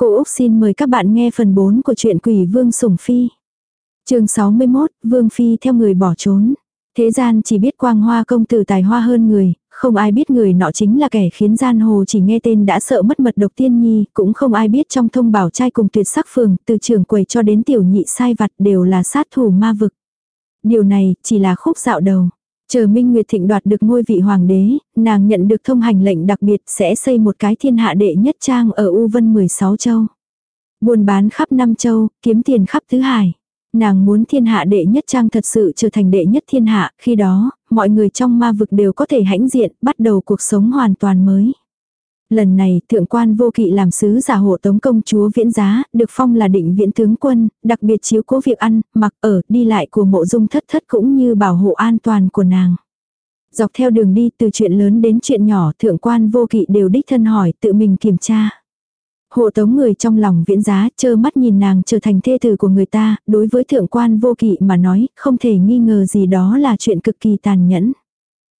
Cô Úc xin mời các bạn nghe phần 4 của truyện Quỷ Vương Sủng Phi. chương 61, Vương Phi theo người bỏ trốn. Thế gian chỉ biết quang hoa công tử tài hoa hơn người, không ai biết người nọ chính là kẻ khiến gian hồ chỉ nghe tên đã sợ mất mật độc tiên nhi, cũng không ai biết trong thông bảo trai cùng tuyệt sắc phường, từ trưởng quầy cho đến tiểu nhị sai vặt đều là sát thủ ma vực. Điều này chỉ là khúc dạo đầu. Chờ Minh Nguyệt Thịnh đoạt được ngôi vị hoàng đế, nàng nhận được thông hành lệnh đặc biệt sẽ xây một cái thiên hạ đệ nhất trang ở U Vân 16 châu. Buôn bán khắp năm châu, kiếm tiền khắp tứ hải. Nàng muốn thiên hạ đệ nhất trang thật sự trở thành đệ nhất thiên hạ, khi đó, mọi người trong ma vực đều có thể hãnh diện, bắt đầu cuộc sống hoàn toàn mới. Lần này, thượng quan vô kỵ làm sứ giả hộ tống công chúa viễn giá, được phong là định viễn tướng quân, đặc biệt chiếu cố việc ăn, mặc ở, đi lại của mộ dung thất thất cũng như bảo hộ an toàn của nàng. Dọc theo đường đi từ chuyện lớn đến chuyện nhỏ thượng quan vô kỵ đều đích thân hỏi tự mình kiểm tra. Hộ tống người trong lòng viễn giá chơ mắt nhìn nàng trở thành thê tử của người ta, đối với thượng quan vô kỵ mà nói, không thể nghi ngờ gì đó là chuyện cực kỳ tàn nhẫn.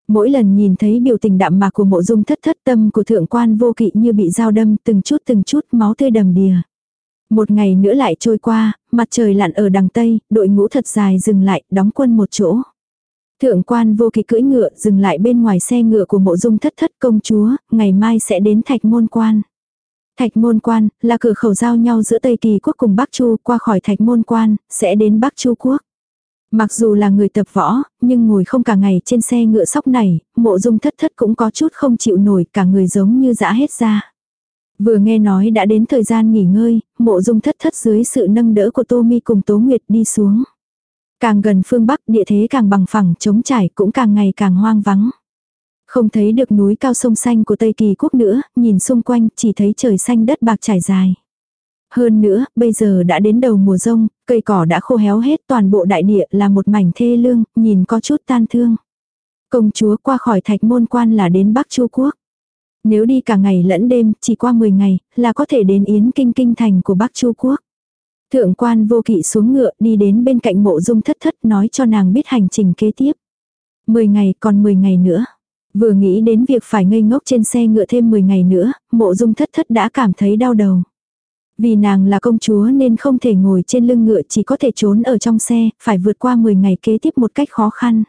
Mỗi lần nhìn thấy biểu tình đạm mạc của mộ dung thất thất tâm của thượng quan vô kỵ như bị dao đâm từng chút từng chút máu tươi đầm đìa. Một ngày nữa lại trôi qua, mặt trời lặn ở đằng Tây, đội ngũ thật dài dừng lại, đóng quân một chỗ. Thượng quan vô kỵ cưỡi ngựa dừng lại bên ngoài xe ngựa của mộ dung thất thất công chúa, ngày mai sẽ đến thạch môn quan. Thạch môn quan, là cửa khẩu giao nhau giữa Tây Kỳ quốc cùng Bắc Chu, qua khỏi thạch môn quan, sẽ đến Bắc Chu quốc. Mặc dù là người tập võ, nhưng ngồi không cả ngày trên xe ngựa sóc này, mộ dung thất thất cũng có chút không chịu nổi, cả người giống như dã hết ra. Vừa nghe nói đã đến thời gian nghỉ ngơi, mộ dung thất thất dưới sự nâng đỡ của Tô Mi cùng Tố Nguyệt đi xuống. Càng gần phương Bắc địa thế càng bằng phẳng trống trải cũng càng ngày càng hoang vắng. Không thấy được núi cao sông xanh của Tây Kỳ quốc nữa, nhìn xung quanh chỉ thấy trời xanh đất bạc trải dài. Hơn nữa, bây giờ đã đến đầu mùa rông, cây cỏ đã khô héo hết toàn bộ đại địa là một mảnh thê lương, nhìn có chút tan thương. Công chúa qua khỏi thạch môn quan là đến Bắc Chu Quốc. Nếu đi cả ngày lẫn đêm, chỉ qua 10 ngày, là có thể đến Yến Kinh Kinh thành của Bắc Chu Quốc. Thượng quan vô kỵ xuống ngựa đi đến bên cạnh mộ dung thất thất nói cho nàng biết hành trình kế tiếp. 10 ngày còn 10 ngày nữa. Vừa nghĩ đến việc phải ngây ngốc trên xe ngựa thêm 10 ngày nữa, mộ dung thất thất đã cảm thấy đau đầu. Vì nàng là công chúa nên không thể ngồi trên lưng ngựa chỉ có thể trốn ở trong xe, phải vượt qua 10 ngày kế tiếp một cách khó khăn.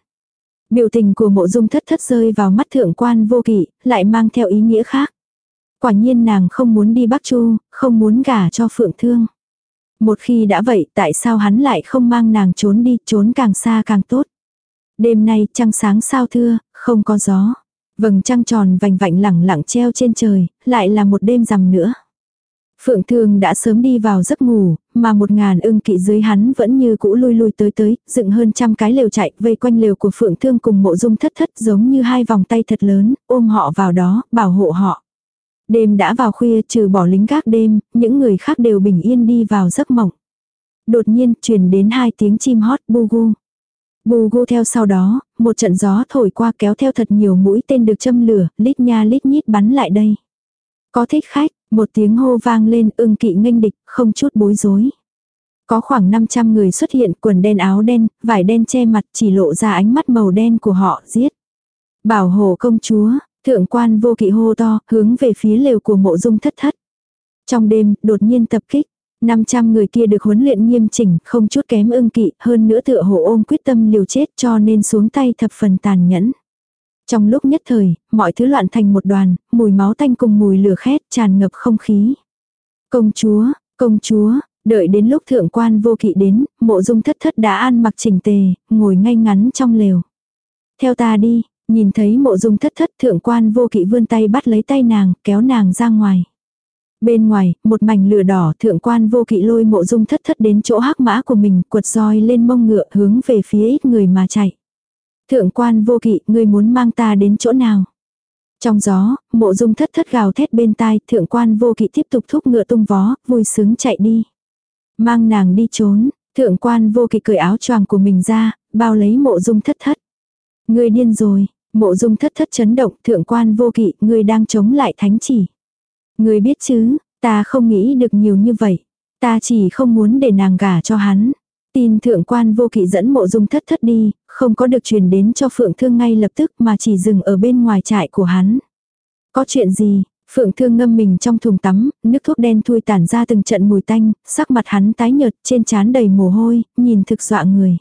Biểu tình của mộ dung thất thất rơi vào mắt thượng quan vô kỵ, lại mang theo ý nghĩa khác. Quả nhiên nàng không muốn đi Bắc Chu, không muốn gả cho phượng thương. Một khi đã vậy tại sao hắn lại không mang nàng trốn đi, trốn càng xa càng tốt. Đêm nay trăng sáng sao thưa, không có gió. Vầng trăng tròn vành vạnh lẳng lặng treo trên trời, lại là một đêm rằm nữa. Phượng Thương đã sớm đi vào giấc ngủ, mà một ngàn ưng kỵ dưới hắn vẫn như cũ lui lui tới tới, dựng hơn trăm cái lều chạy vây quanh lều của Phượng Thương cùng mộ dung thất thất giống như hai vòng tay thật lớn, ôm họ vào đó, bảo hộ họ. Đêm đã vào khuya trừ bỏ lính gác đêm, những người khác đều bình yên đi vào giấc mộng. Đột nhiên truyền đến hai tiếng chim hót bu gu. bù gu theo sau đó, một trận gió thổi qua kéo theo thật nhiều mũi tên được châm lửa, lít nha lít nhít bắn lại đây. Có thích khách, một tiếng hô vang lên ưng kỵ nghênh địch, không chút bối rối. Có khoảng 500 người xuất hiện quần đen áo đen, vải đen che mặt chỉ lộ ra ánh mắt màu đen của họ giết. Bảo hộ công chúa, thượng quan vô kỵ hô to, hướng về phía lều của mộ dung thất thất. Trong đêm, đột nhiên tập kích. 500 người kia được huấn luyện nghiêm chỉnh, không chút kém ưng kỵ, hơn nữa tựa hồ ôm quyết tâm liều chết cho nên xuống tay thập phần tàn nhẫn. Trong lúc nhất thời, mọi thứ loạn thành một đoàn, mùi máu tanh cùng mùi lửa khét tràn ngập không khí. Công chúa, công chúa, đợi đến lúc thượng quan vô kỵ đến, mộ dung thất thất đã ăn mặc chỉnh tề, ngồi ngay ngắn trong lều. Theo ta đi, nhìn thấy mộ dung thất thất thượng quan vô kỵ vươn tay bắt lấy tay nàng, kéo nàng ra ngoài. Bên ngoài, một mảnh lửa đỏ thượng quan vô kỵ lôi mộ dung thất thất đến chỗ hắc mã của mình, quật roi lên mông ngựa hướng về phía ít người mà chạy. Thượng quan vô kỵ, ngươi muốn mang ta đến chỗ nào? Trong gió, mộ dung thất thất gào thét bên tai, thượng quan vô kỵ tiếp tục thúc ngựa tung vó, vui sướng chạy đi. Mang nàng đi trốn, thượng quan vô kỵ cởi áo choàng của mình ra, bao lấy mộ dung thất thất. Ngươi điên rồi, mộ dung thất thất chấn động, thượng quan vô kỵ, ngươi đang chống lại thánh chỉ. Ngươi biết chứ, ta không nghĩ được nhiều như vậy. Ta chỉ không muốn để nàng gả cho hắn. Tin thượng quan vô kỵ dẫn mộ dung thất thất đi, không có được truyền đến cho phượng thương ngay lập tức mà chỉ dừng ở bên ngoài trại của hắn. Có chuyện gì? Phượng thương ngâm mình trong thùng tắm, nước thuốc đen thui tản ra từng trận mùi tanh, sắc mặt hắn tái nhợt trên trán đầy mồ hôi, nhìn thực dọa người.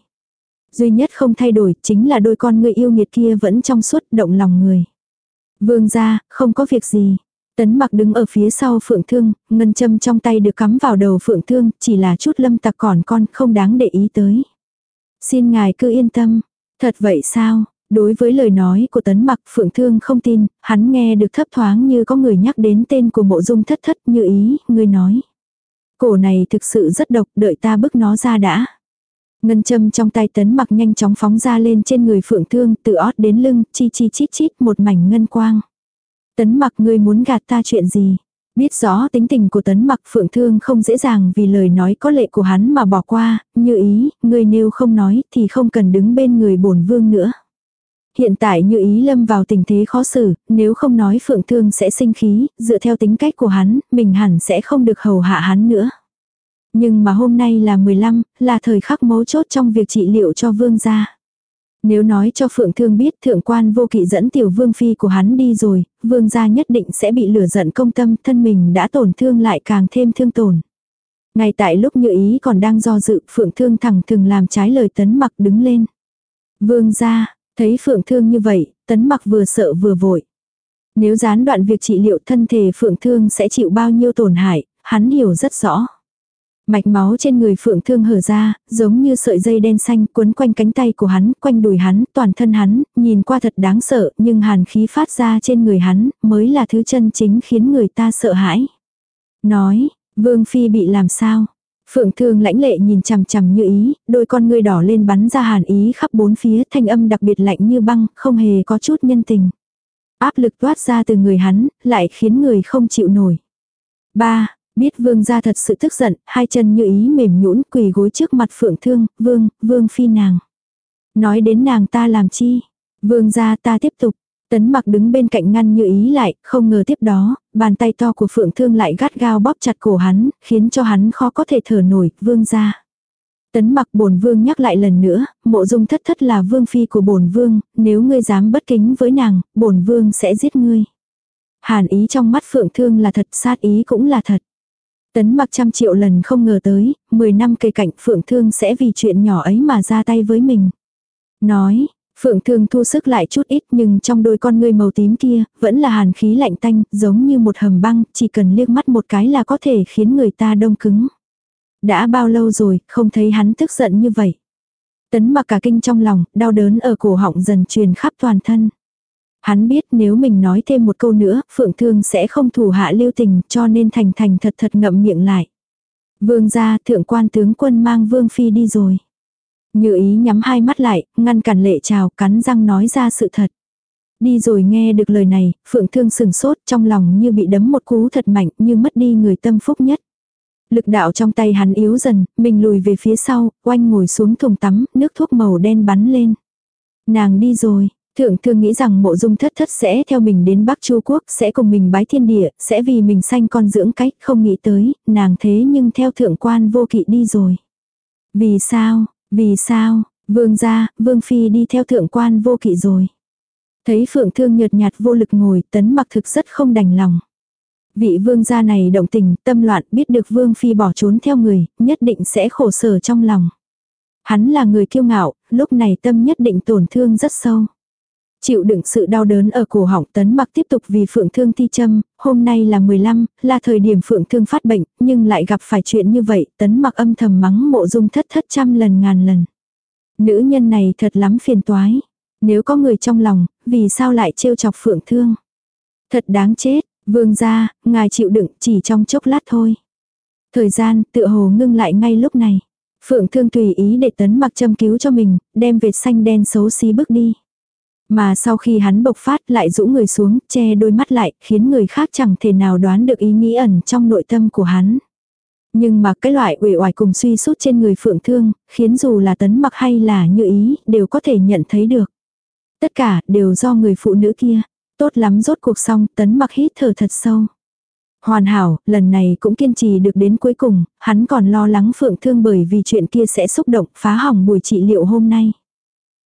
Duy nhất không thay đổi chính là đôi con người yêu nghiệt kia vẫn trong suốt động lòng người. Vương ra, không có việc gì. Tấn mặc đứng ở phía sau phượng thương, ngân châm trong tay được cắm vào đầu phượng thương, chỉ là chút lâm tặc còn con không đáng để ý tới. Xin ngài cứ yên tâm. Thật vậy sao? Đối với lời nói của tấn mặc phượng thương không tin, hắn nghe được thấp thoáng như có người nhắc đến tên của mộ dung thất thất như ý, người nói. Cổ này thực sự rất độc, đợi ta bức nó ra đã. Ngân châm trong tay tấn mặc nhanh chóng phóng ra lên trên người phượng thương, từ ót đến lưng, chi chi chít chít một mảnh ngân quang. Tấn mặc ngươi muốn gạt ta chuyện gì? Biết rõ tính tình của tấn mặc phượng thương không dễ dàng vì lời nói có lệ của hắn mà bỏ qua, như ý, ngươi nếu không nói thì không cần đứng bên người bổn vương nữa. Hiện tại như ý lâm vào tình thế khó xử, nếu không nói phượng thương sẽ sinh khí, dựa theo tính cách của hắn, mình hẳn sẽ không được hầu hạ hắn nữa. Nhưng mà hôm nay là 15, là thời khắc mấu chốt trong việc trị liệu cho vương gia. Nếu nói cho Phượng Thương biết thượng quan vô kỵ dẫn tiểu vương phi của hắn đi rồi, vương gia nhất định sẽ bị lửa giận công tâm thân mình đã tổn thương lại càng thêm thương tổn. Ngay tại lúc như ý còn đang do dự Phượng Thương thẳng thừng làm trái lời tấn mặc đứng lên. Vương gia, thấy Phượng Thương như vậy, tấn mặc vừa sợ vừa vội. Nếu gián đoạn việc trị liệu thân thể Phượng Thương sẽ chịu bao nhiêu tổn hại, hắn hiểu rất rõ. Mạch máu trên người phượng thương hở ra, giống như sợi dây đen xanh quấn quanh cánh tay của hắn, quanh đùi hắn, toàn thân hắn, nhìn qua thật đáng sợ, nhưng hàn khí phát ra trên người hắn, mới là thứ chân chính khiến người ta sợ hãi. Nói, vương phi bị làm sao? Phượng thương lãnh lệ nhìn chằm chằm như ý, đôi con ngươi đỏ lên bắn ra hàn ý khắp bốn phía, thanh âm đặc biệt lạnh như băng, không hề có chút nhân tình. Áp lực toát ra từ người hắn, lại khiến người không chịu nổi. Ba, Biết vương gia thật sự tức giận, hai chân như ý mềm nhũn quỳ gối trước mặt phượng thương, vương, vương phi nàng. Nói đến nàng ta làm chi? Vương gia ta tiếp tục. Tấn mặc đứng bên cạnh ngăn như ý lại, không ngờ tiếp đó, bàn tay to của phượng thương lại gắt gao bóp chặt cổ hắn, khiến cho hắn khó có thể thở nổi, vương gia. Tấn mặc bổn vương nhắc lại lần nữa, mộ dung thất thất là vương phi của bổn vương, nếu ngươi dám bất kính với nàng, bổn vương sẽ giết ngươi. Hàn ý trong mắt phượng thương là thật, sát ý cũng là thật. Tấn mặc trăm triệu lần không ngờ tới, 10 năm cây cạnh Phượng Thương sẽ vì chuyện nhỏ ấy mà ra tay với mình. Nói, Phượng Thương thu sức lại chút ít nhưng trong đôi con ngươi màu tím kia, vẫn là hàn khí lạnh tanh, giống như một hầm băng, chỉ cần liếc mắt một cái là có thể khiến người ta đông cứng. Đã bao lâu rồi, không thấy hắn tức giận như vậy. Tấn mặc cả kinh trong lòng, đau đớn ở cổ họng dần truyền khắp toàn thân. Hắn biết nếu mình nói thêm một câu nữa, Phượng Thương sẽ không thủ hạ lưu tình cho nên thành thành thật thật ngậm miệng lại. Vương gia thượng quan tướng quân mang Vương Phi đi rồi. Như ý nhắm hai mắt lại, ngăn cản lệ trào, cắn răng nói ra sự thật. Đi rồi nghe được lời này, Phượng Thương sừng sốt trong lòng như bị đấm một cú thật mạnh như mất đi người tâm phúc nhất. Lực đạo trong tay hắn yếu dần, mình lùi về phía sau, oanh ngồi xuống thùng tắm, nước thuốc màu đen bắn lên. Nàng đi rồi, Thượng thương nghĩ rằng mộ dung thất thất sẽ theo mình đến Bắc Chu Quốc, sẽ cùng mình bái thiên địa, sẽ vì mình sanh con dưỡng cách, không nghĩ tới, nàng thế nhưng theo thượng quan vô kỵ đi rồi. Vì sao, vì sao, vương gia, vương phi đi theo thượng quan vô kỵ rồi. Thấy phượng thương nhợt nhạt vô lực ngồi, tấn mặc thực rất không đành lòng. Vị vương gia này động tình, tâm loạn, biết được vương phi bỏ trốn theo người, nhất định sẽ khổ sở trong lòng. Hắn là người kiêu ngạo, lúc này tâm nhất định tổn thương rất sâu. Chịu đựng sự đau đớn ở cổ họng tấn mặc tiếp tục vì phượng thương thi châm, hôm nay là 15, là thời điểm phượng thương phát bệnh, nhưng lại gặp phải chuyện như vậy, tấn mặc âm thầm mắng mộ dung thất thất trăm lần ngàn lần. Nữ nhân này thật lắm phiền toái. Nếu có người trong lòng, vì sao lại trêu chọc phượng thương? Thật đáng chết, vương gia, ngài chịu đựng chỉ trong chốc lát thôi. Thời gian tựa hồ ngưng lại ngay lúc này. Phượng thương tùy ý để tấn mặc châm cứu cho mình, đem vệt xanh đen xấu xí bước đi. Mà sau khi hắn bộc phát lại rũ người xuống, che đôi mắt lại, khiến người khác chẳng thể nào đoán được ý nghĩ ẩn trong nội tâm của hắn. Nhưng mà cái loại uể oải cùng suy sút trên người phượng thương, khiến dù là tấn mặc hay là như ý, đều có thể nhận thấy được. Tất cả đều do người phụ nữ kia. Tốt lắm rốt cuộc xong, tấn mặc hít thở thật sâu. Hoàn hảo, lần này cũng kiên trì được đến cuối cùng, hắn còn lo lắng phượng thương bởi vì chuyện kia sẽ xúc động phá hỏng buổi trị liệu hôm nay.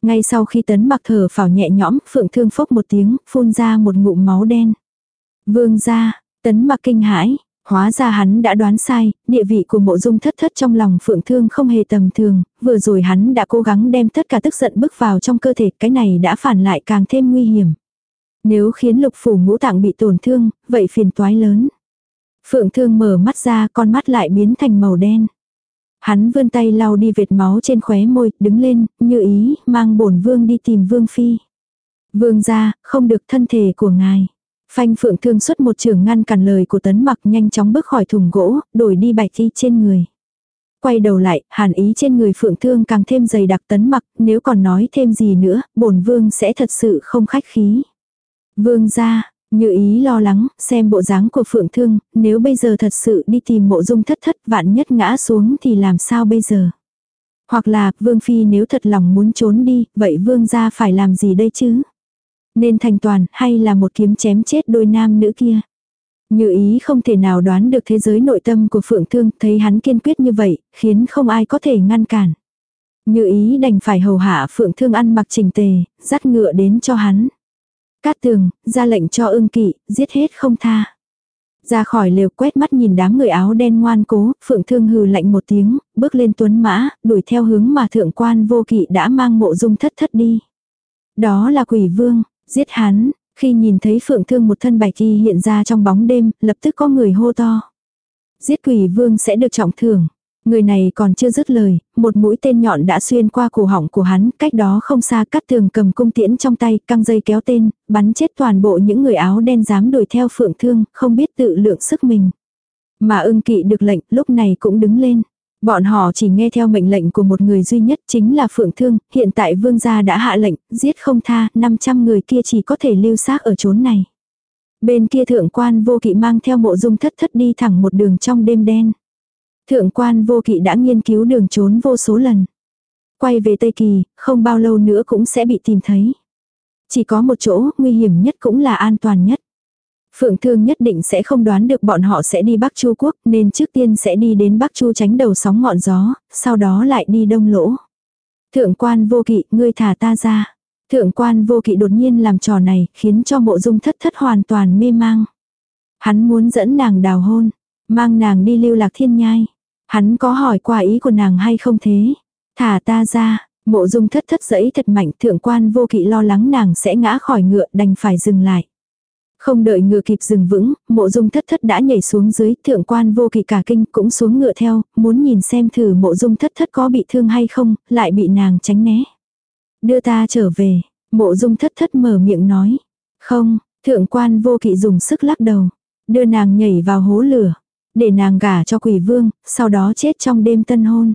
Ngay sau khi tấn mặc thở phào nhẹ nhõm, phượng thương phốc một tiếng, phun ra một ngụm máu đen. Vương gia, tấn mặc kinh hãi, Hóa ra hắn đã đoán sai, địa vị của mộ dung thất thất trong lòng phượng thương không hề tầm thường, vừa rồi hắn đã cố gắng đem tất cả tức giận bước vào trong cơ thể, cái này đã phản lại càng thêm nguy hiểm. Nếu khiến lục phủ ngũ tạng bị tổn thương, vậy phiền toái lớn. Phượng thương mở mắt ra, con mắt lại biến thành màu đen. Hắn vươn tay lau đi vệt máu trên khóe môi, đứng lên, như ý, mang bổn vương đi tìm vương phi. Vương ra, không được thân thể của ngài. Phanh phượng thương xuất một trường ngăn cản lời của tấn mặc nhanh chóng bước khỏi thùng gỗ, đổi đi bạch thi trên người. Quay đầu lại, hàn ý trên người phượng thương càng thêm dày đặc tấn mặc, nếu còn nói thêm gì nữa, bổn vương sẽ thật sự không khách khí. Vương ra, như ý lo lắng, xem bộ dáng của phượng thương, nếu bây giờ thật sự đi tìm mộ dung thất thất vạn nhất ngã xuống thì làm sao bây giờ? Hoặc là, vương phi nếu thật lòng muốn trốn đi, vậy vương gia phải làm gì đây chứ? Nên thành toàn hay là một kiếm chém chết đôi nam nữ kia. Như ý không thể nào đoán được thế giới nội tâm của Phượng Thương, thấy hắn kiên quyết như vậy, khiến không ai có thể ngăn cản. Như ý đành phải hầu hạ Phượng Thương ăn mặc chỉnh tề, dắt ngựa đến cho hắn. Cát tường, ra lệnh cho ưng kỵ, giết hết không tha. Ra khỏi lều quét mắt nhìn đám người áo đen ngoan cố, Phượng Thương hừ lạnh một tiếng, bước lên tuấn mã, đuổi theo hướng mà thượng quan vô kỵ đã mang mộ dung thất thất đi. Đó là quỷ vương, Giết hắn, khi nhìn thấy phượng thương một thân bạch y hiện ra trong bóng đêm, lập tức có người hô to. Giết quỷ vương sẽ được trọng thưởng. Người này còn chưa dứt lời, một mũi tên nhọn đã xuyên qua cổ họng của hắn, cách đó không xa cắt tường cầm cung tiễn trong tay, căng dây kéo tên, bắn chết toàn bộ những người áo đen dám đuổi theo phượng thương, không biết tự lượng sức mình. Mà ưng kỵ được lệnh, lúc này cũng đứng lên. Bọn họ chỉ nghe theo mệnh lệnh của một người duy nhất chính là Phượng Thương, hiện tại vương gia đã hạ lệnh, giết không tha, 500 người kia chỉ có thể lưu xác ở chốn này. Bên kia thượng quan vô kỵ mang theo mộ dung thất thất đi thẳng một đường trong đêm đen. Thượng quan vô kỵ đã nghiên cứu đường trốn vô số lần. Quay về Tây Kỳ, không bao lâu nữa cũng sẽ bị tìm thấy. Chỉ có một chỗ, nguy hiểm nhất cũng là an toàn nhất. Phượng Thương nhất định sẽ không đoán được bọn họ sẽ đi Bắc Chu Quốc nên trước tiên sẽ đi đến Bắc Chu tránh đầu sóng ngọn gió, sau đó lại đi đông lỗ. Thượng quan vô kỵ, ngươi thả ta ra. Thượng quan vô kỵ đột nhiên làm trò này khiến cho mộ dung thất thất hoàn toàn mê mang. Hắn muốn dẫn nàng đào hôn, mang nàng đi lưu lạc thiên nhai. Hắn có hỏi qua ý của nàng hay không thế? Thả ta ra, mộ dung thất thất dẫy thật mạnh thượng quan vô kỵ lo lắng nàng sẽ ngã khỏi ngựa đành phải dừng lại. Không đợi ngựa kịp dừng vững, mộ dung thất thất đã nhảy xuống dưới, thượng quan vô kỵ cả kinh cũng xuống ngựa theo, muốn nhìn xem thử mộ dung thất thất có bị thương hay không, lại bị nàng tránh né. Đưa ta trở về, mộ dung thất thất mở miệng nói. Không, thượng quan vô kỵ dùng sức lắc đầu, đưa nàng nhảy vào hố lửa, để nàng gả cho quỷ vương, sau đó chết trong đêm tân hôn.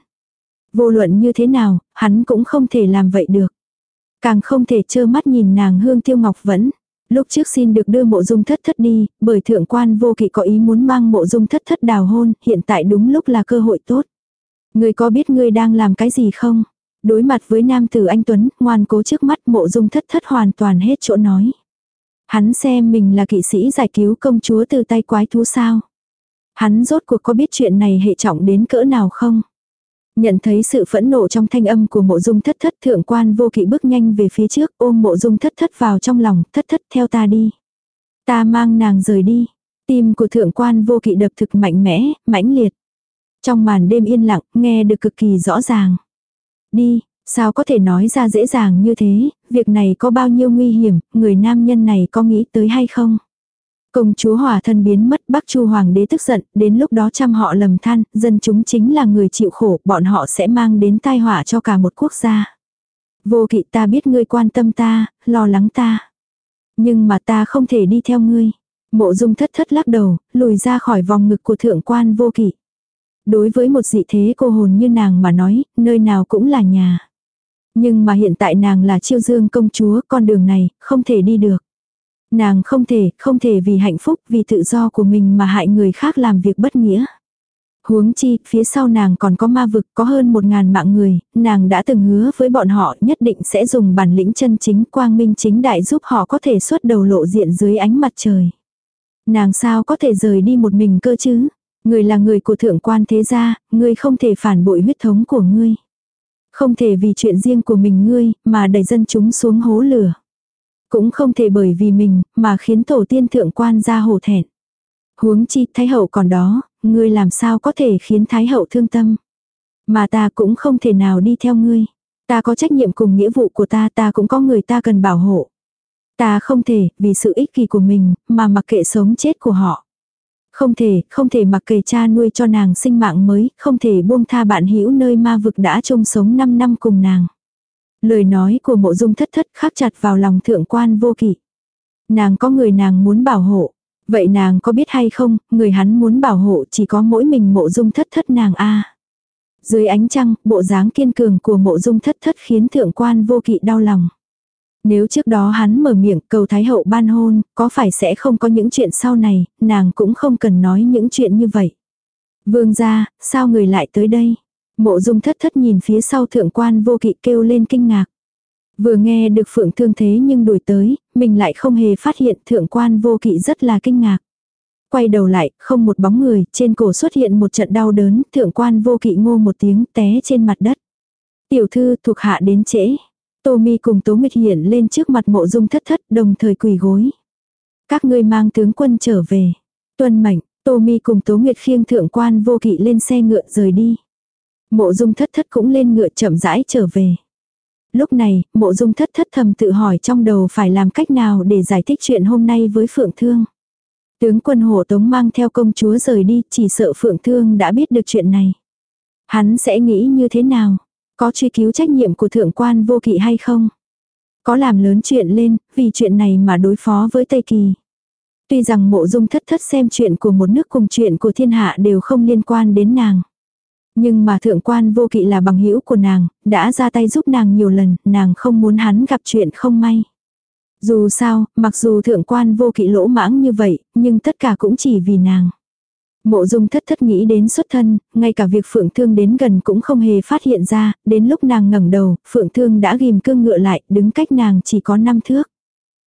Vô luận như thế nào, hắn cũng không thể làm vậy được. Càng không thể trơ mắt nhìn nàng hương tiêu ngọc vẫn. Lúc trước xin được đưa mộ dung thất thất đi, bởi thượng quan vô kỵ có ý muốn mang mộ dung thất thất đào hôn, hiện tại đúng lúc là cơ hội tốt. Người có biết ngươi đang làm cái gì không? Đối mặt với nam tử anh Tuấn, ngoan cố trước mắt mộ dung thất thất hoàn toàn hết chỗ nói. Hắn xem mình là kỵ sĩ giải cứu công chúa từ tay quái thú sao? Hắn rốt cuộc có biết chuyện này hệ trọng đến cỡ nào không? Nhận thấy sự phẫn nộ trong thanh âm của mộ dung thất thất thượng quan vô kỵ bước nhanh về phía trước ôm mộ dung thất thất vào trong lòng thất thất theo ta đi. Ta mang nàng rời đi. Tim của thượng quan vô kỵ đập thực mạnh mẽ, mãnh liệt. Trong màn đêm yên lặng, nghe được cực kỳ rõ ràng. Đi, sao có thể nói ra dễ dàng như thế, việc này có bao nhiêu nguy hiểm, người nam nhân này có nghĩ tới hay không? Công chúa hòa thân biến mất Bắc Chu Hoàng đế tức giận, đến lúc đó trăm họ lầm than, dân chúng chính là người chịu khổ, bọn họ sẽ mang đến tai họa cho cả một quốc gia. Vô kỵ ta biết ngươi quan tâm ta, lo lắng ta. Nhưng mà ta không thể đi theo ngươi. Mộ dung thất thất lắc đầu, lùi ra khỏi vòng ngực của thượng quan vô kỵ. Đối với một dị thế cô hồn như nàng mà nói, nơi nào cũng là nhà. Nhưng mà hiện tại nàng là chiêu dương công chúa, con đường này, không thể đi được. Nàng không thể, không thể vì hạnh phúc, vì tự do của mình mà hại người khác làm việc bất nghĩa. Huống chi, phía sau nàng còn có ma vực có hơn một ngàn mạng người, nàng đã từng hứa với bọn họ nhất định sẽ dùng bản lĩnh chân chính quang minh chính đại giúp họ có thể xuất đầu lộ diện dưới ánh mặt trời. Nàng sao có thể rời đi một mình cơ chứ? Người là người của thượng quan thế gia, ngươi không thể phản bội huyết thống của ngươi. Không thể vì chuyện riêng của mình ngươi mà đẩy dân chúng xuống hố lửa. Cũng không thể bởi vì mình mà khiến tổ tiên thượng quan ra hổ thẹn. Huống chi thái hậu còn đó, ngươi làm sao có thể khiến thái hậu thương tâm. Mà ta cũng không thể nào đi theo ngươi. Ta có trách nhiệm cùng nghĩa vụ của ta, ta cũng có người ta cần bảo hộ. Ta không thể, vì sự ích kỷ của mình, mà mặc kệ sống chết của họ. Không thể, không thể mặc kệ cha nuôi cho nàng sinh mạng mới, không thể buông tha bạn hữu nơi ma vực đã chung sống 5 năm cùng nàng. Lời nói của mộ dung thất thất khắc chặt vào lòng thượng quan vô kỵ. Nàng có người nàng muốn bảo hộ. Vậy nàng có biết hay không, người hắn muốn bảo hộ chỉ có mỗi mình mộ dung thất thất nàng a Dưới ánh trăng, bộ dáng kiên cường của mộ dung thất thất khiến thượng quan vô kỵ đau lòng. Nếu trước đó hắn mở miệng cầu Thái Hậu ban hôn, có phải sẽ không có những chuyện sau này, nàng cũng không cần nói những chuyện như vậy. Vương gia, sao người lại tới đây? Mộ dung thất thất nhìn phía sau thượng quan vô kỵ kêu lên kinh ngạc. Vừa nghe được phượng thương thế nhưng đuổi tới, mình lại không hề phát hiện thượng quan vô kỵ rất là kinh ngạc. Quay đầu lại, không một bóng người, trên cổ xuất hiện một trận đau đớn, thượng quan vô kỵ ngô một tiếng té trên mặt đất. Tiểu thư thuộc hạ đến trễ. Tô mi cùng Tố Nguyệt hiện lên trước mặt mộ dung thất thất đồng thời quỳ gối. Các ngươi mang tướng quân trở về. Tuân mệnh, Tô mi cùng Tố Nguyệt khiêng thượng quan vô kỵ lên xe ngựa rời đi. Mộ dung thất thất cũng lên ngựa chậm rãi trở về. Lúc này, mộ dung thất thất thầm tự hỏi trong đầu phải làm cách nào để giải thích chuyện hôm nay với Phượng Thương. Tướng quân hộ tống mang theo công chúa rời đi, chỉ sợ Phượng Thương đã biết được chuyện này. Hắn sẽ nghĩ như thế nào? Có truy cứu trách nhiệm của thượng quan vô kỵ hay không? Có làm lớn chuyện lên, vì chuyện này mà đối phó với Tây Kỳ. Tuy rằng mộ dung thất thất xem chuyện của một nước cùng chuyện của thiên hạ đều không liên quan đến nàng. Nhưng mà thượng quan vô kỵ là bằng hữu của nàng, đã ra tay giúp nàng nhiều lần, nàng không muốn hắn gặp chuyện không may. Dù sao, mặc dù thượng quan vô kỵ lỗ mãng như vậy, nhưng tất cả cũng chỉ vì nàng. Mộ dung thất thất nghĩ đến xuất thân, ngay cả việc phượng thương đến gần cũng không hề phát hiện ra, đến lúc nàng ngẩng đầu, phượng thương đã ghim cương ngựa lại, đứng cách nàng chỉ có năm thước.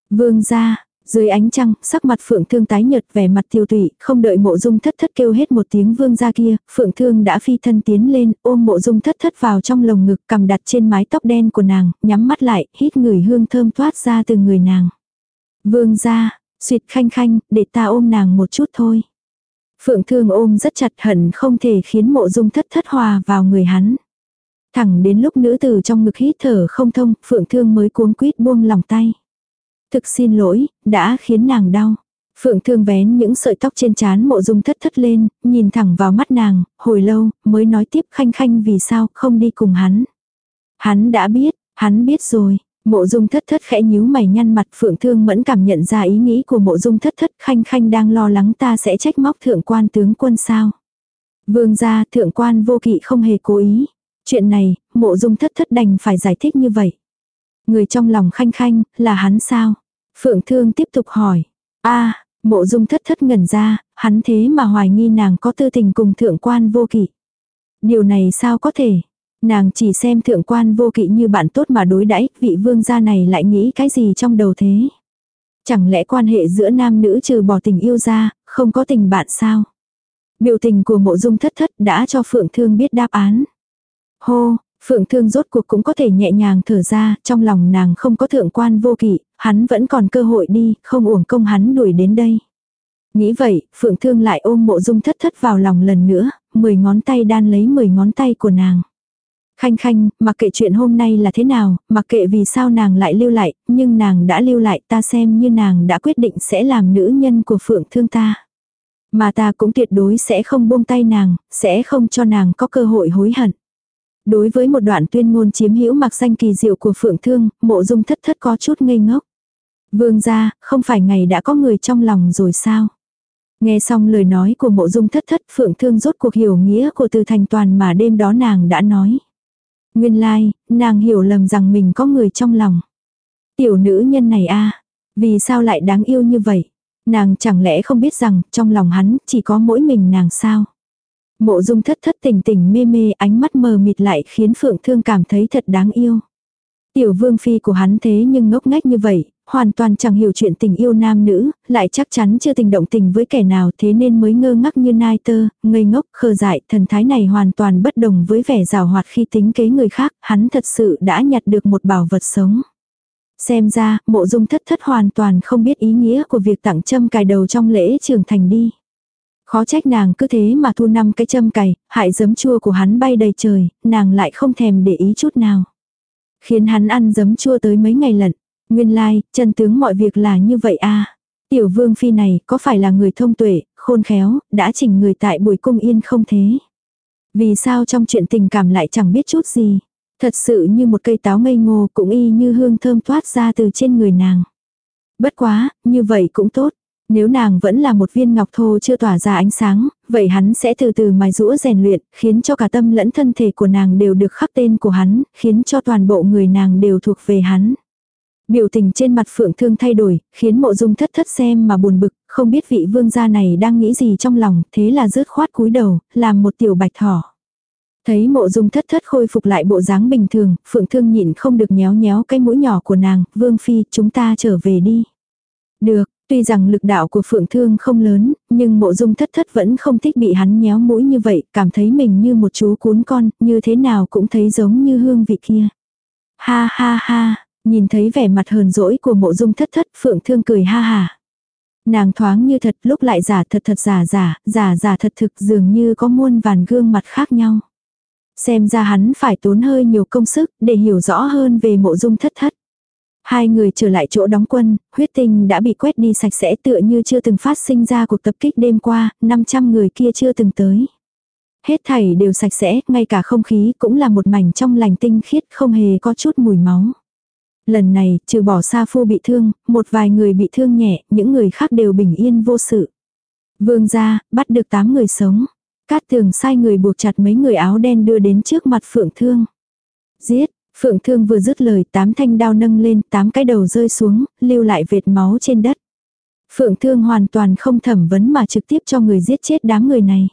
Vương ra, dưới ánh trăng, sắc mặt phượng thương tái nhợt vẻ mặt tiêu tụy, không đợi mộ dung thất thất kêu hết một tiếng vương ra kia, phượng thương đã phi thân tiến lên, ôm mộ dung thất thất vào trong lồng ngực cầm đặt trên mái tóc đen của nàng, nhắm mắt lại, hít người hương thơm thoát ra từ người nàng. Vương ra, suyệt khanh khanh, để ta ôm nàng một chút thôi. Phượng thương ôm rất chặt hận không thể khiến mộ dung thất thất hòa vào người hắn. Thẳng đến lúc nữ tử trong ngực hít thở không thông, phượng thương mới cuống quýt buông lòng tay. Thực xin lỗi, đã khiến nàng đau. Phượng thương vén những sợi tóc trên trán mộ dung thất thất lên, nhìn thẳng vào mắt nàng, hồi lâu, mới nói tiếp khanh khanh vì sao không đi cùng hắn. Hắn đã biết, hắn biết rồi. Mộ dung thất thất khẽ nhíu mày nhăn mặt phượng thương mẫn cảm nhận ra ý nghĩ của mộ dung thất thất khanh khanh đang lo lắng ta sẽ trách móc thượng quan tướng quân sao. Vương gia thượng quan vô kỵ không hề cố ý. Chuyện này, mộ dung thất thất đành phải giải thích như vậy. Người trong lòng khanh khanh, là hắn sao? Phượng thương tiếp tục hỏi. a mộ dung thất thất ngẩn ra, hắn thế mà hoài nghi nàng có tư tình cùng thượng quan vô kỵ. Điều này sao có thể? Nàng chỉ xem thượng quan vô kỵ như bạn tốt mà đối đãi vị vương gia này lại nghĩ cái gì trong đầu thế? Chẳng lẽ quan hệ giữa nam nữ trừ bỏ tình yêu ra, không có tình bạn sao? Biểu tình của mộ dung thất thất đã cho Phượng Thương biết đáp án. Hô, Phượng Thương rốt cuộc cũng có thể nhẹ nhàng thở ra, trong lòng nàng không có thượng quan vô kỵ, hắn vẫn còn cơ hội đi, không uổng công hắn đuổi đến đây. Nghĩ vậy, Phượng Thương lại ôm mộ dung thất thất vào lòng lần nữa, mười ngón tay đan lấy mười ngón tay của nàng. Khanh khanh, mặc kệ chuyện hôm nay là thế nào, mặc kệ vì sao nàng lại lưu lại, nhưng nàng đã lưu lại ta xem như nàng đã quyết định sẽ làm nữ nhân của Phượng Thương ta. Mà ta cũng tuyệt đối sẽ không buông tay nàng, sẽ không cho nàng có cơ hội hối hận. Đối với một đoạn tuyên ngôn chiếm hữu mặc danh kỳ diệu của Phượng Thương, mộ dung thất thất có chút ngây ngốc. Vương gia, không phải ngày đã có người trong lòng rồi sao? Nghe xong lời nói của mộ dung thất thất Phượng Thương rốt cuộc hiểu nghĩa của từ thành toàn mà đêm đó nàng đã nói. Nguyên lai, like, nàng hiểu lầm rằng mình có người trong lòng. Tiểu nữ nhân này a vì sao lại đáng yêu như vậy? Nàng chẳng lẽ không biết rằng trong lòng hắn chỉ có mỗi mình nàng sao? Mộ dung thất thất tình tình mê mê ánh mắt mờ mịt lại khiến Phượng Thương cảm thấy thật đáng yêu. Tiểu vương phi của hắn thế nhưng ngốc ngách như vậy, hoàn toàn chẳng hiểu chuyện tình yêu nam nữ, lại chắc chắn chưa tình động tình với kẻ nào thế nên mới ngơ ngắc như nai tơ, ngây ngốc, khờ dại, thần thái này hoàn toàn bất đồng với vẻ rào hoạt khi tính kế người khác, hắn thật sự đã nhặt được một bảo vật sống. Xem ra, mộ dung thất thất hoàn toàn không biết ý nghĩa của việc tặng châm cài đầu trong lễ trưởng thành đi. Khó trách nàng cứ thế mà thu năm cái châm cày hại giấm chua của hắn bay đầy trời, nàng lại không thèm để ý chút nào. Khiến hắn ăn giấm chua tới mấy ngày lận. Nguyên lai, like, chân tướng mọi việc là như vậy a Tiểu vương phi này có phải là người thông tuệ, khôn khéo, đã chỉnh người tại buổi cung yên không thế? Vì sao trong chuyện tình cảm lại chẳng biết chút gì? Thật sự như một cây táo ngây ngô cũng y như hương thơm thoát ra từ trên người nàng. Bất quá, như vậy cũng tốt. Nếu nàng vẫn là một viên ngọc thô chưa tỏa ra ánh sáng, vậy hắn sẽ từ từ mài rũa rèn luyện, khiến cho cả tâm lẫn thân thể của nàng đều được khắc tên của hắn, khiến cho toàn bộ người nàng đều thuộc về hắn. Biểu tình trên mặt phượng thương thay đổi, khiến mộ dung thất thất xem mà buồn bực, không biết vị vương gia này đang nghĩ gì trong lòng, thế là rớt khoát cúi đầu, làm một tiểu bạch thỏ. Thấy mộ dung thất thất khôi phục lại bộ dáng bình thường, phượng thương nhịn không được nhéo nhéo cái mũi nhỏ của nàng, vương phi, chúng ta trở về đi. Được, tuy rằng lực đạo của phượng thương không lớn, nhưng mộ dung thất thất vẫn không thích bị hắn nhéo mũi như vậy, cảm thấy mình như một chú cún con, như thế nào cũng thấy giống như hương vị kia. Ha ha ha, nhìn thấy vẻ mặt hờn dỗi của mộ dung thất thất, phượng thương cười ha ha. Nàng thoáng như thật lúc lại giả thật thật giả giả, giả giả thật thực dường như có muôn vàn gương mặt khác nhau. Xem ra hắn phải tốn hơi nhiều công sức để hiểu rõ hơn về mộ dung thất thất. Hai người trở lại chỗ đóng quân, huyết tinh đã bị quét đi sạch sẽ tựa như chưa từng phát sinh ra cuộc tập kích đêm qua, 500 người kia chưa từng tới. Hết thảy đều sạch sẽ, ngay cả không khí cũng là một mảnh trong lành tinh khiết không hề có chút mùi máu. Lần này, trừ bỏ Sa Phu bị thương, một vài người bị thương nhẹ, những người khác đều bình yên vô sự. Vương gia, bắt được 8 người sống. Cát tường sai người buộc chặt mấy người áo đen đưa đến trước mặt Phượng Thương. Giết, Phượng Thương vừa dứt lời tám thanh đao nâng lên, tám cái đầu rơi xuống, lưu lại vệt máu trên đất. Phượng Thương hoàn toàn không thẩm vấn mà trực tiếp cho người giết chết đám người này.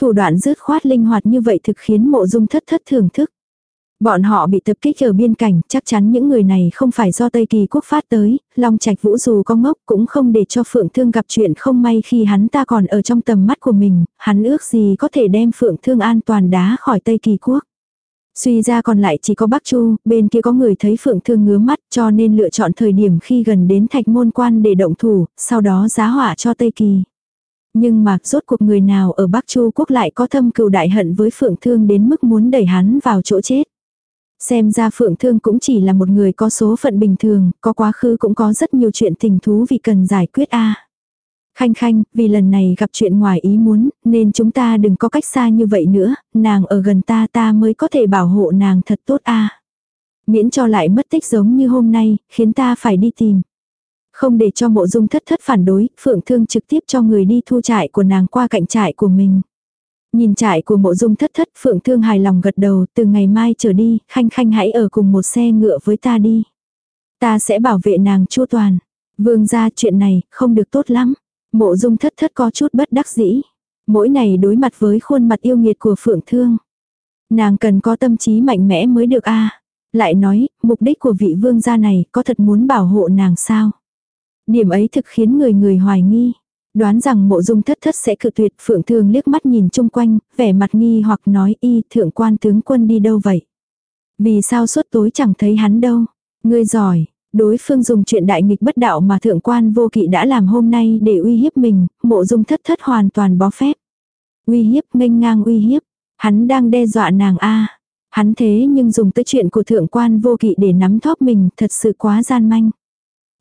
Thủ đoạn dứt khoát linh hoạt như vậy thực khiến mộ dung thất thất thưởng thức. Bọn họ bị tập kích ở biên cảnh, chắc chắn những người này không phải do Tây Kỳ quốc phát tới, Long Trạch Vũ dù có ngốc cũng không để cho Phượng Thương gặp chuyện không may khi hắn ta còn ở trong tầm mắt của mình, hắn ước gì có thể đem Phượng Thương an toàn đá khỏi Tây Kỳ quốc. Suy ra còn lại chỉ có Bắc Chu, bên kia có người thấy Phượng Thương ngứa mắt cho nên lựa chọn thời điểm khi gần đến thạch môn quan để động thủ, sau đó giá hỏa cho Tây Kỳ. Nhưng mà rốt cuộc người nào ở Bắc Chu quốc lại có thâm cừu đại hận với Phượng Thương đến mức muốn đẩy hắn vào chỗ chết. Xem ra Phượng Thương cũng chỉ là một người có số phận bình thường, có quá khứ cũng có rất nhiều chuyện tình thú vì cần giải quyết a. Khanh khanh, vì lần này gặp chuyện ngoài ý muốn, nên chúng ta đừng có cách xa như vậy nữa, nàng ở gần ta ta mới có thể bảo hộ nàng thật tốt a. Miễn cho lại mất tích giống như hôm nay, khiến ta phải đi tìm. Không để cho mộ dung thất thất phản đối, Phượng Thương trực tiếp cho người đi thu trại của nàng qua cạnh trại của mình. Nhìn trại của mộ dung thất thất phượng thương hài lòng gật đầu từ ngày mai trở đi, khanh khanh hãy ở cùng một xe ngựa với ta đi. Ta sẽ bảo vệ nàng chua toàn. Vương ra chuyện này không được tốt lắm. Mộ dung thất thất có chút bất đắc dĩ. Mỗi ngày đối mặt với khuôn mặt yêu nghiệt của phượng thương. Nàng cần có tâm trí mạnh mẽ mới được a Lại nói, mục đích của vị vương gia này có thật muốn bảo hộ nàng sao? Điểm ấy thực khiến người người hoài nghi. Đoán rằng mộ dung thất thất sẽ cự tuyệt phượng thương liếc mắt nhìn chung quanh, vẻ mặt nghi hoặc nói y thượng quan tướng quân đi đâu vậy. Vì sao suốt tối chẳng thấy hắn đâu. Ngươi giỏi, đối phương dùng chuyện đại nghịch bất đạo mà thượng quan vô kỵ đã làm hôm nay để uy hiếp mình, mộ dung thất thất hoàn toàn bó phép. Uy hiếp nghênh ngang uy hiếp, hắn đang đe dọa nàng a Hắn thế nhưng dùng tới chuyện của thượng quan vô kỵ để nắm thóp mình thật sự quá gian manh.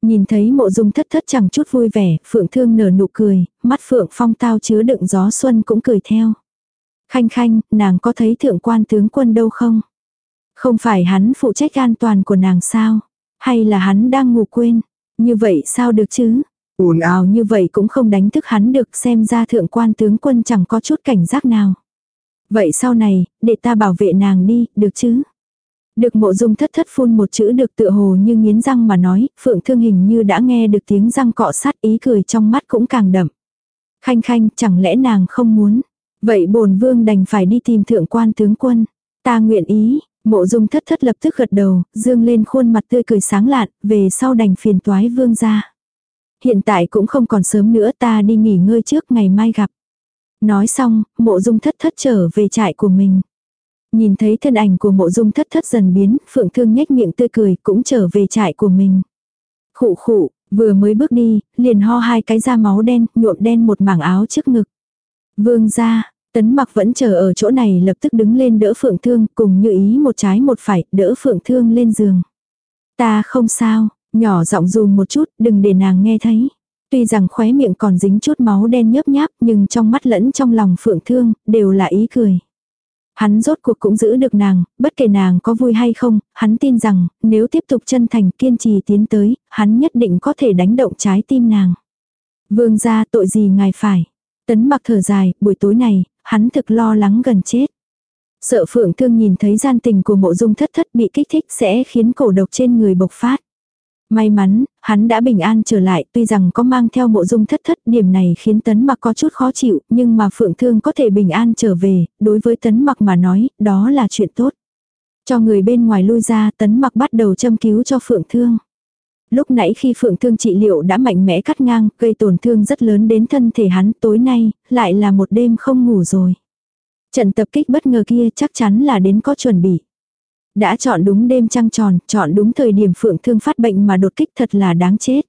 Nhìn thấy mộ dung thất thất chẳng chút vui vẻ, phượng thương nở nụ cười, mắt phượng phong tao chứa đựng gió xuân cũng cười theo. Khanh khanh, nàng có thấy thượng quan tướng quân đâu không? Không phải hắn phụ trách an toàn của nàng sao? Hay là hắn đang ngủ quên? Như vậy sao được chứ? ồn ào như vậy cũng không đánh thức hắn được xem ra thượng quan tướng quân chẳng có chút cảnh giác nào. Vậy sau này, để ta bảo vệ nàng đi, được chứ? Được mộ dung thất thất phun một chữ được tựa hồ như nghiến răng mà nói, phượng thương hình như đã nghe được tiếng răng cọ sát ý cười trong mắt cũng càng đậm. Khanh khanh, chẳng lẽ nàng không muốn. Vậy bổn vương đành phải đi tìm thượng quan tướng quân. Ta nguyện ý, mộ dung thất thất lập tức gật đầu, dương lên khuôn mặt tươi cười sáng lạn, về sau đành phiền toái vương ra. Hiện tại cũng không còn sớm nữa ta đi nghỉ ngơi trước ngày mai gặp. Nói xong, mộ dung thất thất trở về trại của mình. Nhìn thấy thân ảnh của mộ dung thất thất dần biến, phượng thương nhếch miệng tươi cười cũng trở về trại của mình. Khụ khụ, vừa mới bước đi, liền ho hai cái da máu đen, nhuộm đen một mảng áo trước ngực. Vương ra, tấn mặc vẫn chờ ở chỗ này lập tức đứng lên đỡ phượng thương, cùng như ý một trái một phải, đỡ phượng thương lên giường. Ta không sao, nhỏ giọng dùm một chút, đừng để nàng nghe thấy. Tuy rằng khóe miệng còn dính chút máu đen nhớp nháp, nhưng trong mắt lẫn trong lòng phượng thương, đều là ý cười. Hắn rốt cuộc cũng giữ được nàng, bất kể nàng có vui hay không, hắn tin rằng, nếu tiếp tục chân thành kiên trì tiến tới, hắn nhất định có thể đánh động trái tim nàng. Vương gia tội gì ngài phải. Tấn mặc thở dài, buổi tối này, hắn thực lo lắng gần chết. Sợ phượng thương nhìn thấy gian tình của mộ dung thất thất bị kích thích sẽ khiến cổ độc trên người bộc phát. May mắn, hắn đã bình an trở lại, tuy rằng có mang theo mộ dung thất thất, điểm này khiến tấn mặc có chút khó chịu, nhưng mà phượng thương có thể bình an trở về, đối với tấn mặc mà nói, đó là chuyện tốt. Cho người bên ngoài lui ra, tấn mặc bắt đầu châm cứu cho phượng thương. Lúc nãy khi phượng thương trị liệu đã mạnh mẽ cắt ngang, gây tổn thương rất lớn đến thân thể hắn, tối nay, lại là một đêm không ngủ rồi. Trận tập kích bất ngờ kia chắc chắn là đến có chuẩn bị. Đã chọn đúng đêm trăng tròn, chọn đúng thời điểm Phượng Thương phát bệnh mà đột kích thật là đáng chết.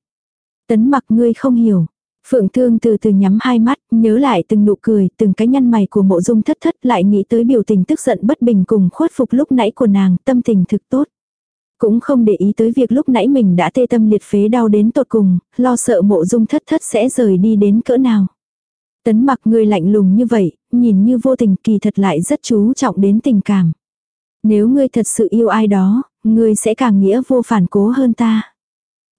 Tấn mặc ngươi không hiểu. Phượng Thương từ từ nhắm hai mắt, nhớ lại từng nụ cười, từng cái nhăn mày của mộ dung thất thất lại nghĩ tới biểu tình tức giận bất bình cùng khuất phục lúc nãy của nàng, tâm tình thực tốt. Cũng không để ý tới việc lúc nãy mình đã tê tâm liệt phế đau đến tột cùng, lo sợ mộ dung thất thất sẽ rời đi đến cỡ nào. Tấn mặc người lạnh lùng như vậy, nhìn như vô tình kỳ thật lại rất chú trọng đến tình cảm. Nếu ngươi thật sự yêu ai đó, ngươi sẽ càng nghĩa vô phản cố hơn ta.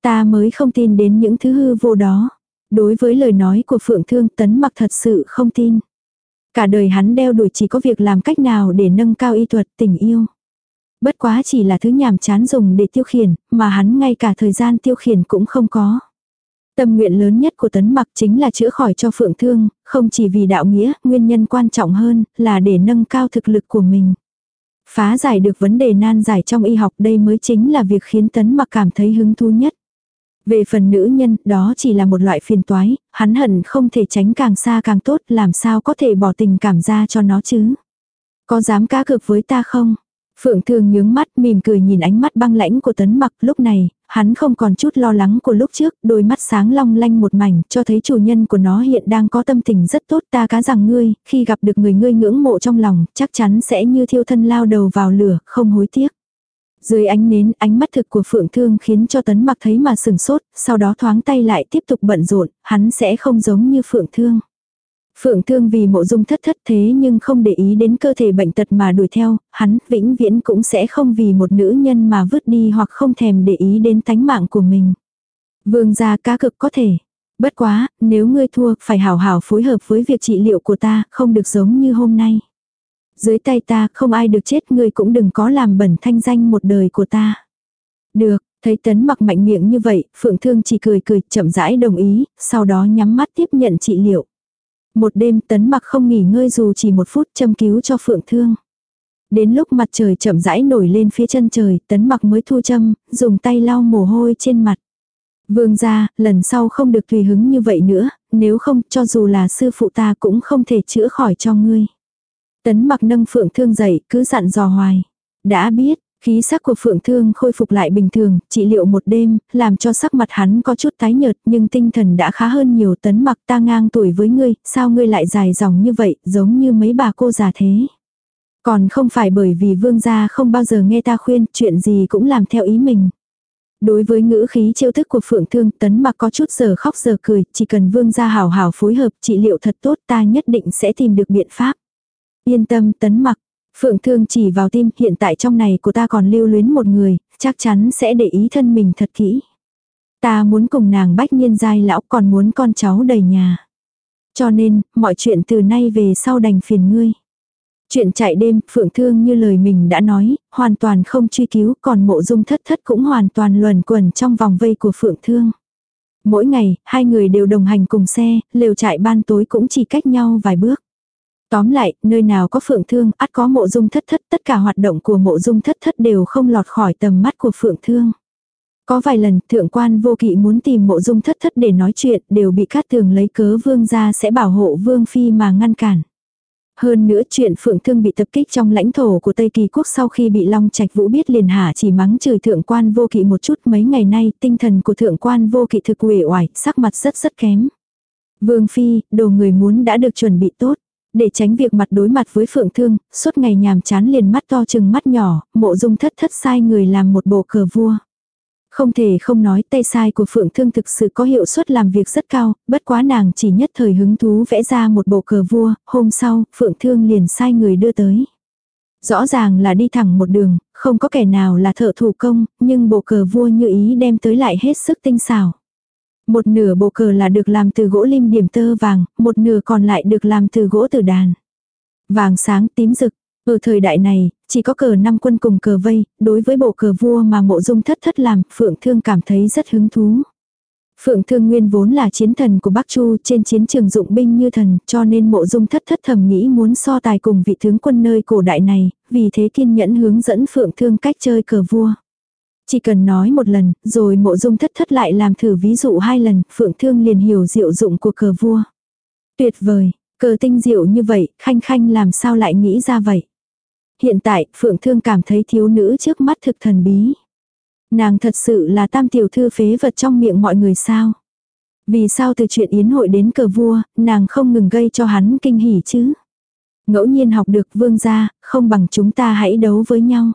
Ta mới không tin đến những thứ hư vô đó. Đối với lời nói của Phượng Thương Tấn mặc thật sự không tin. Cả đời hắn đeo đuổi chỉ có việc làm cách nào để nâng cao y thuật tình yêu. Bất quá chỉ là thứ nhàm chán dùng để tiêu khiển, mà hắn ngay cả thời gian tiêu khiển cũng không có. Tâm nguyện lớn nhất của tấn mặc chính là chữa khỏi cho phượng thương, không chỉ vì đạo nghĩa, nguyên nhân quan trọng hơn là để nâng cao thực lực của mình. Phá giải được vấn đề nan giải trong y học đây mới chính là việc khiến tấn mặc cảm thấy hứng thú nhất. Về phần nữ nhân, đó chỉ là một loại phiền toái, hắn hận không thể tránh càng xa càng tốt, làm sao có thể bỏ tình cảm ra cho nó chứ. Có dám cá cược với ta không? Phượng Thương nhướng mắt mỉm cười nhìn ánh mắt băng lãnh của tấn mặc lúc này, hắn không còn chút lo lắng của lúc trước, đôi mắt sáng long lanh một mảnh, cho thấy chủ nhân của nó hiện đang có tâm tình rất tốt ta cá rằng ngươi, khi gặp được người ngươi ngưỡng mộ trong lòng, chắc chắn sẽ như thiêu thân lao đầu vào lửa, không hối tiếc. Dưới ánh nến, ánh mắt thực của Phượng Thương khiến cho tấn mặc thấy mà sừng sốt, sau đó thoáng tay lại tiếp tục bận rộn, hắn sẽ không giống như Phượng Thương. Phượng thương vì mộ dung thất thất thế nhưng không để ý đến cơ thể bệnh tật mà đuổi theo, hắn vĩnh viễn cũng sẽ không vì một nữ nhân mà vứt đi hoặc không thèm để ý đến tánh mạng của mình. Vương gia cá cực có thể. Bất quá, nếu ngươi thua, phải hảo hảo phối hợp với việc trị liệu của ta, không được giống như hôm nay. Dưới tay ta, không ai được chết, ngươi cũng đừng có làm bẩn thanh danh một đời của ta. Được, thấy tấn mặc mạnh miệng như vậy, Phượng Thương chỉ cười cười, chậm rãi đồng ý, sau đó nhắm mắt tiếp nhận trị liệu. Một đêm tấn mặc không nghỉ ngơi dù chỉ một phút châm cứu cho phượng thương. Đến lúc mặt trời chậm rãi nổi lên phía chân trời, tấn mặc mới thu châm, dùng tay lau mồ hôi trên mặt. Vương gia, lần sau không được tùy hứng như vậy nữa, nếu không cho dù là sư phụ ta cũng không thể chữa khỏi cho ngươi. Tấn mặc nâng phượng thương dậy, cứ dặn dò hoài. Đã biết, Khí sắc của Phượng Thương khôi phục lại bình thường, trị liệu một đêm, làm cho sắc mặt hắn có chút tái nhợt, nhưng tinh thần đã khá hơn nhiều tấn mặc ta ngang tuổi với ngươi, sao ngươi lại dài dòng như vậy, giống như mấy bà cô già thế. Còn không phải bởi vì vương gia không bao giờ nghe ta khuyên, chuyện gì cũng làm theo ý mình. Đối với ngữ khí chiêu thức của Phượng Thương, tấn mặc có chút giờ khóc giờ cười, chỉ cần vương gia hảo hảo phối hợp trị liệu thật tốt ta nhất định sẽ tìm được biện pháp. Yên tâm tấn mặc, Phượng Thương chỉ vào tim hiện tại trong này của ta còn lưu luyến một người, chắc chắn sẽ để ý thân mình thật kỹ. Ta muốn cùng nàng bách niên giai lão còn muốn con cháu đầy nhà. Cho nên, mọi chuyện từ nay về sau đành phiền ngươi. Chuyện chạy đêm, Phượng Thương như lời mình đã nói, hoàn toàn không truy cứu, còn mộ dung thất thất cũng hoàn toàn luẩn quẩn trong vòng vây của Phượng Thương. Mỗi ngày, hai người đều đồng hành cùng xe, lều trại ban tối cũng chỉ cách nhau vài bước. Tóm lại, nơi nào có phượng thương, ắt có mộ dung thất thất, tất cả hoạt động của mộ dung thất thất đều không lọt khỏi tầm mắt của phượng thương. Có vài lần, thượng quan vô kỵ muốn tìm mộ dung thất thất để nói chuyện, đều bị cát tường lấy cớ vương ra sẽ bảo hộ vương phi mà ngăn cản. Hơn nữa chuyện Phượng Thương bị tập kích trong lãnh thổ của Tây Kỳ Quốc sau khi bị Long Trạch Vũ biết liền hạ chỉ mắng chửi thượng quan vô kỵ một chút mấy ngày nay tinh thần của thượng quan vô kỵ thực uể oải, sắc mặt rất rất kém. Vương Phi, đồ người muốn đã được chuẩn bị tốt. Để tránh việc mặt đối mặt với Phượng Thương, suốt ngày nhàm chán liền mắt to chừng mắt nhỏ, mộ dung thất thất sai người làm một bộ cờ vua. Không thể không nói tay sai của Phượng Thương thực sự có hiệu suất làm việc rất cao, bất quá nàng chỉ nhất thời hứng thú vẽ ra một bộ cờ vua, hôm sau, Phượng Thương liền sai người đưa tới. Rõ ràng là đi thẳng một đường, không có kẻ nào là thợ thủ công, nhưng bộ cờ vua như ý đem tới lại hết sức tinh xảo. Một nửa bộ cờ là được làm từ gỗ lim điểm tơ vàng, một nửa còn lại được làm từ gỗ tử đàn. Vàng sáng tím rực, ở thời đại này, chỉ có cờ năm quân cùng cờ vây, đối với bộ cờ vua mà mộ dung thất thất làm, Phượng Thương cảm thấy rất hứng thú. Phượng Thương Nguyên vốn là chiến thần của Bắc Chu trên chiến trường dụng binh như thần, cho nên mộ dung thất thất thầm nghĩ muốn so tài cùng vị tướng quân nơi cổ đại này, vì thế kiên nhẫn hướng dẫn Phượng Thương cách chơi cờ vua. Chỉ cần nói một lần, rồi mộ dung thất thất lại làm thử ví dụ hai lần, Phượng Thương liền hiểu diệu dụng của cờ vua. Tuyệt vời, cờ tinh diệu như vậy, khanh khanh làm sao lại nghĩ ra vậy. Hiện tại, Phượng Thương cảm thấy thiếu nữ trước mắt thực thần bí. Nàng thật sự là tam tiểu thư phế vật trong miệng mọi người sao? Vì sao từ chuyện yến hội đến cờ vua, nàng không ngừng gây cho hắn kinh hỉ chứ? Ngẫu nhiên học được vương gia, không bằng chúng ta hãy đấu với nhau.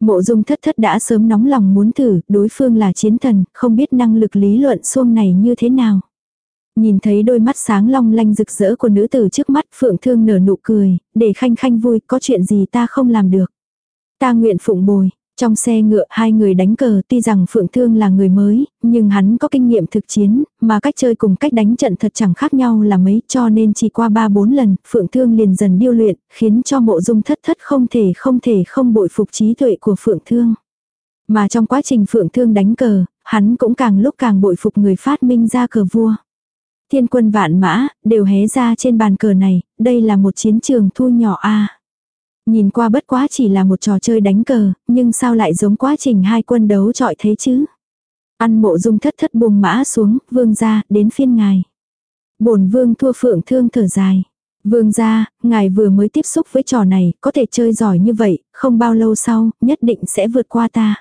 Mộ dung thất thất đã sớm nóng lòng muốn thử, đối phương là chiến thần, không biết năng lực lý luận xuông này như thế nào. Nhìn thấy đôi mắt sáng long lanh rực rỡ của nữ tử trước mắt phượng thương nở nụ cười, để khanh khanh vui, có chuyện gì ta không làm được. Ta nguyện phụng bồi, trong xe ngựa hai người đánh cờ tuy rằng Phượng Thương là người mới, nhưng hắn có kinh nghiệm thực chiến, mà cách chơi cùng cách đánh trận thật chẳng khác nhau là mấy cho nên chỉ qua ba bốn lần Phượng Thương liền dần điêu luyện, khiến cho mộ dung thất thất không thể không thể không bội phục trí tuệ của Phượng Thương. Mà trong quá trình Phượng Thương đánh cờ, hắn cũng càng lúc càng bội phục người phát minh ra cờ vua. Thiên quân vạn mã, đều hé ra trên bàn cờ này, đây là một chiến trường thu nhỏ a Nhìn qua bất quá chỉ là một trò chơi đánh cờ, nhưng sao lại giống quá trình hai quân đấu trọi thế chứ? Ăn mộ dung thất thất buông mã xuống, vương ra, đến phiên ngài. bổn vương thua phượng thương thở dài. Vương ra, ngài vừa mới tiếp xúc với trò này, có thể chơi giỏi như vậy, không bao lâu sau, nhất định sẽ vượt qua ta.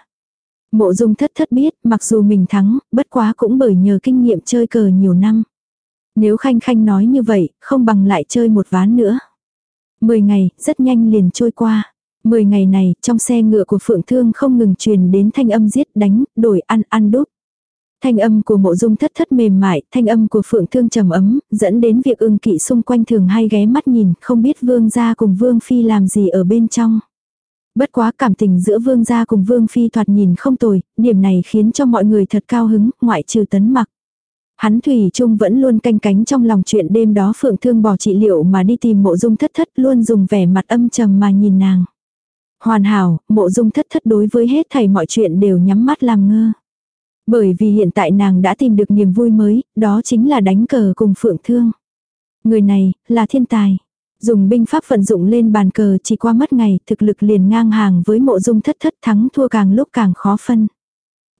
Mộ dung thất thất biết, mặc dù mình thắng, bất quá cũng bởi nhờ kinh nghiệm chơi cờ nhiều năm. Nếu khanh khanh nói như vậy, không bằng lại chơi một ván nữa. Mười ngày, rất nhanh liền trôi qua. Mười ngày này, trong xe ngựa của Phượng Thương không ngừng truyền đến thanh âm giết đánh, đổi ăn ăn đúc. Thanh âm của mộ dung thất thất mềm mại, thanh âm của Phượng Thương trầm ấm, dẫn đến việc ưng kỵ xung quanh thường hay ghé mắt nhìn, không biết vương gia cùng vương phi làm gì ở bên trong. Bất quá cảm tình giữa vương gia cùng vương phi thoạt nhìn không tồi, điểm này khiến cho mọi người thật cao hứng, ngoại trừ tấn mặc. Hắn Thủy Trung vẫn luôn canh cánh trong lòng chuyện đêm đó Phượng Thương bỏ trị liệu mà đi tìm mộ dung thất thất luôn dùng vẻ mặt âm trầm mà nhìn nàng. Hoàn hảo, mộ dung thất thất đối với hết thảy mọi chuyện đều nhắm mắt làm ngơ. Bởi vì hiện tại nàng đã tìm được niềm vui mới, đó chính là đánh cờ cùng Phượng Thương. Người này, là thiên tài. Dùng binh pháp vận dụng lên bàn cờ chỉ qua mất ngày, thực lực liền ngang hàng với mộ dung thất thất thắng thua càng lúc càng khó phân.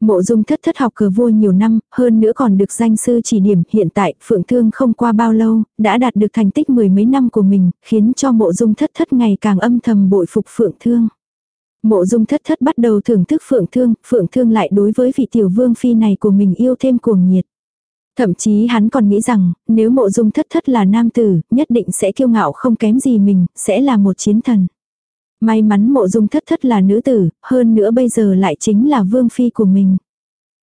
Mộ dung thất thất học cờ vua nhiều năm, hơn nữa còn được danh sư chỉ điểm hiện tại, Phượng Thương không qua bao lâu, đã đạt được thành tích mười mấy năm của mình, khiến cho mộ dung thất thất ngày càng âm thầm bội phục Phượng Thương. Mộ dung thất thất bắt đầu thưởng thức Phượng Thương, Phượng Thương lại đối với vị tiểu vương phi này của mình yêu thêm cuồng nhiệt. Thậm chí hắn còn nghĩ rằng, nếu mộ dung thất thất là nam tử, nhất định sẽ kiêu ngạo không kém gì mình, sẽ là một chiến thần. May mắn mộ dung thất thất là nữ tử, hơn nữa bây giờ lại chính là vương phi của mình.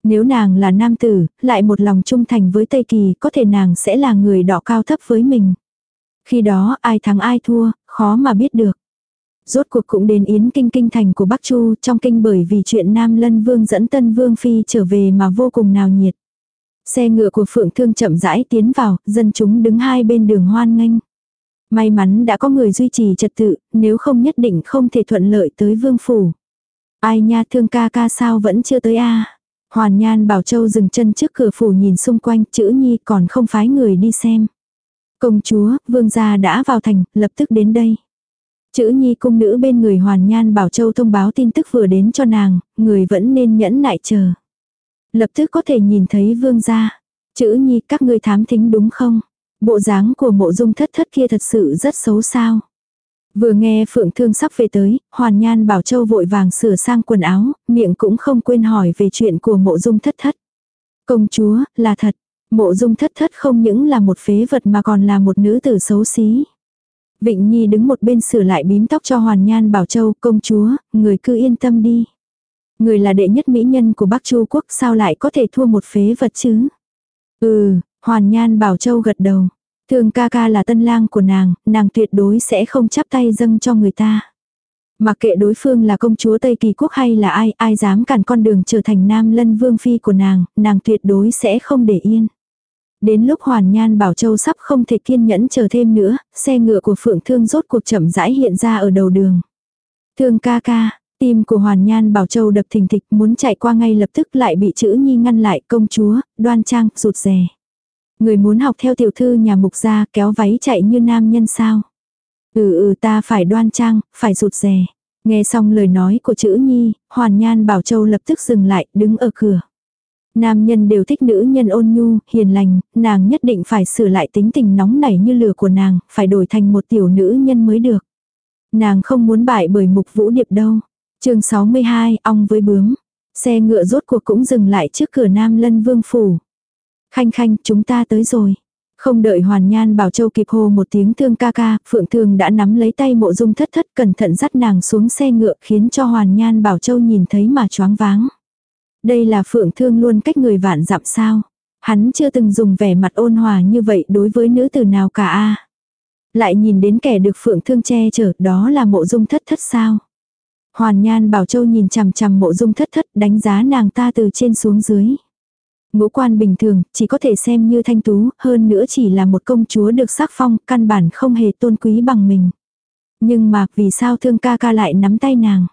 Nếu nàng là nam tử, lại một lòng trung thành với Tây Kỳ, có thể nàng sẽ là người đỏ cao thấp với mình. Khi đó ai thắng ai thua, khó mà biết được. Rốt cuộc cũng đến Yến Kinh Kinh thành của Bắc Chu trong kinh bởi vì chuyện Nam Lân Vương dẫn Tân Vương Phi trở về mà vô cùng nào nhiệt. Xe ngựa của Phượng Thương chậm rãi tiến vào, dân chúng đứng hai bên đường hoan nghênh. May mắn đã có người duy trì trật tự, nếu không nhất định không thể thuận lợi tới vương phủ. Ai nha thương ca ca sao vẫn chưa tới a Hoàn Nhan Bảo Châu dừng chân trước cửa phủ nhìn xung quanh, chữ nhi còn không phái người đi xem. Công chúa, vương gia đã vào thành, lập tức đến đây. Chữ nhi cung nữ bên người Hoàn Nhan Bảo Châu thông báo tin tức vừa đến cho nàng, người vẫn nên nhẫn nại chờ. Lập tức có thể nhìn thấy vương gia. Chữ nhi các ngươi thám thính đúng không? Bộ dáng của mộ dung thất thất kia thật sự rất xấu sao. Vừa nghe Phượng Thương sắp về tới, Hoàn Nhan Bảo Châu vội vàng sửa sang quần áo, miệng cũng không quên hỏi về chuyện của mộ dung thất thất. Công chúa, là thật, mộ dung thất thất không những là một phế vật mà còn là một nữ tử xấu xí. Vịnh Nhi đứng một bên sửa lại bím tóc cho Hoàn Nhan Bảo Châu, công chúa, người cứ yên tâm đi. Người là đệ nhất mỹ nhân của Bắc Chu Quốc sao lại có thể thua một phế vật chứ? Ừ, Hoàn Nhan Bảo Châu gật đầu. Thương ca ca là tân lang của nàng, nàng tuyệt đối sẽ không chắp tay dâng cho người ta. Mặc kệ đối phương là công chúa Tây Kỳ Quốc hay là ai, ai dám cản con đường trở thành nam lân vương phi của nàng, nàng tuyệt đối sẽ không để yên. Đến lúc Hoàn Nhan Bảo Châu sắp không thể kiên nhẫn chờ thêm nữa, xe ngựa của Phượng Thương rốt cuộc chậm rãi hiện ra ở đầu đường. Thương ca ca, tim của Hoàn Nhan Bảo Châu đập thình thịch muốn chạy qua ngay lập tức lại bị chữ nhi ngăn lại công chúa, đoan trang, rụt rè. Người muốn học theo tiểu thư nhà mục gia kéo váy chạy như nam nhân sao. Ừ ừ ta phải đoan trang, phải rụt rè. Nghe xong lời nói của chữ nhi, Hoàn Nhan Bảo Châu lập tức dừng lại, đứng ở cửa. Nam nhân đều thích nữ nhân ôn nhu, hiền lành, nàng nhất định phải sửa lại tính tình nóng nảy như lửa của nàng, phải đổi thành một tiểu nữ nhân mới được. Nàng không muốn bại bởi mục vũ điệp đâu. chương 62, ong với bướm. Xe ngựa rốt cuộc cũng dừng lại trước cửa Nam Lân Vương Phủ. Khanh khanh, chúng ta tới rồi. Không đợi Hoàn Nhan Bảo Châu kịp hô một tiếng thương ca ca, Phượng Thường đã nắm lấy tay mộ dung thất thất cẩn thận dắt nàng xuống xe ngựa khiến cho Hoàn Nhan Bảo Châu nhìn thấy mà choáng váng. Đây là Phượng Thương luôn cách người vạn dặm sao. Hắn chưa từng dùng vẻ mặt ôn hòa như vậy đối với nữ tử nào cả a Lại nhìn đến kẻ được Phượng Thương che chở đó là mộ dung thất thất sao. Hoàn Nhan Bảo Châu nhìn chằm chằm mộ dung thất thất đánh giá nàng ta từ trên xuống dưới. Ngũ quan bình thường, chỉ có thể xem như thanh tú, hơn nữa chỉ là một công chúa được sắc phong, căn bản không hề tôn quý bằng mình. Nhưng mà, vì sao thương ca ca lại nắm tay nàng?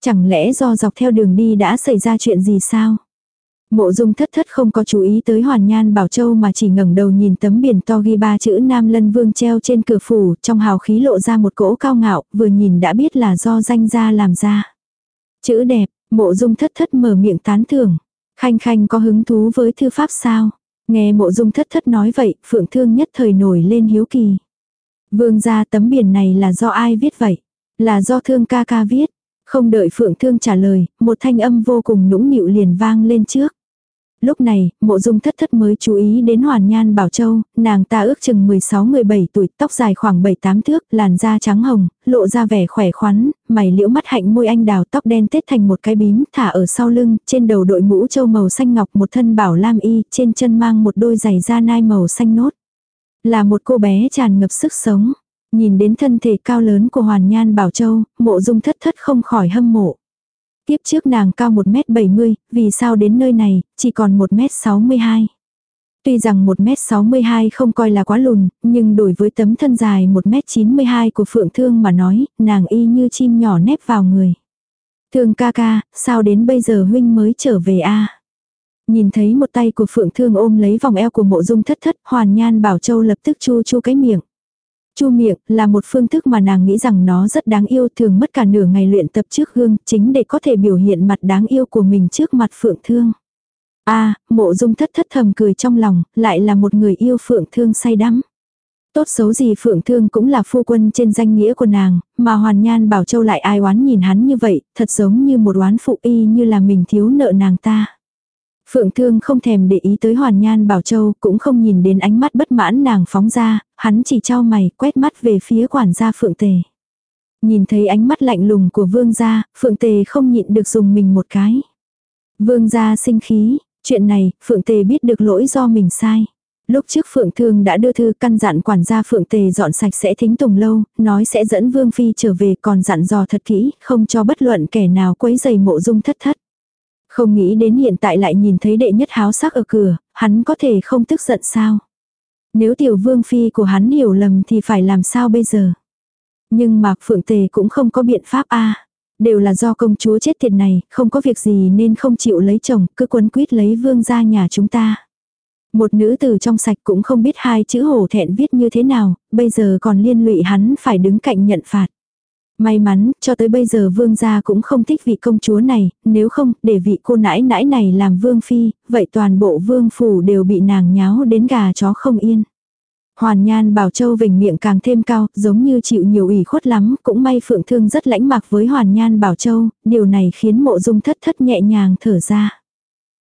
Chẳng lẽ do dọc theo đường đi đã xảy ra chuyện gì sao? Mộ dung thất thất không có chú ý tới hoàn nhan bảo châu mà chỉ ngẩng đầu nhìn tấm biển to ghi ba chữ Nam Lân Vương treo trên cửa phủ, trong hào khí lộ ra một cỗ cao ngạo, vừa nhìn đã biết là do danh gia làm ra. Chữ đẹp, mộ dung thất thất mở miệng tán thưởng. Khanh khanh có hứng thú với thư pháp sao? Nghe mộ dung thất thất nói vậy, phượng thương nhất thời nổi lên hiếu kỳ. Vương gia tấm biển này là do ai viết vậy? Là do thương ca ca viết. Không đợi phượng thương trả lời, một thanh âm vô cùng nũng nịu liền vang lên trước. Lúc này, mộ dung thất thất mới chú ý đến hoàn nhan bảo châu, nàng ta ước chừng 16-17 tuổi, tóc dài khoảng 7-8 thước, làn da trắng hồng, lộ ra vẻ khỏe khoắn, mày liễu mắt hạnh môi anh đào tóc đen tết thành một cái bím thả ở sau lưng, trên đầu đội mũ châu màu xanh ngọc một thân bảo lam y, trên chân mang một đôi giày da nai màu xanh nốt. Là một cô bé tràn ngập sức sống. Nhìn đến thân thể cao lớn của Hoàn Nhan Bảo Châu, mộ dung thất thất không khỏi hâm mộ. Tiếp trước nàng cao 1m70, vì sao đến nơi này, chỉ còn 1m62. Tuy rằng 1m62 không coi là quá lùn, nhưng đổi với tấm thân dài 1m92 của Phượng Thương mà nói, nàng y như chim nhỏ nép vào người. Thương ca ca, sao đến bây giờ huynh mới trở về a Nhìn thấy một tay của Phượng Thương ôm lấy vòng eo của mộ dung thất thất, Hoàn Nhan Bảo Châu lập tức chu chu cái miệng. Chu miệng là một phương thức mà nàng nghĩ rằng nó rất đáng yêu thường mất cả nửa ngày luyện tập trước gương chính để có thể biểu hiện mặt đáng yêu của mình trước mặt Phượng Thương. a mộ dung thất thất thầm cười trong lòng, lại là một người yêu Phượng Thương say đắm. Tốt xấu gì Phượng Thương cũng là phu quân trên danh nghĩa của nàng, mà Hoàn Nhan Bảo Châu lại ai oán nhìn hắn như vậy, thật giống như một oán phụ y như là mình thiếu nợ nàng ta. Phượng Thương không thèm để ý tới Hoàn Nhan Bảo Châu, cũng không nhìn đến ánh mắt bất mãn nàng phóng ra, hắn chỉ trao mày, quét mắt về phía quản gia Phượng Tề. Nhìn thấy ánh mắt lạnh lùng của vương gia, Phượng Tề không nhịn được dùng mình một cái. Vương gia sinh khí, chuyện này, Phượng Tề biết được lỗi do mình sai. Lúc trước Phượng Thương đã đưa thư căn dặn quản gia Phượng Tề dọn sạch sẽ thính tùng lâu, nói sẽ dẫn Vương Phi trở về còn dặn dò thật kỹ, không cho bất luận kẻ nào quấy giày mộ dung thất thất. Không nghĩ đến hiện tại lại nhìn thấy đệ nhất háo sắc ở cửa, hắn có thể không tức giận sao. Nếu tiểu vương phi của hắn hiểu lầm thì phải làm sao bây giờ. Nhưng mà Phượng Tề cũng không có biện pháp a Đều là do công chúa chết tiệt này, không có việc gì nên không chịu lấy chồng, cứ quấn quýt lấy vương ra nhà chúng ta. Một nữ tử trong sạch cũng không biết hai chữ hổ thẹn viết như thế nào, bây giờ còn liên lụy hắn phải đứng cạnh nhận phạt. May mắn, cho tới bây giờ vương gia cũng không thích vị công chúa này, nếu không, để vị cô nãi nãi này làm vương phi, vậy toàn bộ vương phủ đều bị nàng nháo đến gà chó không yên. Hoàn Nhan Bảo Châu vỉnh miệng càng thêm cao, giống như chịu nhiều ủy khuất lắm, cũng may Phượng Thương rất lãnh mạc với Hoàn Nhan Bảo Châu, điều này khiến mộ dung thất thất nhẹ nhàng thở ra.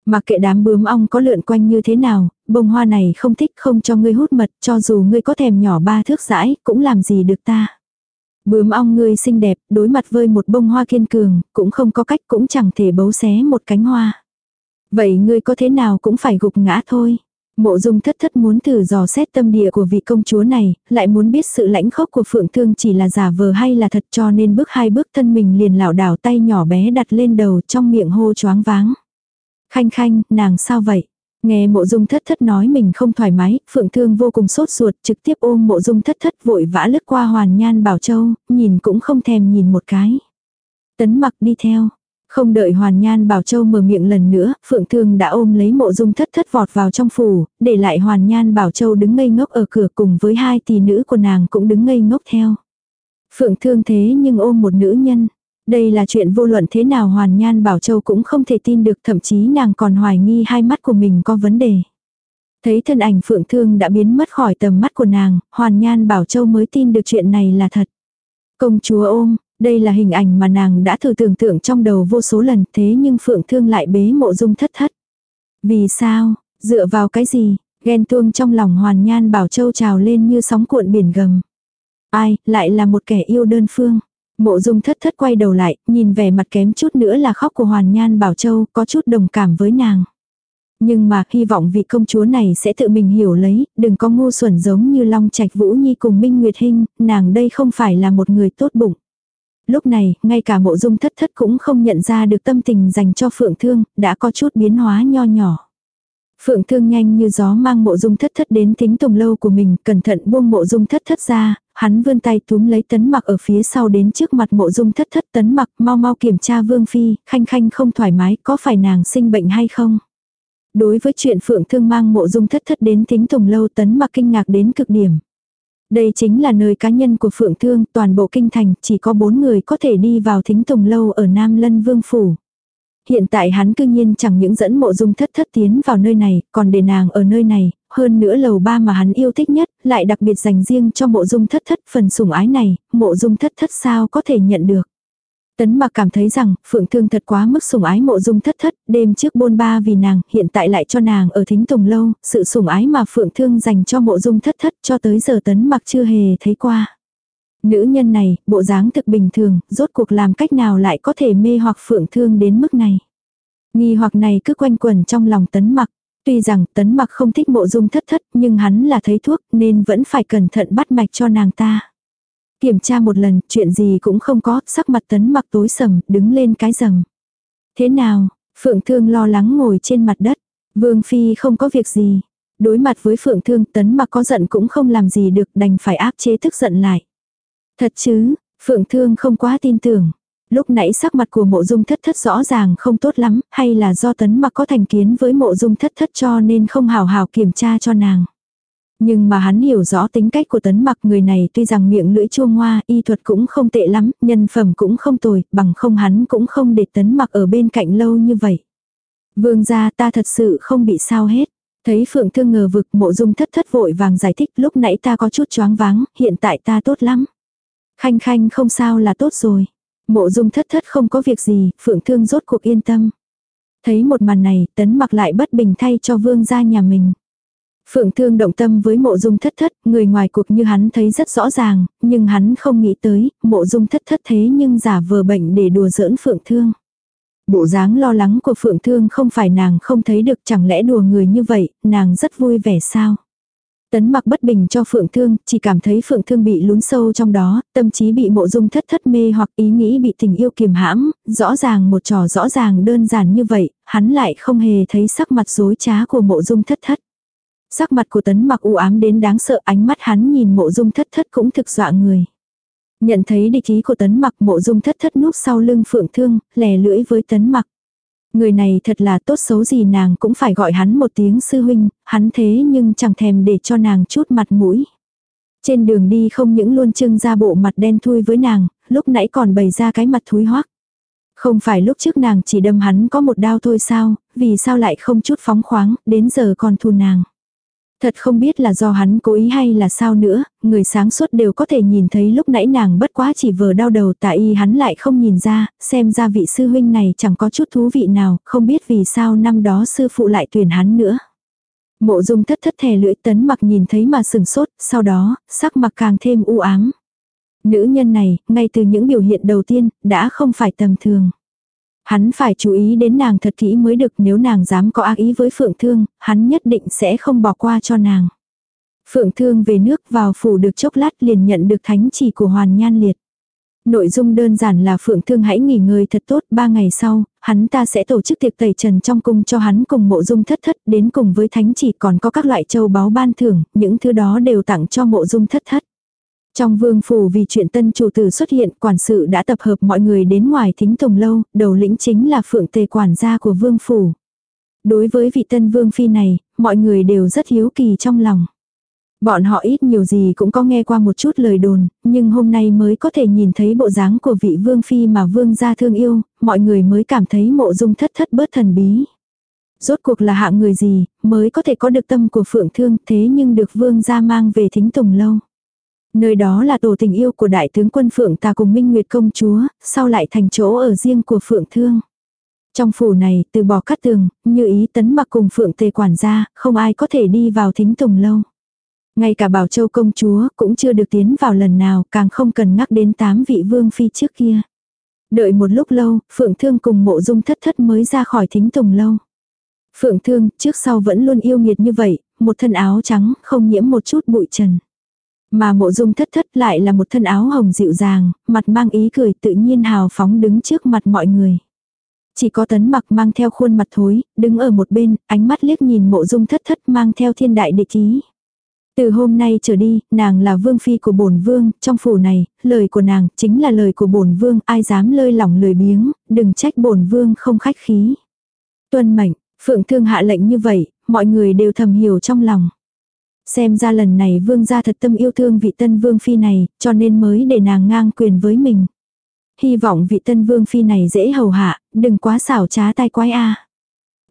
Mặc kệ đám bướm ong có lượn quanh như thế nào, bông hoa này không thích không cho ngươi hút mật, cho dù ngươi có thèm nhỏ ba thước rãi, cũng làm gì được ta. Bướm ong ngươi xinh đẹp, đối mặt với một bông hoa kiên cường, cũng không có cách cũng chẳng thể bấu xé một cánh hoa. Vậy ngươi có thế nào cũng phải gục ngã thôi. Mộ dung thất thất muốn thử dò xét tâm địa của vị công chúa này, lại muốn biết sự lãnh khốc của phượng thương chỉ là giả vờ hay là thật cho nên bước hai bước thân mình liền lảo đảo tay nhỏ bé đặt lên đầu trong miệng hô choáng váng. Khanh khanh, nàng sao vậy? Nghe mộ dung thất thất nói mình không thoải mái, phượng thương vô cùng sốt ruột trực tiếp ôm mộ dung thất thất vội vã lướt qua hoàn nhan bảo châu, nhìn cũng không thèm nhìn một cái. Tấn mặc đi theo, không đợi Hoàn Nhan Bảo Châu mở miệng lần nữa, Phượng Thương đã ôm lấy mộ dung thất thất vọt vào trong phủ, để lại Hoàn Nhan Bảo Châu đứng ngây ngốc ở cửa cùng với hai tỷ nữ của nàng cũng đứng ngây ngốc theo. Phượng Thương thế nhưng ôm một nữ nhân. Đây là chuyện vô luận thế nào Hoàn Nhan Bảo Châu cũng không thể tin được thậm chí nàng còn hoài nghi hai mắt của mình có vấn đề. Thấy thân ảnh Phượng Thương đã biến mất khỏi tầm mắt của nàng, Hoàn Nhan Bảo Châu mới tin được chuyện này là thật. Công chúa ôm, đây là hình ảnh mà nàng đã thử tưởng tượng trong đầu vô số lần thế nhưng Phượng Thương lại bế mộ dung thất thất. Vì sao, dựa vào cái gì, ghen tuông trong lòng Hoàn Nhan Bảo Châu trào lên như sóng cuộn biển gầm. Ai, lại là một kẻ yêu đơn phương. Mộ dung thất thất quay đầu lại, nhìn vẻ mặt kém chút nữa là khóc của Hoàn Nhan Bảo Châu, có chút đồng cảm với nàng. Nhưng mà hy vọng vị công chúa này sẽ tự mình hiểu lấy, đừng có ngu xuẩn giống như Long Trạch Vũ Nhi cùng Minh Nguyệt Hinh, nàng đây không phải là một người tốt bụng. Lúc này, ngay cả mộ dung thất thất cũng không nhận ra được tâm tình dành cho Phượng Thương, đã có chút biến hóa nho nhỏ. Phượng Thương nhanh như gió mang mộ dung thất thất đến thính tùng lâu của mình, cẩn thận buông mộ dung thất thất ra, hắn vươn tay túm lấy tấn mặc ở phía sau đến trước mặt mộ dung thất thất tấn mặc mau mau kiểm tra vương phi, khanh khanh không thoải mái, có phải nàng sinh bệnh hay không? Đối với chuyện Phượng Thương mang mộ dung thất thất đến thính tùng lâu tấn mặc kinh ngạc đến cực điểm. Đây chính là nơi cá nhân của Phượng Thương, toàn bộ kinh thành chỉ có bốn người có thể đi vào thính tùng lâu ở Nam Lân Vương Phủ. Hiện tại hắn cư nhiên chẳng những dẫn mộ dung thất thất tiến vào nơi này, còn để nàng ở nơi này, hơn nữa lầu ba mà hắn yêu thích nhất, lại đặc biệt dành riêng cho mộ dung thất thất phần sủng ái này, mộ dung thất thất sao có thể nhận được. Tấn mà cảm thấy rằng, Phượng Thương thật quá mức sủng ái mộ dung thất thất, đêm trước bôn ba vì nàng, hiện tại lại cho nàng ở thính tùng lâu, sự sủng ái mà Phượng Thương dành cho mộ dung thất thất cho tới giờ Tấn mặc chưa hề thấy qua. Nữ nhân này, bộ dáng thực bình thường, rốt cuộc làm cách nào lại có thể mê hoặc Phượng Thương đến mức này. Nghi hoặc này cứ quanh quẩn trong lòng Tấn mặc. Tuy rằng Tấn mặc không thích mộ dung thất thất nhưng hắn là thấy thuốc nên vẫn phải cẩn thận bắt mạch cho nàng ta. Kiểm tra một lần, chuyện gì cũng không có, sắc mặt tấn mặc tối sầm, đứng lên cái rầm. Thế nào, Phượng Thương lo lắng ngồi trên mặt đất. Vương Phi không có việc gì. Đối mặt với Phượng Thương tấn mặc có giận cũng không làm gì được đành phải áp chế tức giận lại. Thật chứ, Phượng Thương không quá tin tưởng. Lúc nãy sắc mặt của mộ dung thất thất rõ ràng không tốt lắm, hay là do tấn mặc có thành kiến với mộ dung thất thất cho nên không hào hào kiểm tra cho nàng. Nhưng mà hắn hiểu rõ tính cách của tấn mặc người này tuy rằng miệng lưỡi chua ngoa, y thuật cũng không tệ lắm, nhân phẩm cũng không tồi, bằng không hắn cũng không để tấn mặc ở bên cạnh lâu như vậy. Vương gia ta thật sự không bị sao hết. Thấy Phượng Thương ngờ vực mộ dung thất thất vội vàng giải thích lúc nãy ta có chút choáng váng, hiện tại ta tốt lắm. Khanh khanh không sao là tốt rồi. Mộ dung thất thất không có việc gì, Phượng Thương rốt cuộc yên tâm. Thấy một màn này, tấn mặc lại bất bình thay cho vương gia nhà mình. Phượng Thương động tâm với mộ dung thất thất, người ngoài cuộc như hắn thấy rất rõ ràng, nhưng hắn không nghĩ tới, mộ dung thất thất thế nhưng giả vờ bệnh để đùa giỡn Phượng Thương. Bộ dáng lo lắng của Phượng Thương không phải nàng không thấy được chẳng lẽ đùa người như vậy, nàng rất vui vẻ sao. Tấn mặc bất bình cho Phượng Thương, chỉ cảm thấy Phượng Thương bị lún sâu trong đó, tâm trí bị mộ dung thất thất mê hoặc ý nghĩ bị tình yêu kiềm hãm, rõ ràng một trò rõ ràng đơn giản như vậy, hắn lại không hề thấy sắc mặt dối trá của mộ dung thất thất. Sắc mặt của tấn mặc u ám đến đáng sợ ánh mắt hắn nhìn mộ dung thất thất cũng thực dọa người. Nhận thấy địch ý của tấn mặc mộ dung thất thất núp sau lưng phượng thương, lè lưỡi với tấn mặc. Người này thật là tốt xấu gì nàng cũng phải gọi hắn một tiếng sư huynh, hắn thế nhưng chẳng thèm để cho nàng chút mặt mũi. Trên đường đi không những luôn trưng ra bộ mặt đen thui với nàng, lúc nãy còn bày ra cái mặt thúi hoắc. Không phải lúc trước nàng chỉ đâm hắn có một đao thôi sao, vì sao lại không chút phóng khoáng, đến giờ còn thù nàng. Thật không biết là do hắn cố ý hay là sao nữa, người sáng suốt đều có thể nhìn thấy lúc nãy nàng bất quá chỉ vừa đau đầu tại y hắn lại không nhìn ra, xem ra vị sư huynh này chẳng có chút thú vị nào, không biết vì sao năm đó sư phụ lại tuyển hắn nữa. Mộ dung thất thất thè lưỡi tấn mặc nhìn thấy mà sừng sốt, sau đó, sắc mặt càng thêm u ám. Nữ nhân này, ngay từ những biểu hiện đầu tiên, đã không phải tầm thường. Hắn phải chú ý đến nàng thật kỹ mới được nếu nàng dám có ác ý với Phượng Thương, hắn nhất định sẽ không bỏ qua cho nàng. Phượng Thương về nước vào phủ được chốc lát liền nhận được thánh chỉ của Hoàn Nhan Liệt. Nội dung đơn giản là Phượng Thương hãy nghỉ ngơi thật tốt, ba ngày sau, hắn ta sẽ tổ chức tiệc tẩy trần trong cung cho hắn cùng mộ dung thất thất, đến cùng với thánh chỉ còn có các loại châu báu ban thưởng, những thứ đó đều tặng cho mộ dung thất thất. Trong vương phủ vì chuyện tân chủ tử xuất hiện, quản sự đã tập hợp mọi người đến ngoài thính tùng lâu, đầu lĩnh chính là phượng tề quản gia của vương phủ. Đối với vị tân vương phi này, mọi người đều rất hiếu kỳ trong lòng. Bọn họ ít nhiều gì cũng có nghe qua một chút lời đồn, nhưng hôm nay mới có thể nhìn thấy bộ dáng của vị vương phi mà vương gia thương yêu, mọi người mới cảm thấy mộ dung thất thất bớt thần bí. Rốt cuộc là hạng người gì, mới có thể có được tâm của phượng thương thế nhưng được vương gia mang về thính tùng lâu. Nơi đó là tổ tình yêu của đại tướng quân Phượng ta cùng Minh Nguyệt công chúa, sau lại thành chỗ ở riêng của Phượng Thương. Trong phủ này, từ bỏ cắt tường, như ý tấn mặc cùng Phượng tề quản gia, không ai có thể đi vào thính tùng lâu. Ngay cả Bảo Châu công chúa cũng chưa được tiến vào lần nào, càng không cần ngắc đến tám vị vương phi trước kia. Đợi một lúc lâu, Phượng Thương cùng mộ dung thất thất mới ra khỏi thính tùng lâu. Phượng Thương, trước sau vẫn luôn yêu nghiệt như vậy, một thân áo trắng, không nhiễm một chút bụi trần. Mà mộ dung thất thất lại là một thân áo hồng dịu dàng, mặt mang ý cười tự nhiên hào phóng đứng trước mặt mọi người. Chỉ có tấn mặc mang theo khuôn mặt thối, đứng ở một bên, ánh mắt liếc nhìn mộ dung thất thất mang theo thiên đại địch ý. Từ hôm nay trở đi, nàng là vương phi của bổn vương, trong phủ này, lời của nàng chính là lời của bổn vương, ai dám lơi lỏng lười biếng, đừng trách bổn vương không khách khí. Tuân mệnh, phượng thương hạ lệnh như vậy, mọi người đều thầm hiểu trong lòng. Xem ra lần này vương gia thật tâm yêu thương vị tân vương phi này, cho nên mới để nàng ngang quyền với mình. Hy vọng vị tân vương phi này dễ hầu hạ, đừng quá xảo trá tai quái a.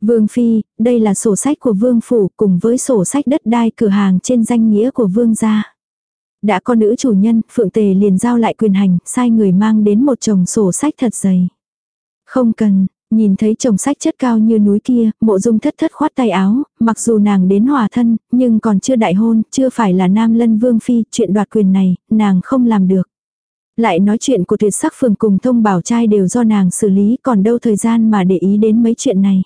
Vương phi, đây là sổ sách của vương phủ cùng với sổ sách đất đai cửa hàng trên danh nghĩa của vương gia. Đã có nữ chủ nhân, Phượng Tề liền giao lại quyền hành, sai người mang đến một chồng sổ sách thật dày. Không cần, Nhìn thấy chồng sách chất cao như núi kia, mộ dung thất thất khoát tay áo, mặc dù nàng đến hòa thân, nhưng còn chưa đại hôn, chưa phải là nam lân vương phi, chuyện đoạt quyền này, nàng không làm được. Lại nói chuyện của tuyệt sắc phường cùng thông bảo trai đều do nàng xử lý, còn đâu thời gian mà để ý đến mấy chuyện này.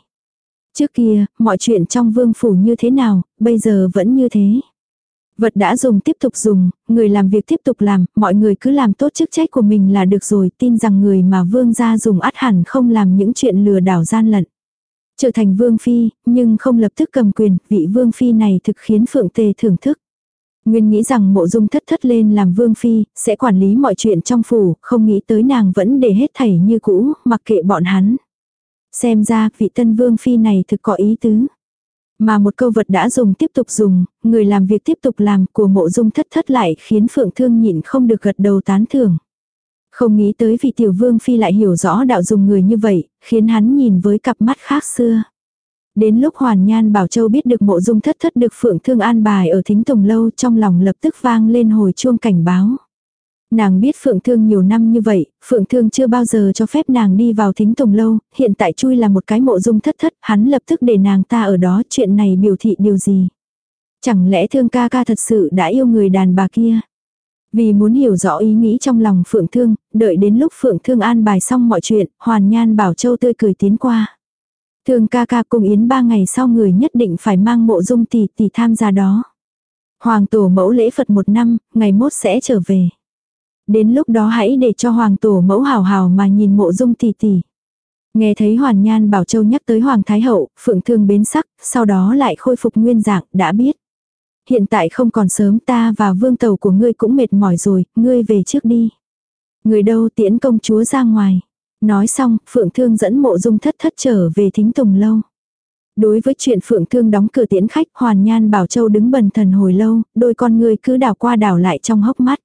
Trước kia, mọi chuyện trong vương phủ như thế nào, bây giờ vẫn như thế. Vật đã dùng tiếp tục dùng, người làm việc tiếp tục làm, mọi người cứ làm tốt chức trách của mình là được rồi, tin rằng người mà vương gia dùng át hẳn không làm những chuyện lừa đảo gian lận. Trở thành vương phi, nhưng không lập tức cầm quyền, vị vương phi này thực khiến phượng tề thưởng thức. Nguyên nghĩ rằng mộ dung thất thất lên làm vương phi, sẽ quản lý mọi chuyện trong phủ, không nghĩ tới nàng vẫn để hết thảy như cũ, mặc kệ bọn hắn. Xem ra vị tân vương phi này thực có ý tứ. Mà một câu vật đã dùng tiếp tục dùng, người làm việc tiếp tục làm của mộ dung thất thất lại khiến phượng thương nhịn không được gật đầu tán thưởng. Không nghĩ tới vì tiểu vương phi lại hiểu rõ đạo dùng người như vậy, khiến hắn nhìn với cặp mắt khác xưa. Đến lúc Hoàn Nhan Bảo Châu biết được mộ dung thất thất được Phượng Thương an bài ở thính tùng lâu trong lòng lập tức vang lên hồi chuông cảnh báo. Nàng biết Phượng Thương nhiều năm như vậy, Phượng Thương chưa bao giờ cho phép nàng đi vào thính tùng lâu, hiện tại chui là một cái mộ dung thất thất, hắn lập tức để nàng ta ở đó chuyện này biểu thị điều gì. Chẳng lẽ Thương ca ca thật sự đã yêu người đàn bà kia. Vì muốn hiểu rõ ý nghĩ trong lòng Phượng Thương, đợi đến lúc Phượng Thương an bài xong mọi chuyện, Hoàn Nhan Bảo Châu tươi cười tiến qua. Thương ca ca cùng Yến ba ngày sau người nhất định phải mang mộ dung tỷ tỷ tham gia đó. Hoàng tổ mẫu lễ Phật một năm, ngày mốt sẽ trở về. Đến lúc đó hãy để cho hoàng tổ mẫu hào hào mà nhìn mộ dung tỷ tỷ. Nghe thấy Hoàn Nhan Bảo Châu nhắc tới Hoàng Thái Hậu, phượng thương bến sắc, sau đó lại khôi phục nguyên dạng, đã biết. Hiện tại không còn sớm ta và vương tàu của ngươi cũng mệt mỏi rồi, ngươi về trước đi. Người đâu tiễn công chúa ra ngoài. Nói xong, Phượng Thương dẫn mộ dung thất thất trở về thính tùng lâu. Đối với chuyện Phượng Thương đóng cửa tiễn khách, Hoàn Nhan Bảo Châu đứng bần thần hồi lâu, đôi con người cứ đảo qua đảo lại trong hốc mắt.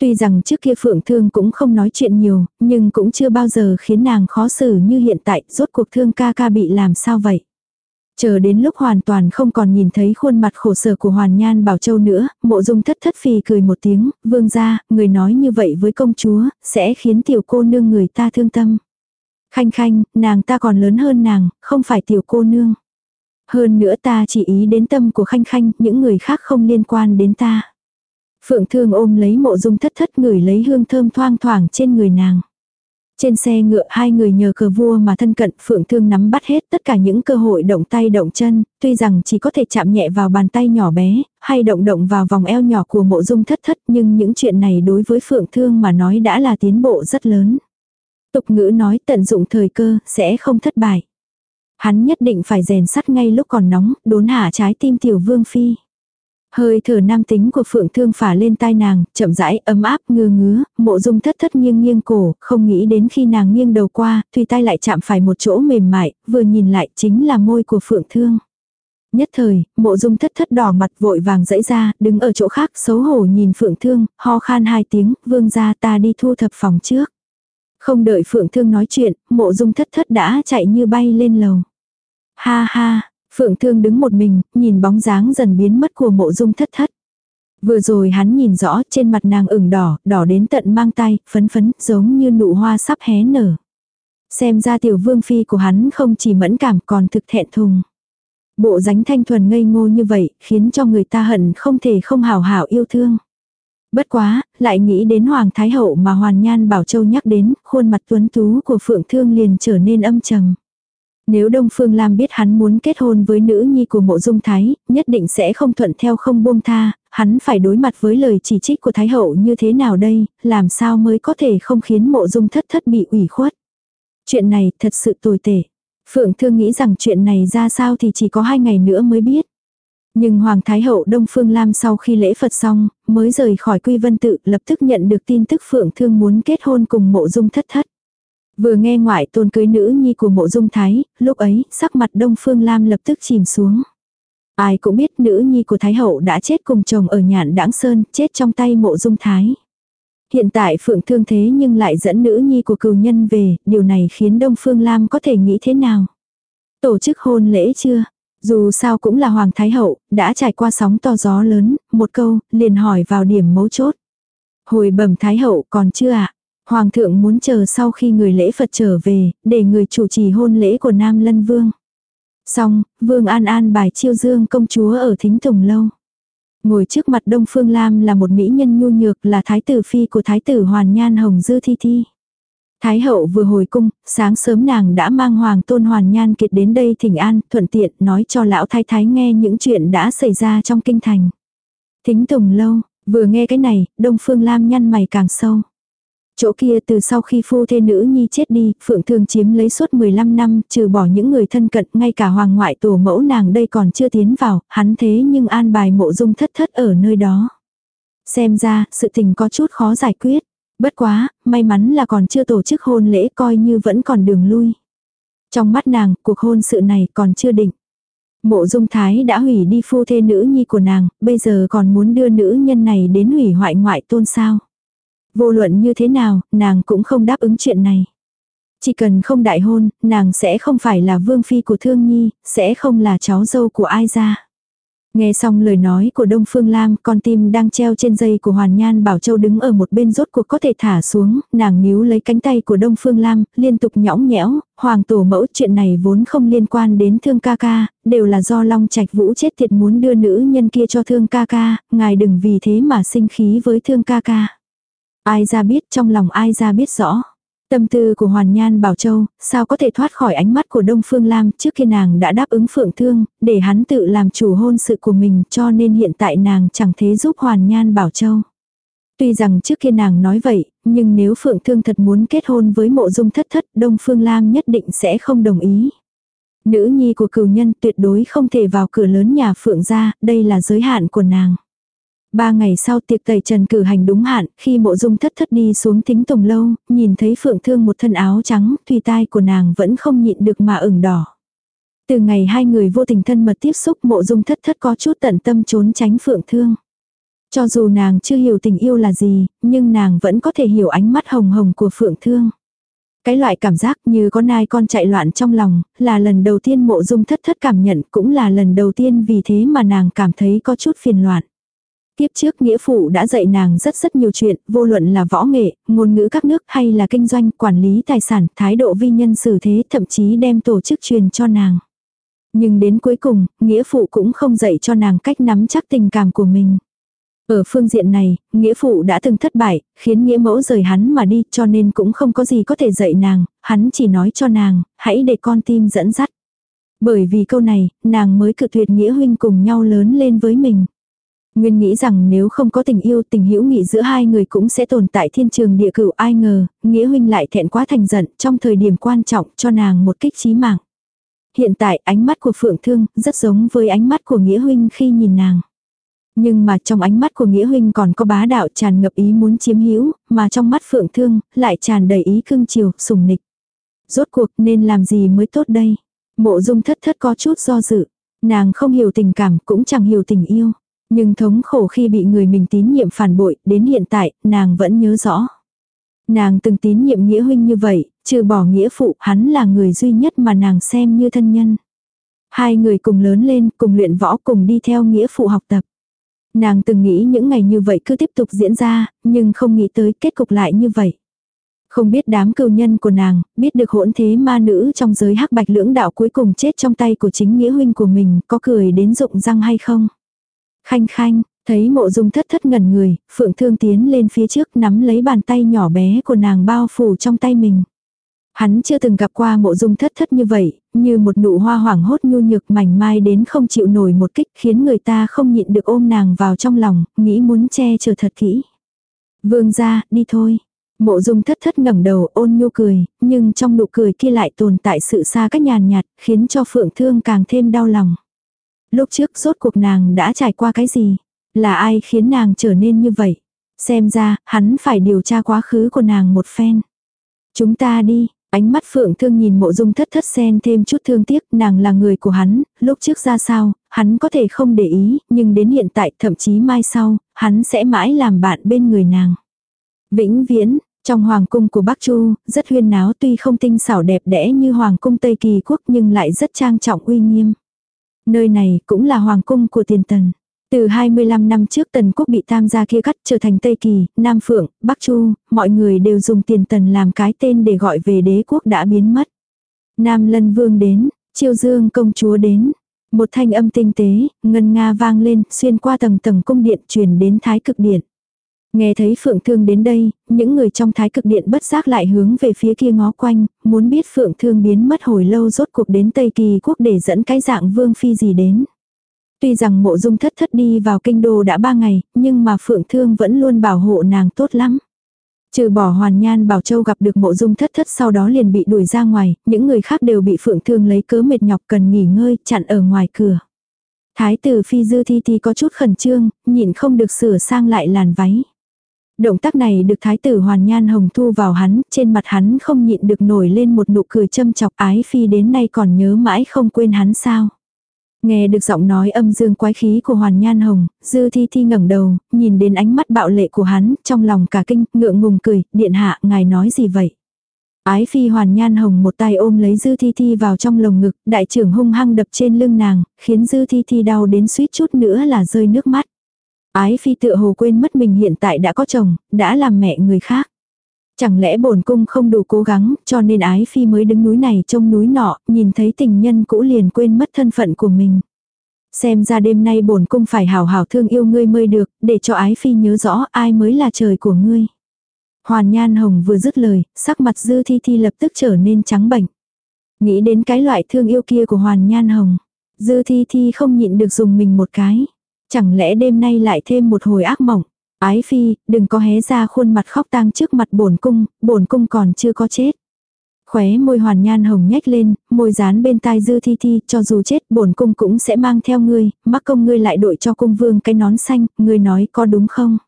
Tuy rằng trước kia Phượng Thương cũng không nói chuyện nhiều, nhưng cũng chưa bao giờ khiến nàng khó xử như hiện tại, rốt cuộc Thương ca ca bị làm sao vậy. Chờ đến lúc hoàn toàn không còn nhìn thấy khuôn mặt khổ sở của Hoàn Nhan Bảo Châu nữa, mộ dung thất thất phì cười một tiếng, vương ra, người nói như vậy với công chúa, sẽ khiến tiểu cô nương người ta thương tâm. Khanh khanh, nàng ta còn lớn hơn nàng, không phải tiểu cô nương. Hơn nữa ta chỉ ý đến tâm của khanh khanh, những người khác không liên quan đến ta. Phượng thương ôm lấy mộ dung thất thất ngửi lấy hương thơm thoang thoảng trên người nàng. Trên xe ngựa hai người nhờ cờ vua mà thân cận Phượng Thương nắm bắt hết tất cả những cơ hội động tay động chân, tuy rằng chỉ có thể chạm nhẹ vào bàn tay nhỏ bé, hay động động vào vòng eo nhỏ của mộ dung thất thất nhưng những chuyện này đối với Phượng Thương mà nói đã là tiến bộ rất lớn. Tục ngữ nói tận dụng thời cơ sẽ không thất bại. Hắn nhất định phải rèn sắt ngay lúc còn nóng, đốn hạ trái tim tiểu vương phi. Hơi thở nam tính của phượng thương phả lên tai nàng, chậm rãi, ấm áp, ngơ ngứa, mộ dung thất thất nghiêng nghiêng cổ, không nghĩ đến khi nàng nghiêng đầu qua, tùy tay lại chạm phải một chỗ mềm mại, vừa nhìn lại chính là môi của phượng thương. Nhất thời, mộ dung thất thất đỏ mặt vội vàng dẫy ra, đứng ở chỗ khác xấu hổ nhìn phượng thương, ho khan hai tiếng, vương ra ta đi thu thập phòng trước. Không đợi phượng thương nói chuyện, mộ dung thất thất đã chạy như bay lên lầu. Ha ha, Phượng Thương đứng một mình, nhìn bóng dáng dần biến mất của mộ dung thất thất. Vừa rồi hắn nhìn rõ trên mặt nàng ửng đỏ, đỏ đến tận mang tay, phấn phấn, giống như nụ hoa sắp hé nở. Xem ra tiểu vương phi của hắn không chỉ mẫn cảm còn thực thẹn thùng. Bộ dáng thanh thuần ngây ngô như vậy, khiến cho người ta hận không thể không hào hảo yêu thương. Bất quá, lại nghĩ đến Hoàng Thái Hậu mà Hoàn Nhan Bảo Châu nhắc đến, khuôn mặt tuấn tú của Phượng Thương liền trở nên âm trầm. Nếu Đông Phương Lam biết hắn muốn kết hôn với nữ nhi của mộ dung thái, nhất định sẽ không thuận theo không buông tha, hắn phải đối mặt với lời chỉ trích của Thái Hậu như thế nào đây, làm sao mới có thể không khiến mộ dung thất thất bị ủy khuất. Chuyện này thật sự tồi tệ. Phượng Thương nghĩ rằng chuyện này ra sao thì chỉ có hai ngày nữa mới biết. Nhưng Hoàng Thái Hậu Đông Phương Lam sau khi lễ Phật xong, mới rời khỏi Quy Vân Tự lập tức nhận được tin tức Phượng Thương muốn kết hôn cùng mộ dung thất thất. Vừa nghe ngoại tôn cưới nữ nhi của mộ dung thái, lúc ấy, sắc mặt Đông Phương Lam lập tức chìm xuống. Ai cũng biết nữ nhi của Thái Hậu đã chết cùng chồng ở nhạn đãng sơn, chết trong tay mộ dung thái. Hiện tại Phượng thương thế nhưng lại dẫn nữ nhi của cừu nhân về, điều này khiến Đông Phương Lam có thể nghĩ thế nào? Tổ chức hôn lễ chưa? Dù sao cũng là Hoàng Thái Hậu, đã trải qua sóng to gió lớn, một câu, liền hỏi vào điểm mấu chốt. Hồi bẩm Thái Hậu còn chưa ạ? Hoàng thượng muốn chờ sau khi người lễ Phật trở về, để người chủ trì hôn lễ của Nam Lân Vương. Xong, Vương An An bài chiêu dương công chúa ở thính tùng lâu. Ngồi trước mặt Đông Phương Lam là một mỹ nhân nhu nhược là thái tử phi của thái tử Hoàn Nhan Hồng Dư Thi Thi. Thái hậu vừa hồi cung, sáng sớm nàng đã mang hoàng tôn Hoàn Nhan kiệt đến đây thỉnh an, thuận tiện nói cho lão thái thái nghe những chuyện đã xảy ra trong kinh thành. Thính tùng lâu, vừa nghe cái này, Đông Phương Lam nhăn mày càng sâu. Chỗ kia từ sau khi phu thê nữ nhi chết đi, Phượng Thương chiếm lấy suốt 15 năm, trừ bỏ những người thân cận, ngay cả hoàng ngoại tổ mẫu nàng đây còn chưa tiến vào, hắn thế nhưng an bài mộ dung thất thất ở nơi đó. Xem ra, sự tình có chút khó giải quyết. Bất quá, may mắn là còn chưa tổ chức hôn lễ coi như vẫn còn đường lui. Trong mắt nàng, cuộc hôn sự này còn chưa định. Mộ dung thái đã hủy đi phu thê nữ nhi của nàng, bây giờ còn muốn đưa nữ nhân này đến hủy hoại ngoại tôn sao. Vô luận như thế nào, nàng cũng không đáp ứng chuyện này. Chỉ cần không đại hôn, nàng sẽ không phải là vương phi của thương nhi, sẽ không là cháu dâu của ai ra. Nghe xong lời nói của Đông Phương Lam, con tim đang treo trên dây của Hoàn Nhan Bảo Châu đứng ở một bên rốt cuộc có thể thả xuống, nàng níu lấy cánh tay của Đông Phương Lam, liên tục nhõng nhẽo, hoàng tổ mẫu chuyện này vốn không liên quan đến thương ca ca, đều là do Long Trạch Vũ chết thiệt muốn đưa nữ nhân kia cho thương ca ca, ngài đừng vì thế mà sinh khí với thương ca ca. Ai ra biết trong lòng ai ra biết rõ. Tâm tư của Hoàn Nhan Bảo Châu, sao có thể thoát khỏi ánh mắt của Đông Phương Lam trước khi nàng đã đáp ứng phượng thương, để hắn tự làm chủ hôn sự của mình cho nên hiện tại nàng chẳng thế giúp Hoàn Nhan Bảo Châu. Tuy rằng trước kia nàng nói vậy, nhưng nếu Phượng Thương thật muốn kết hôn với mộ dung thất thất, Đông Phương Lam nhất định sẽ không đồng ý. Nữ nhi của cửu nhân tuyệt đối không thể vào cửa lớn nhà Phượng ra, đây là giới hạn của nàng. Ba ngày sau tiệc tẩy trần cử hành đúng hạn, khi mộ dung thất thất đi xuống thính tùng lâu, nhìn thấy phượng thương một thân áo trắng, tùy tai của nàng vẫn không nhịn được mà ửng đỏ. Từ ngày hai người vô tình thân mật tiếp xúc mộ dung thất thất có chút tận tâm trốn tránh phượng thương. Cho dù nàng chưa hiểu tình yêu là gì, nhưng nàng vẫn có thể hiểu ánh mắt hồng hồng của phượng thương. Cái loại cảm giác như có nai con chạy loạn trong lòng, là lần đầu tiên mộ dung thất thất cảm nhận, cũng là lần đầu tiên vì thế mà nàng cảm thấy có chút phiền loạn. Tiếp trước nghĩa phụ đã dạy nàng rất rất nhiều chuyện, vô luận là võ nghệ, ngôn ngữ các nước hay là kinh doanh, quản lý tài sản, thái độ vi nhân xử thế, thậm chí đem tổ chức truyền cho nàng. Nhưng đến cuối cùng, nghĩa phụ cũng không dạy cho nàng cách nắm chắc tình cảm của mình. Ở phương diện này, nghĩa phụ đã từng thất bại, khiến nghĩa mẫu rời hắn mà đi cho nên cũng không có gì có thể dạy nàng, hắn chỉ nói cho nàng, hãy để con tim dẫn dắt. Bởi vì câu này, nàng mới cự tuyệt nghĩa huynh cùng nhau lớn lên với mình. Nguyên nghĩ rằng nếu không có tình yêu tình hữu nghị giữa hai người cũng sẽ tồn tại thiên trường địa cửu ai ngờ, nghĩa huynh lại thẹn quá thành giận trong thời điểm quan trọng cho nàng một kích chí mạng. Hiện tại ánh mắt của Phượng Thương rất giống với ánh mắt của nghĩa huynh khi nhìn nàng. Nhưng mà trong ánh mắt của Nghĩa Huynh còn có bá đạo tràn ngập ý muốn chiếm hữu, mà trong mắt Phượng Thương lại tràn đầy ý cưng chiều, sùng nịch. Rốt cuộc nên làm gì mới tốt đây? Mộ dung thất thất có chút do dự. Nàng không hiểu tình cảm cũng chẳng hiểu tình yêu. Nhưng thống khổ khi bị người mình tín nhiệm phản bội, đến hiện tại, nàng vẫn nhớ rõ. Nàng từng tín nhiệm Nghĩa Huynh như vậy, trừ bỏ Nghĩa Phụ, hắn là người duy nhất mà nàng xem như thân nhân. Hai người cùng lớn lên, cùng luyện võ, cùng đi theo Nghĩa Phụ học tập. Nàng từng nghĩ những ngày như vậy cứ tiếp tục diễn ra, nhưng không nghĩ tới kết cục lại như vậy. Không biết đám cừu nhân của nàng, biết được hỗn thế ma nữ trong giới hắc bạch lưỡng đạo cuối cùng chết trong tay của chính nghĩa huynh của mình, có cười đến rụng răng hay không? Khanh khanh, thấy mộ dung thất thất ngẩn người, phượng thương tiến lên phía trước nắm lấy bàn tay nhỏ bé của nàng bao phủ trong tay mình. Hắn chưa từng gặp qua mộ dung thất thất như vậy, như một nụ hoa hoảng hốt nhu nhược mảnh mai đến không chịu nổi một kích khiến người ta không nhịn được ôm nàng vào trong lòng, nghĩ muốn che chở thật kỹ. Vương ra, đi thôi. Mộ dung thất thất ngẩng đầu ôn nhu cười, nhưng trong nụ cười kia lại tồn tại sự xa cách nhàn nhạt, khiến cho phượng thương càng thêm đau lòng. Lúc trước rốt cuộc nàng đã trải qua cái gì? Là ai khiến nàng trở nên như vậy? Xem ra, hắn phải điều tra quá khứ của nàng một phen. Chúng ta đi, Ánh mắt phượng thương nhìn mộ dung thất thất sen thêm chút thương tiếc, nàng là người của hắn, lúc trước ra sao, hắn có thể không để ý, nhưng đến hiện tại thậm chí mai sau, hắn sẽ mãi làm bạn bên người nàng. Vĩnh viễn, trong hoàng cung của Bắc Chu, rất huyên náo tuy không tinh xảo đẹp đẽ như hoàng cung Tây Kỳ quốc nhưng lại rất trang trọng uy nghiêm. Nơi này cũng là hoàng cung của tiền tần. Từ 25 năm trước tần quốc bị tam gia kia cắt trở thành Tây Kỳ, Nam Phượng, Bắc Chu, mọi người đều dùng tiền tần làm cái tên để gọi về đế quốc đã biến mất. Nam Lân Vương đến, Chiêu Dương công chúa đến. Một thanh âm tinh tế, ngân nga vang lên, xuyên qua tầng tầng cung điện truyền đến thái cực điện. Nghe thấy Phượng Thương đến đây, những người trong thái cực điện bất giác lại hướng về phía kia ngó quanh, muốn biết Phượng Thương biến mất hồi lâu rốt cuộc đến Tây Kỳ quốc để dẫn cái dạng vương phi gì đến. Tuy rằng mộ dung thất thất đi vào kinh đô đã ba ngày, nhưng mà Phượng Thương vẫn luôn bảo hộ nàng tốt lắm. Trừ bỏ hoàn nhan bảo châu gặp được mộ dung thất thất sau đó liền bị đuổi ra ngoài, những người khác đều bị Phượng Thương lấy cớ mệt nhọc cần nghỉ ngơi, chặn ở ngoài cửa. Thái tử phi dư thi thi có chút khẩn trương, nhịn không được sửa sang lại làn váy. Động tác này được thái tử hoàn nhan hồng thu vào hắn, trên mặt hắn không nhịn được nổi lên một nụ cười châm chọc ái phi đến nay còn nhớ mãi không quên hắn sao. Nghe được giọng nói âm dương quái khí của Hoàn Nhan Hồng, Dư Thi Thi ngẩng đầu, nhìn đến ánh mắt bạo lệ của hắn, trong lòng cả kinh, ngượng ngùng cười, điện hạ, ngài nói gì vậy? Ái phi Hoàn Nhan Hồng một tay ôm lấy Dư Thi Thi vào trong lồng ngực, đại trưởng hung hăng đập trên lưng nàng, khiến Dư Thi Thi đau đến suýt chút nữa là rơi nước mắt. Ái phi tựa hồ quên mất mình hiện tại đã có chồng, đã làm mẹ người khác. Chẳng lẽ bổn cung không đủ cố gắng, cho nên ái phi mới đứng núi này trông núi nọ, nhìn thấy tình nhân cũ liền quên mất thân phận của mình. Xem ra đêm nay bổn cung phải hào hào thương yêu ngươi mới được, để cho ái phi nhớ rõ ai mới là trời của ngươi. Hoàn Nhan Hồng vừa dứt lời, sắc mặt Dư Thi Thi lập tức trở nên trắng bệnh. Nghĩ đến cái loại thương yêu kia của Hoàn Nhan Hồng. Dư Thi Thi không nhịn được dùng mình một cái. Chẳng lẽ đêm nay lại thêm một hồi ác mộng. Ái phi, đừng có hé ra khuôn mặt khóc tang trước mặt bổn cung, bổn cung còn chưa có chết. Khóe môi hoàn nhan hồng nhếch lên, môi dán bên tai dư thi thi, cho dù chết bổn cung cũng sẽ mang theo ngươi, mắc công ngươi lại đội cho cung vương cái nón xanh, ngươi nói có đúng không?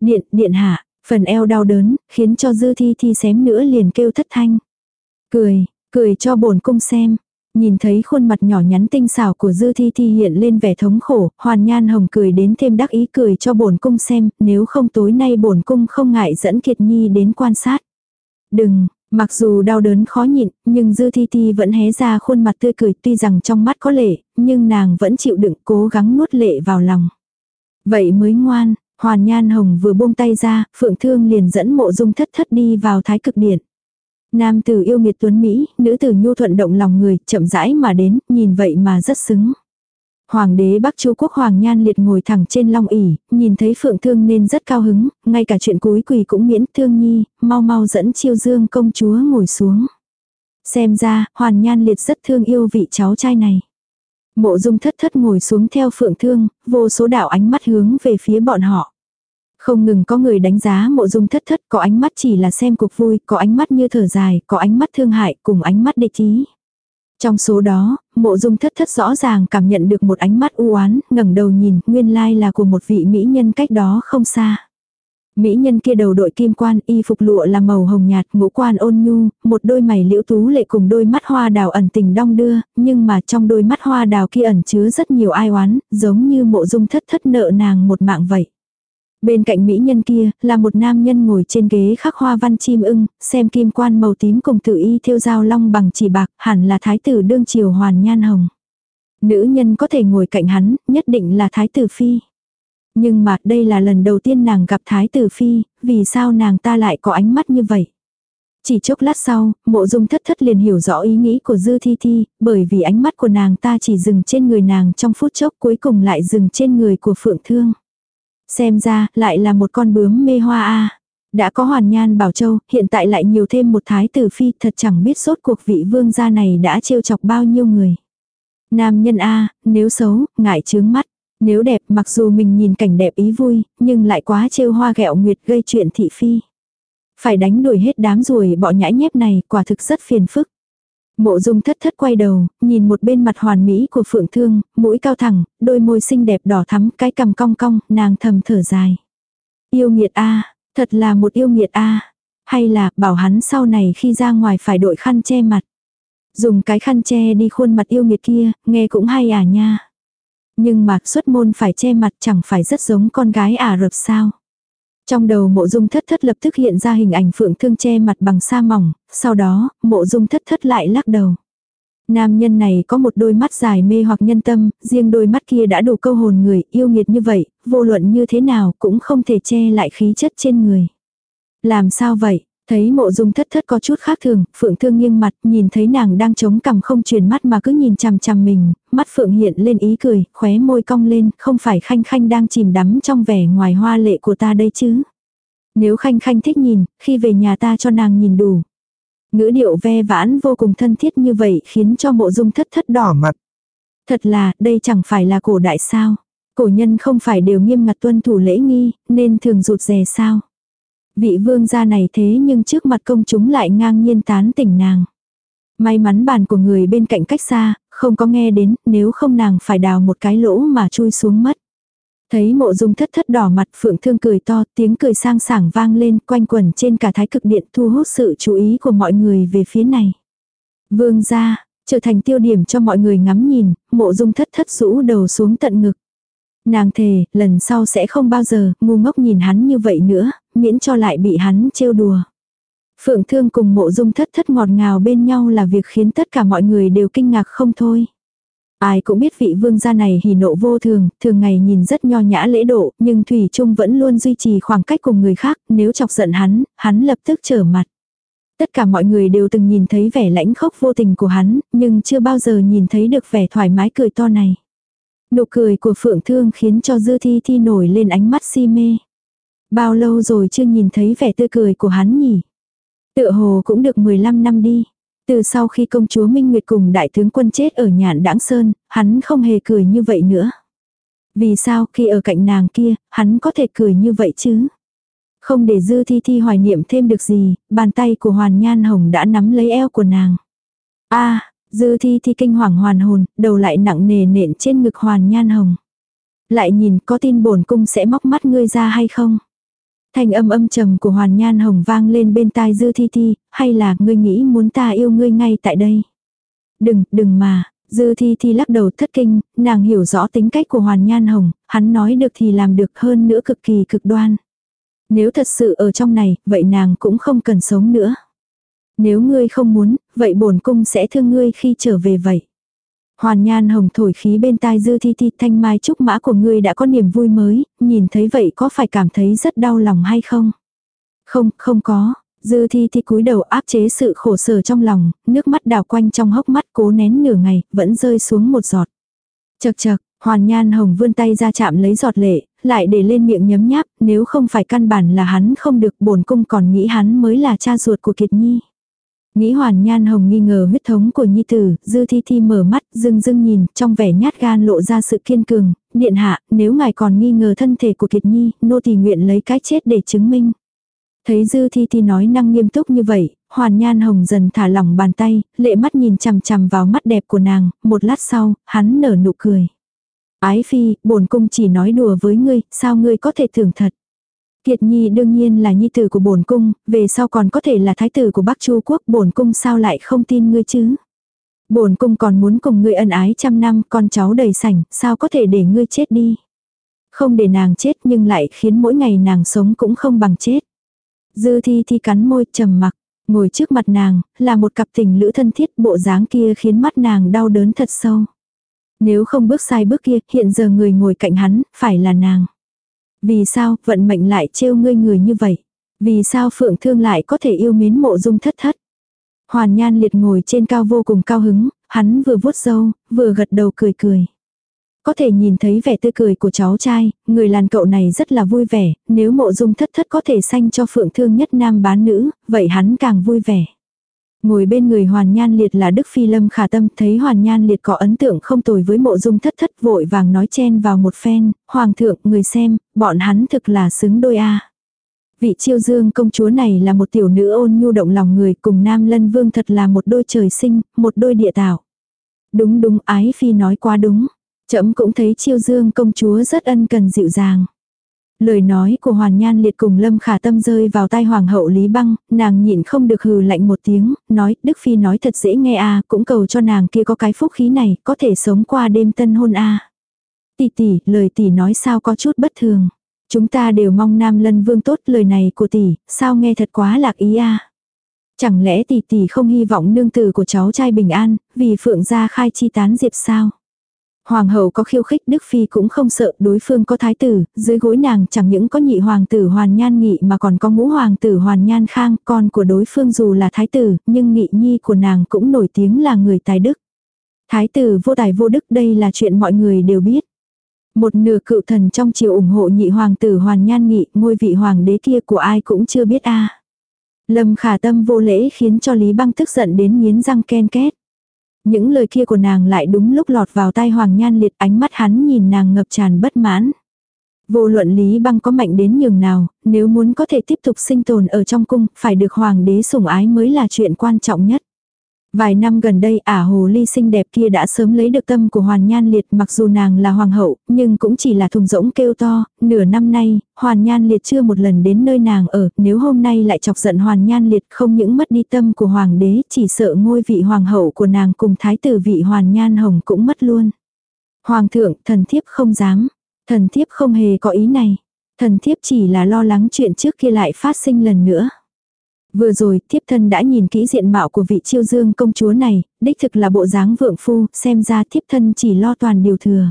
Điện, điện hạ, phần eo đau đớn, khiến cho dư thi thi xém nữa liền kêu thất thanh. Cười, cười cho bổn cung xem. Nhìn thấy khuôn mặt nhỏ nhắn tinh xảo của Dư Thi Thi hiện lên vẻ thống khổ, Hoàn Nhan Hồng cười đến thêm đắc ý cười cho bổn cung xem, nếu không tối nay bổn cung không ngại dẫn Kiệt Nhi đến quan sát. Đừng, Mặc dù đau đớn khó nhịn, nhưng Dư Thi Thi vẫn hé ra khuôn mặt tươi cười tuy rằng trong mắt có lệ, nhưng nàng vẫn chịu đựng cố gắng nuốt lệ vào lòng. Vậy mới ngoan, Hoàn Nhan Hồng vừa buông tay ra, Phượng Thương liền dẫn mộ dung thất thất đi vào thái cực điện. Nam tử yêu nghiệt tuấn Mỹ, nữ tử nhu thuận động lòng người, chậm rãi mà đến, nhìn vậy mà rất xứng. Hoàng đế Bắc Chu quốc Hoàng Nhan liệt ngồi thẳng trên long ỷ, nhìn thấy Phượng Thương nên rất cao hứng, ngay cả chuyện cúi quỳ cũng miễn Thương Nhi, mau mau dẫn Chiêu Dương công chúa ngồi xuống. Xem ra, Hoàng Nhan liệt rất thương yêu vị cháu trai này. Mộ Dung Thất Thất ngồi xuống theo Phượng Thương, vô số đạo ánh mắt hướng về phía bọn họ. Không ngừng có người đánh giá mộ dung thất thất, có ánh mắt chỉ là xem cuộc vui, có ánh mắt như thở dài, có ánh mắt thương hại, cùng ánh mắt địch ý. Trong số đó, mộ dung thất thất rõ ràng cảm nhận được một ánh mắt u oán ngẩng đầu nhìn, nguyên lai là của một vị mỹ nhân cách đó không xa. Mỹ nhân kia đầu đội kim quan, y phục lụa là màu hồng nhạt, ngũ quan ôn nhu, một đôi mày liễu tú lệ cùng đôi mắt hoa đào ẩn tình đong đưa, nhưng mà trong đôi mắt hoa đào kia ẩn chứa rất nhiều ai oán, giống như mộ dung thất thất nợ nàng một mạng vậy. Bên cạnh mỹ nhân kia, là một nam nhân ngồi trên ghế khắc hoa văn chim ưng, xem kim quan màu tím cùng tự y thiêu dao long bằng chỉ bạc, hẳn là thái tử đương triều hoàn nhan hồng. Nữ nhân có thể ngồi cạnh hắn, nhất định là thái tử phi. Nhưng mà đây là lần đầu tiên nàng gặp thái tử phi, vì sao nàng ta lại có ánh mắt như vậy? Chỉ chốc lát sau, mộ dung thất thất liền hiểu rõ ý nghĩ của Dư Thi Thi, bởi vì ánh mắt của nàng ta chỉ dừng trên người nàng trong phút chốc cuối cùng lại dừng trên người của Phượng Thương. Xem ra, lại là một con bướm mê hoa a. Đã có hoàn nhan bảo châu, hiện tại lại nhiều thêm một thái tử phi, thật chẳng biết sốt cuộc vị vương gia này đã trêu chọc bao nhiêu người. Nam nhân a, nếu xấu, ngại chướng mắt. Nếu đẹp, mặc dù mình nhìn cảnh đẹp ý vui, nhưng lại quá trêu hoa ghẹo nguyệt gây chuyện thị phi. Phải đánh đuổi hết đám ruồi bọ nhãi nhép này, quả thực rất phiền phức. Mộ dung thất thất quay đầu, nhìn một bên mặt hoàn mỹ của phượng thương, mũi cao thẳng, đôi môi xinh đẹp đỏ thắm, cái cằm cong cong, nàng thầm thở dài. Yêu nghiệt a thật là một yêu nghiệt a Hay là, bảo hắn sau này khi ra ngoài phải đội khăn che mặt. Dùng cái khăn che đi khuôn mặt yêu nghiệt kia, nghe cũng hay à nha. Nhưng mà xuất môn phải che mặt chẳng phải rất giống con gái Ả Rập sao. Trong đầu mộ dung thất thất lập tức hiện ra hình ảnh phượng thương che mặt bằng sa mỏng, sau đó, mộ dung thất thất lại lắc đầu. Nam nhân này có một đôi mắt dài mê hoặc nhân tâm, riêng đôi mắt kia đã đủ câu hồn người, yêu nghiệt như vậy, vô luận như thế nào cũng không thể che lại khí chất trên người. Làm sao vậy? Thấy mộ dung thất thất có chút khác thường, phượng thương nghiêng mặt, nhìn thấy nàng đang chống cằm không truyền mắt mà cứ nhìn chằm chằm mình, mắt phượng hiện lên ý cười, khóe môi cong lên, không phải khanh khanh đang chìm đắm trong vẻ ngoài hoa lệ của ta đây chứ. Nếu khanh khanh thích nhìn, khi về nhà ta cho nàng nhìn đủ. Ngữ điệu ve vãn vô cùng thân thiết như vậy khiến cho mộ dung thất thất đỏ mặt. Thật là, đây chẳng phải là cổ đại sao. Cổ nhân không phải đều nghiêm ngặt tuân thủ lễ nghi, nên thường rụt rè sao. Vị vương gia này thế nhưng trước mặt công chúng lại ngang nhiên tán tỉnh nàng. May mắn bàn của người bên cạnh cách xa, không có nghe đến, nếu không nàng phải đào một cái lỗ mà chui xuống mất. Thấy mộ dung thất thất đỏ mặt phượng thương cười to, tiếng cười sang sảng vang lên quanh quẩn trên cả thái cực điện thu hút sự chú ý của mọi người về phía này. Vương gia, trở thành tiêu điểm cho mọi người ngắm nhìn, mộ dung thất thất rũ đầu xuống tận ngực. Nàng thề, lần sau sẽ không bao giờ ngu ngốc nhìn hắn như vậy nữa, miễn cho lại bị hắn trêu đùa. Phượng thương cùng mộ dung thất thất ngọt ngào bên nhau là việc khiến tất cả mọi người đều kinh ngạc không thôi. Ai cũng biết vị vương gia này hỉ nộ vô thường, thường ngày nhìn rất nho nhã lễ độ, nhưng Thủy Trung vẫn luôn duy trì khoảng cách cùng người khác, nếu chọc giận hắn, hắn lập tức trở mặt. Tất cả mọi người đều từng nhìn thấy vẻ lãnh khốc vô tình của hắn, nhưng chưa bao giờ nhìn thấy được vẻ thoải mái cười to này. Nụ cười của Phượng Thương khiến cho Dư Thi Thi nổi lên ánh mắt si mê. Bao lâu rồi chưa nhìn thấy vẻ tươi cười của hắn nhỉ? Tựa hồ cũng được 15 năm đi. Từ sau khi công chúa Minh Nguyệt cùng đại tướng quân chết ở nhạn đãng sơn, hắn không hề cười như vậy nữa. Vì sao khi ở cạnh nàng kia, hắn có thể cười như vậy chứ? Không để dư thi thi hoài niệm thêm được gì, bàn tay của Hoàn Nhan Hồng đã nắm lấy eo của nàng. a dư thi thi kinh hoàng hoàn hồn, đầu lại nặng nề nện trên ngực Hoàn Nhan Hồng. Lại nhìn có tin bổn cung sẽ móc mắt ngươi ra hay không? Thanh âm âm trầm của Hoàn Nhan Hồng vang lên bên tai Dư Thi Thi, hay là ngươi nghĩ muốn ta yêu ngươi ngay tại đây? Đừng, đừng mà, Dư Thi Thi lắc đầu thất kinh, nàng hiểu rõ tính cách của Hoàn Nhan Hồng, hắn nói được thì làm được hơn nữa cực kỳ cực đoan. Nếu thật sự ở trong này, vậy nàng cũng không cần sống nữa. Nếu ngươi không muốn, vậy bổn cung sẽ thương ngươi khi trở về vậy. Hoàn nhan hồng thổi khí bên tai dư thi thi thanh mai trúc mã của ngươi đã có niềm vui mới, nhìn thấy vậy có phải cảm thấy rất đau lòng hay không? Không, không có. Dư thi thi cúi đầu áp chế sự khổ sở trong lòng, nước mắt đào quanh trong hốc mắt cố nén nửa ngày, vẫn rơi xuống một giọt. Chật chật, hoàn nhan hồng vươn tay ra chạm lấy giọt lệ, lại để lên miệng nhấm nháp, nếu không phải căn bản là hắn không được bổn cung còn nghĩ hắn mới là cha ruột của Kiệt Nhi. Nghĩ hoàn nhan hồng nghi ngờ huyết thống của nhi tử, dư thi thi mở mắt, dưng dưng nhìn, trong vẻ nhát gan lộ ra sự kiên cường, điện hạ, nếu ngài còn nghi ngờ thân thể của Kiệt Nhi, nô thì nguyện lấy cái chết để chứng minh. Thấy dư thi thi nói năng nghiêm túc như vậy, hoàn nhan hồng dần thả lỏng bàn tay, lệ mắt nhìn chằm chằm vào mắt đẹp của nàng, một lát sau, hắn nở nụ cười. Ái phi, bổn cung chỉ nói đùa với ngươi, sao ngươi có thể tưởng thật. Kiệt Nhi đương nhiên là nhi tử của bổn cung, về sau còn có thể là thái tử của Bắc Chu quốc, bổn cung sao lại không tin ngươi chứ? Bổn cung còn muốn cùng ngươi ân ái trăm năm, con cháu đầy sảnh, sao có thể để ngươi chết đi? Không để nàng chết nhưng lại khiến mỗi ngày nàng sống cũng không bằng chết. Dư thi thi cắn môi trầm mặc, ngồi trước mặt nàng, là một cặp tình lữ thân thiết bộ dáng kia khiến mắt nàng đau đớn thật sâu. Nếu không bước sai bước kia, hiện giờ người ngồi cạnh hắn, phải là nàng. Vì sao, vận mệnh lại trêu ngươi người như vậy? Vì sao Phượng Thương lại có thể yêu mến mộ dung thất thất? Hoàn Nhan liệt ngồi trên cao vô cùng cao hứng, hắn vừa vuốt râu, vừa gật đầu cười cười. Có thể nhìn thấy vẻ tươi cười của cháu trai, người làn cậu này rất là vui vẻ, nếu mộ dung thất thất có thể sanh cho Phượng Thương nhất nam bán nữ, vậy hắn càng vui vẻ. Ngồi bên người Hoàn Nhan Liệt là Đức Phi Lâm khả tâm thấy Hoàn Nhan Liệt có ấn tượng không tồi với mộ dung thất thất vội vàng nói chen vào một phen, Hoàng thượng người xem, bọn hắn thực là xứng đôi a Vị chiêu dương công chúa này là một tiểu nữ ôn nhu động lòng người cùng Nam Lân Vương thật là một đôi trời sinh, một đôi địa tạo. Đúng đúng ái phi nói quá đúng. Trẫm cũng thấy chiêu dương công chúa rất ân cần dịu dàng. Lời nói của Hoàn Nhan liệt cùng Lâm Khả Tâm rơi vào tai Hoàng hậu Lý Băng, nàng nhịn không được hừ lạnh một tiếng, nói, Đức Phi nói thật dễ nghe à, cũng cầu cho nàng kia có cái phúc khí này, có thể sống qua đêm tân hôn a à. Tỷ tỷ, lời tỷ nói sao có chút bất thường. Chúng ta đều mong Nam Lân Vương tốt lời này của tỷ, sao nghe thật quá lạc ý a à. Chẳng lẽ tỷ tỷ không hy vọng nương tử của cháu trai bình an, vì phượng gia khai chi tán diệp sao? Hoàng hậu có khiêu khích Đức Phi cũng không sợ đối phương có thái tử, dưới gối nàng chẳng những có nhị hoàng tử hoàn nhan nghị mà còn có ngũ hoàng tử hoàn nhan khang, con của đối phương dù là thái tử, nhưng nghị nhi của nàng cũng nổi tiếng là người tài đức. Thái tử vô tài vô đức đây là chuyện mọi người đều biết. Một nửa cựu thần trong triều ủng hộ nhị hoàng tử hoàn nhan nghị, ngôi vị hoàng đế kia của ai cũng chưa biết a Lâm khả tâm vô lễ khiến cho Lý băng tức giận đến nghiến răng ken két. Những lời kia của nàng lại đúng lúc lọt vào tai Hoàng Nhan Liệt ánh mắt hắn nhìn nàng ngập tràn bất mãn. Vô luận Lý Băng có mạnh đến nhường nào, nếu muốn có thể tiếp tục sinh tồn ở trong cung, phải được Hoàng đế sủng ái mới là chuyện quan trọng nhất. Vài năm gần đây ả hồ ly xinh đẹp kia đã sớm lấy được tâm của Hoàn Nhan Liệt mặc dù nàng là hoàng hậu, nhưng cũng chỉ là thùng rỗng kêu to, nửa năm nay, Hoàn Nhan Liệt chưa một lần đến nơi nàng ở, nếu hôm nay lại chọc giận Hoàn Nhan Liệt không những mất đi tâm của hoàng đế, chỉ sợ ngôi vị hoàng hậu của nàng cùng thái tử vị Hoàn Nhan Hồng cũng mất luôn. Hoàng thượng, thần thiếp không dám, thần thiếp không hề có ý này, thần thiếp chỉ là lo lắng chuyện trước kia lại phát sinh lần nữa. Vừa rồi, thiếp thân đã nhìn kỹ diện mạo của vị chiêu dương công chúa này, đích thực là bộ dáng vượng phu, xem ra thiếp thân chỉ lo toàn điều thừa.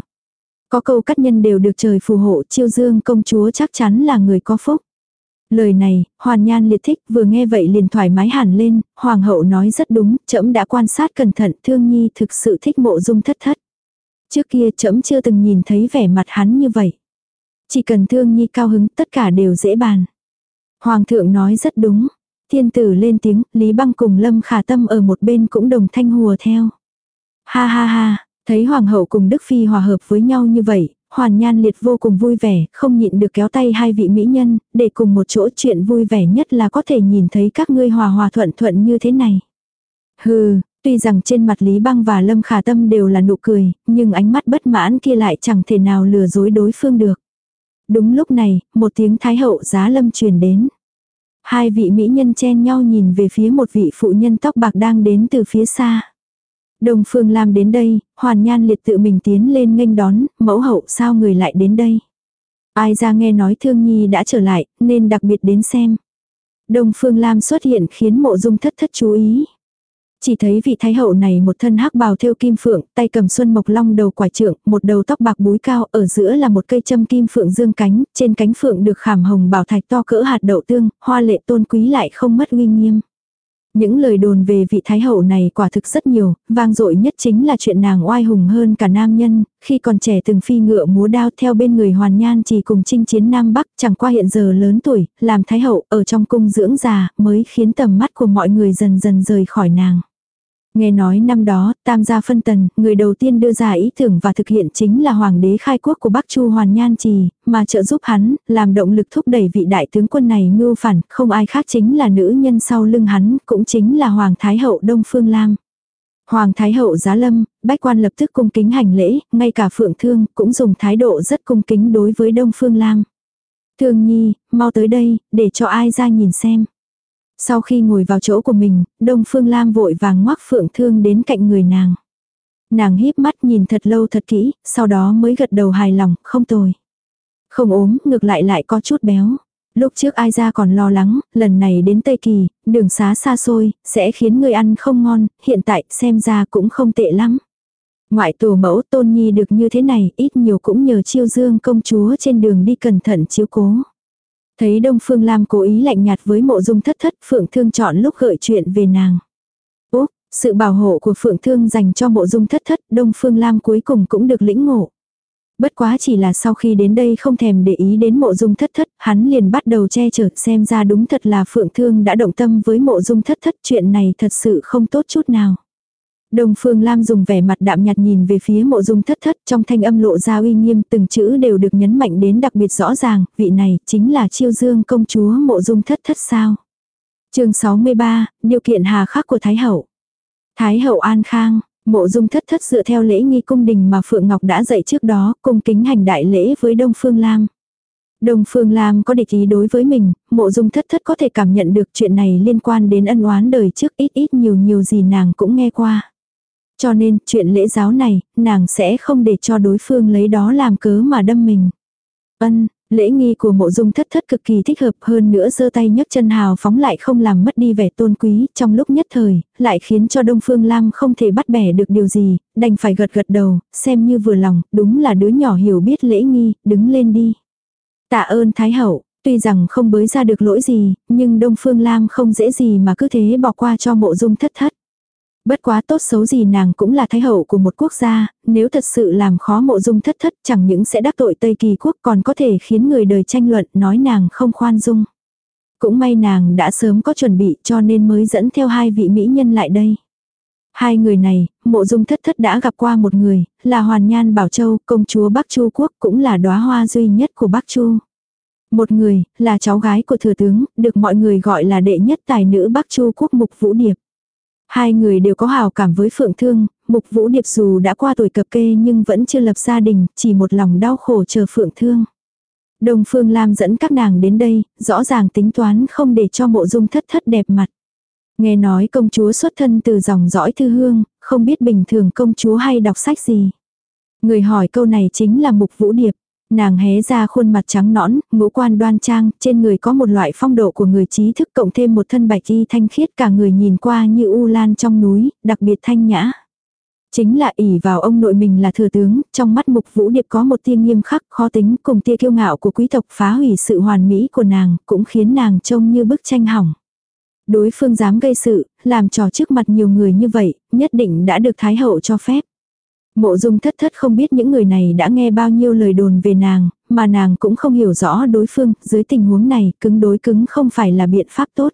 Có câu cắt nhân đều được trời phù hộ, chiêu dương công chúa chắc chắn là người có phúc. Lời này, hoàn nhan liệt thích, vừa nghe vậy liền thoải mái hẳn lên, hoàng hậu nói rất đúng, trẫm đã quan sát cẩn thận, thương nhi thực sự thích mộ dung thất thất. Trước kia trẫm chưa từng nhìn thấy vẻ mặt hắn như vậy. Chỉ cần thương nhi cao hứng, tất cả đều dễ bàn. Hoàng thượng nói rất đúng, Thiên tử lên tiếng, Lý Băng cùng Lâm Khả Tâm ở một bên cũng đồng thanh hùa theo. Ha ha ha, thấy Hoàng hậu cùng Đức Phi hòa hợp với nhau như vậy, Hoàn Nhan Liệt vô cùng vui vẻ, không nhịn được kéo tay hai vị mỹ nhân, để cùng một chỗ chuyện vui vẻ nhất là có thể nhìn thấy các ngươi hòa hòa thuận thuận như thế này. Hừ, tuy rằng trên mặt Lý Băng và Lâm Khả Tâm đều là nụ cười, nhưng ánh mắt bất mãn kia lại chẳng thể nào lừa dối đối phương được. Đúng lúc này, một tiếng thái hậu giá lâm truyền đến. Hai vị mỹ nhân chen nhau nhìn về phía một vị phụ nhân tóc bạc đang đến từ phía xa. Đồng Phương Lam đến đây, Hoàn Nhan liệt tự mình tiến lên nghênh đón, mẫu hậu sao người lại đến đây. Ai ra nghe nói Thương Nhi đã trở lại, nên đặc biệt đến xem. Đồng Phương Lam xuất hiện khiến mộ dung thất thất chú ý. Chỉ thấy vị thái hậu này một thân hắc bào thêu kim phượng, tay cầm xuân mộc long đầu quả trượng, một đầu tóc bạc búi cao, ở giữa là một cây châm kim phượng dương cánh, trên cánh phượng được khảm hồng bảo thạch to cỡ hạt đậu tương, hoa lệ tôn quý lại không mất uy nghiêm. Những lời đồn về vị thái hậu này quả thực rất nhiều, vang dội nhất chính là chuyện nàng oai hùng hơn cả nam nhân, khi còn trẻ từng phi ngựa múa đao theo bên người hoàn nhan chỉ cùng chinh chiến Nam Bắc, chẳng qua hiện giờ lớn tuổi, làm thái hậu ở trong cung dưỡng già, mới khiến tầm mắt của mọi người dần dần rời khỏi nàng. Nghe nói năm đó, tam gia phân tần, người đầu tiên đưa ra ý tưởng và thực hiện chính là hoàng đế khai quốc của Bắc Chu Hoàn Nhan Trì, mà trợ giúp hắn, làm động lực thúc đẩy vị đại tướng quân này mưu phản, không ai khác chính là nữ nhân sau lưng hắn, cũng chính là Hoàng Thái Hậu Đông Phương Lam. Hoàng Thái Hậu giá lâm, bách quan lập tức cung kính hành lễ, ngay cả Phượng Thương cũng dùng thái độ rất cung kính đối với Đông Phương Lam. Thương Nhi, mau tới đây, để cho ai ra nhìn xem. Sau khi ngồi vào chỗ của mình, Đông Phương Lam vội vàng ngoắc phượng thương đến cạnh người nàng. Nàng híp mắt nhìn thật lâu thật kỹ, sau đó mới gật đầu hài lòng, không tồi. Không ốm, ngược lại lại có chút béo. Lúc trước ai ra còn lo lắng, lần này đến Tây Kỳ, đường xá xa xôi, sẽ khiến người ăn không ngon, hiện tại xem ra cũng không tệ lắm. Ngoại tổ mẫu tôn nhi được như thế này, ít nhiều cũng nhờ chiêu dương công chúa trên đường đi cẩn thận chiếu cố. Thấy Đông Phương Lam cố ý lạnh nhạt với mộ dung thất thất, Phượng Thương chọn lúc gợi chuyện về nàng. úc, sự bảo hộ của Phượng Thương dành cho mộ dung thất thất, Đông Phương Lam cuối cùng cũng được lĩnh ngộ. Bất quá chỉ là sau khi đến đây không thèm để ý đến mộ dung thất thất, hắn liền bắt đầu che chở xem ra đúng thật là Phượng Thương đã động tâm với mộ dung thất thất chuyện này thật sự không tốt chút nào. Đông Phương Lam dùng vẻ mặt đạm nhạt nhìn về phía mộ dung thất thất trong thanh âm lộ ra uy nghiêm từng chữ đều được nhấn mạnh đến đặc biệt rõ ràng, vị này chính là chiêu dương công chúa mộ dung thất thất sao. chương 63, điều kiện hà khắc của Thái Hậu. Thái Hậu An Khang, mộ dung thất thất dựa theo lễ nghi cung đình mà Phượng Ngọc đã dạy trước đó, cung kính hành đại lễ với Đông Phương Lam. Đông Phương Lam có địch ý đối với mình, mộ dung thất thất có thể cảm nhận được chuyện này liên quan đến ân oán đời trước ít ít nhiều nhiều gì nàng cũng nghe qua. Cho nên, chuyện lễ giáo này, nàng sẽ không để cho đối phương lấy đó làm cớ mà đâm mình. Ân, lễ nghi của mộ dung thất thất cực kỳ thích hợp hơn nữa giơ tay nhấc chân hào phóng lại không làm mất đi vẻ tôn quý trong lúc nhất thời, lại khiến cho Đông Phương Lam không thể bắt bẻ được điều gì, đành phải gật gật đầu, xem như vừa lòng, đúng là đứa nhỏ hiểu biết lễ nghi, đứng lên đi. Tạ ơn Thái Hậu, tuy rằng không bới ra được lỗi gì, nhưng Đông Phương Lam không dễ gì mà cứ thế bỏ qua cho mộ dung thất thất. Bất quá tốt xấu gì nàng cũng là thái hậu của một quốc gia, nếu thật sự làm khó mộ dung thất thất chẳng những sẽ đắc tội Tây Kỳ quốc còn có thể khiến người đời tranh luận nói nàng không khoan dung. Cũng may nàng đã sớm có chuẩn bị cho nên mới dẫn theo hai vị mỹ nhân lại đây. Hai người này, mộ dung thất thất đã gặp qua một người, là Hoàn Nhan Bảo Châu, công chúa Bắc Chu Quốc cũng là đóa hoa duy nhất của Bắc Chu. Một người, là cháu gái của thừa tướng, được mọi người gọi là đệ nhất tài nữ Bắc Chu Quốc Mục Vũ Điệp. Hai người đều có hào cảm với Phượng Thương, Mục Vũ Điệp dù đã qua tuổi cập kê nhưng vẫn chưa lập gia đình, chỉ một lòng đau khổ chờ Phượng Thương. Đồng Phương Lam dẫn các nàng đến đây, rõ ràng tính toán không để cho mộ dung thất thất đẹp mặt. Nghe nói công chúa xuất thân từ dòng dõi thư hương, không biết bình thường công chúa hay đọc sách gì. Người hỏi câu này chính là Mục Vũ Điệp. Nàng hé ra khuôn mặt trắng nõn, ngũ quan đoan trang, trên người có một loại phong độ của người trí thức cộng thêm một thân bạch y thanh khiết cả người nhìn qua như u lan trong núi, đặc biệt thanh nhã. Chính là ỷ vào ông nội mình là thừa tướng, trong mắt mục vũ điệp có một tia nghiêm khắc khó tính cùng tia kiêu ngạo của quý tộc phá hủy sự hoàn mỹ của nàng, cũng khiến nàng trông như bức tranh hỏng. Đối phương dám gây sự, làm trò trước mặt nhiều người như vậy, nhất định đã được Thái Hậu cho phép. Mộ dung thất thất không biết những người này đã nghe bao nhiêu lời đồn về nàng, mà nàng cũng không hiểu rõ đối phương, dưới tình huống này, cứng đối cứng không phải là biện pháp tốt.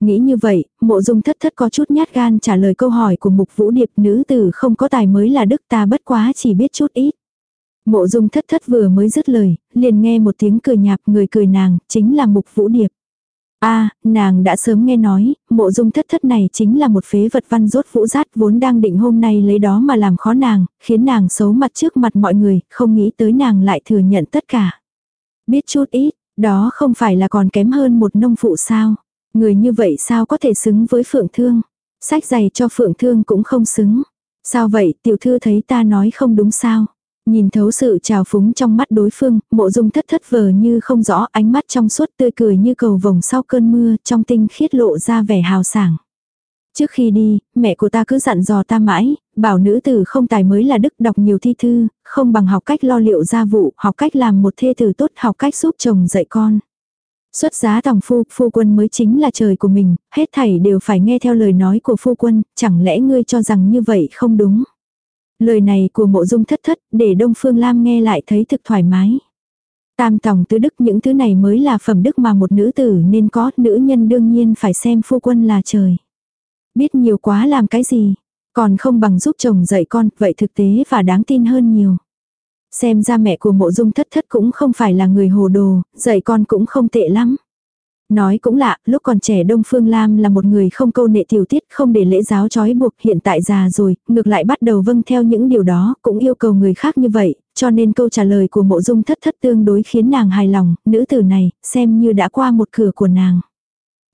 Nghĩ như vậy, mộ dung thất thất có chút nhát gan trả lời câu hỏi của mục vũ điệp nữ tử không có tài mới là đức ta bất quá chỉ biết chút ít. Mộ dung thất thất vừa mới dứt lời, liền nghe một tiếng cười nhạt người cười nàng, chính là mục vũ điệp a nàng đã sớm nghe nói, mộ dung thất thất này chính là một phế vật văn rốt vũ rát vốn đang định hôm nay lấy đó mà làm khó nàng, khiến nàng xấu mặt trước mặt mọi người, không nghĩ tới nàng lại thừa nhận tất cả. Biết chút ít, đó không phải là còn kém hơn một nông phụ sao. Người như vậy sao có thể xứng với phượng thương. Sách giày cho phượng thương cũng không xứng. Sao vậy tiểu thư thấy ta nói không đúng sao. Nhìn thấu sự trào phúng trong mắt đối phương, mộ dung thất thất vờ như không rõ ánh mắt trong suốt tươi cười như cầu vồng sau cơn mưa trong tinh khiết lộ ra vẻ hào sảng. Trước khi đi, mẹ của ta cứ dặn dò ta mãi, bảo nữ tử không tài mới là đức đọc nhiều thi thư, không bằng học cách lo liệu gia vụ, học cách làm một thê tử tốt, học cách giúp chồng dạy con. Xuất giá tòng phu, phu quân mới chính là trời của mình, hết thảy đều phải nghe theo lời nói của phu quân, chẳng lẽ ngươi cho rằng như vậy không đúng. Lời này của mộ dung thất thất để Đông Phương Lam nghe lại thấy thực thoải mái. Tam tòng tứ đức những thứ này mới là phẩm đức mà một nữ tử nên có, nữ nhân đương nhiên phải xem phu quân là trời. Biết nhiều quá làm cái gì, còn không bằng giúp chồng dạy con, vậy thực tế và đáng tin hơn nhiều. Xem ra mẹ của mộ dung thất thất cũng không phải là người hồ đồ, dạy con cũng không tệ lắm. Nói cũng lạ, lúc còn trẻ Đông Phương Lam là một người không câu nệ tiểu tiết, không để lễ giáo trói buộc, hiện tại già rồi, ngược lại bắt đầu vâng theo những điều đó, cũng yêu cầu người khác như vậy, cho nên câu trả lời của mộ dung thất thất tương đối khiến nàng hài lòng, nữ tử này, xem như đã qua một cửa của nàng.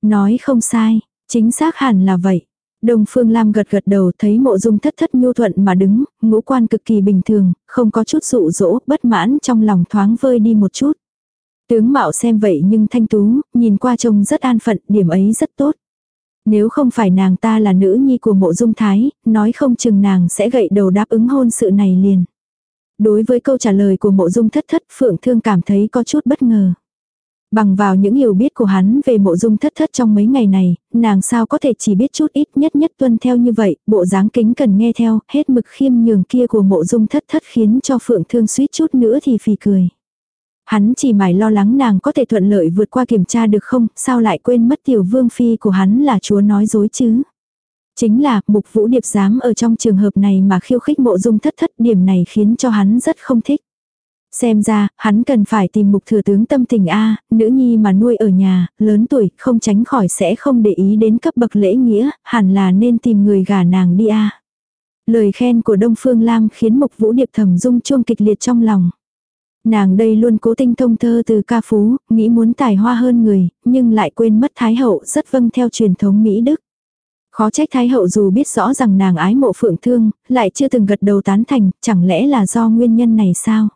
Nói không sai, chính xác hẳn là vậy. Đông Phương Lam gật gật đầu thấy mộ dung thất thất nhu thuận mà đứng, ngũ quan cực kỳ bình thường, không có chút dụ dỗ, bất mãn trong lòng thoáng vơi đi một chút. Tướng mạo xem vậy nhưng thanh tú, nhìn qua trông rất an phận, điểm ấy rất tốt. Nếu không phải nàng ta là nữ nhi của mộ dung thái, nói không chừng nàng sẽ gậy đầu đáp ứng hôn sự này liền. Đối với câu trả lời của mộ dung thất thất Phượng Thương cảm thấy có chút bất ngờ. Bằng vào những hiểu biết của hắn về mộ dung thất thất trong mấy ngày này, nàng sao có thể chỉ biết chút ít nhất nhất tuân theo như vậy, bộ dáng kính cần nghe theo, hết mực khiêm nhường kia của mộ dung thất thất khiến cho Phượng Thương suýt chút nữa thì phì cười. Hắn chỉ mải lo lắng nàng có thể thuận lợi vượt qua kiểm tra được không, sao lại quên mất tiểu vương phi của hắn là chúa nói dối chứ. Chính là, mục vũ điệp dám ở trong trường hợp này mà khiêu khích mộ dung thất thất điểm này khiến cho hắn rất không thích. Xem ra, hắn cần phải tìm mục thừa tướng tâm tình A, nữ nhi mà nuôi ở nhà, lớn tuổi, không tránh khỏi sẽ không để ý đến cấp bậc lễ nghĩa, hẳn là nên tìm người gả nàng đi A. Lời khen của Đông Phương Lam khiến mục vũ điệp thầm dung chuông kịch liệt trong lòng. Nàng đây luôn cố tinh thông thơ từ ca phú, nghĩ muốn tài hoa hơn người, nhưng lại quên mất Thái Hậu rất vâng theo truyền thống Mỹ Đức. Khó trách Thái Hậu dù biết rõ rằng nàng ái mộ phượng thương, lại chưa từng gật đầu tán thành, chẳng lẽ là do nguyên nhân này sao?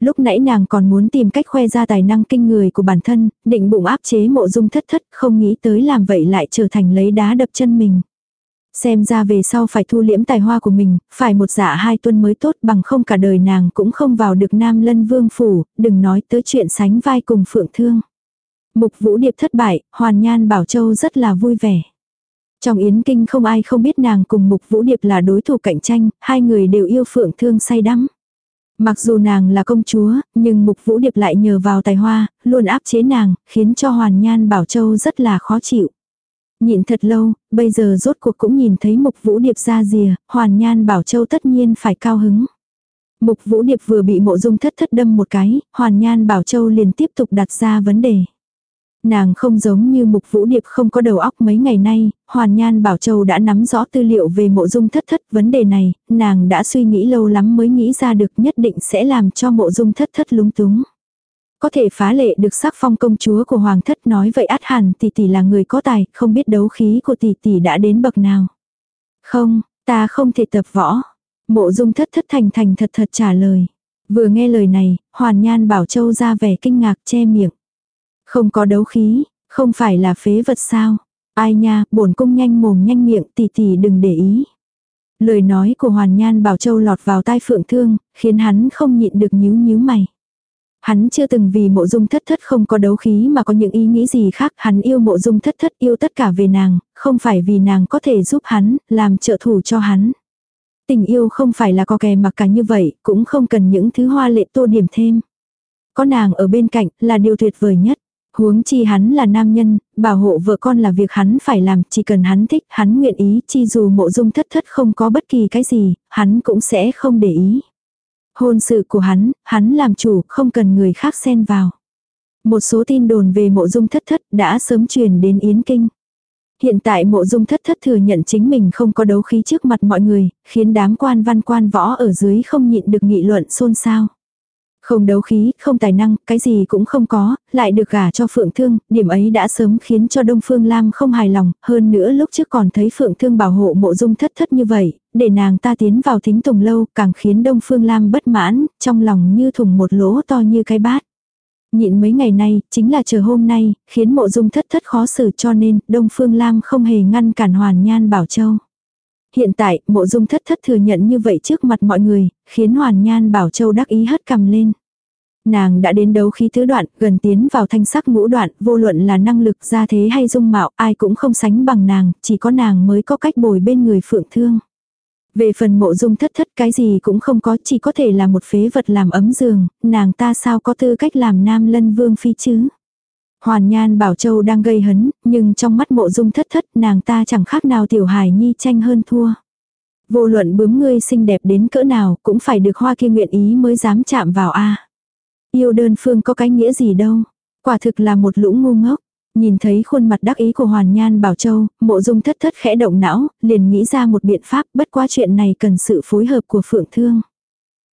Lúc nãy nàng còn muốn tìm cách khoe ra tài năng kinh người của bản thân, định bụng áp chế mộ dung thất thất, không nghĩ tới làm vậy lại trở thành lấy đá đập chân mình. Xem ra về sau phải thu liễm tài hoa của mình, phải một dạ hai tuần mới tốt bằng không cả đời nàng cũng không vào được Nam Lân Vương Phủ, đừng nói tới chuyện sánh vai cùng Phượng Thương. Mục Vũ Điệp thất bại, Hoàn Nhan Bảo Châu rất là vui vẻ. Trong Yến Kinh không ai không biết nàng cùng Mục Vũ Điệp là đối thủ cạnh tranh, hai người đều yêu Phượng Thương say đắm. Mặc dù nàng là công chúa, nhưng Mục Vũ Điệp lại nhờ vào tài hoa, luôn áp chế nàng, khiến cho Hoàn Nhan Bảo Châu rất là khó chịu. Nhịn thật lâu, bây giờ rốt cuộc cũng nhìn thấy Mục Vũ Điệp ra rìa, Hoàn Nhan Bảo Châu tất nhiên phải cao hứng. Mục Vũ Điệp vừa bị mộ dung thất thất đâm một cái, Hoàn Nhan Bảo Châu liền tiếp tục đặt ra vấn đề. Nàng không giống như Mục Vũ Điệp không có đầu óc mấy ngày nay, Hoàn Nhan Bảo Châu đã nắm rõ tư liệu về mộ dung thất thất vấn đề này, nàng đã suy nghĩ lâu lắm mới nghĩ ra được nhất định sẽ làm cho mộ dung thất thất lúng túng. Có thể phá lệ được sắc phong công chúa của hoàng thất nói vậy át hẳn tỷ tỷ là người có tài, không biết đấu khí của tỷ tỷ đã đến bậc nào. Không, ta không thể tập võ. Mộ dung thất thất thành thành thật thật trả lời. Vừa nghe lời này, hoàn nhan bảo châu ra vẻ kinh ngạc che miệng. Không có đấu khí, không phải là phế vật sao. Ai nha, bổn cung nhanh mồm nhanh miệng tỷ tỷ đừng để ý. Lời nói của Hoàn Nhan Bảo Châu lọt vào tai Phượng Thương, khiến hắn không nhịn được nhíu nhíu mày. Hắn chưa từng vì mộ dung thất thất không có đấu khí mà có những ý nghĩ gì khác, hắn yêu mộ dung thất thất yêu tất cả về nàng, không phải vì nàng có thể giúp hắn, làm trợ thủ cho hắn. Tình yêu không phải là có kè mặc cả như vậy, cũng không cần những thứ hoa lệ tô điểm thêm. Có nàng ở bên cạnh là điều tuyệt vời nhất. Huống chi hắn là nam nhân, bảo hộ vợ con là việc hắn phải làm, chỉ cần hắn thích, hắn nguyện ý, chi dù mộ dung thất thất không có bất kỳ cái gì, hắn cũng sẽ không để ý. Hôn sự của hắn, hắn làm chủ, không cần người khác xen vào. Một số tin đồn về mộ dung thất thất đã sớm truyền đến Yến Kinh. Hiện tại mộ dung thất thất thừa nhận chính mình không có đấu khí trước mặt mọi người, khiến đám quan văn quan võ ở dưới không nhịn được nghị luận xôn xao. Không đấu khí, không tài năng, cái gì cũng không có, lại được gả cho Phượng Thương, điểm ấy đã sớm khiến cho Đông Phương Lam không hài lòng, hơn nữa lúc trước còn thấy Phượng Thương bảo hộ mộ dung thất thất như vậy, để nàng ta tiến vào thính tùng lâu, càng khiến Đông Phương Lam bất mãn, trong lòng như thùng một lỗ to như cái bát. Nhịn mấy ngày nay, chính là chờ hôm nay, khiến mộ dung thất thất khó xử cho nên Đông Phương Lam không hề ngăn cản Hoàn Nhan Bảo Châu. Hiện tại, mộ dung thất thất thừa nhận như vậy trước mặt mọi người, khiến Hoàn Nhan Bảo Châu đắc ý hất cầm lên. Nàng đã đến đấu khí tứ đoạn, gần tiến vào thanh sắc ngũ đoạn, vô luận là năng lực, gia thế hay dung mạo, ai cũng không sánh bằng nàng, chỉ có nàng mới có cách bồi bên người phượng thương. Về phần mộ dung thất thất cái gì cũng không có, chỉ có thể là một phế vật làm ấm giường, nàng ta sao có tư cách làm nam lân vương phi chứ. Hoàn Nhan Bảo Châu đang gây hấn, nhưng trong mắt mộ dung thất thất nàng ta chẳng khác nào tiểu hài nhi tranh hơn thua. Vô luận bướm ngươi xinh đẹp đến cỡ nào cũng phải được hoa kia nguyện ý mới dám chạm vào a Yêu đơn phương có cái nghĩa gì đâu. Quả thực là một lũ ngu ngốc. Nhìn thấy khuôn mặt đắc ý của Hoàn Nhan Bảo Châu, mộ dung thất thất khẽ động não, liền nghĩ ra một biện pháp bất qua chuyện này cần sự phối hợp của Phượng Thương.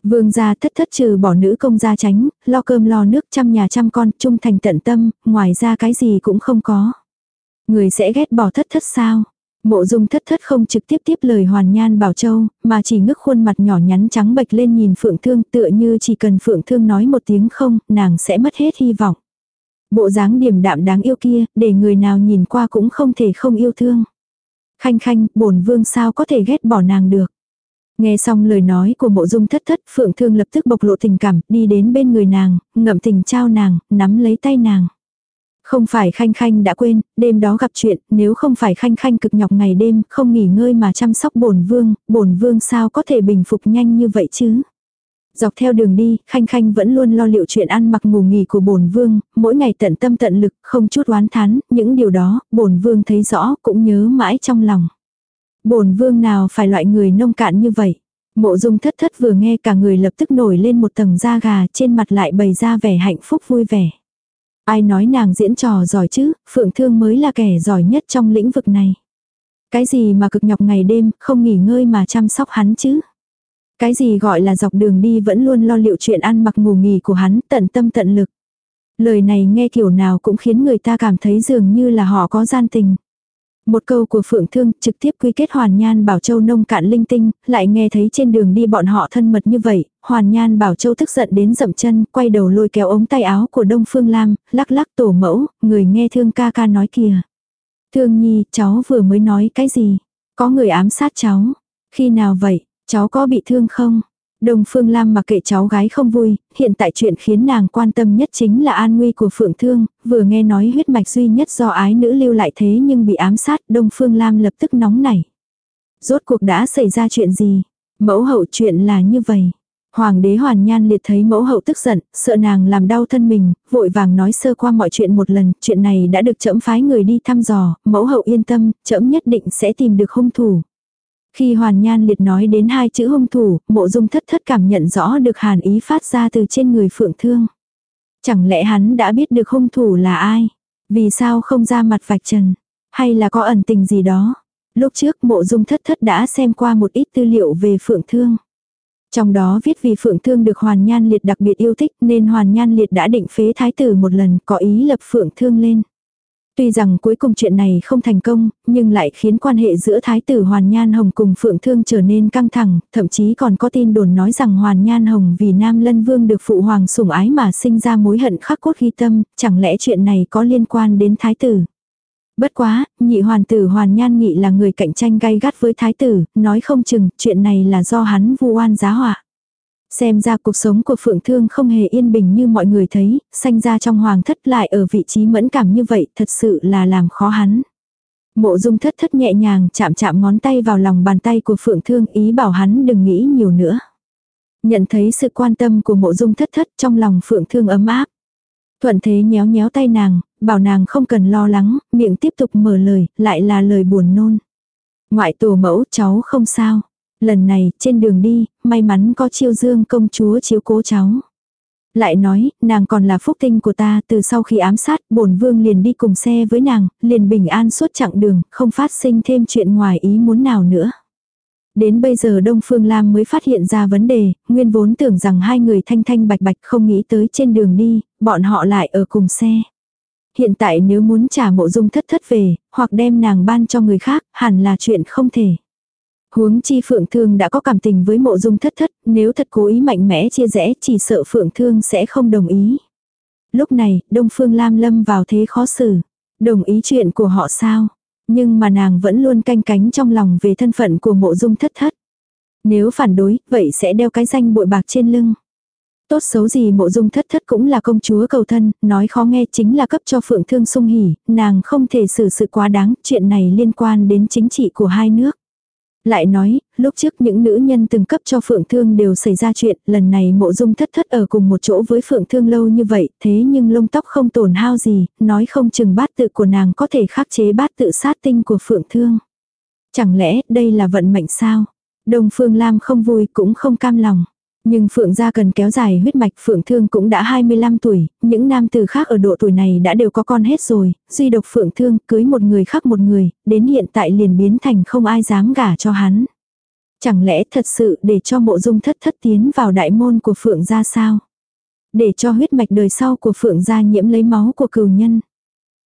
Vương gia thất thất trừ bỏ nữ công gia tránh, lo cơm lo nước chăm nhà chăm con, trung thành tận tâm, ngoài ra cái gì cũng không có. Người sẽ ghét bỏ thất thất sao? Mộ dung thất thất không trực tiếp tiếp lời hoàn nhan bảo châu, mà chỉ ngước khuôn mặt nhỏ nhắn trắng bệch lên nhìn phượng thương tựa như chỉ cần phượng thương nói một tiếng không, nàng sẽ mất hết hy vọng. Bộ dáng điềm đạm đáng yêu kia, để người nào nhìn qua cũng không thể không yêu thương. Khanh khanh, bổn vương sao có thể ghét bỏ nàng được. Nghe xong lời nói của mộ dung thất thất, phượng thương lập tức bộc lộ tình cảm, đi đến bên người nàng, ngậm tình trao nàng, nắm lấy tay nàng. Không phải Khanh Khanh đã quên, đêm đó gặp chuyện, nếu không phải Khanh Khanh cực nhọc ngày đêm, không nghỉ ngơi mà chăm sóc bổn vương, bổn vương sao có thể bình phục nhanh như vậy chứ? Dọc theo đường đi, Khanh Khanh vẫn luôn lo liệu chuyện ăn mặc ngủ nghỉ của bổn vương, mỗi ngày tận tâm tận lực, không chút oán thán, những điều đó, bổn vương thấy rõ, cũng nhớ mãi trong lòng. Bổn vương nào phải loại người nông cạn như vậy? Mộ dung thất thất vừa nghe cả người lập tức nổi lên một tầng da gà trên mặt lại bày ra vẻ hạnh phúc vui vẻ. Ai nói nàng diễn trò giỏi chứ, Phượng Thương mới là kẻ giỏi nhất trong lĩnh vực này. Cái gì mà cực nhọc ngày đêm, không nghỉ ngơi mà chăm sóc hắn chứ. Cái gì gọi là dọc đường đi vẫn luôn lo liệu chuyện ăn mặc ngủ nghỉ của hắn tận tâm tận lực. Lời này nghe kiểu nào cũng khiến người ta cảm thấy dường như là họ có gian tình. Một câu của Phượng Thương trực tiếp quy kết Hoàn Nhan Bảo Châu nông cạn linh tinh, lại nghe thấy trên đường đi bọn họ thân mật như vậy, Hoàn Nhan Bảo Châu tức giận đến dậm chân, quay đầu lôi kéo ống tay áo của Đông Phương Lam, lắc lắc tổ mẫu, người nghe Thương ca ca nói kìa. Thương Nhi, cháu vừa mới nói cái gì? Có người ám sát cháu. Khi nào vậy? Cháu có bị thương không? Đồng Phương Lam mặc kệ cháu gái không vui, hiện tại chuyện khiến nàng quan tâm nhất chính là an nguy của Phượng Thương, vừa nghe nói huyết mạch duy nhất do ái nữ lưu lại thế nhưng bị ám sát, Đông Phương Lam lập tức nóng nảy. Rốt cuộc đã xảy ra chuyện gì? Mẫu hậu chuyện là như vậy. Hoàng đế Hoàn Nhan liệt thấy mẫu hậu tức giận, sợ nàng làm đau thân mình, vội vàng nói sơ qua mọi chuyện một lần, chuyện này đã được trẫm phái người đi thăm dò, mẫu hậu yên tâm, trẫm nhất định sẽ tìm được hung thủ. Khi Hoàn Nhan liệt nói đến hai chữ hung thủ, mộ dung thất thất cảm nhận rõ được hàn ý phát ra từ trên người phượng thương. Chẳng lẽ hắn đã biết được hung thủ là ai? Vì sao không ra mặt vạch trần? Hay là có ẩn tình gì đó? Lúc trước mộ dung thất thất đã xem qua một ít tư liệu về phượng thương. Trong đó viết vì phượng thương được Hoàn Nhan Liệt đặc biệt yêu thích nên Hoàn Nhan Liệt đã định phế thái tử một lần có ý lập phượng thương lên. Tuy rằng cuối cùng chuyện này không thành công, nhưng lại khiến quan hệ giữa Thái tử Hoàn Nhan Hồng cùng Phượng Thương trở nên căng thẳng, thậm chí còn có tin đồn nói rằng Hoàn Nhan Hồng vì Nam Lân Vương được phụ hoàng sủng ái mà sinh ra mối hận khắc cốt ghi tâm, chẳng lẽ chuyện này có liên quan đến Thái tử. Bất quá, nhị hoàn tử Hoàn Nhan Nghị là người cạnh tranh gay gắt với Thái tử, nói không chừng chuyện này là do hắn vu oan giá họa. Xem ra cuộc sống của Phượng Thương không hề yên bình như mọi người thấy, sanh ra trong hoàng thất lại ở vị trí mẫn cảm như vậy thật sự là làm khó hắn. Mộ dung thất thất nhẹ nhàng chạm chạm ngón tay vào lòng bàn tay của Phượng Thương ý bảo hắn đừng nghĩ nhiều nữa. Nhận thấy sự quan tâm của mộ dung thất thất trong lòng Phượng Thương ấm áp. Thuận thế nhéo nhéo tay nàng, bảo nàng không cần lo lắng, miệng tiếp tục mở lời, lại là lời buồn nôn. Ngoại tổ mẫu cháu không sao. Lần này, trên đường đi, may mắn có chiêu dương công chúa chiếu cố cháu. Lại nói, nàng còn là phúc tinh của ta, từ sau khi ám sát, bổn vương liền đi cùng xe với nàng, liền bình an suốt chặng đường, không phát sinh thêm chuyện ngoài ý muốn nào nữa. Đến bây giờ Đông Phương Lam mới phát hiện ra vấn đề, nguyên vốn tưởng rằng hai người thanh thanh bạch bạch không nghĩ tới trên đường đi, bọn họ lại ở cùng xe. Hiện tại nếu muốn trả mộ dung thất thất về, hoặc đem nàng ban cho người khác, hẳn là chuyện không thể. Huống chi Phượng Thương đã có cảm tình với mộ dung thất thất, nếu thật cố ý mạnh mẽ chia rẽ chỉ sợ Phượng Thương sẽ không đồng ý. Lúc này, Đông Phương Lam lâm vào thế khó xử. Đồng ý chuyện của họ sao? Nhưng mà nàng vẫn luôn canh cánh trong lòng về thân phận của mộ dung thất thất. Nếu phản đối, vậy sẽ đeo cái danh bội bạc trên lưng. Tốt xấu gì mộ dung thất thất cũng là công chúa cầu thân, nói khó nghe chính là cấp cho phượng thương sung hỉ, nàng không thể xử sự quá đáng, chuyện này liên quan đến chính trị của hai nước. Lại nói, lúc trước những nữ nhân từng cấp cho Phượng Thương đều xảy ra chuyện, lần này mộ dung thất thất ở cùng một chỗ với Phượng Thương lâu như vậy, thế nhưng lông tóc không tổn hao gì, nói không chừng bát tự của nàng có thể khắc chế bát tự sát tinh của Phượng Thương. Chẳng lẽ đây là vận mệnh sao? đồng Phương Lam không vui cũng không cam lòng. Nhưng Phượng gia cần kéo dài huyết mạch Phượng Thương cũng đã 25 tuổi, những nam tử khác ở độ tuổi này đã đều có con hết rồi, duy độc Phượng Thương cưới một người khác một người, đến hiện tại liền biến thành không ai dám gả cho hắn. Chẳng lẽ thật sự để cho mộ dung thất thất tiến vào đại môn của Phượng gia sao? Để cho huyết mạch đời sau của Phượng gia nhiễm lấy máu của cừu nhân.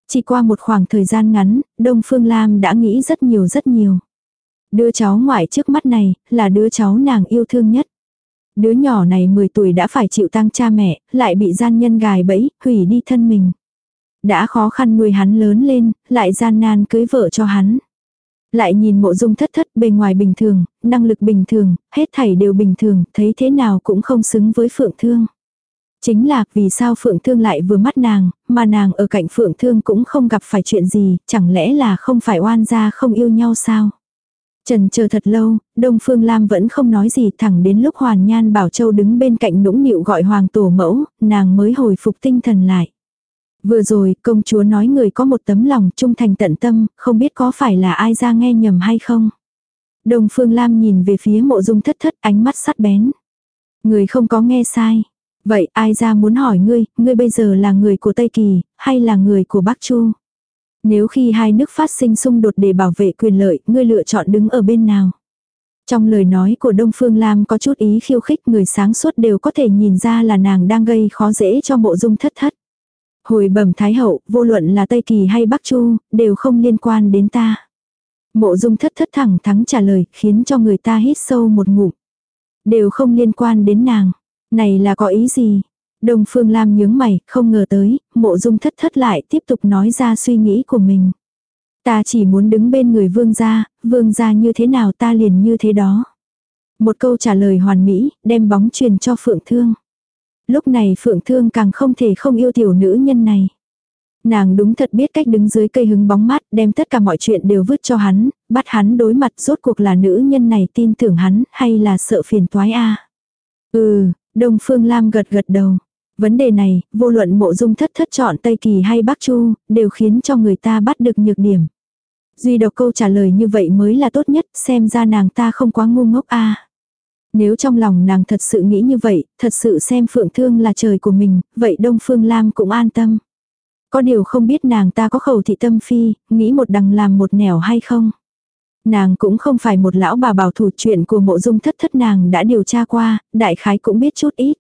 Chỉ qua một khoảng thời gian ngắn, Đông Phương Lam đã nghĩ rất nhiều rất nhiều. Đứa cháu ngoại trước mắt này, là đứa cháu nàng yêu thương nhất. Đứa nhỏ này 10 tuổi đã phải chịu tang cha mẹ, lại bị gian nhân gài bẫy, hủy đi thân mình. Đã khó khăn nuôi hắn lớn lên, lại gian nan cưới vợ cho hắn. Lại nhìn mộ dung thất thất bề ngoài bình thường, năng lực bình thường, hết thảy đều bình thường, thấy thế nào cũng không xứng với phượng thương. Chính là vì sao phượng thương lại vừa mắt nàng, mà nàng ở cạnh phượng thương cũng không gặp phải chuyện gì, chẳng lẽ là không phải oan gia không yêu nhau sao? Trần chờ thật lâu, Đông Phương Lam vẫn không nói gì thẳng đến lúc Hoàn Nhan Bảo Châu đứng bên cạnh nũng nịu gọi Hoàng Tổ Mẫu, nàng mới hồi phục tinh thần lại. Vừa rồi, công chúa nói người có một tấm lòng trung thành tận tâm, không biết có phải là ai ra nghe nhầm hay không. Đông Phương Lam nhìn về phía mộ dung thất thất ánh mắt sắt bén. Người không có nghe sai. Vậy ai ra muốn hỏi ngươi, ngươi bây giờ là người của Tây Kỳ, hay là người của Bắc Chu? Nếu khi hai nước phát sinh xung đột để bảo vệ quyền lợi, ngươi lựa chọn đứng ở bên nào? Trong lời nói của Đông Phương Lam có chút ý khiêu khích người sáng suốt đều có thể nhìn ra là nàng đang gây khó dễ cho mộ dung thất thất. Hồi bẩm Thái Hậu, vô luận là Tây Kỳ hay Bắc Chu, đều không liên quan đến ta. Mộ dung thất thất thẳng thắng trả lời, khiến cho người ta hít sâu một ngụm. Đều không liên quan đến nàng. Này là có ý gì? Đông Phương Lam nhướng mày, không ngờ tới, mộ dung thất thất lại tiếp tục nói ra suy nghĩ của mình. Ta chỉ muốn đứng bên người vương gia, vương gia như thế nào ta liền như thế đó. Một câu trả lời hoàn mỹ, đem bóng truyền cho Phượng Thương. Lúc này Phượng Thương càng không thể không yêu tiểu nữ nhân này. Nàng đúng thật biết cách đứng dưới cây hứng bóng mát, đem tất cả mọi chuyện đều vứt cho hắn, bắt hắn đối mặt rốt cuộc là nữ nhân này tin tưởng hắn, hay là sợ phiền toái a Ừ, Đông Phương Lam gật gật đầu. Vấn đề này, vô luận mộ dung thất thất chọn Tây Kỳ hay Bắc Chu, đều khiến cho người ta bắt được nhược điểm. Duy độc câu trả lời như vậy mới là tốt nhất, xem ra nàng ta không quá ngu ngốc a. Nếu trong lòng nàng thật sự nghĩ như vậy, thật sự xem Phượng Thương là trời của mình, vậy Đông Phương Lam cũng an tâm. Có điều không biết nàng ta có khẩu thị tâm phi, nghĩ một đằng làm một nẻo hay không. Nàng cũng không phải một lão bà bảo thủ chuyện của mộ dung thất thất nàng đã điều tra qua, đại khái cũng biết chút ít.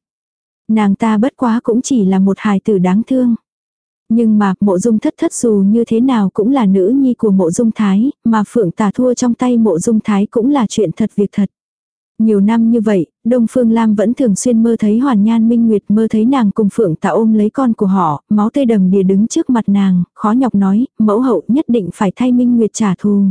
Nàng ta bất quá cũng chỉ là một hài tử đáng thương. Nhưng mà mộ dung thất thất dù như thế nào cũng là nữ nhi của mộ dung thái, mà phượng tà thua trong tay mộ dung thái cũng là chuyện thật việc thật. Nhiều năm như vậy, Đông Phương Lam vẫn thường xuyên mơ thấy Hoàn Nhan Minh Nguyệt mơ thấy nàng cùng Phượng Tạ ôm lấy con của họ, máu tươi đầm đìa đứng trước mặt nàng, khó nhọc nói, mẫu hậu nhất định phải thay Minh Nguyệt trả thù.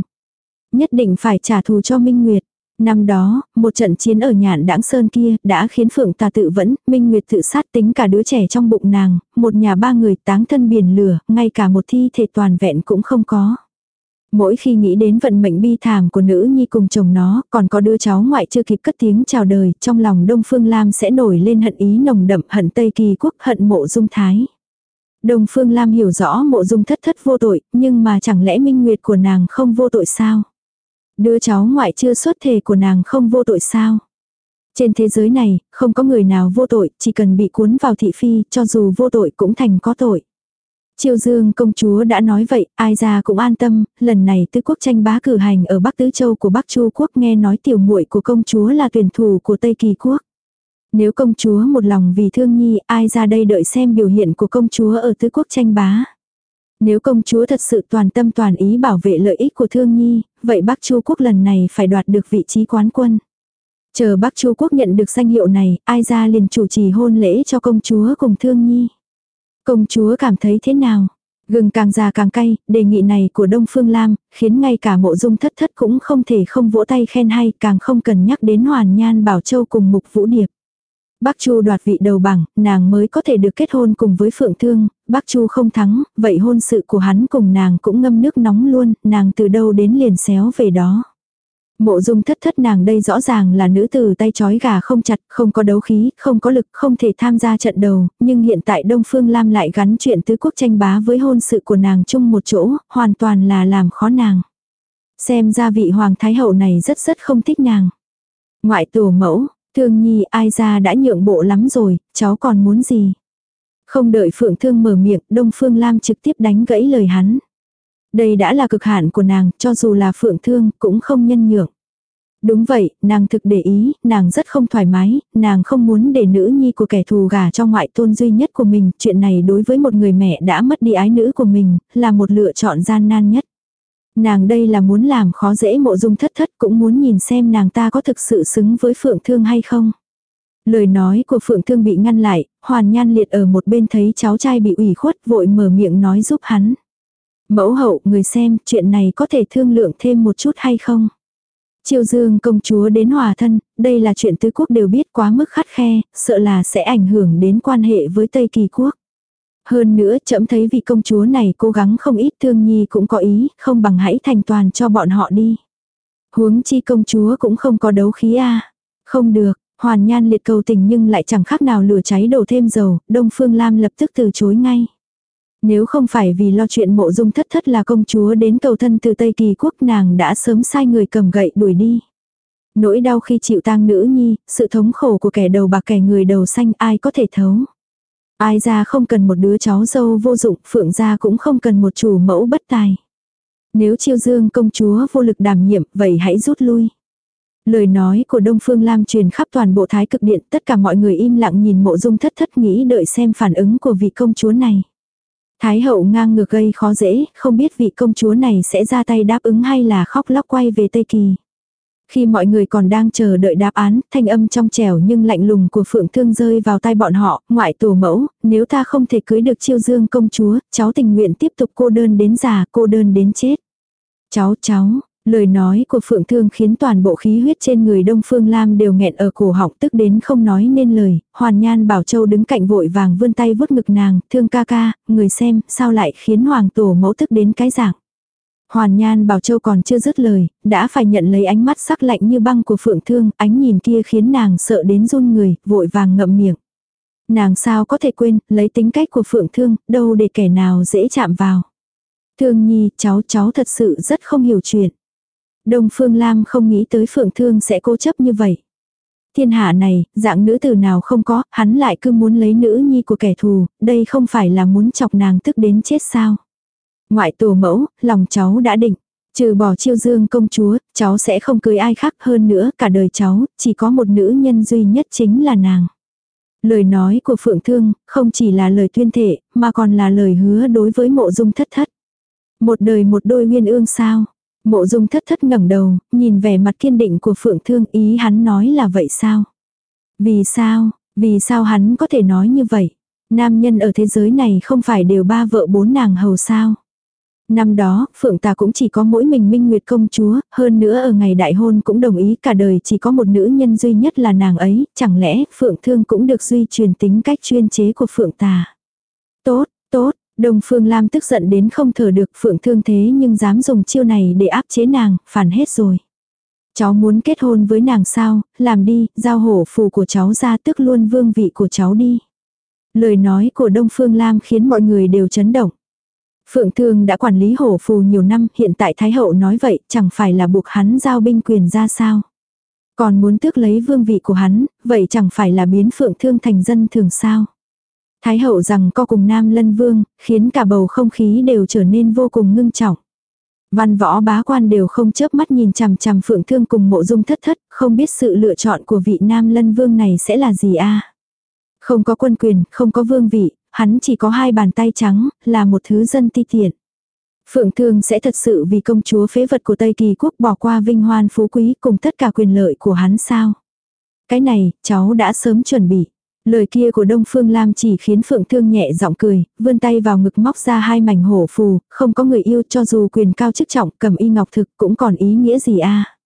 Nhất định phải trả thù cho Minh Nguyệt. Năm đó, một trận chiến ở nhạn đãng sơn kia đã khiến Phượng Tà tự vẫn, Minh Nguyệt tự sát tính cả đứa trẻ trong bụng nàng, một nhà ba người táng thân biển lửa, ngay cả một thi thể toàn vẹn cũng không có. Mỗi khi nghĩ đến vận mệnh bi thảm của nữ nhi cùng chồng nó, còn có đứa cháu ngoại chưa kịp cất tiếng chào đời, trong lòng Đông Phương Lam sẽ nổi lên hận ý nồng đậm hận Tây Kỳ quốc hận mộ dung thái. Đông Phương Lam hiểu rõ mộ dung thất thất vô tội, nhưng mà chẳng lẽ minh nguyệt của nàng không vô tội sao? Đứa cháu ngoại chưa xuất thể của nàng không vô tội sao? Trên thế giới này, không có người nào vô tội, chỉ cần bị cuốn vào thị phi, cho dù vô tội cũng thành có tội. Triều dương công chúa đã nói vậy, ai ra cũng an tâm, lần này tứ quốc tranh bá cử hành ở Bắc Tứ Châu của Bắc Chu quốc nghe nói tiểu muội của công chúa là tuyển thủ của Tây Kỳ quốc. Nếu công chúa một lòng vì thương nhi, ai ra đây đợi xem biểu hiện của công chúa ở tứ quốc tranh bá. Nếu công chúa thật sự toàn tâm toàn ý bảo vệ lợi ích của thương nhi, vậy Bắc Chu quốc lần này phải đoạt được vị trí quán quân. Chờ Bắc Chu quốc nhận được danh hiệu này, ai ra liền chủ trì hôn lễ cho công chúa cùng thương nhi. Công chúa cảm thấy thế nào? Gừng càng già càng cay, đề nghị này của Đông Phương Lam, khiến ngay cả mộ dung thất thất cũng không thể không vỗ tay khen hay, càng không cần nhắc đến Hoàn Nhan Bảo Châu cùng Mục Vũ Điệp. Bác Chu đoạt vị đầu bảng, nàng mới có thể được kết hôn cùng với Phượng Thương, bác Chu không thắng, vậy hôn sự của hắn cùng nàng cũng ngâm nước nóng luôn, nàng từ đâu đến liền xéo về đó. Mộ dung thất thất nàng đây rõ ràng là nữ tử tay chói gà không chặt, không có đấu khí, không có lực, không thể tham gia trận đầu, nhưng hiện tại Đông Phương Lam lại gắn chuyện tứ quốc tranh bá với hôn sự của nàng chung một chỗ, hoàn toàn là làm khó nàng. Xem ra vị hoàng thái hậu này rất rất không thích nàng. Ngoại tổ mẫu, thương nhi ai ra đã nhượng bộ lắm rồi, cháu còn muốn gì? Không đợi Phượng Thương mở miệng, Đông Phương Lam trực tiếp đánh gãy lời hắn. Đây đã là cực hạn của nàng, cho dù là phượng thương, cũng không nhân nhượng. Đúng vậy, nàng thực để ý, nàng rất không thoải mái, nàng không muốn để nữ nhi của kẻ thù gả cho ngoại tôn duy nhất của mình, chuyện này đối với một người mẹ đã mất đi ái nữ của mình, là một lựa chọn gian nan nhất. Nàng đây là muốn làm khó dễ mộ dung thất thất cũng muốn nhìn xem nàng ta có thực sự xứng với phượng thương hay không. Lời nói của phượng thương bị ngăn lại, hoàn nhan liệt ở một bên thấy cháu trai bị ủy khuất vội mở miệng nói giúp hắn. Mẫu hậu, người xem, chuyện này có thể thương lượng thêm một chút hay không? Triều Dương công chúa đến hòa thân, đây là chuyện tứ quốc đều biết quá mức khắt khe, sợ là sẽ ảnh hưởng đến quan hệ với Tây Kỳ quốc. Hơn nữa, chậm thấy vị công chúa này cố gắng không ít thương nhi cũng có ý, không bằng hãy thành toàn cho bọn họ đi. Huống chi công chúa cũng không có đấu khí a Không được, hoàn nhan liệt cầu tình nhưng lại chẳng khác nào lửa cháy đổ thêm dầu, Đông Phương Lam lập tức từ chối ngay. Nếu không phải vì lo chuyện mộ dung thất thất là công chúa đến cầu thân từ Tây Kỳ quốc nàng đã sớm sai người cầm gậy đuổi đi. Nỗi đau khi chịu tang nữ nhi, sự thống khổ của kẻ đầu bạc kẻ người đầu xanh ai có thể thấu. Ai ra không cần một đứa cháu dâu vô dụng, phượng gia cũng không cần một chủ mẫu bất tài. Nếu chiêu dương công chúa vô lực đảm nhiệm, vậy hãy rút lui. Lời nói của Đông Phương Lam truyền khắp toàn bộ thái cực điện, tất cả mọi người im lặng nhìn mộ dung thất thất nghĩ đợi xem phản ứng của vị công chúa này. Thái hậu ngang ngược gây khó dễ, không biết vị công chúa này sẽ ra tay đáp ứng hay là khóc lóc quay về Tây Kỳ. Khi mọi người còn đang chờ đợi đáp án, thanh âm trong trẻo nhưng lạnh lùng của Phượng Thương rơi vào tai bọn họ, ngoại tổ mẫu, nếu ta không thể cưới được chiêu dương công chúa, cháu tình nguyện tiếp tục cô đơn đến già, cô đơn đến chết. Cháu, cháu, Lời nói của Phượng Thương khiến toàn bộ khí huyết trên người Đông Phương Lam đều nghẹn ở cổ họng tức đến không nói nên lời, Hoàn Nhan Bảo Châu đứng cạnh vội vàng vươn tay vuốt ngực nàng, thương ca ca, người xem, sao lại khiến Hoàng Tổ mẫu tức đến cái dạng. Hoàn Nhan Bảo Châu còn chưa dứt lời, đã phải nhận lấy ánh mắt sắc lạnh như băng của Phượng Thương, ánh nhìn kia khiến nàng sợ đến run người, vội vàng ngậm miệng. Nàng sao có thể quên, lấy tính cách của Phượng Thương, đâu để kẻ nào dễ chạm vào. Thương Nhi, cháu cháu thật sự rất không hiểu chuyện. Đông Phương Lam không nghĩ tới Phượng Thương sẽ cố chấp như vậy. Thiên hạ này, dạng nữ tử nào không có, hắn lại cứ muốn lấy nữ nhi của kẻ thù, đây không phải là muốn chọc nàng tức đến chết sao. Ngoại tổ mẫu, lòng cháu đã định. Trừ bỏ chiêu dương công chúa, cháu sẽ không cưới ai khác hơn nữa, cả đời cháu, chỉ có một nữ nhân duy nhất chính là nàng. Lời nói của Phượng Thương, không chỉ là lời tuyên thể, mà còn là lời hứa đối với mộ dung thất thất. Một đời một đôi nguyên ương sao, Mộ dung thất thất ngẩng đầu, nhìn vẻ mặt kiên định của phượng thương ý hắn nói là vậy sao? Vì sao, vì sao hắn có thể nói như vậy? Nam nhân ở thế giới này không phải đều ba vợ bốn nàng hầu sao? Năm đó, Phượng ta cũng chỉ có mỗi mình Minh Nguyệt công chúa, hơn nữa ở ngày đại hôn cũng đồng ý cả đời chỉ có một nữ nhân duy nhất là nàng ấy, chẳng lẽ Phượng Thương cũng được duy truyền tính cách chuyên chế của Phượng ta? Tốt, tốt, Đông Phương Lam tức giận đến không thở được phượng thương thế nhưng dám dùng chiêu này để áp chế nàng, phản hết rồi. Cháu muốn kết hôn với nàng sao, làm đi, giao hổ phù của cháu ra tức luôn vương vị của cháu đi. Lời nói của Đông Phương Lam khiến mọi người đều chấn động. Phượng Thương đã quản lý hổ phù nhiều năm, hiện tại Thái Hậu nói vậy, chẳng phải là buộc hắn giao binh quyền ra sao. Còn muốn tước lấy vương vị của hắn, vậy chẳng phải là biến Phượng Thương thành dân thường sao. Thái hậu rằng co cùng Nam Lân Vương, khiến cả bầu không khí đều trở nên vô cùng ngưng trọng. Văn võ bá quan đều không chớp mắt nhìn chằm chằm phượng thương cùng mộ dung thất thất, không biết sự lựa chọn của vị Nam Lân Vương này sẽ là gì a Không có quân quyền, không có vương vị, hắn chỉ có hai bàn tay trắng, là một thứ dân ti tiện. Phượng Thương sẽ thật sự vì công chúa phế vật của Tây Kỳ Quốc bỏ qua vinh hoan phú quý cùng tất cả quyền lợi của hắn sao? Cái này, cháu đã sớm chuẩn bị. Lời kia của Đông Phương Lam chỉ khiến Phượng Thương nhẹ giọng cười, vươn tay vào ngực móc ra hai mảnh hổ phù, không có người yêu cho dù quyền cao chức trọng cầm y ngọc thực cũng còn ý nghĩa gì a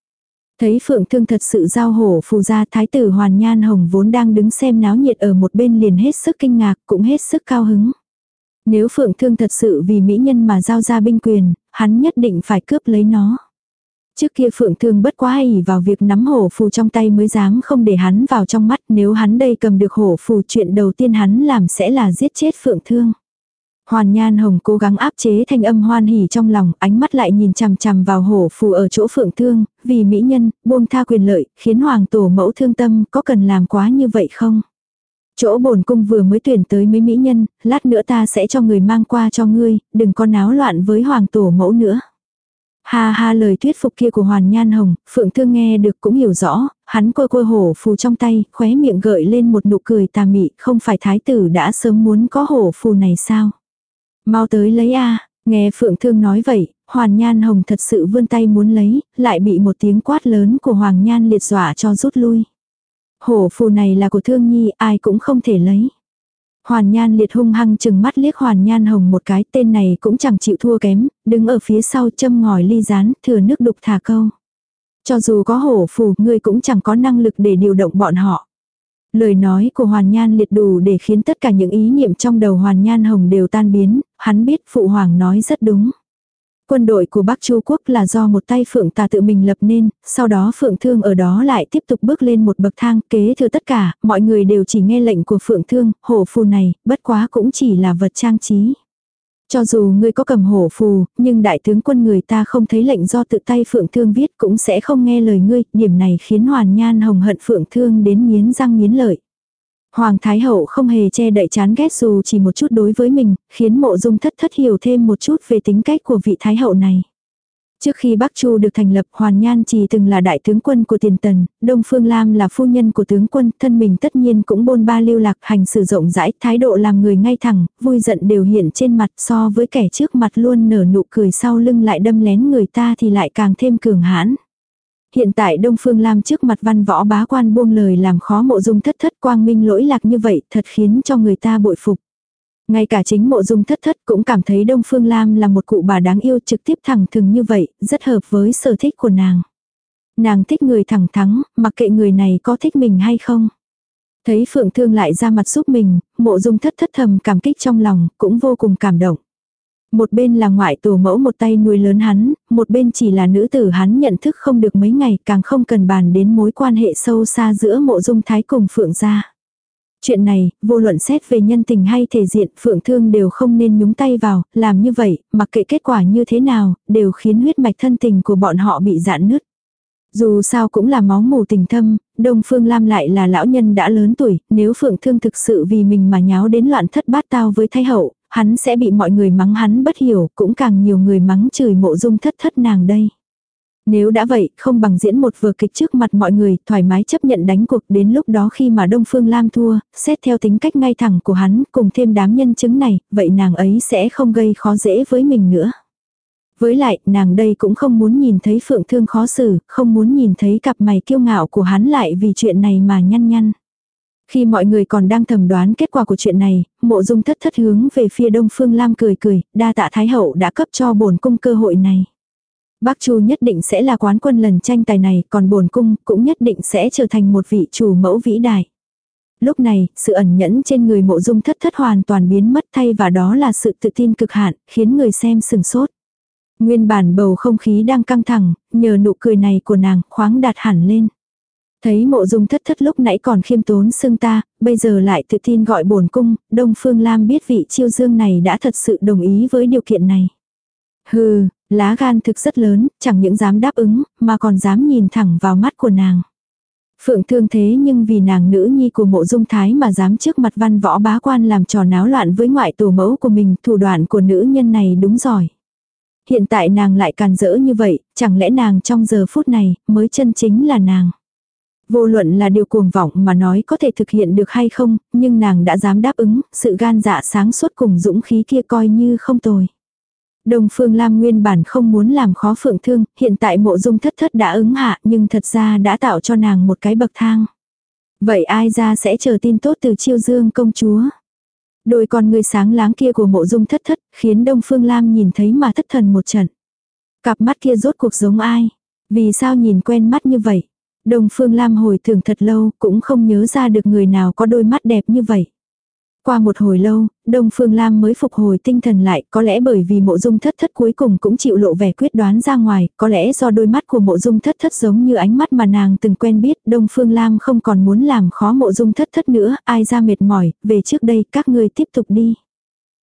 Thấy Phượng Thương thật sự giao hổ phù ra thái tử Hoàn Nhan Hồng vốn đang đứng xem náo nhiệt ở một bên liền hết sức kinh ngạc cũng hết sức cao hứng. Nếu Phượng Thương thật sự vì mỹ nhân mà giao ra binh quyền, hắn nhất định phải cướp lấy nó. Trước kia Phượng Thương bất quá ỷ vào việc nắm hổ phù trong tay mới dám không để hắn vào trong mắt nếu hắn đây cầm được hổ phù chuyện đầu tiên hắn làm sẽ là giết chết Phượng Thương. Hoàn Nhan Hồng cố gắng áp chế thanh âm hoan hỉ trong lòng, ánh mắt lại nhìn chằm chằm vào hổ phù ở chỗ Phượng Thương, vì mỹ nhân, buông tha quyền lợi, khiến Hoàng Tổ mẫu thương tâm, có cần làm quá như vậy không? Chỗ bổn cung vừa mới tuyển tới mấy mỹ nhân, lát nữa ta sẽ cho người mang qua cho ngươi, đừng có náo loạn với Hoàng Tổ mẫu nữa. Ha ha lời thuyết phục kia của Hoàn Nhan Hồng, Phượng Thương nghe được cũng hiểu rõ, hắn côi côi hổ phù trong tay, khóe miệng gợi lên một nụ cười tà mị, không phải thái tử đã sớm muốn có hổ phù này sao? Mau tới lấy a nghe Phượng Thương nói vậy, Hoàn Nhan Hồng thật sự vươn tay muốn lấy, lại bị một tiếng quát lớn của Hoàng Nhan liệt dọa cho rút lui. Hổ phù này là của Thương Nhi, ai cũng không thể lấy. Hoàn Nhan liệt hung hăng chừng mắt liếc Hoàn Nhan Hồng một cái, tên này cũng chẳng chịu thua kém, đứng ở phía sau châm ngòi ly rán, thừa nước đục thả câu. Cho dù có hổ phù, ngươi cũng chẳng có năng lực để điều động bọn họ. Lời nói của Hoàn Nhan liệt đủ để khiến tất cả những ý niệm trong đầu Hoàn Nhan Hồng đều tan biến, hắn biết Phụ Hoàng nói rất đúng. Quân đội của Bắc Chu Quốc là do một tay Phượng Tà tự mình lập nên, sau đó Phượng Thương ở đó lại tiếp tục bước lên một bậc thang kế thừa tất cả, mọi người đều chỉ nghe lệnh của Phượng Thương, hổ phù này, bất quá cũng chỉ là vật trang trí. Cho dù ngươi có cầm hổ phù, nhưng đại tướng quân người ta không thấy lệnh do tự tay Phượng Thương viết cũng sẽ không nghe lời ngươi, điểm này khiến Hoàn Nhan Hồng hận Phượng Thương đến nghiến răng nghiến lợi. Hoàng Thái Hậu không hề che đậy chán ghét dù chỉ một chút đối với mình, khiến mộ dung thất thất hiểu thêm một chút về tính cách của vị Thái Hậu này. Trước khi Bắc Chu được thành lập Hoàn Nhan chỉ từng là đại tướng quân của tiền tần, Đông Phương Lam là phu nhân của tướng quân, thân mình tất nhiên cũng bôn ba lưu lạc hành xử rộng rãi, thái độ làm người ngay thẳng, vui giận đều hiện trên mặt so với kẻ trước mặt luôn nở nụ cười sau lưng lại đâm lén người ta thì lại càng thêm cường hãn. Hiện tại Đông Phương Lam trước mặt văn võ bá quan buông lời làm khó mộ dung thất thất quang minh lỗi lạc như vậy thật khiến cho người ta bội phục. Ngay cả chính mộ dung thất thất cũng cảm thấy Đông Phương Lam là một cụ bà đáng yêu trực tiếp thẳng thừng như vậy, rất hợp với sở thích của nàng. Nàng thích người thẳng thắng, mặc kệ người này có thích mình hay không. Thấy Phượng Thương lại ra mặt giúp mình, mộ dung thất thất thầm cảm kích trong lòng, cũng vô cùng cảm động. Một bên là ngoại tổ mẫu một tay nuôi lớn hắn, một bên chỉ là nữ tử hắn nhận thức không được mấy ngày càng không cần bàn đến mối quan hệ sâu xa giữa mộ dung thái cùng Phượng gia. Chuyện này, vô luận xét về nhân tình hay thể diện, Phượng Thương đều không nên nhúng tay vào, làm như vậy, mặc kệ kết quả như thế nào, đều khiến huyết mạch thân tình của bọn họ bị giãn nứt. Dù sao cũng là máu mù tình thâm, Đông Phương Lam lại là lão nhân đã lớn tuổi, nếu Phượng Thương thực sự vì mình mà nháo đến loạn thất bát tao với thái hậu, hắn sẽ bị mọi người mắng hắn bất hiểu, cũng càng nhiều người mắng chửi mộ dung thất thất nàng đây. Nếu đã vậy, không bằng diễn một vở kịch trước mặt mọi người, thoải mái chấp nhận đánh cuộc đến lúc đó khi mà Đông Phương Lam thua, xét theo tính cách ngay thẳng của hắn, cùng thêm đám nhân chứng này, vậy nàng ấy sẽ không gây khó dễ với mình nữa. Với lại, nàng đây cũng không muốn nhìn thấy Phượng Thương khó xử, không muốn nhìn thấy cặp mày kiêu ngạo của hắn lại vì chuyện này mà nhăn nhăn. Khi mọi người còn đang thầm đoán kết quả của chuyện này, mộ dung thất thất hướng về phía đông phương lam cười cười, đa tạ thái hậu đã cấp cho bổn cung cơ hội này. Bác Chu nhất định sẽ là quán quân lần tranh tài này, còn bổn cung cũng nhất định sẽ trở thành một vị chủ mẫu vĩ đại. Lúc này, sự ẩn nhẫn trên người mộ dung thất thất hoàn toàn biến mất thay và đó là sự tự tin cực hạn, khiến người xem sừng sốt. Nguyên bản bầu không khí đang căng thẳng, nhờ nụ cười này của nàng khoáng đạt hẳn lên. Thấy mộ dung thất thất lúc nãy còn khiêm tốn xưng ta, bây giờ lại tự tin gọi bổn cung, Đông Phương Lam biết vị chiêu dương này đã thật sự đồng ý với điều kiện này. Hừ, lá gan thực rất lớn, chẳng những dám đáp ứng, mà còn dám nhìn thẳng vào mắt của nàng. Phượng thương thế nhưng vì nàng nữ nhi của mộ dung thái mà dám trước mặt văn võ bá quan làm trò náo loạn với ngoại tổ mẫu của mình, thủ đoạn của nữ nhân này đúng giỏi. Hiện tại nàng lại càn rỡ như vậy, chẳng lẽ nàng trong giờ phút này mới chân chính là nàng. Vô luận là điều cuồng vọng mà nói có thể thực hiện được hay không, nhưng nàng đã dám đáp ứng, sự gan dạ sáng suốt cùng dũng khí kia coi như không tồi. Đồng Phương Lam nguyên bản không muốn làm khó Phượng Thương, hiện tại mộ dung thất thất đã ứng hạ nhưng thật ra đã tạo cho nàng một cái bậc thang. Vậy ai ra sẽ chờ tin tốt từ chiêu dương công chúa? Đôi con người sáng láng kia của mộ dung thất thất khiến Đông Phương Lam nhìn thấy mà thất thần một trận. Cặp mắt kia rốt cuộc giống ai? Vì sao nhìn quen mắt như vậy? Đông Phương Lam hồi tưởng thật lâu cũng không nhớ ra được người nào có đôi mắt đẹp như vậy. Qua một hồi lâu, Đông Phương Lam mới phục hồi tinh thần lại, có lẽ bởi vì mộ dung thất thất cuối cùng cũng chịu lộ vẻ quyết đoán ra ngoài, có lẽ do đôi mắt của mộ dung thất thất giống như ánh mắt mà nàng từng quen biết, Đông Phương Lam không còn muốn làm khó mộ dung thất thất nữa, ai ra mệt mỏi, về trước đây các ngươi tiếp tục đi.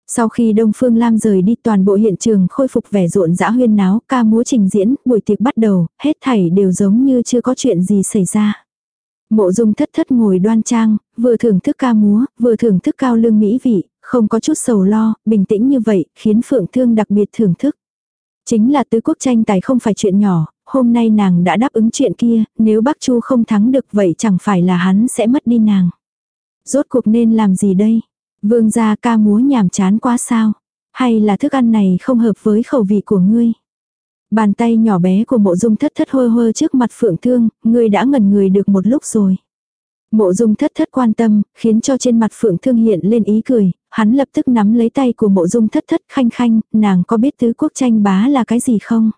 Sau khi Đông Phương Lam rời đi toàn bộ hiện trường khôi phục vẻ rộn rã huyên náo, ca múa trình diễn, buổi tiệc bắt đầu, hết thảy đều giống như chưa có chuyện gì xảy ra. Mộ dung thất thất ngồi đoan trang, vừa thưởng thức ca múa, vừa thưởng thức cao lương mỹ vị, không có chút sầu lo, bình tĩnh như vậy, khiến phượng thương đặc biệt thưởng thức. Chính là tứ quốc tranh tài không phải chuyện nhỏ, hôm nay nàng đã đáp ứng chuyện kia, nếu bác Chu không thắng được vậy chẳng phải là hắn sẽ mất đi nàng. Rốt cuộc nên làm gì đây? Vương gia ca múa nhảm chán quá sao? Hay là thức ăn này không hợp với khẩu vị của ngươi? Bàn tay nhỏ bé của mộ dung thất thất hơ hơ trước mặt phượng thương, người đã ngẩn người được một lúc rồi. Mộ dung thất thất quan tâm, khiến cho trên mặt phượng thương hiện lên ý cười, hắn lập tức nắm lấy tay của mộ dung thất thất khanh khanh, nàng có biết tứ quốc tranh bá là cái gì không?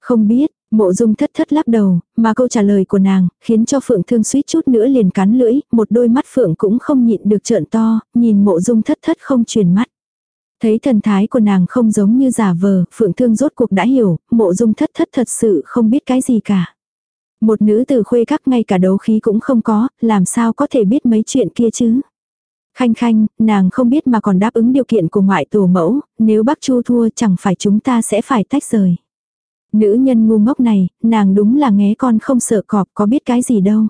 Không biết, mộ dung thất thất lắc đầu, mà câu trả lời của nàng, khiến cho phượng thương suýt chút nữa liền cắn lưỡi, một đôi mắt phượng cũng không nhịn được trợn to, nhìn mộ dung thất thất không chuyển mắt. Thấy thần thái của nàng không giống như giả vờ, phượng thương rốt cuộc đã hiểu, mộ dung thất thất thật sự không biết cái gì cả. Một nữ từ khuê các ngay cả đấu khí cũng không có, làm sao có thể biết mấy chuyện kia chứ. Khanh khanh, nàng không biết mà còn đáp ứng điều kiện của ngoại tổ mẫu, nếu bác chu thua chẳng phải chúng ta sẽ phải tách rời. Nữ nhân ngu ngốc này, nàng đúng là nghé con không sợ cọp có biết cái gì đâu.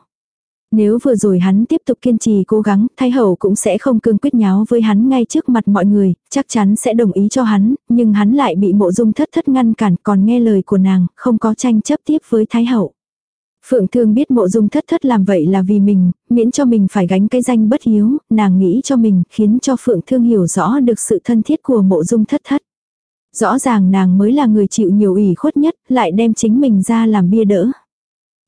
Nếu vừa rồi hắn tiếp tục kiên trì cố gắng, Thái Hậu cũng sẽ không cương quyết nháo với hắn ngay trước mặt mọi người, chắc chắn sẽ đồng ý cho hắn, nhưng hắn lại bị mộ dung thất thất ngăn cản còn nghe lời của nàng, không có tranh chấp tiếp với Thái Hậu. Phượng Thương biết mộ dung thất thất làm vậy là vì mình, miễn cho mình phải gánh cái danh bất hiếu, nàng nghĩ cho mình, khiến cho Phượng Thương hiểu rõ được sự thân thiết của mộ dung thất thất. Rõ ràng nàng mới là người chịu nhiều ủy khuất nhất, lại đem chính mình ra làm bia đỡ.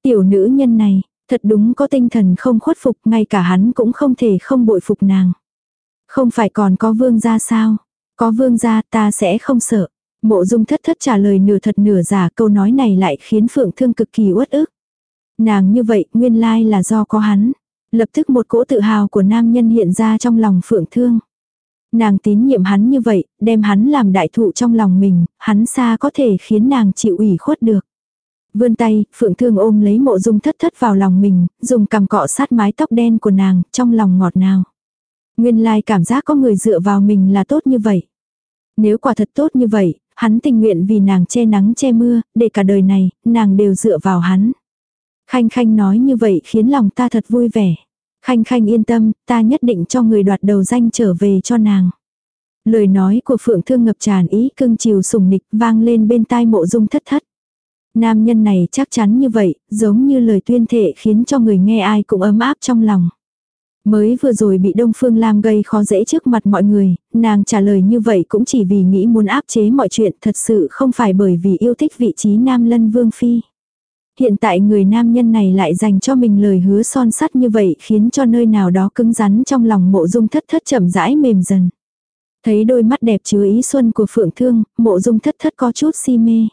Tiểu nữ nhân này, thật đúng có tinh thần không khuất phục, ngay cả hắn cũng không thể không bội phục nàng. Không phải còn có vương gia sao? Có vương gia ta sẽ không sợ. Mộ dung thất thất trả lời nửa thật nửa giả câu nói này lại khiến Phượng Thương cực kỳ uất ức. Nàng như vậy nguyên lai là do có hắn. Lập tức một cỗ tự hào của nam nhân hiện ra trong lòng Phượng Thương. Nàng tín nhiệm hắn như vậy, đem hắn làm đại thụ trong lòng mình, hắn xa có thể khiến nàng chịu ủy khuất được. Vươn tay, Phượng Thương ôm lấy mộ dung thất thất vào lòng mình, dùng cằm cọ sát mái tóc đen của nàng, trong lòng ngọt nào. Nguyên lai cảm giác có người dựa vào mình là tốt như vậy. Nếu quả thật tốt như vậy, hắn tình nguyện vì nàng che nắng che mưa, để cả đời này, nàng đều dựa vào hắn. Khanh Khanh nói như vậy khiến lòng ta thật vui vẻ. Khanh Khanh yên tâm, ta nhất định cho người đoạt đầu danh trở về cho nàng. Lời nói của Phượng Thương ngập tràn ý cưng chiều sùng nịch vang lên bên tai mộ dung thất thất. Nam nhân này chắc chắn như vậy, giống như lời tuyên thệ khiến cho người nghe ai cũng ấm áp trong lòng. Mới vừa rồi bị Đông Phương Lam gây khó dễ trước mặt mọi người, nàng trả lời như vậy cũng chỉ vì nghĩ muốn áp chế mọi chuyện thật sự không phải bởi vì yêu thích vị trí Nam Lân Vương Phi. Hiện tại người nam nhân này lại dành cho mình lời hứa son sắt như vậy khiến cho nơi nào đó cứng rắn trong lòng mộ dung thất thất chậm rãi mềm dần. Thấy đôi mắt đẹp chứa ý xuân của phượng thương, mộ dung thất thất có chút si mê.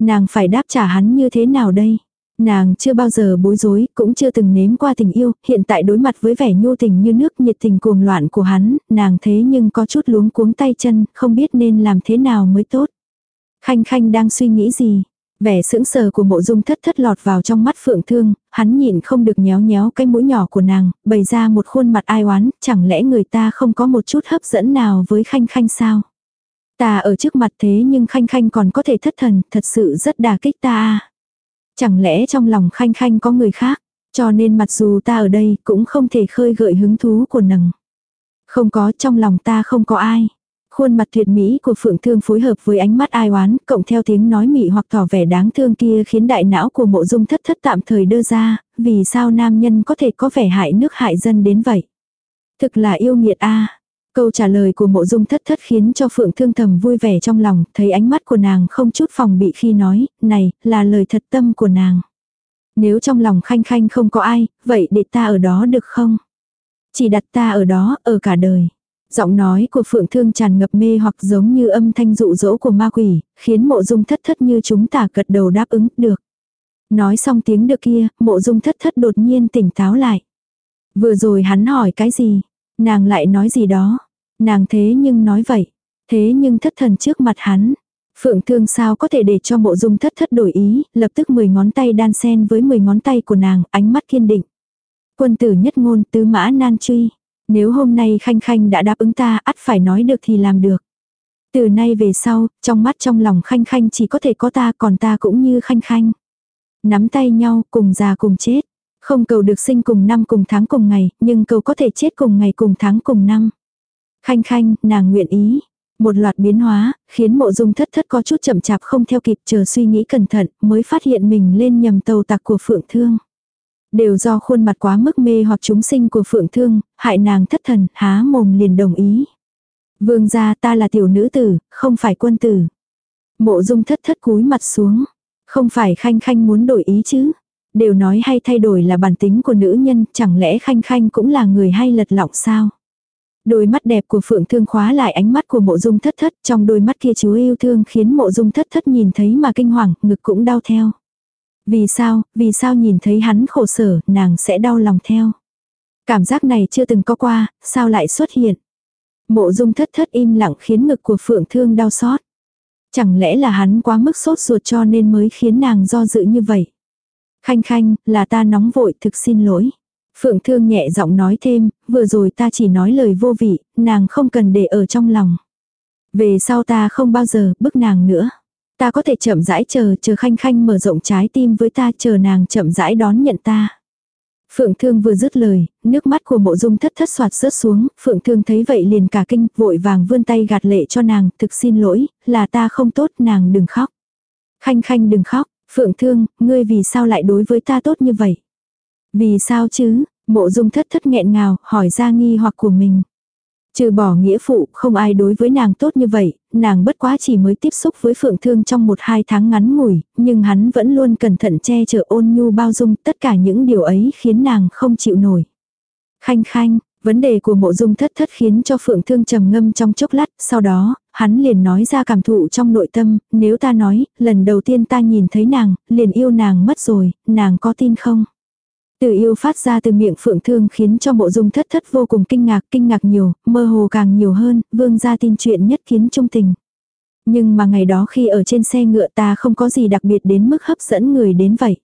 Nàng phải đáp trả hắn như thế nào đây? Nàng chưa bao giờ bối rối, cũng chưa từng nếm qua tình yêu, hiện tại đối mặt với vẻ nhu tình như nước nhiệt tình cuồng loạn của hắn, nàng thế nhưng có chút luống cuống tay chân, không biết nên làm thế nào mới tốt. Khanh Khanh đang suy nghĩ gì? Vẻ sững sờ của mộ dung thất thất lọt vào trong mắt phượng thương, hắn nhìn không được nhéo nhéo cái mũi nhỏ của nàng, bày ra một khuôn mặt ai oán, chẳng lẽ người ta không có một chút hấp dẫn nào với khanh khanh sao? Ta ở trước mặt thế nhưng khanh khanh còn có thể thất thần, thật sự rất đà kích ta Chẳng lẽ trong lòng khanh khanh có người khác? Cho nên mặc dù ta ở đây cũng không thể khơi gợi hứng thú của nằng. Không có trong lòng ta không có ai. Khuôn mặt tuyệt mỹ của Phượng Thương phối hợp với ánh mắt ai oán, cộng theo tiếng nói mị hoặc tỏ vẻ đáng thương kia khiến đại não của mộ dung thất thất tạm thời đưa ra, vì sao nam nhân có thể có vẻ hại nước hại dân đến vậy. Thực là yêu nghiệt a Câu trả lời của mộ dung thất thất khiến cho Phượng Thương thầm vui vẻ trong lòng, thấy ánh mắt của nàng không chút phòng bị khi nói, này, là lời thật tâm của nàng. Nếu trong lòng khanh khanh không có ai, vậy để ta ở đó được không? Chỉ đặt ta ở đó, ở cả đời. Giọng nói của Phượng Thương tràn ngập mê hoặc giống như âm thanh dụ dỗ của ma quỷ, khiến mộ dung thất thất như chúng ta gật đầu đáp ứng, được. Nói xong tiếng được kia, mộ dung thất thất đột nhiên tỉnh táo lại. Vừa rồi hắn hỏi cái gì? Nàng lại nói gì đó? Nàng thế nhưng nói vậy. Thế nhưng thất thần trước mặt hắn. Phượng thương sao có thể để cho mộ dung thất thất đổi ý, lập tức 10 ngón tay đan sen với 10 ngón tay của nàng, ánh mắt kiên định. Quân tử nhất ngôn tứ mã nan truy. Nếu hôm nay khanh khanh đã đáp ứng ta, ắt phải nói được thì làm được. Từ nay về sau, trong mắt trong lòng khanh khanh chỉ có thể có ta còn ta cũng như khanh khanh. Nắm tay nhau, cùng già cùng chết. Không cầu được sinh cùng năm cùng tháng cùng ngày, nhưng cầu có thể chết cùng ngày cùng tháng cùng năm. Khanh khanh, nàng nguyện ý. Một loạt biến hóa, khiến mộ dung thất thất có chút chậm chạp không theo kịp chờ suy nghĩ cẩn thận, mới phát hiện mình lên nhầm tàu tạc của phượng thương. Đều do khuôn mặt quá mức mê hoặc chúng sinh của phượng thương, hại nàng thất thần, há mồm liền đồng ý. Vương gia ta là tiểu nữ tử, không phải quân tử. Mộ dung thất thất cúi mặt xuống. Không phải khanh khanh muốn đổi ý chứ. Đều nói hay thay đổi là bản tính của nữ nhân, chẳng lẽ khanh khanh cũng là người hay lật lọng sao? Đôi mắt đẹp của Phượng Thương khóa lại ánh mắt của mộ dung thất thất, trong đôi mắt kia chứa yêu thương khiến mộ dung thất thất nhìn thấy mà kinh hoàng, ngực cũng đau theo. Vì sao, vì sao nhìn thấy hắn khổ sở, nàng sẽ đau lòng theo. Cảm giác này chưa từng có qua, sao lại xuất hiện. Mộ dung thất thất im lặng khiến ngực của Phượng Thương đau xót. Chẳng lẽ là hắn quá mức sốt ruột cho nên mới khiến nàng do dự như vậy. Khanh khanh, là ta nóng vội thực xin lỗi. Phượng Thương nhẹ giọng nói thêm, vừa rồi ta chỉ nói lời vô vị, nàng không cần để ở trong lòng. Về sau ta không bao giờ bức nàng nữa. Ta có thể chậm rãi chờ, chờ khanh khanh mở rộng trái tim với ta, chờ nàng chậm rãi đón nhận ta. Phượng Thương vừa dứt lời, nước mắt của mộ dung thất thất soạt rớt xuống, Phượng Thương thấy vậy liền cả kinh, vội vàng vươn tay gạt lệ cho nàng, thực xin lỗi, là ta không tốt, nàng đừng khóc. Khanh khanh đừng khóc, Phượng Thương, ngươi vì sao lại đối với ta tốt như vậy? Vì sao chứ? Mộ dung thất thất nghẹn ngào, hỏi ra nghi hoặc của mình. Trừ bỏ nghĩa phụ, không ai đối với nàng tốt như vậy, nàng bất quá chỉ mới tiếp xúc với phượng thương trong một hai tháng ngắn ngủi, nhưng hắn vẫn luôn cẩn thận che chở ôn nhu bao dung, tất cả những điều ấy khiến nàng không chịu nổi. Khanh khanh, vấn đề của mộ dung thất thất khiến cho phượng thương trầm ngâm trong chốc lát, sau đó, hắn liền nói ra cảm thụ trong nội tâm, nếu ta nói, lần đầu tiên ta nhìn thấy nàng, liền yêu nàng mất rồi, nàng có tin không? Từ yêu phát ra từ miệng phượng thương khiến cho mộ dung thất thất vô cùng kinh ngạc, kinh ngạc nhiều, mơ hồ càng nhiều hơn, vương gia tin chuyện nhất kiến trung tình. Nhưng mà ngày đó khi ở trên xe ngựa ta không có gì đặc biệt đến mức hấp dẫn người đến vậy.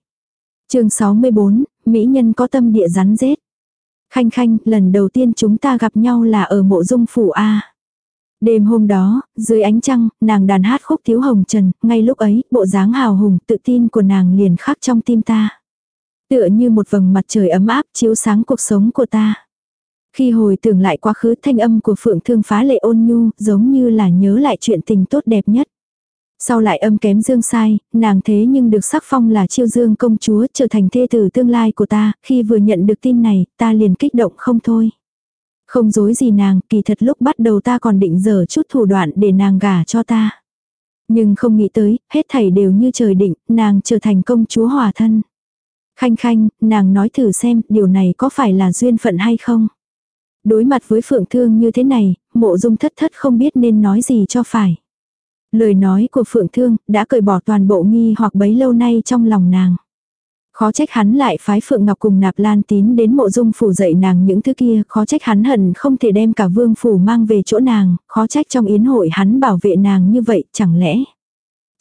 chương 64, Mỹ nhân có tâm địa rắn rết. Khanh khanh, lần đầu tiên chúng ta gặp nhau là ở mộ dung phủ A. Đêm hôm đó, dưới ánh trăng, nàng đàn hát khúc thiếu hồng trần, ngay lúc ấy, bộ dáng hào hùng, tự tin của nàng liền khắc trong tim ta. Tựa như một vầng mặt trời ấm áp chiếu sáng cuộc sống của ta. Khi hồi tưởng lại quá khứ thanh âm của Phượng Thương phá lệ ôn nhu, giống như là nhớ lại chuyện tình tốt đẹp nhất. Sau lại âm kém dương sai, nàng thế nhưng được sắc phong là chiêu dương công chúa trở thành thê tử tương lai của ta, khi vừa nhận được tin này, ta liền kích động không thôi. Không dối gì nàng, kỳ thật lúc bắt đầu ta còn định dở chút thủ đoạn để nàng gả cho ta. Nhưng không nghĩ tới, hết thảy đều như trời định, nàng trở thành công chúa hòa thân. Khanh khanh, nàng nói thử xem, điều này có phải là duyên phận hay không? Đối mặt với phượng thương như thế này, mộ dung thất thất không biết nên nói gì cho phải. Lời nói của phượng thương đã cởi bỏ toàn bộ nghi hoặc bấy lâu nay trong lòng nàng. Khó trách hắn lại phái Phượng Ngọc cùng nạp lan tín đến mộ dung phủ dạy nàng những thứ kia, khó trách hắn hận không thể đem cả vương phủ mang về chỗ nàng, khó trách trong yến hội hắn bảo vệ nàng như vậy, chẳng lẽ.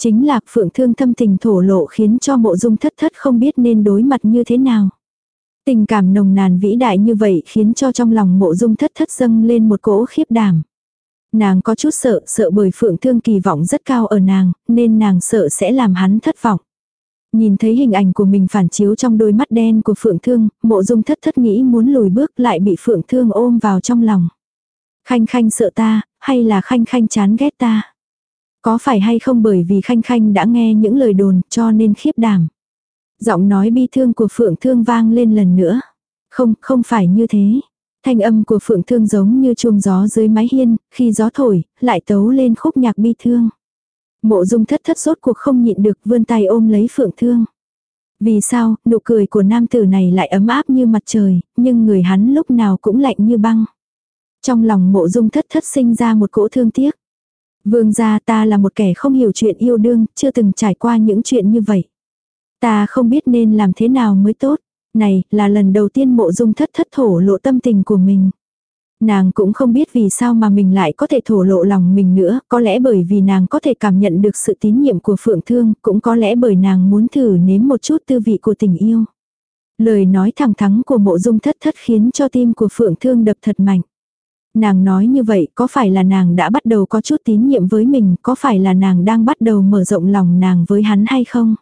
Chính là phượng thương thâm tình thổ lộ khiến cho mộ dung thất thất không biết nên đối mặt như thế nào. Tình cảm nồng nàn vĩ đại như vậy khiến cho trong lòng mộ dung thất thất dâng lên một cỗ khiếp đảm. Nàng có chút sợ, sợ bởi phượng thương kỳ vọng rất cao ở nàng, nên nàng sợ sẽ làm hắn thất vọng. Nhìn thấy hình ảnh của mình phản chiếu trong đôi mắt đen của Phượng Thương, mộ dung thất thất nghĩ muốn lùi bước lại bị Phượng Thương ôm vào trong lòng. Khanh khanh sợ ta, hay là khanh khanh chán ghét ta? Có phải hay không bởi vì khanh khanh đã nghe những lời đồn cho nên khiếp đảm. Giọng nói bi thương của Phượng Thương vang lên lần nữa. Không, không phải như thế. Thanh âm của Phượng Thương giống như chuông gió dưới mái hiên, khi gió thổi, lại tấu lên khúc nhạc bi thương. Mộ dung thất thất sốt cuộc không nhịn được vươn tay ôm lấy Phượng Thương. Vì sao, nụ cười của nam tử này lại ấm áp như mặt trời, nhưng người hắn lúc nào cũng lạnh như băng. Trong lòng mộ dung thất thất sinh ra một cỗ thương tiếc. Vương gia ta là một kẻ không hiểu chuyện yêu đương, chưa từng trải qua những chuyện như vậy. Ta không biết nên làm thế nào mới tốt. Này, là lần đầu tiên mộ dung thất thất thổ lộ tâm tình của mình. Nàng cũng không biết vì sao mà mình lại có thể thổ lộ lòng mình nữa, có lẽ bởi vì nàng có thể cảm nhận được sự tín nhiệm của Phượng Thương, cũng có lẽ bởi nàng muốn thử nếm một chút tư vị của tình yêu. Lời nói thẳng thắn của mộ dung thất thất khiến cho tim của Phượng Thương đập thật mạnh. Nàng nói như vậy có phải là nàng đã bắt đầu có chút tín nhiệm với mình, có phải là nàng đang bắt đầu mở rộng lòng nàng với hắn hay không?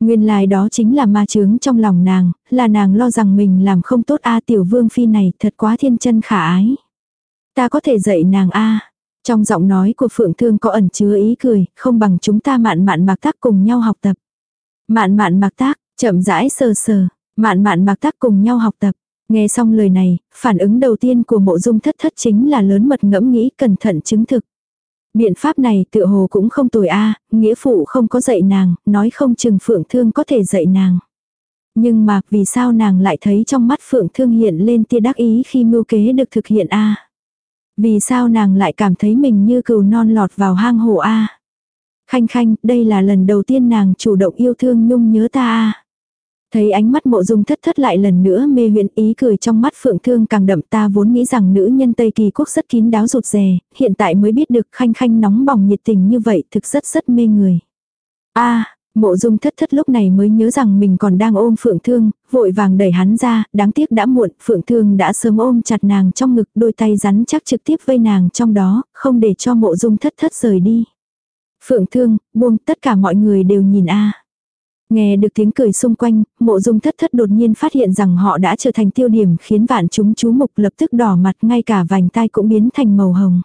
Nguyên lai đó chính là ma chướng trong lòng nàng, là nàng lo rằng mình làm không tốt a tiểu vương phi này thật quá thiên chân khả ái. Ta có thể dạy nàng a Trong giọng nói của Phượng Thương có ẩn chứa ý cười, không bằng chúng ta mạn mạn mạc tác cùng nhau học tập. Mạn mạn mạc tác, chậm rãi sờ sờ, mạn mạn mạc tác cùng nhau học tập. Nghe xong lời này, phản ứng đầu tiên của mộ dung thất thất chính là lớn mật ngẫm nghĩ cẩn thận chứng thực. Biện pháp này tựa hồ cũng không tồi a nghĩa phụ không có dạy nàng, nói không chừng phượng thương có thể dạy nàng. Nhưng mà vì sao nàng lại thấy trong mắt phượng thương hiện lên tia đắc ý khi mưu kế được thực hiện a Vì sao nàng lại cảm thấy mình như cừu non lọt vào hang hổ a Khanh khanh, đây là lần đầu tiên nàng chủ động yêu thương nhung nhớ ta a Thấy ánh mắt mộ dung thất thất lại lần nữa mê huyện ý cười trong mắt phượng thương càng đậm ta vốn nghĩ rằng nữ nhân Tây Kỳ quốc rất kín đáo rụt rè, hiện tại mới biết được khanh khanh nóng bỏng nhiệt tình như vậy thực rất rất mê người. a mộ dung thất thất lúc này mới nhớ rằng mình còn đang ôm phượng thương, vội vàng đẩy hắn ra, đáng tiếc đã muộn, phượng thương đã sớm ôm chặt nàng trong ngực đôi tay rắn chắc trực tiếp vây nàng trong đó, không để cho mộ dung thất thất rời đi. Phượng thương, buông tất cả mọi người đều nhìn a Nghe được tiếng cười xung quanh, mộ dung thất thất đột nhiên phát hiện rằng họ đã trở thành tiêu điểm khiến vạn chúng chú mục lập tức đỏ mặt ngay cả vành tai cũng biến thành màu hồng.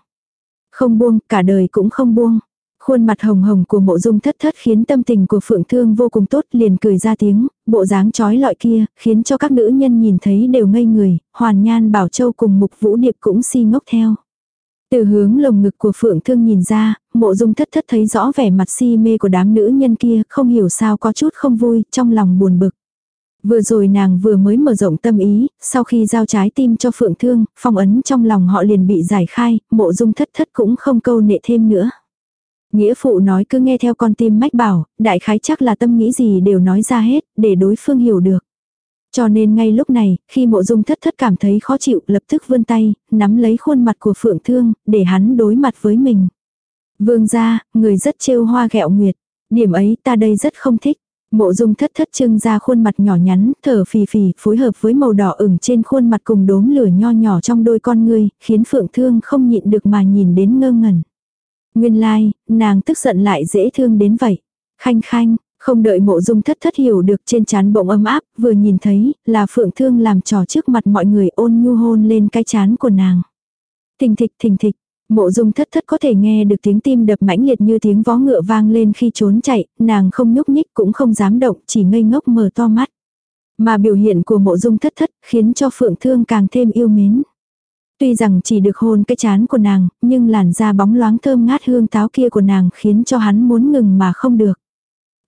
Không buông, cả đời cũng không buông. Khuôn mặt hồng hồng của mộ dung thất thất khiến tâm tình của phượng thương vô cùng tốt liền cười ra tiếng, bộ dáng trói lọi kia, khiến cho các nữ nhân nhìn thấy đều ngây người, hoàn nhan bảo châu cùng mục vũ điệp cũng si ngốc theo. Từ hướng lồng ngực của Phượng Thương nhìn ra, mộ dung thất thất thấy rõ vẻ mặt si mê của đám nữ nhân kia, không hiểu sao có chút không vui, trong lòng buồn bực. Vừa rồi nàng vừa mới mở rộng tâm ý, sau khi giao trái tim cho Phượng Thương, phong ấn trong lòng họ liền bị giải khai, mộ dung thất thất cũng không câu nệ thêm nữa. Nghĩa phụ nói cứ nghe theo con tim mách bảo, đại khái chắc là tâm nghĩ gì đều nói ra hết, để đối phương hiểu được. Cho nên ngay lúc này, khi mộ dung thất thất cảm thấy khó chịu, lập tức vươn tay, nắm lấy khuôn mặt của Phượng Thương, để hắn đối mặt với mình. Vương gia, người rất trêu hoa ghẹo nguyệt. Điểm ấy ta đây rất không thích. Mộ dung thất thất trưng ra khuôn mặt nhỏ nhắn, thở phì phì, phối hợp với màu đỏ ửng trên khuôn mặt cùng đốm lửa nho nhỏ trong đôi con ngươi, khiến Phượng Thương không nhịn được mà nhìn đến ngơ ngẩn. Nguyên lai, like, nàng tức giận lại dễ thương đến vậy. Khanh khanh, không đợi mộ dung thất thất hiểu được trên chán bỗng ấm áp, vừa nhìn thấy, là phượng thương làm trò trước mặt mọi người ôn nhu hôn lên cái chán của nàng. Thình thịch thình thịch, mộ dung thất thất có thể nghe được tiếng tim đập mãnh liệt như tiếng vó ngựa vang lên khi trốn chạy, nàng không nhúc nhích cũng không dám động, chỉ ngây ngốc mở to mắt. Mà biểu hiện của mộ dung thất thất khiến cho phượng thương càng thêm yêu mến. Tuy rằng chỉ được hôn cái chán của nàng, nhưng làn da bóng loáng thơm ngát hương táo kia của nàng khiến cho hắn muốn ngừng mà không được.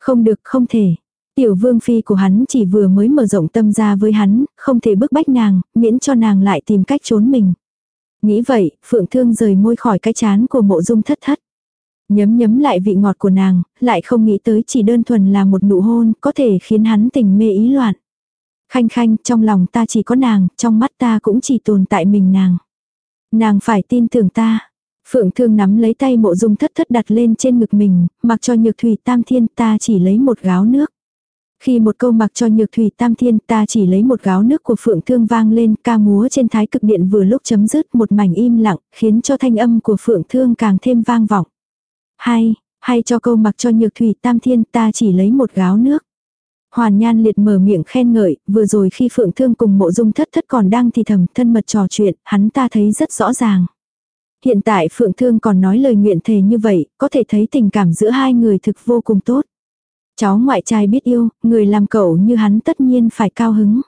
Không được, không thể. Tiểu vương phi của hắn chỉ vừa mới mở rộng tâm ra với hắn, không thể bức bách nàng, miễn cho nàng lại tìm cách trốn mình. Nghĩ vậy, phượng thương rời môi khỏi cái chán của mộ dung thất thất. Nhấm nhấm lại vị ngọt của nàng, lại không nghĩ tới chỉ đơn thuần là một nụ hôn, có thể khiến hắn tình mê ý loạn. Khanh khanh, trong lòng ta chỉ có nàng, trong mắt ta cũng chỉ tồn tại mình nàng. Nàng phải tin tưởng ta. Phượng thương nắm lấy tay mộ dung thất thất đặt lên trên ngực mình, mặc cho nhược thủy tam thiên ta chỉ lấy một gáo nước. Khi một câu mặc cho nhược thủy tam thiên ta chỉ lấy một gáo nước của phượng thương vang lên ca múa trên thái cực điện vừa lúc chấm dứt một mảnh im lặng khiến cho thanh âm của phượng thương càng thêm vang vọng. Hay, hay cho câu mặc cho nhược thủy tam thiên ta chỉ lấy một gáo nước. Hoàn Nhan liệt mở miệng khen ngợi, vừa rồi khi Phượng Thương cùng mộ dung thất thất còn đang thì thầm thân mật trò chuyện, hắn ta thấy rất rõ ràng. Hiện tại Phượng Thương còn nói lời nguyện thề như vậy, có thể thấy tình cảm giữa hai người thực vô cùng tốt. Cháu ngoại trai biết yêu, người làm cậu như hắn tất nhiên phải cao hứng.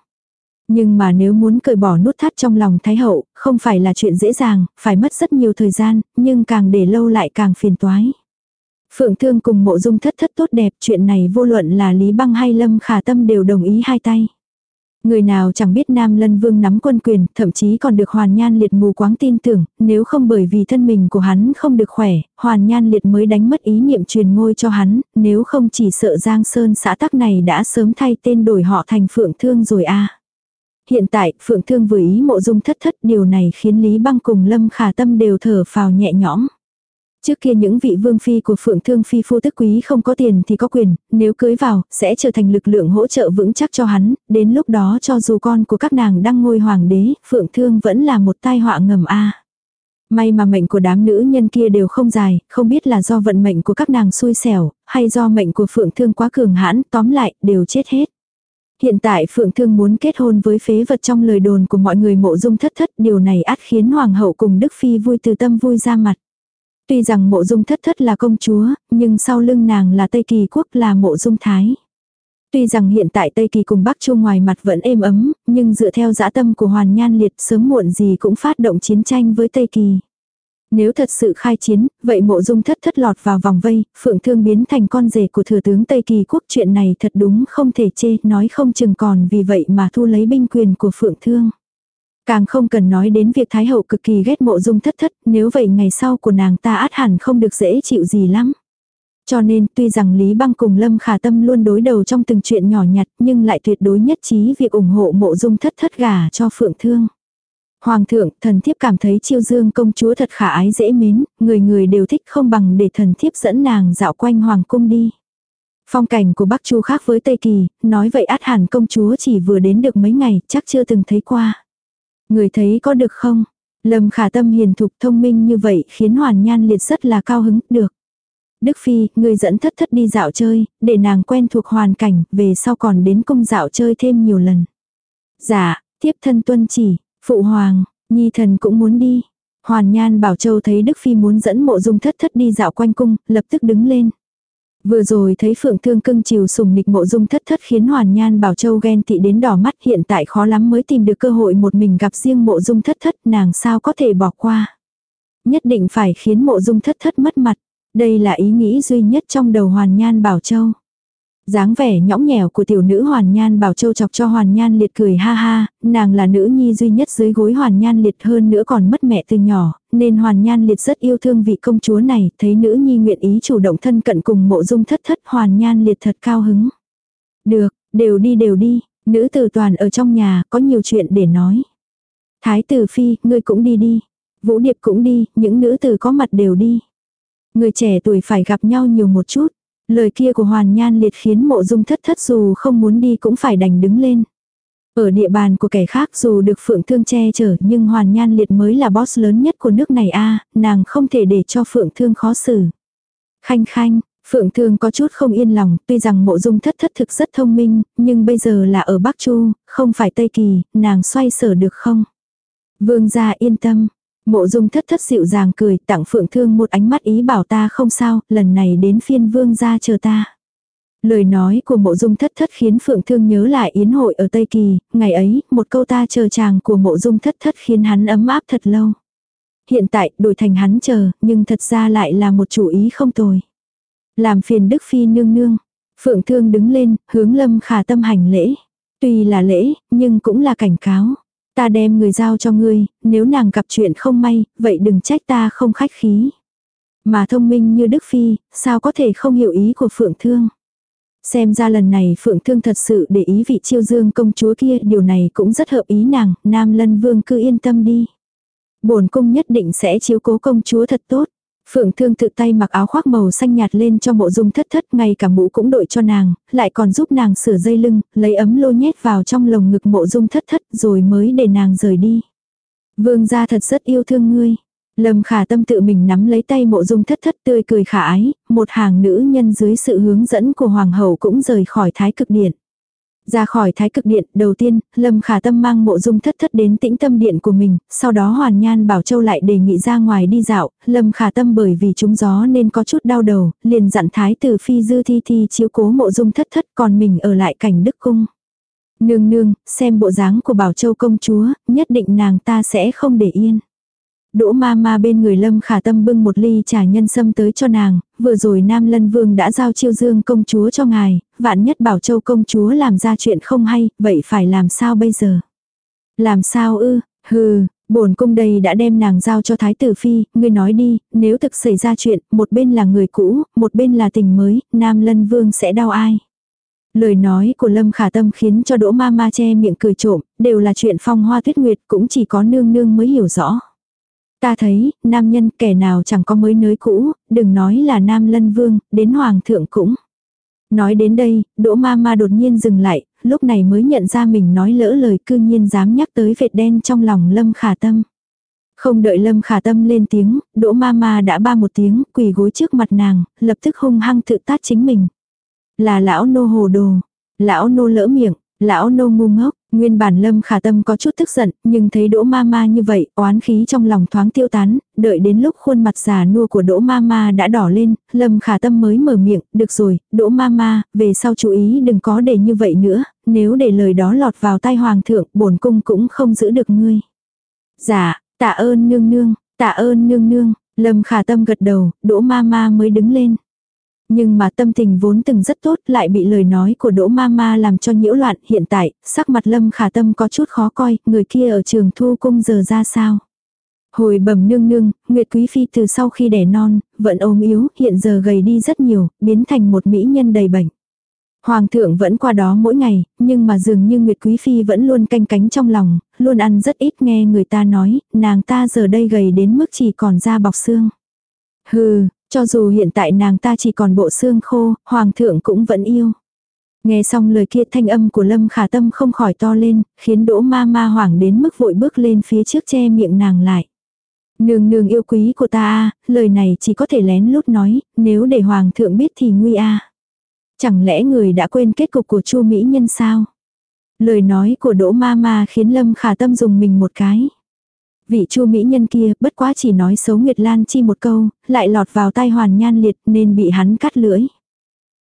Nhưng mà nếu muốn cởi bỏ nút thắt trong lòng Thái Hậu, không phải là chuyện dễ dàng, phải mất rất nhiều thời gian, nhưng càng để lâu lại càng phiền toái. Phượng Thương cùng mộ dung thất thất tốt đẹp, chuyện này vô luận là Lý Băng hay Lâm Khả Tâm đều đồng ý hai tay. Người nào chẳng biết Nam Lân Vương nắm quân quyền, thậm chí còn được Hoàn Nhan Liệt mù quáng tin tưởng, nếu không bởi vì thân mình của hắn không được khỏe, Hoàn Nhan Liệt mới đánh mất ý niệm truyền ngôi cho hắn, nếu không chỉ sợ Giang Sơn xã tắc này đã sớm thay tên đổi họ thành Phượng Thương rồi a. Hiện tại, Phượng Thương vừa ý mộ dung thất thất điều này khiến Lý Băng cùng Lâm Khả Tâm đều thở phào nhẹ nhõm. Trước kia những vị vương phi của phượng thương phi phu tức quý không có tiền thì có quyền, nếu cưới vào, sẽ trở thành lực lượng hỗ trợ vững chắc cho hắn, đến lúc đó cho dù con của các nàng đăng ngôi hoàng đế, phượng thương vẫn là một tai họa ngầm a. May mà mệnh của đám nữ nhân kia đều không dài, không biết là do vận mệnh của các nàng xui xẻo, hay do mệnh của phượng thương quá cường hãn, tóm lại, đều chết hết. Hiện tại Phượng Thương muốn kết hôn với phế vật trong lời đồn của mọi người mộ dung thất thất, điều này át khiến Hoàng hậu cùng Đức Phi vui từ tâm vui ra mặt. Tuy rằng mộ dung thất thất là công chúa, nhưng sau lưng nàng là Tây Kỳ quốc là mộ dung thái. Tuy rằng hiện tại Tây Kỳ cùng Bắc Chu ngoài mặt vẫn êm ấm, nhưng dựa theo dã tâm của Hoàn Nhan Liệt sớm muộn gì cũng phát động chiến tranh với Tây Kỳ. Nếu thật sự khai chiến, vậy mộ dung thất thất lọt vào vòng vây, phượng thương biến thành con rể của thừa tướng Tây Kỳ quốc chuyện này thật đúng không thể chê, nói không chừng còn vì vậy mà thu lấy binh quyền của phượng thương. Càng không cần nói đến việc Thái Hậu cực kỳ ghét mộ dung thất thất, nếu vậy ngày sau của nàng ta át hẳn không được dễ chịu gì lắm. Cho nên tuy rằng Lý Băng cùng Lâm Khả Tâm luôn đối đầu trong từng chuyện nhỏ nhặt nhưng lại tuyệt đối nhất trí việc ủng hộ mộ dung thất thất gà cho Phượng Thương. Hoàng thượng, thần thiếp cảm thấy chiêu dương công chúa thật khả ái dễ mến, người người đều thích không bằng để thần thiếp dẫn nàng dạo quanh hoàng cung đi. Phong cảnh của Bắc Chu khác với Tây Kỳ, nói vậy át hẳn công chúa chỉ vừa đến được mấy ngày, chắc chưa từng thấy qua. Người thấy có được không? Lâm khả tâm hiền thục thông minh như vậy khiến hoàn nhan liệt rất là cao hứng, được. Đức Phi, người dẫn thất thất đi dạo chơi, để nàng quen thuộc hoàn cảnh, về sau còn đến cung dạo chơi thêm nhiều lần. Dạ, tiếp thân tuân chỉ, phụ hoàng, nhi thần cũng muốn đi. Hoàn Nhan Bảo Châu thấy Đức Phi muốn dẫn mộ dung thất thất đi dạo quanh cung, lập tức đứng lên. Vừa rồi thấy Phượng Thương cưng chiều sùng nịch mộ dung thất thất khiến Hoàn Nhan Bảo Châu ghen tị đến đỏ mắt, hiện tại khó lắm mới tìm được cơ hội một mình gặp riêng mộ dung thất thất, nàng sao có thể bỏ qua. Nhất định phải khiến mộ dung thất thất mất mặt. Đây là ý nghĩ duy nhất trong đầu Hoàn Nhan Bảo Châu dáng vẻ nhõng nhẽo của tiểu nữ Hoàn Nhan Bảo Châu chọc cho Hoàn Nhan Liệt cười ha ha, nàng là nữ nhi duy nhất dưới gối Hoàn Nhan Liệt hơn nữa còn mất mẹ từ nhỏ, nên Hoàn Nhan Liệt rất yêu thương vị công chúa này, thấy nữ nhi nguyện ý chủ động thân cận cùng mộ dung thất thất Hoàn Nhan Liệt thật cao hứng. Được, đều đi đều đi, nữ tử toàn ở trong nhà, có nhiều chuyện để nói. Thái tử Phi, ngươi cũng đi đi. Vũ Điệp cũng đi, những nữ tử có mặt đều đi. Người trẻ tuổi phải gặp nhau nhiều một chút. Lời kia của Hoàn Nhan liệt khiến mộ dung thất thất dù không muốn đi cũng phải đành đứng lên. Ở địa bàn của kẻ khác dù được Phượng Thương che chở nhưng Hoàn Nhan liệt mới là boss lớn nhất của nước này a nàng không thể để cho Phượng Thương khó xử. Khanh khanh, Phượng Thương có chút không yên lòng, tuy rằng mộ dung thất thất thực rất thông minh, nhưng bây giờ là ở Bắc Chu, không phải Tây Kỳ, nàng xoay sở được không? Vương gia yên tâm, Mộ dung thất thất dịu dàng cười tặng phượng thương một ánh mắt ý bảo ta không sao, lần này đến phiên vương ra chờ ta. Lời nói của mộ dung thất thất khiến phượng thương nhớ lại yến hội ở Tây Kỳ, ngày ấy, một câu ta chờ chàng của mộ dung thất thất khiến hắn ấm áp thật lâu. Hiện tại, đổi thành hắn chờ, nhưng thật ra lại là một chủ ý không tồi. Làm phiền Đức Phi nương nương. Phượng thương đứng lên, hướng lâm khả tâm hành lễ. Tuy là lễ, nhưng cũng là cảnh cáo. Ta đem người giao cho ngươi, nếu nàng gặp chuyện không may, vậy đừng trách ta không khách khí. Mà thông minh như Đức Phi, sao có thể không hiểu ý của Phượng Thương. Xem ra lần này Phượng Thương thật sự để ý vị chiêu dương công chúa kia, điều này cũng rất hợp ý nàng, Nam Lân Vương cứ yên tâm đi. bổn cung nhất định sẽ chiếu cố công chúa thật tốt. Phượng Thương tự tay mặc áo khoác màu xanh nhạt lên cho mộ dung thất thất, ngay cả mũ cũng đội cho nàng, lại còn giúp nàng sửa dây lưng, lấy ấm lô nhét vào trong lồng ngực mộ dung thất thất rồi mới để nàng rời đi. Vương gia thật rất yêu thương ngươi. Lâm khả tâm tự mình nắm lấy tay mộ dung thất thất tươi cười khả ái, một hàng nữ nhân dưới sự hướng dẫn của hoàng hậu cũng rời khỏi thái cực điện. Ra khỏi thái cực điện, đầu tiên, Lâm Khả Tâm mang mộ dung thất thất đến tĩnh tâm điện của mình, sau đó Hoàn Nhan Bảo Châu lại đề nghị ra ngoài đi dạo, Lâm Khả Tâm bởi vì trúng gió nên có chút đau đầu, liền dặn thái tử phi dư thi thi chiếu cố mộ dung thất thất còn mình ở lại cảnh đức cung. Nương nương, xem bộ dáng của Bảo Châu công chúa, nhất định nàng ta sẽ không để yên. Đỗ ma ma bên người Lâm Khả Tâm bưng một ly trà nhân sâm tới cho nàng, vừa rồi Nam Lân Vương đã giao chiêu dương công chúa cho ngài, vạn nhất bảo châu công chúa làm ra chuyện không hay, vậy phải làm sao bây giờ? Làm sao ư, hừ, bổn cung đây đã đem nàng giao cho Thái tử Phi, ngươi nói đi, nếu thực xảy ra chuyện, một bên là người cũ, một bên là tình mới, Nam Lân Vương sẽ đau ai? Lời nói của Lâm Khả Tâm khiến cho Đỗ Ma Ma che miệng cười trộm, đều là chuyện phong hoa tuyết nguyệt, cũng chỉ có nương nương mới hiểu rõ. Ta thấy, nam nhân kẻ nào chẳng có mới nới cũ, đừng nói là nam lân vương, đến hoàng thượng cũng. Nói đến đây, đỗ ma ma đột nhiên dừng lại, lúc này mới nhận ra mình nói lỡ lời cư nhiên dám nhắc tới vệt đen trong lòng lâm khả tâm. Không đợi lâm khả tâm lên tiếng, đỗ ma ma đã ba một tiếng, quỳ gối trước mặt nàng, lập tức hung hăng tự tát chính mình. Là lão nô hồ đồ, lão nô lỡ miệng, lão nô ngu ngốc, Nguyên bản Lâm Khả Tâm có chút tức giận, nhưng thấy Đỗ Mama như vậy, oán khí trong lòng thoáng tiêu tán, đợi đến lúc khuôn mặt già nua của Đỗ Mama đã đỏ lên, Lâm Khả Tâm mới mở miệng, được rồi, Đỗ Mama, về sau chú ý đừng có để như vậy nữa, nếu để lời đó lọt vào tai hoàng thượng, bổn cung cũng không giữ được ngươi. Dạ, tạ ơn nương nương, tạ ơn nương nương, Lâm Khả Tâm gật đầu, Đỗ Mama mới đứng lên. Nhưng mà tâm tình vốn từng rất tốt lại bị lời nói của Đỗ Mama làm cho nhiễu loạn. Hiện tại, sắc mặt Lâm Khả Tâm có chút khó coi, người kia ở trường thu cung giờ ra sao. Hồi bẩm nương nương, Nguyệt Quý Phi từ sau khi đẻ non, vẫn ốm yếu, hiện giờ gầy đi rất nhiều, biến thành một mỹ nhân đầy bệnh. Hoàng thượng vẫn qua đó mỗi ngày, nhưng mà dường như Nguyệt Quý Phi vẫn luôn canh cánh trong lòng, luôn ăn rất ít nghe người ta nói, nàng ta giờ đây gầy đến mức chỉ còn da bọc xương. Hừ, cho dù hiện tại nàng ta chỉ còn bộ xương khô, hoàng thượng cũng vẫn yêu. Nghe xong lời kia thanh âm của Lâm Khả Tâm không khỏi to lên, khiến đỗ ma ma hoảng đến mức vội bước lên phía trước che miệng nàng lại. Nương nương yêu quý của ta a lời này chỉ có thể lén lút nói, nếu để hoàng thượng biết thì nguy a Chẳng lẽ người đã quên kết cục của chu Mỹ nhân sao? Lời nói của đỗ ma ma khiến Lâm Khả Tâm dùng mình một cái. Vị chu mỹ nhân kia bất quá chỉ nói xấu Nguyệt Lan Chi một câu, lại lọt vào tai hoàn nhan liệt nên bị hắn cắt lưỡi.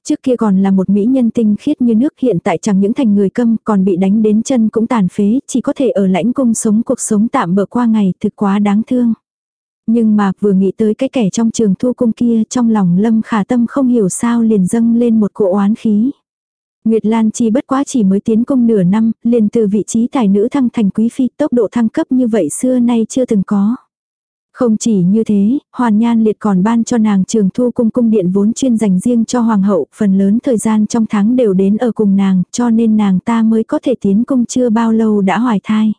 Trước kia còn là một mỹ nhân tinh khiết như nước hiện tại chẳng những thành người câm còn bị đánh đến chân cũng tàn phế, chỉ có thể ở lãnh cung sống cuộc sống tạm bỡ qua ngày thực quá đáng thương. Nhưng mà vừa nghĩ tới cái kẻ trong trường thu cung kia trong lòng lâm khả tâm không hiểu sao liền dâng lên một cỗ oán khí. Nguyệt Lan Chi bất quá chỉ mới tiến công nửa năm, liền từ vị trí tài nữ thăng thành quý phi tốc độ thăng cấp như vậy xưa nay chưa từng có. Không chỉ như thế, Hoàn Nhan Liệt còn ban cho nàng trường thu cung cung điện vốn chuyên dành riêng cho Hoàng hậu, phần lớn thời gian trong tháng đều đến ở cùng nàng, cho nên nàng ta mới có thể tiến cung chưa bao lâu đã hoài thai.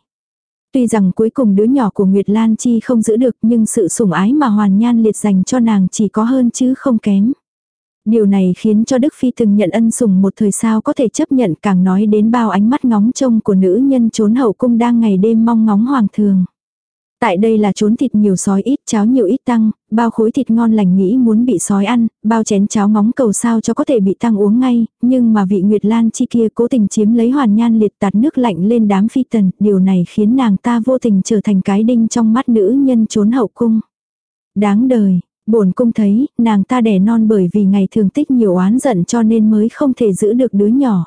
Tuy rằng cuối cùng đứa nhỏ của Nguyệt Lan Chi không giữ được nhưng sự sủng ái mà Hoàn Nhan Liệt dành cho nàng chỉ có hơn chứ không kém. Điều này khiến cho Đức Phi từng nhận ân sủng một thời sao có thể chấp nhận càng nói đến bao ánh mắt ngóng trông của nữ nhân trốn hậu cung đang ngày đêm mong ngóng hoàng thường. Tại đây là trốn thịt nhiều sói ít cháo nhiều ít tăng, bao khối thịt ngon lành nghĩ muốn bị sói ăn, bao chén cháo ngóng cầu sao cho có thể bị tăng uống ngay, nhưng mà vị Nguyệt Lan chi kia cố tình chiếm lấy hoàn nhan liệt tạt nước lạnh lên đám phi tần, điều này khiến nàng ta vô tình trở thành cái đinh trong mắt nữ nhân trốn hậu cung. Đáng đời, bổn cung thấy, nàng ta đẻ non bởi vì ngày thường tích nhiều oán giận cho nên mới không thể giữ được đứa nhỏ.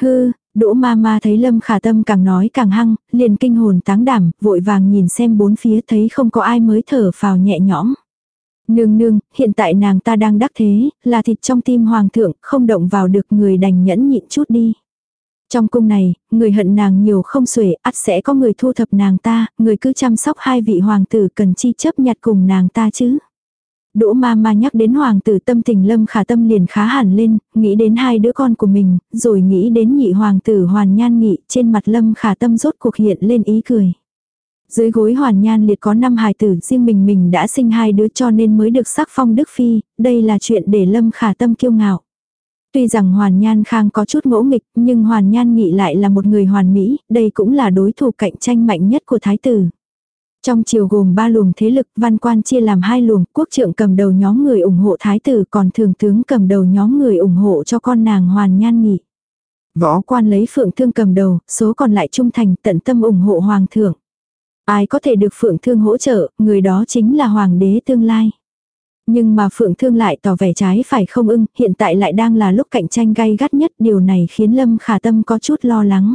Hư, Đỗ ma ma thấy Lâm Khả Tâm càng nói càng hăng, liền kinh hồn táng đảm, vội vàng nhìn xem bốn phía thấy không có ai mới thở phào nhẹ nhõm. Nương nương, hiện tại nàng ta đang đắc thế, là thịt trong tim hoàng thượng, không động vào được người đành nhẫn nhịn chút đi. Trong cung này, người hận nàng nhiều không xuể, ắt sẽ có người thu thập nàng ta, người cứ chăm sóc hai vị hoàng tử cần chi chấp nhặt cùng nàng ta chứ. Đỗ ma ma nhắc đến hoàng tử tâm tình lâm khả tâm liền khá hẳn lên, nghĩ đến hai đứa con của mình, rồi nghĩ đến nhị hoàng tử hoàn nhan nghị, trên mặt lâm khả tâm rốt cuộc hiện lên ý cười. Dưới gối hoàn nhan liệt có năm hài tử, riêng mình mình đã sinh hai đứa cho nên mới được sắc phong đức phi, đây là chuyện để lâm khả tâm kiêu ngạo. Tuy rằng Hoàn Nhan Khang có chút ngỗ nghịch, nhưng Hoàn Nhan Nghị lại là một người hoàn mỹ, đây cũng là đối thủ cạnh tranh mạnh nhất của Thái tử. Trong triều gồm ba luồng thế lực văn quan chia làm hai luồng, quốc trượng cầm đầu nhóm người ủng hộ thái tử còn thường tướng cầm đầu nhóm người ủng hộ cho con nàng hoàn nhan nghị. Võ quan lấy phượng thương cầm đầu, số còn lại trung thành tận tâm ủng hộ hoàng thượng. Ai có thể được phượng thương hỗ trợ, người đó chính là hoàng đế tương lai. Nhưng mà Phượng Thương lại tỏ vẻ trái phải không ưng, hiện tại lại đang là lúc cạnh tranh gay gắt nhất, điều này khiến Lâm Khả Tâm có chút lo lắng.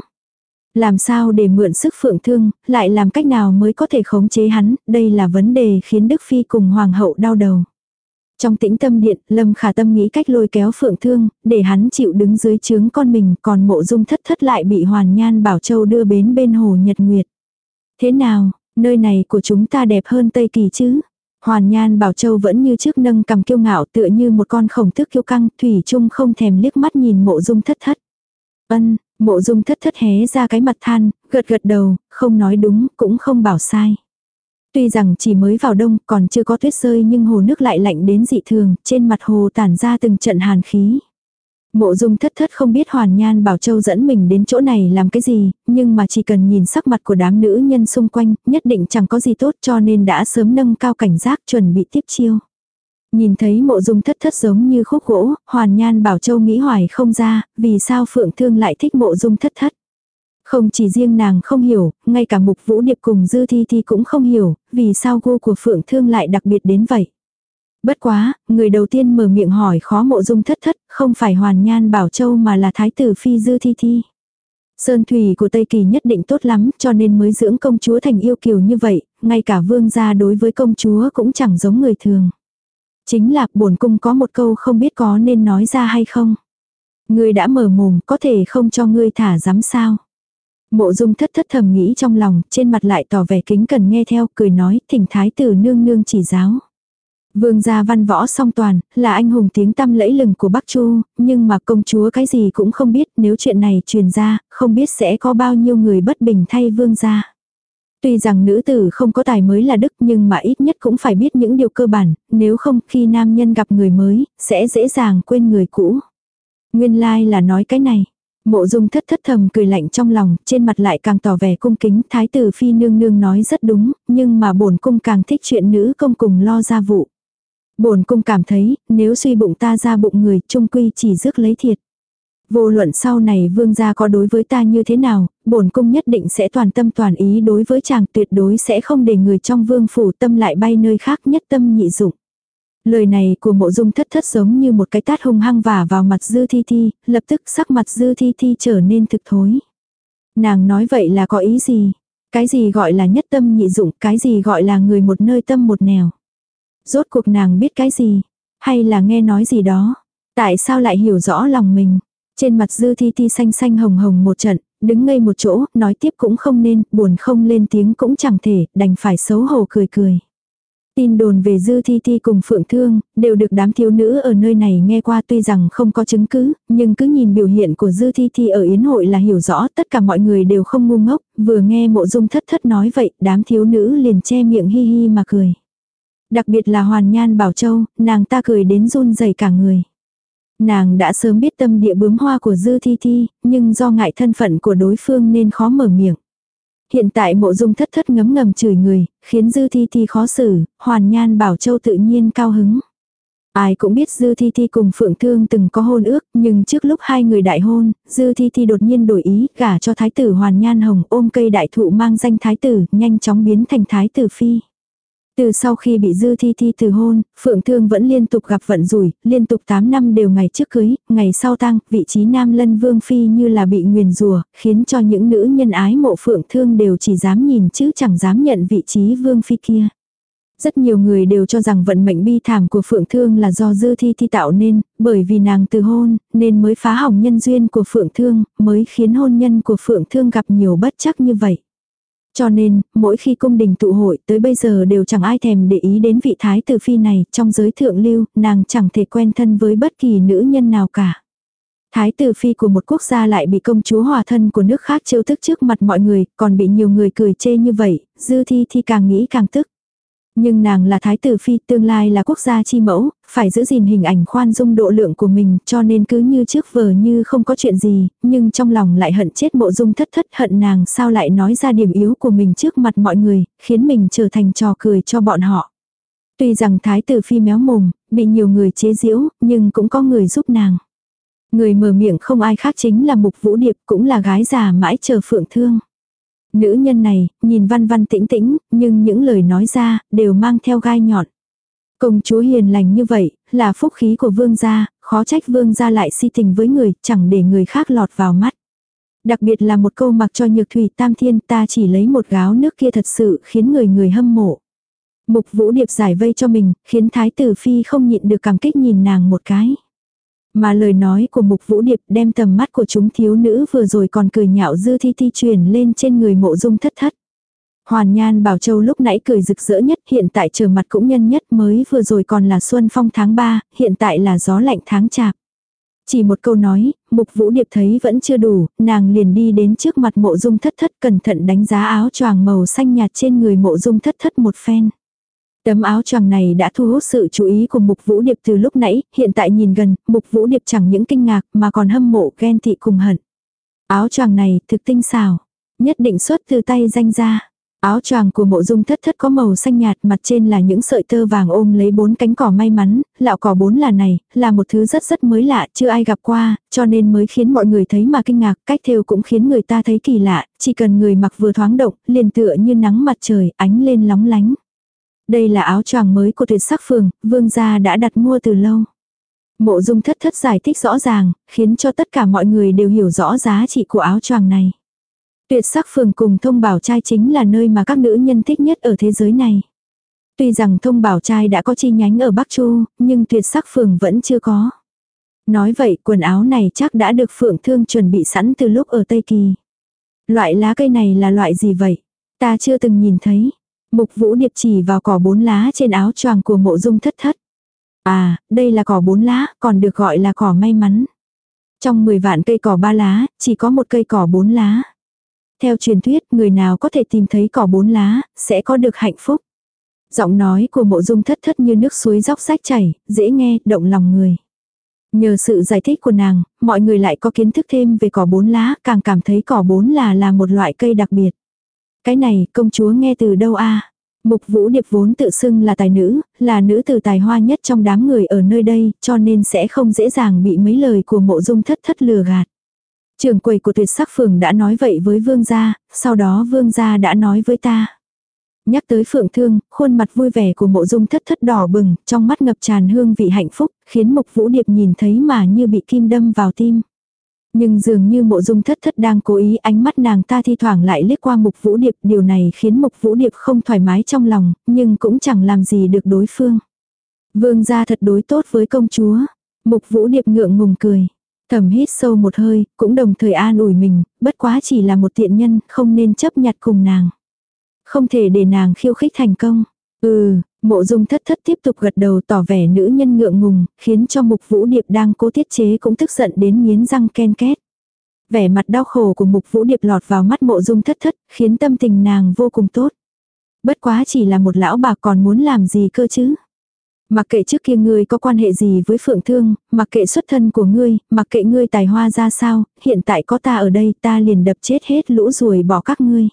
Làm sao để mượn sức Phượng Thương, lại làm cách nào mới có thể khống chế hắn, đây là vấn đề khiến Đức Phi cùng Hoàng hậu đau đầu. Trong tĩnh tâm điện, Lâm Khả Tâm nghĩ cách lôi kéo Phượng Thương, để hắn chịu đứng dưới trướng con mình, còn mộ dung thất thất lại bị Hoàn Nhan Bảo Châu đưa bến bên hồ Nhật Nguyệt. Thế nào, nơi này của chúng ta đẹp hơn Tây Kỳ chứ? Hoàn Nhan Bảo Châu vẫn như trước nâng cầm kiêu ngạo tựa như một con khổng tước kiêu căng, Thủy chung không thèm liếc mắt nhìn mộ dung thất thất. Ân, mộ dung thất thất hé ra cái mặt than, gật gật đầu, không nói đúng, cũng không bảo sai. Tuy rằng chỉ mới vào đông còn chưa có tuyết rơi nhưng hồ nước lại lạnh đến dị thường, trên mặt hồ tản ra từng trận hàn khí. Mộ dung thất thất không biết Hoàn Nhan Bảo Châu dẫn mình đến chỗ này làm cái gì, nhưng mà chỉ cần nhìn sắc mặt của đám nữ nhân xung quanh, nhất định chẳng có gì tốt cho nên đã sớm nâng cao cảnh giác chuẩn bị tiếp chiêu. Nhìn thấy mộ dung thất thất giống như khúc gỗ, Hoàn Nhan Bảo Châu nghĩ hoài không ra, vì sao Phượng Thương lại thích mộ dung thất thất. Không chỉ riêng nàng không hiểu, ngay cả mục vũ điệp cùng dư thi thi cũng không hiểu, vì sao gu của Phượng Thương lại đặc biệt đến vậy. Bất quá, người đầu tiên mở miệng hỏi khó mộ dung thất thất, không phải hoàn nhan bảo châu mà là thái tử phi dư thi thi. Sơn thủy của Tây Kỳ nhất định tốt lắm cho nên mới dưỡng công chúa thành yêu kiều như vậy, ngay cả vương gia đối với công chúa cũng chẳng giống người thường. Chính là bổn cung có một câu không biết có nên nói ra hay không. Ngươi đã mở mồm có thể không cho ngươi thả dám sao. Mộ dung thất thất thầm nghĩ trong lòng, trên mặt lại tỏ vẻ kính cần nghe theo, cười nói, thỉnh thái tử nương nương chỉ giáo. Vương gia văn võ song toàn, là anh hùng tiếng tăm lẫy lừng của Bắc Chu, nhưng mà công chúa cái gì cũng không biết nếu chuyện này truyền ra, không biết sẽ có bao nhiêu người bất bình thay vương gia. Tuy rằng nữ tử không có tài mới là đức nhưng mà ít nhất cũng phải biết những điều cơ bản, nếu không khi nam nhân gặp người mới, sẽ dễ dàng quên người cũ. Nguyên lai like là nói cái này. Mộ dung thất thất thầm cười lạnh trong lòng, trên mặt lại càng tỏ vẻ cung kính, thái tử phi nương nương nói rất đúng, nhưng mà bổn cung càng thích chuyện nữ công cùng lo gia vụ. Bổn cung cảm thấy, nếu suy bụng ta ra bụng người, trung quy chỉ rước lấy thiệt. Vô luận sau này vương gia có đối với ta như thế nào, bổn cung nhất định sẽ toàn tâm toàn ý đối với chàng tuyệt đối sẽ không để người trong vương phủ tâm lại bay nơi khác nhất tâm nhị dụng. Lời này của mộ dung thất thất giống như một cái tát hung hăng vả vào mặt dư thi thi, lập tức sắc mặt dư thi thi trở nên thực thối. Nàng nói vậy là có ý gì? Cái gì gọi là nhất tâm nhị dụng, cái gì gọi là người một nơi tâm một nẻo? Rốt cuộc nàng biết cái gì? Hay là nghe nói gì đó? Tại sao lại hiểu rõ lòng mình? Trên mặt dư thi thi xanh xanh hồng hồng một trận, đứng ngây một chỗ, nói tiếp cũng không nên, buồn không lên tiếng cũng chẳng thể, đành phải xấu hổ cười cười. Tin đồn về Dư Thi Thi cùng Phượng Thương, đều được đám thiếu nữ ở nơi này nghe qua tuy rằng không có chứng cứ, nhưng cứ nhìn biểu hiện của Dư Thi Thi ở yến hội là hiểu rõ tất cả mọi người đều không ngu ngốc, vừa nghe mộ dung thất thất nói vậy, đám thiếu nữ liền che miệng hi hi mà cười. Đặc biệt là Hoàn Nhan Bảo Châu, nàng ta cười đến run rẩy cả người. Nàng đã sớm biết tâm địa bướm hoa của Dư Thi Thi, nhưng do ngại thân phận của đối phương nên khó mở miệng. Hiện tại mộ dung thất thất ngấm ngầm chửi người, khiến Dư Thi Thi khó xử, Hoàn Nhan Bảo Châu tự nhiên cao hứng. Ai cũng biết Dư Thi Thi cùng Phượng Thương từng có hôn ước, nhưng trước lúc hai người đại hôn, Dư Thi Thi đột nhiên đổi ý, gả cho Thái tử Hoàn Nhan Hồng ôm cây đại thụ mang danh Thái tử, nhanh chóng biến thành Thái tử Phi. Từ sau khi bị Dư Thi Thi từ hôn, Phượng Thương vẫn liên tục gặp vận rủi, liên tục 8 năm đều ngày trước cưới, ngày sau tăng, vị trí Nam Lân Vương Phi như là bị nguyền rùa, khiến cho những nữ nhân ái mộ Phượng Thương đều chỉ dám nhìn chứ chẳng dám nhận vị trí Vương Phi kia. Rất nhiều người đều cho rằng vận mệnh bi thảm của Phượng Thương là do Dư Thi Thi tạo nên, bởi vì nàng từ hôn, nên mới phá hỏng nhân duyên của Phượng Thương, mới khiến hôn nhân của Phượng Thương gặp nhiều bất chắc như vậy. Cho nên, mỗi khi cung đình tụ hội tới bây giờ đều chẳng ai thèm để ý đến vị thái tử phi này, trong giới thượng lưu, nàng chẳng thể quen thân với bất kỳ nữ nhân nào cả. Thái tử phi của một quốc gia lại bị công chúa hòa thân của nước khác trêu thức trước mặt mọi người, còn bị nhiều người cười chê như vậy, dư thi thi càng nghĩ càng tức. Nhưng nàng là thái tử phi, tương lai là quốc gia chi mẫu, phải giữ gìn hình ảnh khoan dung độ lượng của mình, cho nên cứ như trước vờ như không có chuyện gì, nhưng trong lòng lại hận chết mộ dung thất thất hận nàng sao lại nói ra điểm yếu của mình trước mặt mọi người, khiến mình trở thành trò cười cho bọn họ. Tuy rằng thái tử phi méo mồm, bị nhiều người chế giễu, nhưng cũng có người giúp nàng. Người mở miệng không ai khác chính là Mục Vũ Điệp cũng là gái già mãi chờ phượng thương. Nữ nhân này, nhìn văn văn tĩnh tĩnh, nhưng những lời nói ra, đều mang theo gai nhọn. Công chúa hiền lành như vậy, là phúc khí của vương gia, khó trách vương gia lại si tình với người, chẳng để người khác lọt vào mắt. Đặc biệt là một câu mặc cho nhược thủy tam thiên ta chỉ lấy một gáo nước kia thật sự khiến người người hâm mộ. Mục vũ điệp giải vây cho mình, khiến thái tử phi không nhịn được cảm kích nhìn nàng một cái. Mà lời nói của mục vũ điệp đem tầm mắt của chúng thiếu nữ vừa rồi còn cười nhạo dư thi thi truyền lên trên người mộ dung thất thất. Hoàn Nhan Bảo Châu lúc nãy cười rực rỡ nhất, hiện tại trở mặt cũng nhân nhất mới vừa rồi còn là xuân phong tháng 3, hiện tại là gió lạnh tháng chạp. Chỉ một câu nói, Mục Vũ Điệp thấy vẫn chưa đủ, nàng liền đi đến trước mặt mộ dung thất thất cẩn thận đánh giá áo choàng màu xanh nhạt trên người mộ dung thất thất một phen. Tấm áo choàng này đã thu hút sự chú ý của Mục Vũ Điệp từ lúc nãy, hiện tại nhìn gần, Mục Vũ Điệp chẳng những kinh ngạc mà còn hâm mộ ghen tị cùng hận. Áo choàng này thực tinh xảo, nhất định xuất từ tay danh gia. Áo choàng của mộ dung thất thất có màu xanh nhạt mặt trên là những sợi tơ vàng ôm lấy bốn cánh cỏ may mắn, lạo cỏ bốn là này, là một thứ rất rất mới lạ, chưa ai gặp qua, cho nên mới khiến mọi người thấy mà kinh ngạc, cách thêu cũng khiến người ta thấy kỳ lạ, chỉ cần người mặc vừa thoáng động, liền tựa như nắng mặt trời, ánh lên lóng lánh. Đây là áo choàng mới của tuyệt sắc phường, vương gia đã đặt mua từ lâu. Mộ dung thất thất giải thích rõ ràng, khiến cho tất cả mọi người đều hiểu rõ giá trị của áo choàng này. Tuyệt sắc phường cùng thông bảo trai chính là nơi mà các nữ nhân thích nhất ở thế giới này. Tuy rằng thông bảo trai đã có chi nhánh ở Bắc Chu, nhưng tuyệt sắc phường vẫn chưa có. Nói vậy quần áo này chắc đã được phượng thương chuẩn bị sẵn từ lúc ở Tây Kỳ. Loại lá cây này là loại gì vậy? Ta chưa từng nhìn thấy. Mục vũ điệp chỉ vào cỏ bốn lá trên áo choàng của mộ dung thất thất. À, đây là cỏ bốn lá, còn được gọi là cỏ may mắn. Trong 10 vạn cây cỏ ba lá, chỉ có một cây cỏ bốn lá. Theo truyền thuyết, người nào có thể tìm thấy cỏ bốn lá, sẽ có được hạnh phúc. Giọng nói của mộ dung thất thất như nước suối róc rách chảy, dễ nghe, động lòng người. Nhờ sự giải thích của nàng, mọi người lại có kiến thức thêm về cỏ bốn lá, càng cảm thấy cỏ bốn là là một loại cây đặc biệt. Cái này, công chúa nghe từ đâu a Mục vũ điệp vốn tự xưng là tài nữ, là nữ từ tài hoa nhất trong đám người ở nơi đây, cho nên sẽ không dễ dàng bị mấy lời của mộ dung thất thất lừa gạt. Trường quầy của tuyệt sắc phường đã nói vậy với vương gia, sau đó vương gia đã nói với ta. Nhắc tới phượng thương, khuôn mặt vui vẻ của mộ dung thất thất đỏ bừng, trong mắt ngập tràn hương vị hạnh phúc, khiến mục vũ điệp nhìn thấy mà như bị kim đâm vào tim. Nhưng dường như mộ dung thất thất đang cố ý ánh mắt nàng ta thi thoảng lại liếc qua mục vũ điệp, điều này khiến mục vũ điệp không thoải mái trong lòng, nhưng cũng chẳng làm gì được đối phương. Vương gia thật đối tốt với công chúa. Mục vũ điệp ngượng ngùng cười. Thầm hít sâu một hơi, cũng đồng thời an ủi mình, bất quá chỉ là một tiện nhân, không nên chấp nhặt cùng nàng. Không thể để nàng khiêu khích thành công. Ừ, mộ dung thất thất tiếp tục gật đầu tỏ vẻ nữ nhân ngượng ngùng, khiến cho mục vũ điệp đang cố tiết chế cũng tức giận đến nghiến răng ken két. Vẻ mặt đau khổ của mục vũ điệp lọt vào mắt mộ dung thất thất, khiến tâm tình nàng vô cùng tốt. Bất quá chỉ là một lão bà còn muốn làm gì cơ chứ. Mặc kệ trước kia ngươi có quan hệ gì với Phượng Thương, mặc kệ xuất thân của ngươi, mặc kệ ngươi tài hoa ra sao, hiện tại có ta ở đây ta liền đập chết hết lũ ruồi bỏ các ngươi.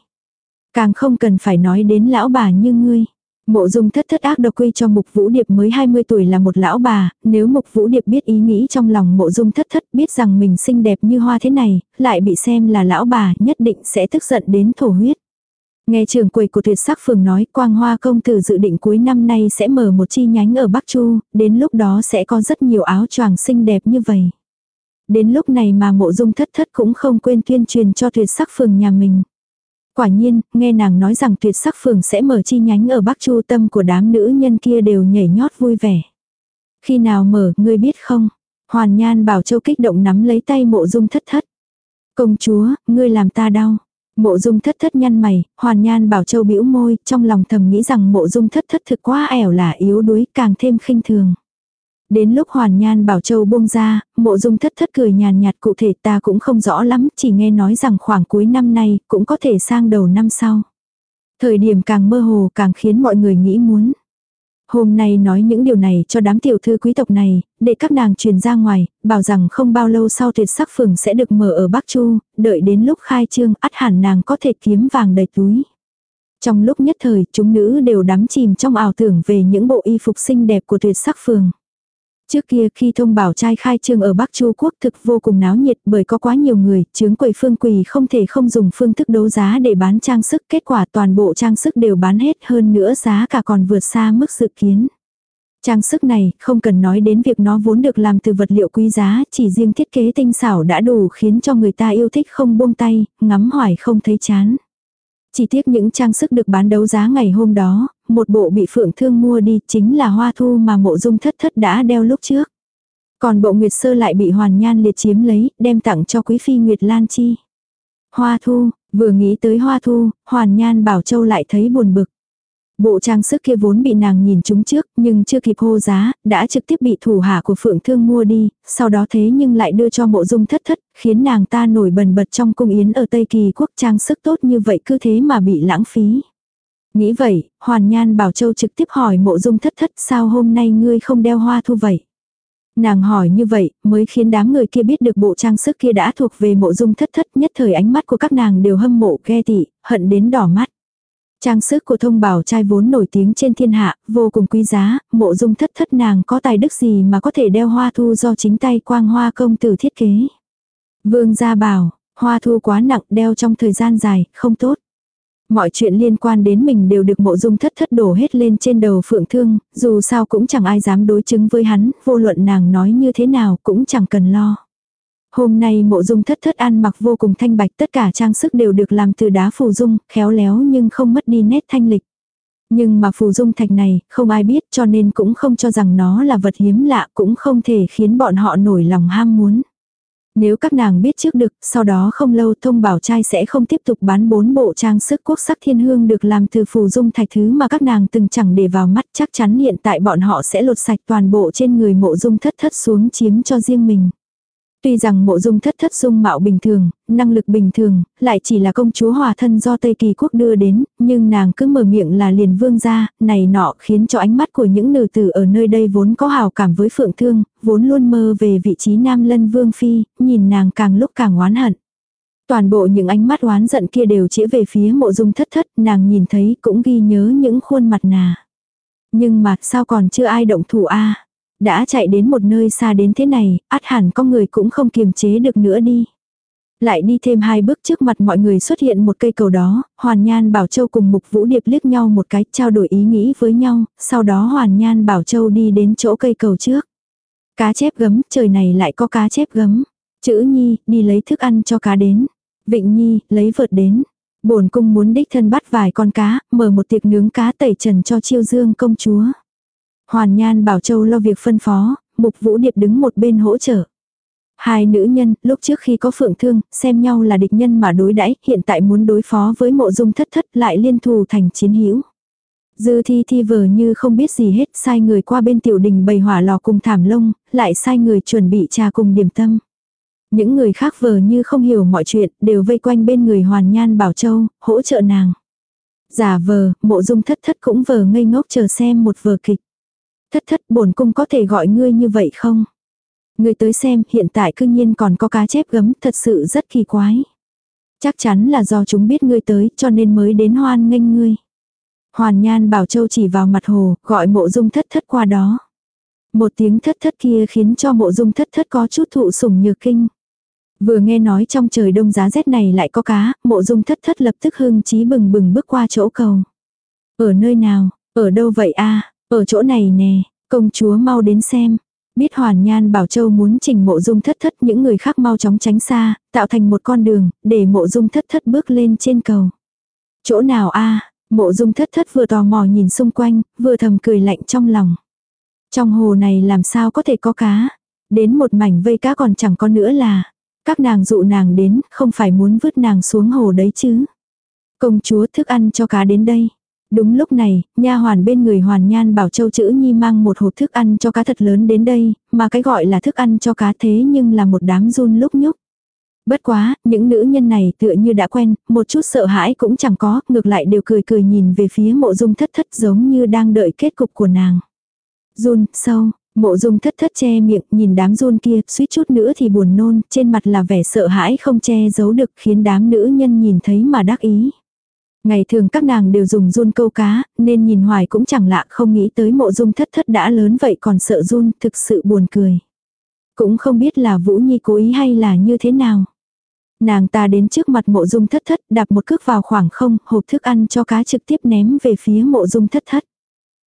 Càng không cần phải nói đến lão bà như ngươi. Mộ dung thất thất ác độc quy cho Mục Vũ Điệp mới 20 tuổi là một lão bà, nếu Mục Vũ Điệp biết ý nghĩ trong lòng mộ dung thất thất biết rằng mình xinh đẹp như hoa thế này, lại bị xem là lão bà nhất định sẽ tức giận đến thổ huyết. Nghe trưởng quầy của tuyệt sắc phường nói quang hoa công tử dự định cuối năm nay sẽ mở một chi nhánh ở Bắc Chu, đến lúc đó sẽ có rất nhiều áo choàng xinh đẹp như vậy. Đến lúc này mà mộ dung thất thất cũng không quên tuyên truyền cho tuyệt sắc phường nhà mình. Quả nhiên, nghe nàng nói rằng tuyệt sắc phường sẽ mở chi nhánh ở Bắc Chu tâm của đám nữ nhân kia đều nhảy nhót vui vẻ. Khi nào mở, ngươi biết không? Hoàn Nhan Bảo Châu kích động nắm lấy tay mộ dung thất thất. Công chúa, ngươi làm ta đau. Mộ dung thất thất nhăn mày, hoàn nhan bảo châu bĩu môi, trong lòng thầm nghĩ rằng mộ dung thất thất thực quá ẻo là yếu đuối, càng thêm khinh thường. Đến lúc hoàn nhan bảo châu buông ra, mộ dung thất thất cười nhàn nhạt cụ thể ta cũng không rõ lắm, chỉ nghe nói rằng khoảng cuối năm nay, cũng có thể sang đầu năm sau. Thời điểm càng mơ hồ càng khiến mọi người nghĩ muốn. Hôm nay nói những điều này cho đám tiểu thư quý tộc này, để các nàng truyền ra ngoài, bảo rằng không bao lâu sau tuyệt sắc phường sẽ được mở ở Bắc Chu, đợi đến lúc khai trương ắt hẳn nàng có thể kiếm vàng đầy túi. Trong lúc nhất thời, chúng nữ đều đắm chìm trong ảo tưởng về những bộ y phục xinh đẹp của tuyệt sắc phường. Trước kia khi thông bảo trai khai trương ở Bắc Chu Quốc thực vô cùng náo nhiệt bởi có quá nhiều người, chướng quầy phương quỳ không thể không dùng phương thức đấu giá để bán trang sức, kết quả toàn bộ trang sức đều bán hết hơn nữa giá cả còn vượt xa mức dự kiến. Trang sức này không cần nói đến việc nó vốn được làm từ vật liệu quý giá, chỉ riêng thiết kế tinh xảo đã đủ khiến cho người ta yêu thích không buông tay, ngắm hoài không thấy chán. Chỉ tiếc những trang sức được bán đấu giá ngày hôm đó, một bộ bị phượng thương mua đi chính là hoa thu mà mộ dung thất thất đã đeo lúc trước. Còn bộ nguyệt sơ lại bị hoàn nhan liệt chiếm lấy, đem tặng cho quý phi nguyệt lan chi. Hoa thu, vừa nghĩ tới hoa thu, hoàn nhan bảo châu lại thấy buồn bực. Bộ trang sức kia vốn bị nàng nhìn chúng trước, nhưng chưa kịp hô giá, đã trực tiếp bị thủ hạ của Phượng Thương mua đi, sau đó thế nhưng lại đưa cho mộ dung thất thất, khiến nàng ta nổi bần bật trong cung yến ở Tây Kỳ quốc trang sức tốt như vậy cứ thế mà bị lãng phí. Nghĩ vậy, Hoàn Nhan Bảo Châu trực tiếp hỏi mộ dung thất thất sao hôm nay ngươi không đeo hoa thu vậy. Nàng hỏi như vậy, mới khiến đám người kia biết được bộ trang sức kia đã thuộc về mộ dung thất thất nhất thời ánh mắt của các nàng đều hâm mộ ghe tị, hận đến đỏ mắt. Trang sức của thông bảo trai vốn nổi tiếng trên thiên hạ, vô cùng quý giá, mộ dung thất thất nàng có tài đức gì mà có thể đeo hoa thu do chính tay quang hoa công tử thiết kế. Vương gia bảo, hoa thu quá nặng đeo trong thời gian dài, không tốt. Mọi chuyện liên quan đến mình đều được mộ dung thất thất đổ hết lên trên đầu phượng thương, dù sao cũng chẳng ai dám đối chứng với hắn, vô luận nàng nói như thế nào cũng chẳng cần lo. Hôm nay mộ dung thất thất ăn mặc vô cùng thanh bạch tất cả trang sức đều được làm từ đá phù dung, khéo léo nhưng không mất đi nét thanh lịch. Nhưng mà phù dung thạch này không ai biết cho nên cũng không cho rằng nó là vật hiếm lạ cũng không thể khiến bọn họ nổi lòng ham muốn. Nếu các nàng biết trước được, sau đó không lâu thông bảo trai sẽ không tiếp tục bán bốn bộ trang sức quốc sắc thiên hương được làm từ phù dung thạch thứ mà các nàng từng chẳng để vào mắt chắc chắn hiện tại bọn họ sẽ lột sạch toàn bộ trên người mộ dung thất thất xuống chiếm cho riêng mình. Tuy rằng mộ dung thất thất dung mạo bình thường, năng lực bình thường, lại chỉ là công chúa hòa thân do Tây Kỳ quốc đưa đến, nhưng nàng cứ mở miệng là liền vương gia, này nọ khiến cho ánh mắt của những nữ tử ở nơi đây vốn có hào cảm với phượng thương, vốn luôn mơ về vị trí nam lân vương phi, nhìn nàng càng lúc càng oán hận. Toàn bộ những ánh mắt oán giận kia đều chĩa về phía mộ dung thất thất, nàng nhìn thấy cũng ghi nhớ những khuôn mặt nà. Nhưng mà sao còn chưa ai động thủ a đã chạy đến một nơi xa đến thế này, át hẳn có người cũng không kiềm chế được nữa đi. Lại đi thêm hai bước trước mặt mọi người xuất hiện một cây cầu đó, Hoàn Nhan Bảo Châu cùng Mục Vũ Điệp liếc nhau một cái, trao đổi ý nghĩ với nhau, sau đó Hoàn Nhan Bảo Châu đi đến chỗ cây cầu trước. Cá chép gấm, trời này lại có cá chép gấm. Chữ Nhi, đi lấy thức ăn cho cá đến. Vịnh Nhi, lấy vợt đến. bổn cung muốn đích thân bắt vài con cá, mở một tiệc nướng cá tẩy trần cho chiêu dương công chúa. Hoàn Nhan Bảo Châu lo việc phân phó, Mục Vũ Điệp đứng một bên hỗ trợ. Hai nữ nhân, lúc trước khi có phượng thương, xem nhau là địch nhân mà đối đãi hiện tại muốn đối phó với mộ dung thất thất lại liên thù thành chiến hữu Dư thi thi vờ như không biết gì hết, sai người qua bên tiểu đình bày hỏa lò cùng thảm lông, lại sai người chuẩn bị trà cùng điểm tâm. Những người khác vờ như không hiểu mọi chuyện, đều vây quanh bên người hoàn nhan bảo châu, hỗ trợ nàng. Giả vờ, mộ dung thất thất cũng vờ ngây ngốc chờ xem một vờ kịch. Thất thất bổn cung có thể gọi ngươi như vậy không? Ngươi tới xem hiện tại cư nhiên còn có cá chép gấm thật sự rất kỳ quái. Chắc chắn là do chúng biết ngươi tới cho nên mới đến hoan nghênh ngươi. Hoàn Nhan Bảo Châu chỉ vào mặt hồ, gọi mộ dung thất thất qua đó. Một tiếng thất thất kia khiến cho mộ dung thất thất có chút thụ sủng nhược kinh. Vừa nghe nói trong trời đông giá rét này lại có cá, mộ dung thất thất lập tức hưng trí bừng bừng bước qua chỗ cầu. Ở nơi nào, ở đâu vậy a ở chỗ này nè, công chúa mau đến xem. Biết Hoàn Nhan Bảo Châu muốn trình mộ dung thất thất những người khác mau chóng tránh xa, tạo thành một con đường, để mộ dung thất thất bước lên trên cầu. Chỗ nào a mộ dung thất thất vừa tò mò nhìn xung quanh, vừa thầm cười lạnh trong lòng. Trong hồ này làm sao có thể có cá. Đến một mảnh vây cá còn chẳng có nữa là. Các nàng dụ nàng đến, không phải muốn vứt nàng xuống hồ đấy chứ. Công chúa thức ăn cho cá đến đây. Đúng lúc này, nha hoàn bên người Hoàn Nhan bảo Châu chữ Nhi mang một hộp thức ăn cho cá thật lớn đến đây, mà cái gọi là thức ăn cho cá thế nhưng là một đám run lúc nhúc. Bất quá, những nữ nhân này tựa như đã quen, một chút sợ hãi cũng chẳng có, ngược lại đều cười cười nhìn về phía mộ dung thất thất giống như đang đợi kết cục của nàng. Run, sâu, mộ dung thất thất che miệng, nhìn đám run kia, suýt chút nữa thì buồn nôn, trên mặt là vẻ sợ hãi không che giấu được khiến đám nữ nhân nhìn thấy mà đắc ý. Ngày thường các nàng đều dùng run câu cá, nên nhìn hoài cũng chẳng lạ không nghĩ tới mộ dung thất thất đã lớn vậy còn sợ run, thực sự buồn cười. Cũng không biết là Vũ Nhi cố ý hay là như thế nào. Nàng ta đến trước mặt mộ dung thất thất, đạp một cước vào khoảng không, hộp thức ăn cho cá trực tiếp ném về phía mộ dung thất thất.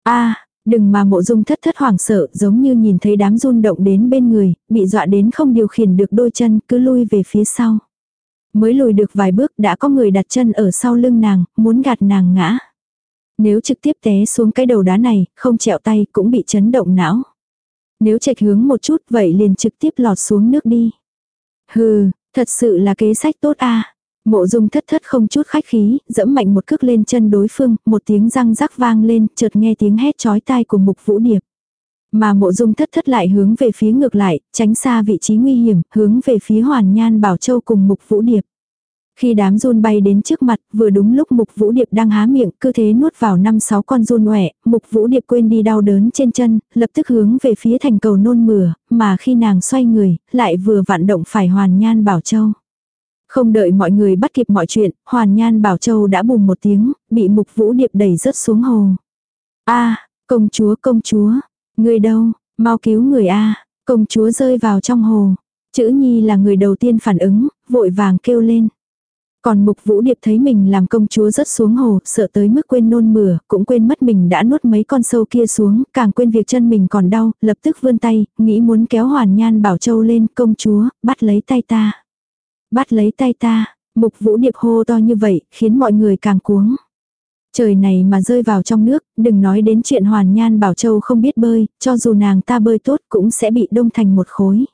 a đừng mà mộ dung thất thất hoảng sợ, giống như nhìn thấy đám run động đến bên người, bị dọa đến không điều khiển được đôi chân, cứ lui về phía sau. Mới lùi được vài bước đã có người đặt chân ở sau lưng nàng, muốn gạt nàng ngã. Nếu trực tiếp té xuống cái đầu đá này, không trẹo tay cũng bị chấn động não. Nếu chệch hướng một chút vậy liền trực tiếp lọt xuống nước đi. Hừ, thật sự là kế sách tốt a Mộ dung thất thất không chút khách khí, dẫm mạnh một cước lên chân đối phương, một tiếng răng rắc vang lên, chợt nghe tiếng hét chói tai của mục vũ điệp. Mà mộ dung thất thất lại hướng về phía ngược lại, tránh xa vị trí nguy hiểm, hướng về phía hoàn nhan bảo châu cùng mục vũ điệp. Khi đám run bay đến trước mặt, vừa đúng lúc mục vũ điệp đang há miệng, cứ thế nuốt vào năm sáu con run ngoẻ, mục vũ điệp quên đi đau đớn trên chân, lập tức hướng về phía thành cầu nôn mửa, mà khi nàng xoay người, lại vừa vặn động phải hoàn nhan bảo châu. Không đợi mọi người bắt kịp mọi chuyện, hoàn nhan bảo châu đã bùm một tiếng, bị mục vũ điệp đẩy rớt xuống hồ. a công chúa công chúa, người đâu, mau cứu người a công chúa rơi vào trong hồ. Chữ nhi là người đầu tiên phản ứng, vội vàng kêu lên. Còn mục vũ điệp thấy mình làm công chúa rớt xuống hồ, sợ tới mức quên nôn mửa, cũng quên mất mình đã nuốt mấy con sâu kia xuống, càng quên việc chân mình còn đau, lập tức vươn tay, nghĩ muốn kéo hoàn nhan bảo châu lên, công chúa, bắt lấy tay ta. Bắt lấy tay ta, mục vũ điệp hô to như vậy, khiến mọi người càng cuống. Trời này mà rơi vào trong nước, đừng nói đến chuyện hoàn nhan bảo châu không biết bơi, cho dù nàng ta bơi tốt cũng sẽ bị đông thành một khối.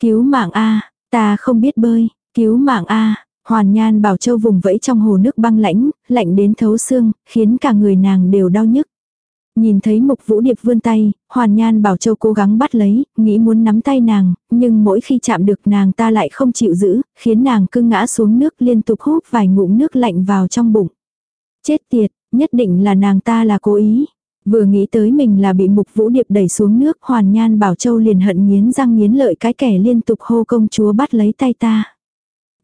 Cứu mạng A, ta không biết bơi, cứu mạng A, hoàn nhan bảo châu vùng vẫy trong hồ nước băng lãnh, lạnh đến thấu xương, khiến cả người nàng đều đau nhức. Nhìn thấy mục vũ điệp vươn tay, hoàn nhan bảo châu cố gắng bắt lấy, nghĩ muốn nắm tay nàng, nhưng mỗi khi chạm được nàng ta lại không chịu giữ, khiến nàng cứ ngã xuống nước liên tục hút vài ngụm nước lạnh vào trong bụng. Chết tiệt, nhất định là nàng ta là cố ý. Vừa nghĩ tới mình là bị mục vũ điệp đẩy xuống nước, hoàn nhan bảo châu liền hận nghiến răng nghiến lợi cái kẻ liên tục hô công chúa bắt lấy tay ta.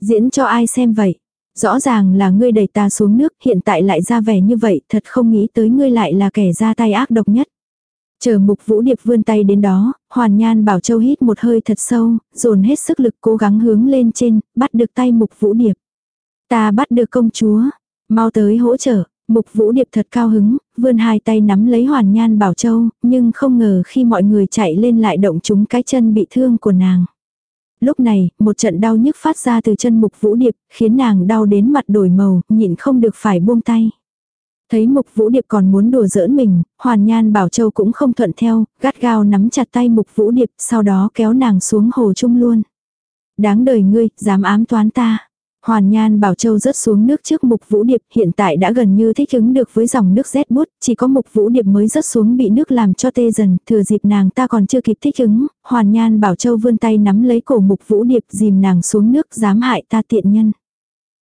Diễn cho ai xem vậy? Rõ ràng là ngươi đẩy ta xuống nước, hiện tại lại ra vẻ như vậy, thật không nghĩ tới ngươi lại là kẻ ra tay ác độc nhất. Chờ mục vũ điệp vươn tay đến đó, hoàn nhan bảo châu hít một hơi thật sâu, dồn hết sức lực cố gắng hướng lên trên, bắt được tay mục vũ điệp. Ta bắt được công chúa, mau tới hỗ trợ, mục vũ điệp thật cao hứng, vươn hai tay nắm lấy hoàn nhan bảo châu, nhưng không ngờ khi mọi người chạy lên lại động chúng cái chân bị thương của nàng. Lúc này, một trận đau nhức phát ra từ chân mục vũ điệp, khiến nàng đau đến mặt đổi màu, nhịn không được phải buông tay. Thấy mục vũ điệp còn muốn đùa giỡn mình, hoàn nhan bảo châu cũng không thuận theo, gắt gao nắm chặt tay mục vũ điệp, sau đó kéo nàng xuống hồ chung luôn. Đáng đời ngươi, dám ám toán ta. Hoàn Nhan Bảo Châu rớt xuống nước trước Mục Vũ Điệp, hiện tại đã gần như thích ứng được với dòng nước rét bút, chỉ có Mục Vũ Điệp mới rớt xuống bị nước làm cho tê dần, thừa dịp nàng ta còn chưa kịp thích ứng, Hoàn Nhan Bảo Châu vươn tay nắm lấy cổ Mục Vũ Điệp dìm nàng xuống nước dám hại ta tiện nhân.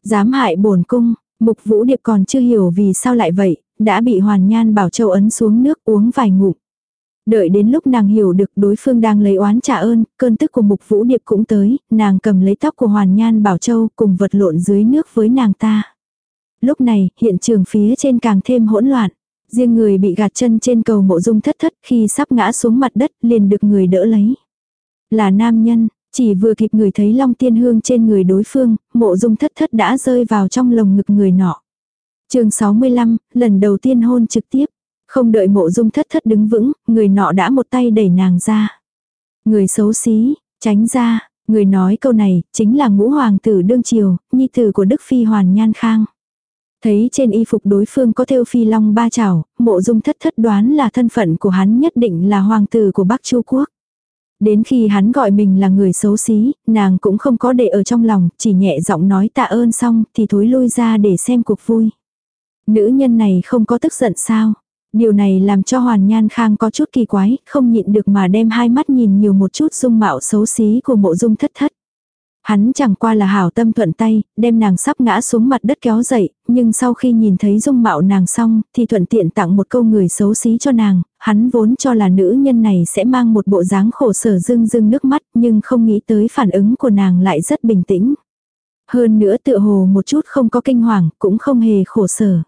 Dám hại bổn cung, Mục Vũ Điệp còn chưa hiểu vì sao lại vậy, đã bị Hoàn Nhan Bảo Châu ấn xuống nước uống vài ngụm. Đợi đến lúc nàng hiểu được đối phương đang lấy oán trả ơn, cơn tức của mục vũ điệp cũng tới, nàng cầm lấy tóc của Hoàn Nhan Bảo Châu cùng vật lộn dưới nước với nàng ta. Lúc này, hiện trường phía trên càng thêm hỗn loạn. Riêng người bị gạt chân trên cầu mộ dung thất thất khi sắp ngã xuống mặt đất liền được người đỡ lấy. Là nam nhân, chỉ vừa kịp người thấy long tiên hương trên người đối phương, mộ dung thất thất đã rơi vào trong lồng ngực người nọ. chương 65, lần đầu tiên hôn trực tiếp. Không đợi mộ dung thất thất đứng vững, người nọ đã một tay đẩy nàng ra. Người xấu xí, tránh ra, người nói câu này, chính là ngũ hoàng tử đương triều, nhi tử của Đức Phi Hoàn Nhan Khang. Thấy trên y phục đối phương có thêu phi long ba chảo, mộ dung thất thất đoán là thân phận của hắn nhất định là hoàng tử của Bắc Chu Quốc. Đến khi hắn gọi mình là người xấu xí, nàng cũng không có để ở trong lòng, chỉ nhẹ giọng nói tạ ơn xong thì thối lui ra để xem cuộc vui. Nữ nhân này không có tức giận sao? Điều này làm cho Hoàn Nhan Khang có chút kỳ quái, không nhịn được mà đem hai mắt nhìn nhiều một chút dung mạo xấu xí của mộ dung thất thất. Hắn chẳng qua là hảo tâm thuận tay, đem nàng sắp ngã xuống mặt đất kéo dậy, nhưng sau khi nhìn thấy dung mạo nàng xong, thì thuận tiện tặng một câu người xấu xí cho nàng, hắn vốn cho là nữ nhân này sẽ mang một bộ dáng khổ sở rưng rưng nước mắt, nhưng không nghĩ tới phản ứng của nàng lại rất bình tĩnh. Hơn nữa tựa hồ một chút không có kinh hoàng, cũng không hề khổ sở.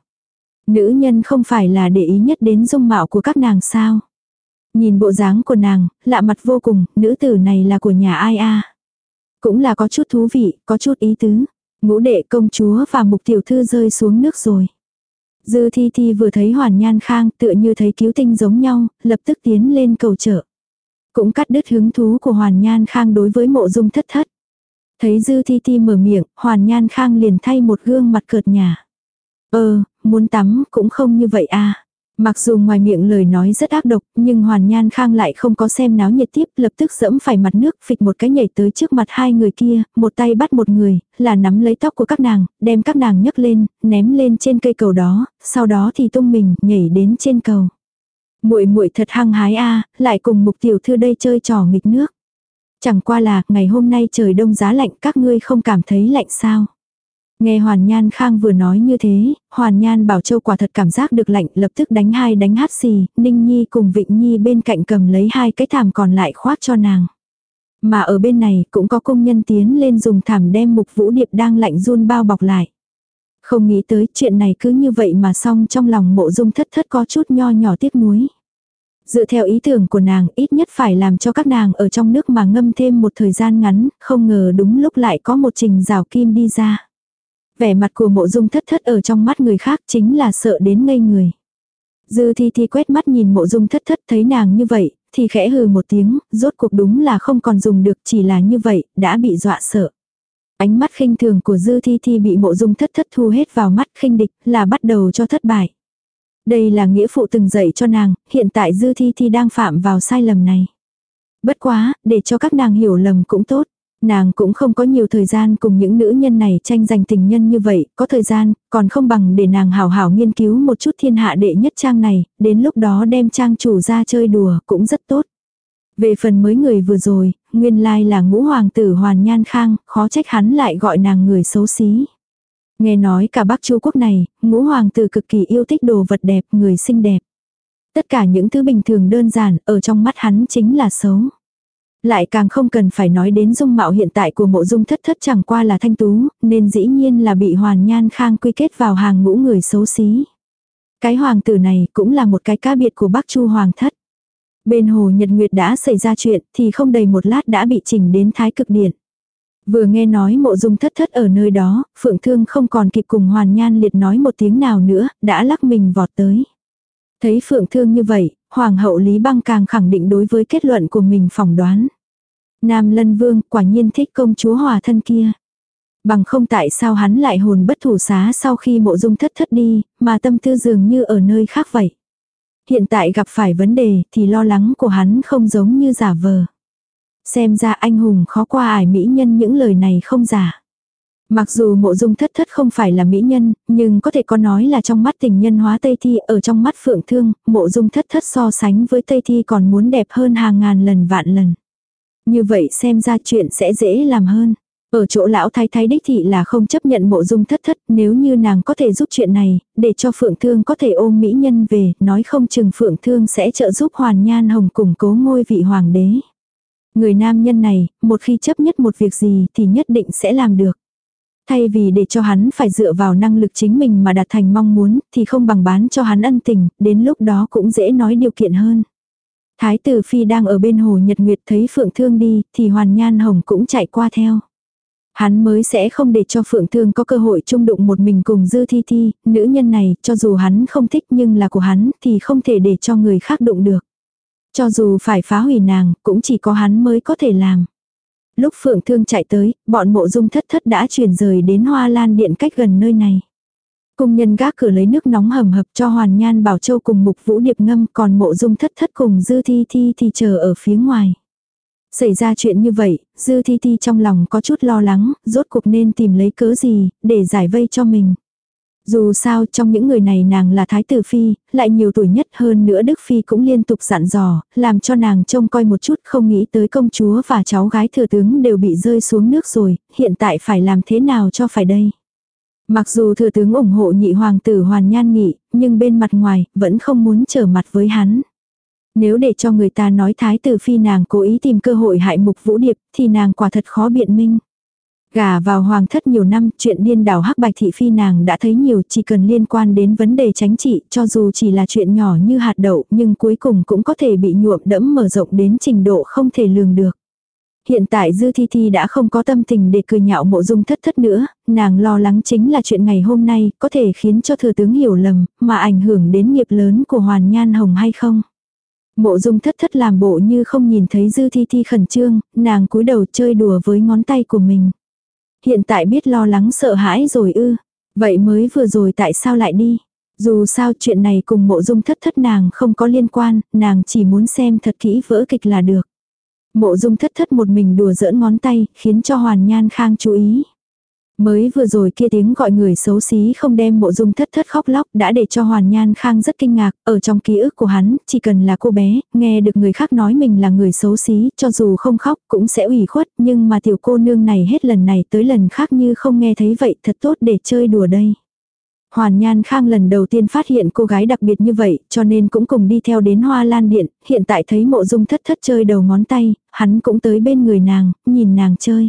Nữ nhân không phải là để ý nhất đến dung mạo của các nàng sao. Nhìn bộ dáng của nàng, lạ mặt vô cùng, nữ tử này là của nhà ai a Cũng là có chút thú vị, có chút ý tứ. Ngũ đệ công chúa và mục tiểu thư rơi xuống nước rồi. Dư thi thi vừa thấy hoàn nhan khang tựa như thấy cứu tinh giống nhau, lập tức tiến lên cầu trợ. Cũng cắt đứt hứng thú của hoàn nhan khang đối với mộ dung thất thất. Thấy dư thi thi mở miệng, hoàn nhan khang liền thay một gương mặt cợt nhà. Ờ, muốn tắm cũng không như vậy à. Mặc dù ngoài miệng lời nói rất ác độc, nhưng Hoàn Nhan Khang lại không có xem náo nhiệt tiếp, lập tức dẫm phải mặt nước, phịch một cái nhảy tới trước mặt hai người kia, một tay bắt một người, là nắm lấy tóc của các nàng, đem các nàng nhấc lên, ném lên trên cây cầu đó, sau đó thì tung mình, nhảy đến trên cầu. Muội muội thật hăng hái a, lại cùng mục tiểu thư đây chơi trò nghịch nước. Chẳng qua là, ngày hôm nay trời đông giá lạnh, các ngươi không cảm thấy lạnh sao? Nghe Hoàn Nhan Khang vừa nói như thế, Hoàn Nhan Bảo Châu quả thật cảm giác được lạnh lập tức đánh hai đánh hát xì, Ninh Nhi cùng Vịnh Nhi bên cạnh cầm lấy hai cái thảm còn lại khoác cho nàng. Mà ở bên này cũng có công nhân tiến lên dùng thảm đem mục vũ điệp đang lạnh run bao bọc lại. Không nghĩ tới chuyện này cứ như vậy mà xong trong lòng mộ dung thất thất có chút nho nhỏ tiếc nuối. Dựa theo ý tưởng của nàng ít nhất phải làm cho các nàng ở trong nước mà ngâm thêm một thời gian ngắn, không ngờ đúng lúc lại có một trình rào kim đi ra. Vẻ mặt của mộ dung thất thất ở trong mắt người khác chính là sợ đến ngây người. Dư thi thi quét mắt nhìn mộ dung thất thất thấy nàng như vậy, thì khẽ hừ một tiếng, rốt cuộc đúng là không còn dùng được chỉ là như vậy, đã bị dọa sợ. Ánh mắt khinh thường của dư thi thi bị mộ dung thất thất thu hết vào mắt khinh địch là bắt đầu cho thất bại. Đây là nghĩa phụ từng dạy cho nàng, hiện tại dư thi thi đang phạm vào sai lầm này. Bất quá, để cho các nàng hiểu lầm cũng tốt. Nàng cũng không có nhiều thời gian cùng những nữ nhân này tranh giành tình nhân như vậy, có thời gian, còn không bằng để nàng hảo hảo nghiên cứu một chút thiên hạ đệ nhất trang này, đến lúc đó đem trang chủ ra chơi đùa cũng rất tốt. Về phần mới người vừa rồi, nguyên lai là ngũ hoàng tử Hoàn Nhan Khang, khó trách hắn lại gọi nàng người xấu xí. Nghe nói cả Bắc Chu quốc này, ngũ hoàng tử cực kỳ yêu thích đồ vật đẹp, người xinh đẹp. Tất cả những thứ bình thường đơn giản, ở trong mắt hắn chính là xấu. Lại càng không cần phải nói đến dung mạo hiện tại của mộ dung thất thất chẳng qua là thanh tú, nên dĩ nhiên là bị hoàn nhan khang quy kết vào hàng ngũ người xấu xí. Cái hoàng tử này cũng là một cái cá biệt của bác chu hoàng thất. Bên hồ Nhật Nguyệt đã xảy ra chuyện thì không đầy một lát đã bị chỉnh đến thái cực điện. Vừa nghe nói mộ dung thất thất ở nơi đó, phượng thương không còn kịp cùng hoàn nhan liệt nói một tiếng nào nữa, đã lắc mình vọt tới. Thấy phượng thương như vậy, Hoàng hậu Lý Băng càng khẳng định đối với kết luận của mình phỏng đoán. Nam Lân Vương quả nhiên thích công chúa hòa thân kia. Bằng không tại sao hắn lại hồn bất thủ xá sau khi mộ dung thất thất đi, mà tâm tư dường như ở nơi khác vậy. Hiện tại gặp phải vấn đề thì lo lắng của hắn không giống như giả vờ. Xem ra anh hùng khó qua ải mỹ nhân những lời này không giả. Mặc dù mộ dung thất thất không phải là mỹ nhân, nhưng có thể có nói là trong mắt tình nhân hóa Tây Thi ở trong mắt phượng thương, mộ dung thất thất so sánh với Tây Thi còn muốn đẹp hơn hàng ngàn lần vạn lần. Như vậy xem ra chuyện sẽ dễ làm hơn. Ở chỗ lão thái thái đích thị là không chấp nhận mộ dung thất thất nếu như nàng có thể giúp chuyện này, để cho phượng thương có thể ôm mỹ nhân về, nói không chừng phượng thương sẽ trợ giúp hoàn nhan hồng củng cố ngôi vị hoàng đế. Người nam nhân này, một khi chấp nhất một việc gì thì nhất định sẽ làm được. Thay vì để cho hắn phải dựa vào năng lực chính mình mà đạt thành mong muốn, thì không bằng bán cho hắn ân tình, đến lúc đó cũng dễ nói điều kiện hơn. Thái tử Phi đang ở bên hồ Nhật Nguyệt thấy Phượng Thương đi, thì Hoàn Nhan Hồng cũng chạy qua theo. Hắn mới sẽ không để cho Phượng Thương có cơ hội chung đụng một mình cùng Dư Thi Thi, nữ nhân này, cho dù hắn không thích nhưng là của hắn, thì không thể để cho người khác đụng được. Cho dù phải phá hủy nàng, cũng chỉ có hắn mới có thể làm. Lúc Phượng Thương chạy tới, bọn mộ dung thất thất đã chuyển rời đến hoa lan điện cách gần nơi này. Cung nhân gác cửa lấy nước nóng hầm hập cho Hoàn Nhan Bảo Châu cùng mục vũ điệp ngâm còn mộ dung thất thất cùng Dư Thi Thi thì chờ ở phía ngoài. Xảy ra chuyện như vậy, Dư Thi Thi trong lòng có chút lo lắng, rốt cuộc nên tìm lấy cớ gì, để giải vây cho mình. Dù sao trong những người này nàng là thái tử phi, lại nhiều tuổi nhất hơn nữa Đức Phi cũng liên tục dặn dò, làm cho nàng trông coi một chút không nghĩ tới công chúa và cháu gái thừa tướng đều bị rơi xuống nước rồi, hiện tại phải làm thế nào cho phải đây. Mặc dù thừa tướng ủng hộ nhị hoàng tử Hoàn Nhan Nghị, nhưng bên mặt ngoài vẫn không muốn trở mặt với hắn. Nếu để cho người ta nói thái tử phi nàng cố ý tìm cơ hội hại mục vũ điệp thì nàng quả thật khó biện minh. Gà vào hoàng thất nhiều năm, chuyện điên đảo hắc bạch thị phi nàng đã thấy nhiều, chỉ cần liên quan đến vấn đề tránh trị, cho dù chỉ là chuyện nhỏ như hạt đậu, nhưng cuối cùng cũng có thể bị nhuộm đẫm mở rộng đến trình độ không thể lường được. Hiện tại Dư Thi Thi đã không có tâm tình để cười nhạo mộ dung thất thất nữa, nàng lo lắng chính là chuyện ngày hôm nay có thể khiến cho thừa tướng hiểu lầm, mà ảnh hưởng đến nghiệp lớn của Hoàn Nhan Hồng hay không. Mộ dung thất thất làm bộ như không nhìn thấy Dư Thi Thi khẩn trương, nàng cúi đầu chơi đùa với ngón tay của mình. Hiện tại biết lo lắng sợ hãi rồi ư, vậy mới vừa rồi tại sao lại đi. Dù sao chuyện này cùng mộ dung thất thất nàng không có liên quan, nàng chỉ muốn xem thật kỹ vỡ kịch là được. Mộ dung thất thất một mình đùa giỡn ngón tay, khiến cho Hoàn Nhan Khang chú ý. Mới vừa rồi kia tiếng gọi người xấu xí không đem mộ dung thất thất khóc lóc đã để cho Hoàn Nhan Khang rất kinh ngạc, ở trong ký ức của hắn, chỉ cần là cô bé, nghe được người khác nói mình là người xấu xí, cho dù không khóc cũng sẽ ủy khuất, nhưng mà tiểu cô nương này hết lần này tới lần khác như không nghe thấy vậy thật tốt để chơi đùa đây. Hoàn Nhan Khang lần đầu tiên phát hiện cô gái đặc biệt như vậy, cho nên cũng cùng đi theo đến Hoa Lan Điện, hiện tại thấy mộ dung thất thất chơi đầu ngón tay, hắn cũng tới bên người nàng, nhìn nàng chơi.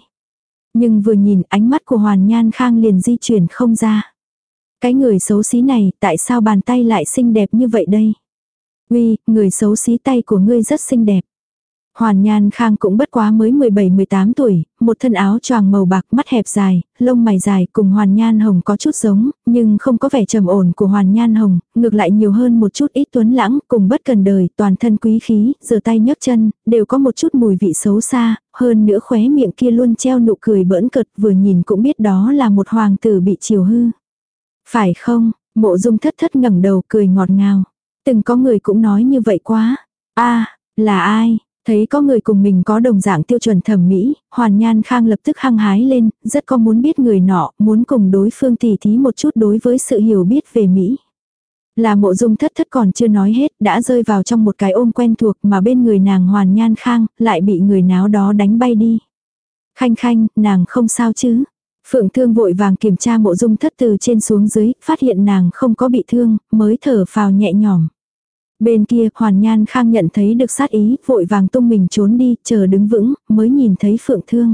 Nhưng vừa nhìn ánh mắt của Hoàn Nhan Khang liền di chuyển không ra. Cái người xấu xí này, tại sao bàn tay lại xinh đẹp như vậy đây? Uy, người xấu xí tay của ngươi rất xinh đẹp. Hoàn Nhan Khang cũng bất quá mới 17-18 tuổi, một thân áo choàng màu bạc mắt hẹp dài, lông mày dài cùng Hoàn Nhan Hồng có chút giống, nhưng không có vẻ trầm ổn của Hoàn Nhan Hồng, ngược lại nhiều hơn một chút ít tuấn lãng, cùng bất cần đời, toàn thân quý khí, giơ tay nhấc chân, đều có một chút mùi vị xấu xa, hơn nữa khóe miệng kia luôn treo nụ cười bỡn cợt vừa nhìn cũng biết đó là một hoàng tử bị chiều hư. Phải không, mộ dung thất thất ngẩng đầu cười ngọt ngào. Từng có người cũng nói như vậy quá. a là ai? Thấy có người cùng mình có đồng dạng tiêu chuẩn thẩm mỹ, Hoàn Nhan Khang lập tức hăng hái lên, rất có muốn biết người nọ, muốn cùng đối phương tỉ thí một chút đối với sự hiểu biết về Mỹ. Là mộ dung thất thất còn chưa nói hết, đã rơi vào trong một cái ôm quen thuộc mà bên người nàng Hoàn Nhan Khang, lại bị người náo đó đánh bay đi. Khanh khanh, nàng không sao chứ. Phượng thương vội vàng kiểm tra mộ dung thất từ trên xuống dưới, phát hiện nàng không có bị thương, mới thở phào nhẹ nhõm. Bên kia, Hoàn Nhan Khang nhận thấy được sát ý, vội vàng tung mình trốn đi, chờ đứng vững, mới nhìn thấy Phượng Thương.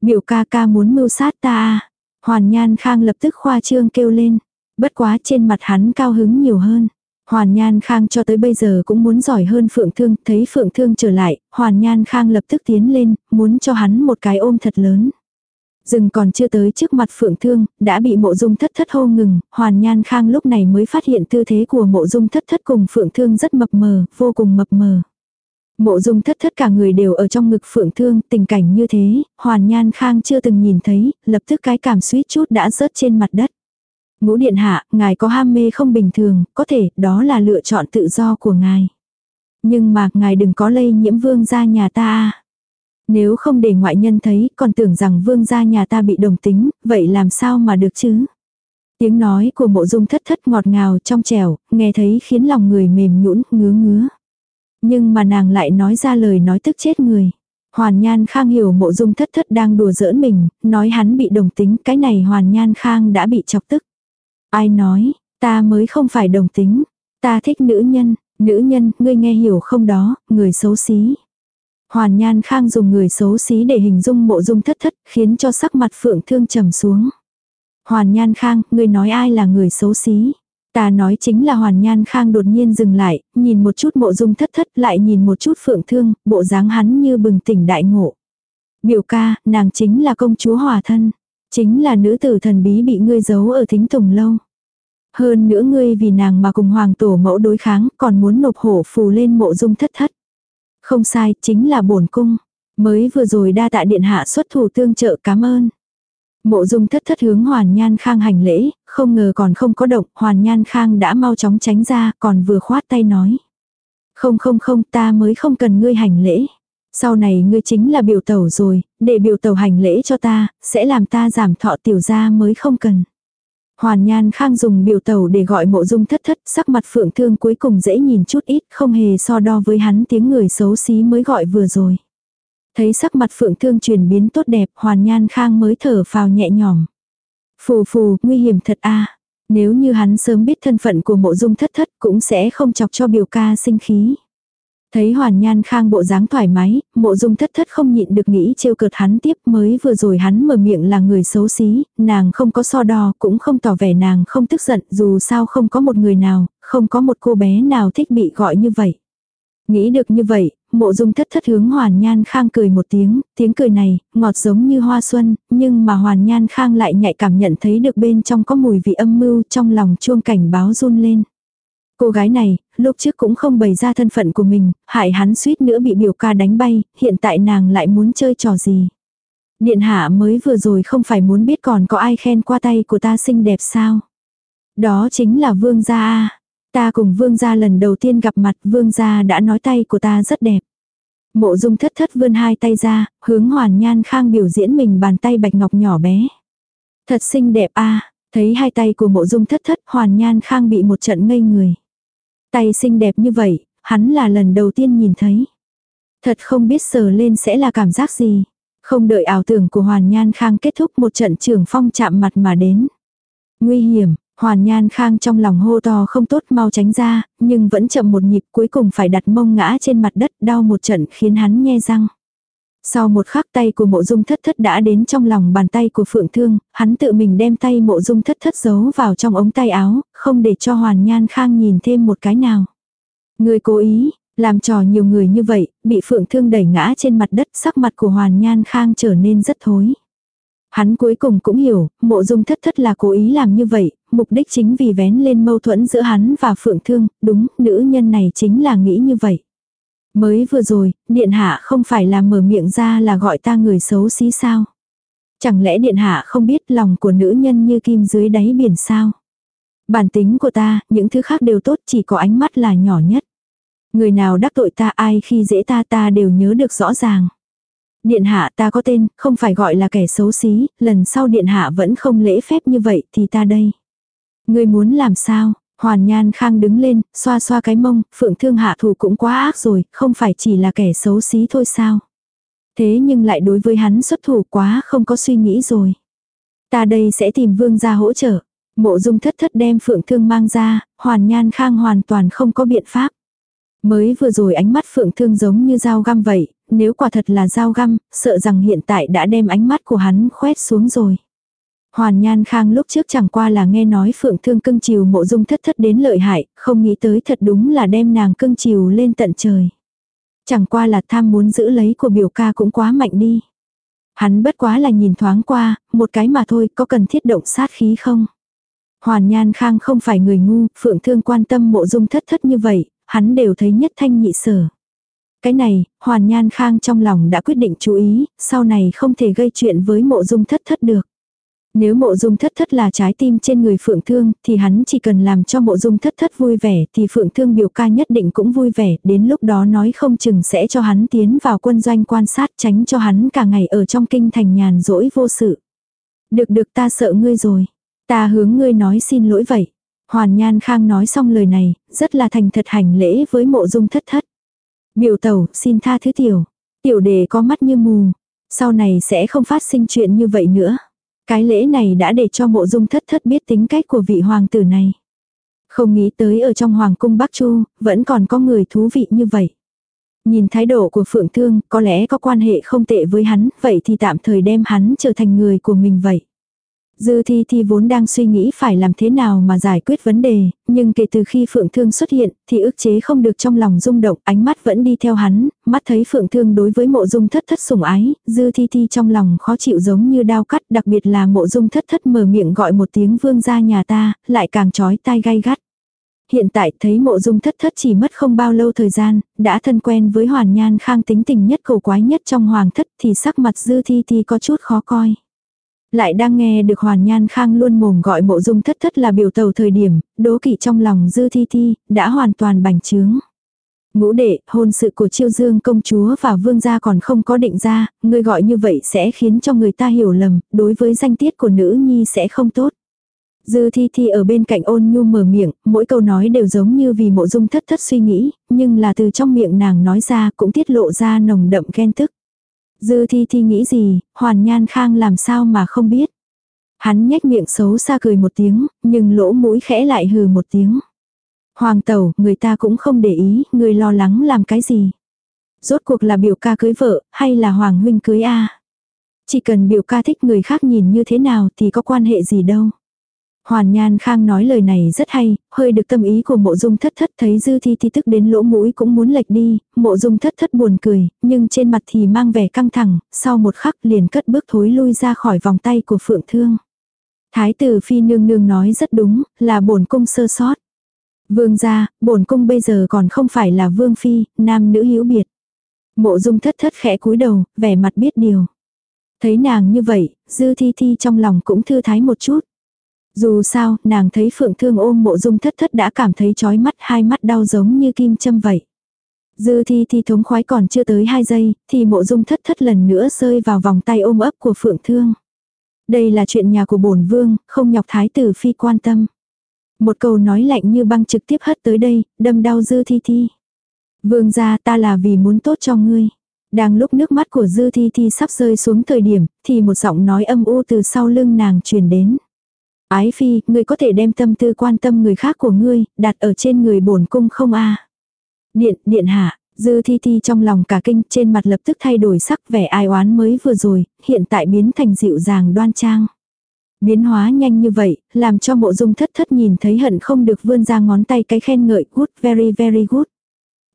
Biểu ca ca muốn mưu sát ta à. Hoàn Nhan Khang lập tức khoa trương kêu lên. Bất quá trên mặt hắn cao hứng nhiều hơn. Hoàn Nhan Khang cho tới bây giờ cũng muốn giỏi hơn Phượng Thương, thấy Phượng Thương trở lại, Hoàn Nhan Khang lập tức tiến lên, muốn cho hắn một cái ôm thật lớn. Dừng còn chưa tới trước mặt phượng thương, đã bị mộ dung thất thất hô ngừng, hoàn nhan khang lúc này mới phát hiện tư thế của mộ dung thất thất cùng phượng thương rất mập mờ, vô cùng mập mờ. Mộ dung thất thất cả người đều ở trong ngực phượng thương, tình cảnh như thế, hoàn nhan khang chưa từng nhìn thấy, lập tức cái cảm suýt chút đã rớt trên mặt đất. Ngũ điện hạ, ngài có ham mê không bình thường, có thể, đó là lựa chọn tự do của ngài. Nhưng mà, ngài đừng có lây nhiễm vương ra nhà ta nếu không để ngoại nhân thấy, còn tưởng rằng vương gia nhà ta bị đồng tính, vậy làm sao mà được chứ? Tiếng nói của mộ dung thất thất ngọt ngào trong trẻo, nghe thấy khiến lòng người mềm nhũn ngứa ngứa. Nhưng mà nàng lại nói ra lời nói tức chết người. Hoàn Nhan Khang hiểu mộ dung thất thất đang đùa giỡn mình, nói hắn bị đồng tính, cái này Hoàn Nhan Khang đã bị chọc tức. Ai nói, ta mới không phải đồng tính, ta thích nữ nhân, nữ nhân, ngươi nghe hiểu không đó, người xấu xí. Hoàn Nhan Khang dùng người xấu xí để hình dung mộ dung thất thất, khiến cho sắc mặt phượng thương trầm xuống. Hoàn Nhan Khang, ngươi nói ai là người xấu xí? Ta nói chính là Hoàn Nhan Khang đột nhiên dừng lại, nhìn một chút mộ dung thất thất lại nhìn một chút phượng thương, bộ dáng hắn như bừng tỉnh đại ngộ. Biểu ca, nàng chính là công chúa hòa thân. Chính là nữ tử thần bí bị ngươi giấu ở thính tùng lâu. Hơn nữa ngươi vì nàng mà cùng hoàng tổ mẫu đối kháng còn muốn nộp hổ phù lên mộ dung thất thất. Không sai, chính là bổn cung. Mới vừa rồi đa tạ điện hạ xuất thủ tương trợ cảm ơn. Mộ dung thất thất hướng Hoàn Nhan Khang hành lễ, không ngờ còn không có động, Hoàn Nhan Khang đã mau chóng tránh ra, còn vừa khoát tay nói. Không không không, ta mới không cần ngươi hành lễ. Sau này ngươi chính là biểu tẩu rồi, để biểu tẩu hành lễ cho ta, sẽ làm ta giảm thọ tiểu gia mới không cần. Hoàn Nhan Khang dùng biểu tẩu để gọi mộ dung thất thất, sắc mặt phượng thương cuối cùng dễ nhìn chút ít, không hề so đo với hắn tiếng người xấu xí mới gọi vừa rồi. Thấy sắc mặt phượng thương chuyển biến tốt đẹp, Hoàn Nhan Khang mới thở phào nhẹ nhõm. Phù phù, nguy hiểm thật a Nếu như hắn sớm biết thân phận của mộ dung thất thất cũng sẽ không chọc cho biểu ca sinh khí. Thấy hoàn nhan khang bộ dáng thoải mái, mộ dung thất thất không nhịn được nghĩ trêu cợt hắn tiếp mới vừa rồi hắn mở miệng là người xấu xí, nàng không có so đo cũng không tỏ vẻ nàng không tức giận dù sao không có một người nào, không có một cô bé nào thích bị gọi như vậy. Nghĩ được như vậy, mộ dung thất thất hướng hoàn nhan khang cười một tiếng, tiếng cười này, ngọt giống như hoa xuân, nhưng mà hoàn nhan khang lại nhạy cảm nhận thấy được bên trong có mùi vị âm mưu trong lòng chuông cảnh báo run lên. Cô gái này, lúc trước cũng không bày ra thân phận của mình, hại hắn suýt nữa bị biểu ca đánh bay, hiện tại nàng lại muốn chơi trò gì. Điện hạ mới vừa rồi không phải muốn biết còn có ai khen qua tay của ta xinh đẹp sao. Đó chính là vương gia Ta cùng vương gia lần đầu tiên gặp mặt vương gia đã nói tay của ta rất đẹp. Mộ dung thất thất vươn hai tay ra, hướng hoàn nhan khang biểu diễn mình bàn tay bạch ngọc nhỏ bé. Thật xinh đẹp a thấy hai tay của mộ dung thất thất hoàn nhan khang bị một trận ngây người. Tay xinh đẹp như vậy, hắn là lần đầu tiên nhìn thấy. Thật không biết sờ lên sẽ là cảm giác gì. Không đợi ảo tưởng của Hoàn Nhan Khang kết thúc một trận trường phong chạm mặt mà đến. Nguy hiểm, Hoàn Nhan Khang trong lòng hô to không tốt mau tránh ra, nhưng vẫn chậm một nhịp cuối cùng phải đặt mông ngã trên mặt đất đau một trận khiến hắn nhe răng. Sau một khắc tay của mộ dung thất thất đã đến trong lòng bàn tay của phượng thương, hắn tự mình đem tay mộ dung thất thất giấu vào trong ống tay áo, không để cho hoàn nhan khang nhìn thêm một cái nào. Người cố ý, làm trò nhiều người như vậy, bị phượng thương đẩy ngã trên mặt đất sắc mặt của hoàn nhan khang trở nên rất thối. Hắn cuối cùng cũng hiểu, mộ dung thất thất là cố ý làm như vậy, mục đích chính vì vén lên mâu thuẫn giữa hắn và phượng thương, đúng, nữ nhân này chính là nghĩ như vậy. Mới vừa rồi, điện hạ không phải là mở miệng ra là gọi ta người xấu xí sao. Chẳng lẽ điện hạ không biết lòng của nữ nhân như kim dưới đáy biển sao. Bản tính của ta, những thứ khác đều tốt chỉ có ánh mắt là nhỏ nhất. Người nào đắc tội ta ai khi dễ ta ta đều nhớ được rõ ràng. Điện hạ ta có tên, không phải gọi là kẻ xấu xí, lần sau điện hạ vẫn không lễ phép như vậy thì ta đây. Người muốn làm sao, Hoàn Nhan Khang đứng lên, xoa xoa cái mông, phượng thương hạ thủ cũng quá ác rồi, không phải chỉ là kẻ xấu xí thôi sao. Thế nhưng lại đối với hắn xuất thủ quá không có suy nghĩ rồi. Ta đây sẽ tìm vương ra hỗ trợ. Mộ dung thất thất đem phượng thương mang ra, hoàn nhan khang hoàn toàn không có biện pháp. Mới vừa rồi ánh mắt phượng thương giống như dao găm vậy, nếu quả thật là dao găm, sợ rằng hiện tại đã đem ánh mắt của hắn khoét xuống rồi. Hoàn Nhan Khang lúc trước chẳng qua là nghe nói Phượng Thương cưng chiều mộ dung thất thất đến lợi hại, không nghĩ tới thật đúng là đem nàng cưng chiều lên tận trời. Chẳng qua là tham muốn giữ lấy của biểu ca cũng quá mạnh đi. Hắn bất quá là nhìn thoáng qua, một cái mà thôi, có cần thiết động sát khí không? Hoàn Nhan Khang không phải người ngu, Phượng Thương quan tâm mộ dung thất thất như vậy, hắn đều thấy nhất thanh nhị sở. Cái này, Hoàn Nhan Khang trong lòng đã quyết định chú ý, sau này không thể gây chuyện với mộ dung thất thất được. Nếu mộ dung thất thất là trái tim trên người phượng thương, thì hắn chỉ cần làm cho mộ dung thất thất vui vẻ, thì phượng thương biểu ca nhất định cũng vui vẻ, đến lúc đó nói không chừng sẽ cho hắn tiến vào quân doanh quan sát tránh cho hắn cả ngày ở trong kinh thành nhàn rỗi vô sự. Được được ta sợ ngươi rồi. Ta hướng ngươi nói xin lỗi vậy. Hoàn Nhan Khang nói xong lời này, rất là thành thật hành lễ với mộ dung thất thất. Biểu tẩu, xin tha thứ tiểu. Tiểu đề có mắt như mù. Sau này sẽ không phát sinh chuyện như vậy nữa. Cái lễ này đã để cho mộ dung thất thất biết tính cách của vị hoàng tử này. Không nghĩ tới ở trong hoàng cung Bắc Chu, vẫn còn có người thú vị như vậy. Nhìn thái độ của Phượng Thương, có lẽ có quan hệ không tệ với hắn, vậy thì tạm thời đem hắn trở thành người của mình vậy. Dư thi thi vốn đang suy nghĩ phải làm thế nào mà giải quyết vấn đề, nhưng kể từ khi Phượng Thương xuất hiện, thì ức chế không được trong lòng rung động, ánh mắt vẫn đi theo hắn, mắt thấy Phượng Thương đối với mộ dung thất thất sủng ái, dư thi thi trong lòng khó chịu giống như đau cắt, đặc biệt là mộ dung thất thất mở miệng gọi một tiếng vương ra nhà ta, lại càng chói tai gai gắt. Hiện tại thấy mộ dung thất thất chỉ mất không bao lâu thời gian, đã thân quen với hoàn nhan khang tính tình nhất cầu quái nhất trong hoàng thất thì sắc mặt dư thi thi có chút khó coi. Lại đang nghe được Hoàn Nhan Khang luôn mồm gọi mộ dung thất thất là biểu tàu thời điểm, đố kỵ trong lòng dư thi thi, đã hoàn toàn bành trướng. Ngũ đệ, hôn sự của chiêu dương công chúa và vương gia còn không có định ra, người gọi như vậy sẽ khiến cho người ta hiểu lầm, đối với danh tiết của nữ nhi sẽ không tốt. Dư thi thi ở bên cạnh ôn nhu mở miệng, mỗi câu nói đều giống như vì mộ dung thất thất suy nghĩ, nhưng là từ trong miệng nàng nói ra cũng tiết lộ ra nồng đậm ghen tức. Dư thi thi nghĩ gì, hoàn nhan khang làm sao mà không biết. Hắn nhếch miệng xấu xa cười một tiếng, nhưng lỗ mũi khẽ lại hừ một tiếng. Hoàng tẩu, người ta cũng không để ý, người lo lắng làm cái gì. Rốt cuộc là biểu ca cưới vợ, hay là Hoàng huynh cưới A. Chỉ cần biểu ca thích người khác nhìn như thế nào thì có quan hệ gì đâu. Hoàn Nhan Khang nói lời này rất hay, hơi được tâm ý của mộ dung thất thất thấy dư thi thi tức đến lỗ mũi cũng muốn lệch đi, mộ dung thất thất buồn cười, nhưng trên mặt thì mang vẻ căng thẳng, sau một khắc liền cất bước thối lui ra khỏi vòng tay của phượng thương. Thái tử phi nương nương nói rất đúng, là bổn cung sơ sót. Vương gia, bổn cung bây giờ còn không phải là vương phi, nam nữ hữu biệt. Mộ dung thất thất khẽ cúi đầu, vẻ mặt biết điều. Thấy nàng như vậy, dư thi thi trong lòng cũng thư thái một chút. Dù sao, nàng thấy phượng thương ôm mộ dung thất thất đã cảm thấy chói mắt hai mắt đau giống như kim châm vậy. Dư thi thi thống khoái còn chưa tới hai giây, thì mộ dung thất thất lần nữa rơi vào vòng tay ôm ấp của phượng thương. Đây là chuyện nhà của bổn vương, không nhọc thái tử phi quan tâm. Một câu nói lạnh như băng trực tiếp hất tới đây, đâm đau dư thi thi. Vương gia ta là vì muốn tốt cho ngươi. Đang lúc nước mắt của dư thi thi sắp rơi xuống thời điểm, thì một giọng nói âm u từ sau lưng nàng truyền đến. Ái phi, ngươi có thể đem tâm tư quan tâm người khác của ngươi, đặt ở trên người bổn cung không a Điện, điện hạ, dư thi thi trong lòng cả kinh trên mặt lập tức thay đổi sắc vẻ ai oán mới vừa rồi, hiện tại biến thành dịu dàng đoan trang. Biến hóa nhanh như vậy, làm cho mộ dung thất thất nhìn thấy hận không được vươn ra ngón tay cái khen ngợi good, very very good.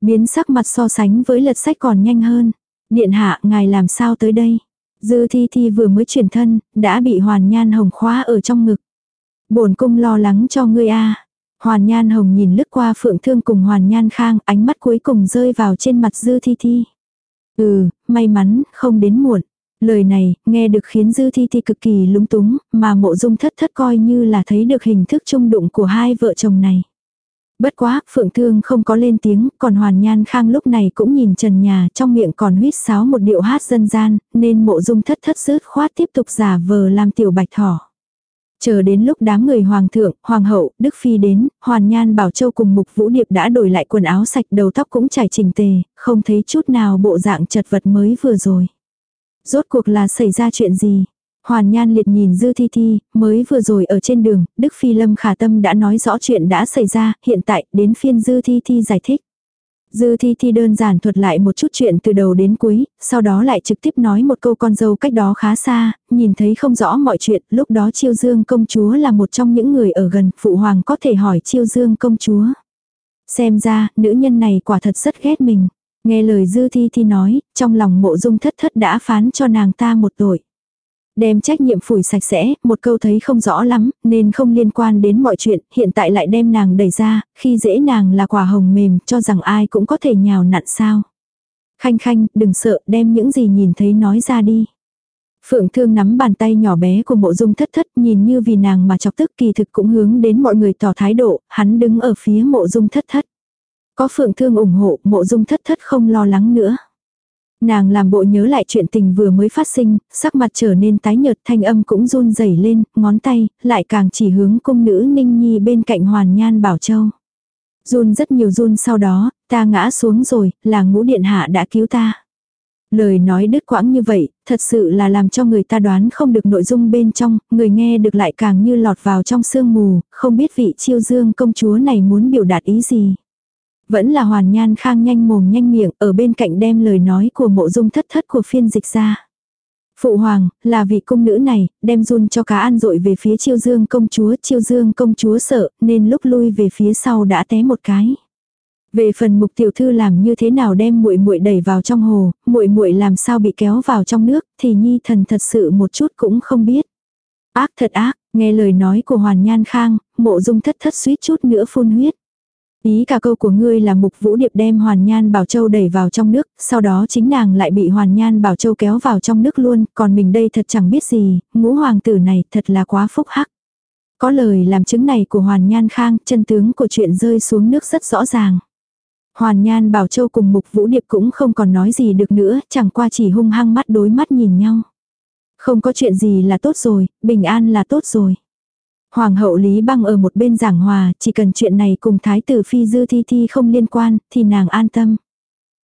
Biến sắc mặt so sánh với lật sách còn nhanh hơn. Điện hạ, ngài làm sao tới đây? Dư thi thi vừa mới chuyển thân, đã bị hoàn nhan hồng khóa ở trong ngực bổn cung lo lắng cho ngươi a Hoàn nhan hồng nhìn lướt qua phượng thương cùng hoàn nhan khang, ánh mắt cuối cùng rơi vào trên mặt dư thi thi. Ừ, may mắn, không đến muộn. Lời này, nghe được khiến dư thi thi cực kỳ lúng túng, mà mộ dung thất thất coi như là thấy được hình thức trung đụng của hai vợ chồng này. Bất quá, Phượng Thương không có lên tiếng, còn Hoàn Nhan Khang lúc này cũng nhìn trần nhà, trong miệng còn huýt sáo một điệu hát dân gian, nên mộ dung thất thất rớt khoát tiếp tục giả vờ làm tiểu bạch thỏ. Chờ đến lúc đám người hoàng thượng, hoàng hậu, đức phi đến, hoàn nhan bảo châu cùng mục vũ điệp đã đổi lại quần áo sạch đầu tóc cũng trải chỉnh tề, không thấy chút nào bộ dạng chật vật mới vừa rồi. Rốt cuộc là xảy ra chuyện gì? Hoàn Nhan liệt nhìn Dư Thi Thi, mới vừa rồi ở trên đường, Đức Phi Lâm khả tâm đã nói rõ chuyện đã xảy ra, hiện tại đến phiên Dư Thi Thi giải thích. Dư Thi Thi đơn giản thuật lại một chút chuyện từ đầu đến cuối, sau đó lại trực tiếp nói một câu con dâu cách đó khá xa, nhìn thấy không rõ mọi chuyện, lúc đó Chiêu Dương công chúa là một trong những người ở gần, phụ hoàng có thể hỏi Chiêu Dương công chúa. Xem ra, nữ nhân này quả thật rất ghét mình. Nghe lời Dư Thi Thi nói, trong lòng mộ dung thất thất đã phán cho nàng ta một tội. Đem trách nhiệm phủi sạch sẽ, một câu thấy không rõ lắm, nên không liên quan đến mọi chuyện, hiện tại lại đem nàng đẩy ra, khi dễ nàng là quả hồng mềm, cho rằng ai cũng có thể nhào nặn sao. Khanh khanh, đừng sợ, đem những gì nhìn thấy nói ra đi. Phượng thương nắm bàn tay nhỏ bé của mộ dung thất thất nhìn như vì nàng mà chọc tức kỳ thực cũng hướng đến mọi người tỏ thái độ, hắn đứng ở phía mộ dung thất thất. Có phượng thương ủng hộ, mộ dung thất thất không lo lắng nữa. Nàng làm bộ nhớ lại chuyện tình vừa mới phát sinh, sắc mặt trở nên tái nhợt thanh âm cũng run rẩy lên, ngón tay, lại càng chỉ hướng cung nữ Ninh Nhi bên cạnh Hoàn Nhan Bảo Châu. Run rất nhiều run sau đó, ta ngã xuống rồi, là ngũ điện hạ đã cứu ta. Lời nói đứt quãng như vậy, thật sự là làm cho người ta đoán không được nội dung bên trong, người nghe được lại càng như lọt vào trong sương mù, không biết vị chiêu dương công chúa này muốn biểu đạt ý gì. Vẫn là hoàn nhan khang nhanh mồm nhanh miệng ở bên cạnh đem lời nói của mộ dung thất thất của phiên dịch ra. Phụ hoàng, là vị cung nữ này, đem run cho cá ăn dội về phía chiêu dương công chúa, chiêu dương công chúa sợ, nên lúc lui về phía sau đã té một cái. Về phần mục tiểu thư làm như thế nào đem muội muội đẩy vào trong hồ, muội muội làm sao bị kéo vào trong nước, thì nhi thần thật sự một chút cũng không biết. Ác thật ác, nghe lời nói của Hoàn Nhan Khang, mộ dung thất thất suýt chút nữa phun huyết. Ý cả câu của ngươi là mục vũ điệp đem hoàn nhan bảo châu đẩy vào trong nước, sau đó chính nàng lại bị hoàn nhan bảo châu kéo vào trong nước luôn, còn mình đây thật chẳng biết gì, ngũ hoàng tử này thật là quá phúc hắc. Có lời làm chứng này của hoàn nhan khang, chân tướng của chuyện rơi xuống nước rất rõ ràng. Hoàn nhan bảo châu cùng mục vũ điệp cũng không còn nói gì được nữa, chẳng qua chỉ hung hăng mắt đối mắt nhìn nhau. Không có chuyện gì là tốt rồi, bình an là tốt rồi. Hoàng hậu Lý Băng ở một bên giảng hòa, chỉ cần chuyện này cùng thái tử phi dư thi thi không liên quan, thì nàng an tâm.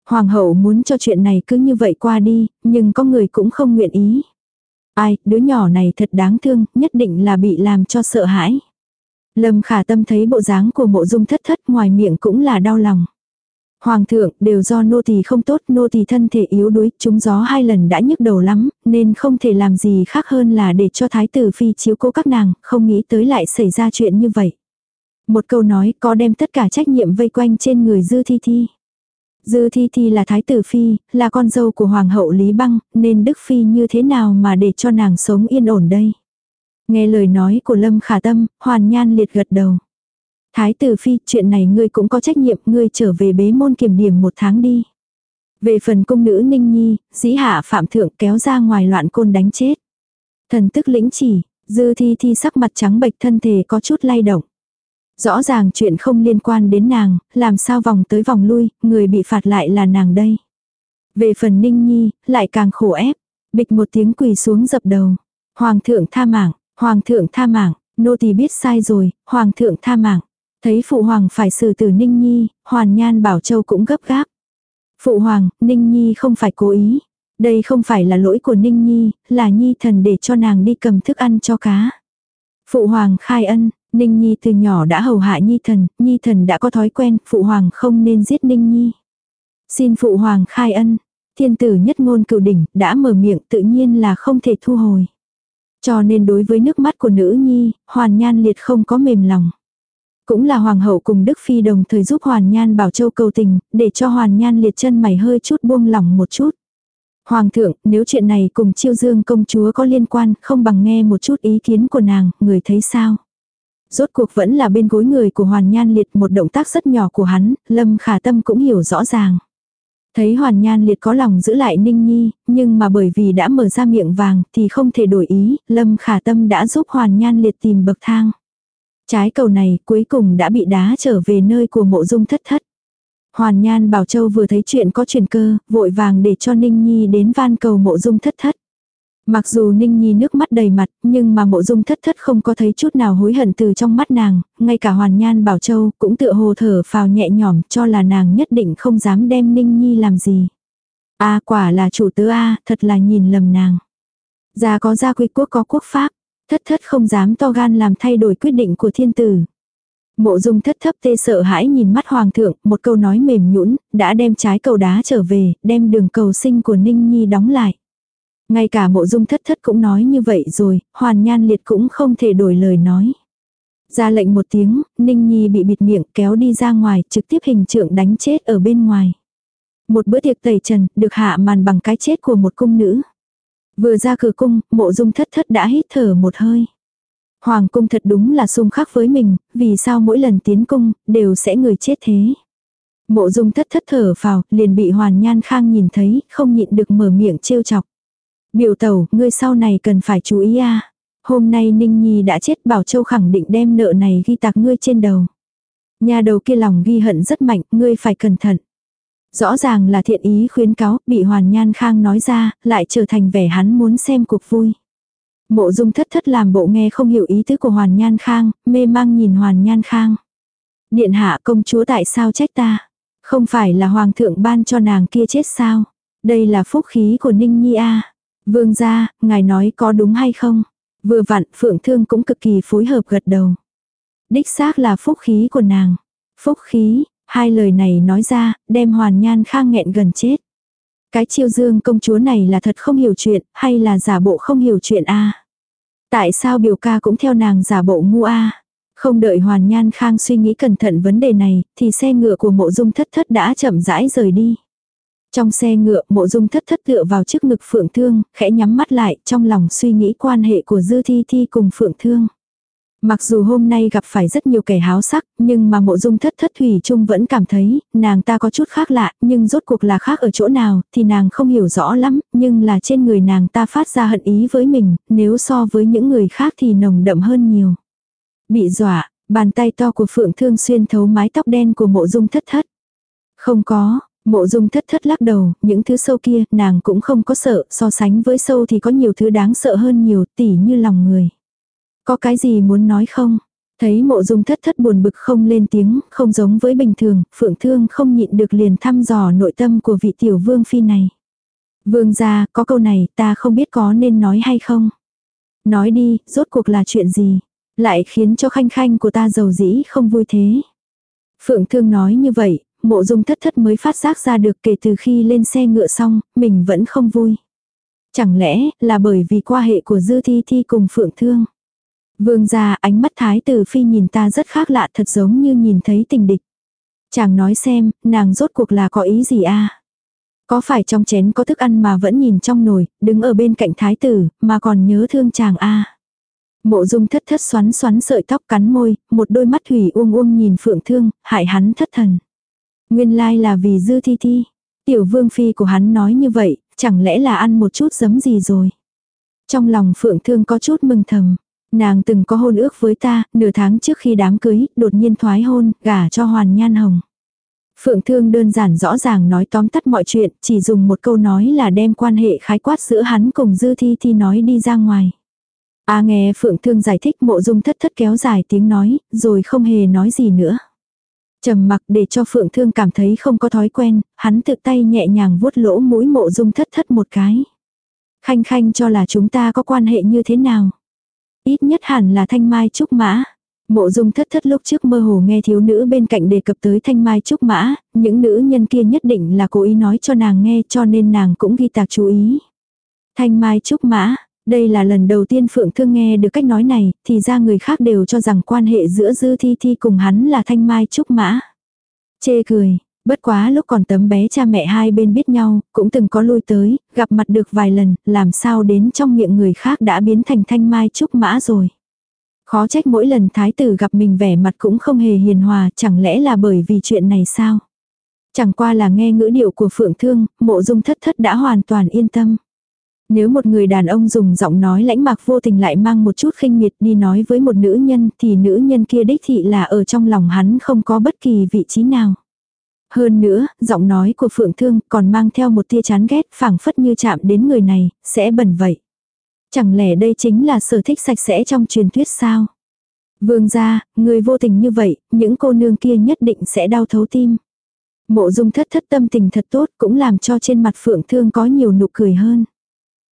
Hoàng hậu muốn cho chuyện này cứ như vậy qua đi, nhưng có người cũng không nguyện ý. Ai, đứa nhỏ này thật đáng thương, nhất định là bị làm cho sợ hãi. Lâm khả tâm thấy bộ dáng của mộ dung thất thất ngoài miệng cũng là đau lòng. Hoàng thượng đều do nô tỳ không tốt, nô tỳ thân thể yếu đuối, chúng gió hai lần đã nhức đầu lắm, nên không thể làm gì khác hơn là để cho thái tử phi chiếu cố các nàng, không nghĩ tới lại xảy ra chuyện như vậy. Một câu nói có đem tất cả trách nhiệm vây quanh trên người dư thi thi. Dư Thi Thi là thái tử phi, là con dâu của hoàng hậu Lý Băng, nên Đức Phi như thế nào mà để cho nàng sống yên ổn đây. Nghe lời nói của Lâm Khả Tâm, Hoàn Nhan liệt gật đầu. Thái tử phi, chuyện này ngươi cũng có trách nhiệm, ngươi trở về bế môn kiểm điểm một tháng đi. Về phần cung nữ Ninh Nhi, dĩ hạ phạm thượng kéo ra ngoài loạn côn đánh chết. Thần tức lĩnh chỉ, dư thi thi sắc mặt trắng bệch thân thể có chút lay động. Rõ ràng chuyện không liên quan đến nàng, làm sao vòng tới vòng lui, người bị phạt lại là nàng đây. Về phần Ninh Nhi, lại càng khổ ép. Bịch một tiếng quỳ xuống dập đầu. Hoàng thượng tha mạng, hoàng thượng tha mạng, nô tỳ biết sai rồi, hoàng thượng tha mạng. Thấy phụ hoàng phải xử tử Ninh Nhi, Hoàn Nhan Bảo Châu cũng gấp gáp. Phụ hoàng, Ninh Nhi không phải cố ý. Đây không phải là lỗi của Ninh Nhi, là Nhi thần để cho nàng đi cầm thức ăn cho cá. Phụ hoàng khai ân, Ninh Nhi từ nhỏ đã hầu hạ Nhi thần, Nhi thần đã có thói quen, phụ hoàng không nên giết Ninh Nhi. Xin phụ hoàng khai ân, thiên tử nhất ngôn cựu đỉnh, đã mở miệng tự nhiên là không thể thu hồi. Cho nên đối với nước mắt của nữ nhi, hoàn nhan liệt không có mềm lòng. Cũng là hoàng hậu cùng Đức Phi đồng thời giúp hoàn nhan bảo châu cầu tình, để cho hoàn nhan liệt chân mày hơi chút buông lỏng một chút. Hoàng thượng, nếu chuyện này cùng chiêu dương công chúa có liên quan, không bằng nghe một chút ý kiến của nàng, người thấy sao? Rốt cuộc vẫn là bên gối người của Hoàn Nhan Liệt một động tác rất nhỏ của hắn, Lâm Khả Tâm cũng hiểu rõ ràng. Thấy Hoàn Nhan Liệt có lòng giữ lại Ninh Nhi, nhưng mà bởi vì đã mở ra miệng vàng thì không thể đổi ý, Lâm Khả Tâm đã giúp Hoàn Nhan Liệt tìm bậc thang. Trái cầu này cuối cùng đã bị đá trở về nơi của mộ dung thất thất. Hoàn Nhan Bảo Châu vừa thấy chuyện có truyền cơ, vội vàng để cho Ninh Nhi đến van cầu mộ dung thất thất. Mặc dù Ninh Nhi nước mắt đầy mặt, nhưng mà mộ dung thất thất không có thấy chút nào hối hận từ trong mắt nàng, ngay cả Hoàn Nhan Bảo Châu cũng tựa hồ thở phào nhẹ nhõm cho là nàng nhất định không dám đem Ninh Nhi làm gì. a quả là chủ tứ a thật là nhìn lầm nàng. Gia có gia quy quốc có quốc pháp, thất thất không dám to gan làm thay đổi quyết định của thiên tử. Mộ dung thất thấp tê sợ hãi nhìn mắt hoàng thượng, một câu nói mềm nhũn đã đem trái cầu đá trở về, đem đường cầu sinh của Ninh Nhi đóng lại. Ngay cả mộ dung thất thất cũng nói như vậy rồi, hoàn nhan liệt cũng không thể đổi lời nói. Ra lệnh một tiếng, Ninh Nhi bị bịt miệng kéo đi ra ngoài, trực tiếp hình trượng đánh chết ở bên ngoài. Một bữa tiệc tẩy trần, được hạ màn bằng cái chết của một cung nữ. Vừa ra cửa cung, mộ dung thất thất đã hít thở một hơi. Hoàng cung thật đúng là xung khắc với mình, vì sao mỗi lần tiến cung, đều sẽ người chết thế. Mộ dung thất thất thở vào, liền bị hoàn nhan khang nhìn thấy, không nhịn được mở miệng trêu chọc. Biểu tẩu, ngươi sau này cần phải chú ý a. Hôm nay Ninh Nhi đã chết Bảo Châu khẳng định đem nợ này ghi tạc ngươi trên đầu. Nhà đầu kia lòng ghi hận rất mạnh, ngươi phải cẩn thận. Rõ ràng là thiện ý khuyến cáo, bị Hoàn Nhan Khang nói ra, lại trở thành vẻ hắn muốn xem cuộc vui. Mộ dung thất thất làm bộ nghe không hiểu ý tứ của Hoàn Nhan Khang, mê mang nhìn Hoàn Nhan Khang. Điện hạ công chúa tại sao trách ta? Không phải là Hoàng thượng ban cho nàng kia chết sao? Đây là phúc khí của Ninh Nhi a Vương gia, ngài nói có đúng hay không? Vừa vặn, Phượng Thương cũng cực kỳ phối hợp gật đầu. Đích xác là phúc khí của nàng. Phúc khí, hai lời này nói ra, đem hoàn nhan khang nghẹn gần chết. Cái chiêu dương công chúa này là thật không hiểu chuyện, hay là giả bộ không hiểu chuyện a Tại sao biểu ca cũng theo nàng giả bộ ngu a Không đợi hoàn nhan khang suy nghĩ cẩn thận vấn đề này, thì xe ngựa của mộ dung thất thất đã chậm rãi rời đi. Trong xe ngựa mộ dung thất thất tựa vào trước ngực phượng thương, khẽ nhắm mắt lại trong lòng suy nghĩ quan hệ của dư thi thi cùng phượng thương. Mặc dù hôm nay gặp phải rất nhiều kẻ háo sắc, nhưng mà mộ dung thất thất thủy chung vẫn cảm thấy, nàng ta có chút khác lạ, nhưng rốt cuộc là khác ở chỗ nào, thì nàng không hiểu rõ lắm, nhưng là trên người nàng ta phát ra hận ý với mình, nếu so với những người khác thì nồng đậm hơn nhiều. Bị dọa, bàn tay to của phượng thương xuyên thấu mái tóc đen của mộ dung thất thất. Không có, Mộ dung thất thất lắc đầu, những thứ sâu kia nàng cũng không có sợ, so sánh với sâu thì có nhiều thứ đáng sợ hơn nhiều, tỉ như lòng người. Có cái gì muốn nói không? Thấy mộ dung thất thất buồn bực không lên tiếng, không giống với bình thường, phượng thương không nhịn được liền thăm dò nội tâm của vị tiểu vương phi này. Vương gia, có câu này ta không biết có nên nói hay không? Nói đi, rốt cuộc là chuyện gì? Lại khiến cho khanh khanh của ta giàu dĩ không vui thế. Phượng Thương nói như vậy, mộ dung thất thất mới phát giác ra được kể từ khi lên xe ngựa xong, mình vẫn không vui. Chẳng lẽ là bởi vì qua hệ của Dư Thi Thi cùng Phượng Thương. Vương gia ánh mắt thái tử phi nhìn ta rất khác lạ thật giống như nhìn thấy tình địch. Chàng nói xem, nàng rốt cuộc là có ý gì a Có phải trong chén có thức ăn mà vẫn nhìn trong nồi, đứng ở bên cạnh thái tử, mà còn nhớ thương chàng a Mộ dung thất thất xoắn xoắn sợi tóc cắn môi, một đôi mắt thủy uông uông nhìn phượng thương, hại hắn thất thần. Nguyên lai là vì dư thi thi. Tiểu vương phi của hắn nói như vậy, chẳng lẽ là ăn một chút giấm gì rồi. Trong lòng phượng thương có chút mừng thầm. Nàng từng có hôn ước với ta, nửa tháng trước khi đám cưới, đột nhiên thoái hôn, gả cho Hoàn Nhan Hồng. Phượng Thương đơn giản rõ ràng nói tóm tắt mọi chuyện, chỉ dùng một câu nói là đem quan hệ khái quát giữa hắn cùng Dư Thi Thi nói đi ra ngoài. A nghe Phượng Thương giải thích mộ dung thất thất kéo dài tiếng nói, rồi không hề nói gì nữa. trầm mặc để cho Phượng Thương cảm thấy không có thói quen, hắn tự tay nhẹ nhàng vuốt lỗ mũi mộ dung thất thất một cái. Khanh khanh cho là chúng ta có quan hệ như thế nào. Ít nhất hẳn là thanh mai trúc mã. Mộ dung thất thất lúc trước mơ hồ nghe thiếu nữ bên cạnh đề cập tới thanh mai trúc mã, những nữ nhân kia nhất định là cố ý nói cho nàng nghe cho nên nàng cũng ghi tạc chú ý. Thanh mai trúc mã, đây là lần đầu tiên Phượng Thương nghe được cách nói này, thì ra người khác đều cho rằng quan hệ giữa Dư Thi Thi cùng hắn là thanh mai trúc mã. Chê cười, bất quá lúc còn tấm bé cha mẹ hai bên biết nhau, cũng từng có lui tới, gặp mặt được vài lần, làm sao đến trong miệng người khác đã biến thành thanh mai trúc mã rồi. Khó trách mỗi lần thái tử gặp mình vẻ mặt cũng không hề hiền hòa, chẳng lẽ là bởi vì chuyện này sao? Chẳng qua là nghe ngữ điệu của Phượng Thương, mộ dung thất thất đã hoàn toàn yên tâm. Nếu một người đàn ông dùng giọng nói lãnh mạc vô tình lại mang một chút khinh miệt đi nói với một nữ nhân thì nữ nhân kia đích thị là ở trong lòng hắn không có bất kỳ vị trí nào. Hơn nữa, giọng nói của Phượng Thương còn mang theo một tia chán ghét phảng phất như chạm đến người này, sẽ bẩn vậy. Chẳng lẽ đây chính là sở thích sạch sẽ trong truyền thuyết sao? Vương gia, người vô tình như vậy, những cô nương kia nhất định sẽ đau thấu tim. Mộ dung thất thất tâm tình thật tốt cũng làm cho trên mặt Phượng Thương có nhiều nụ cười hơn.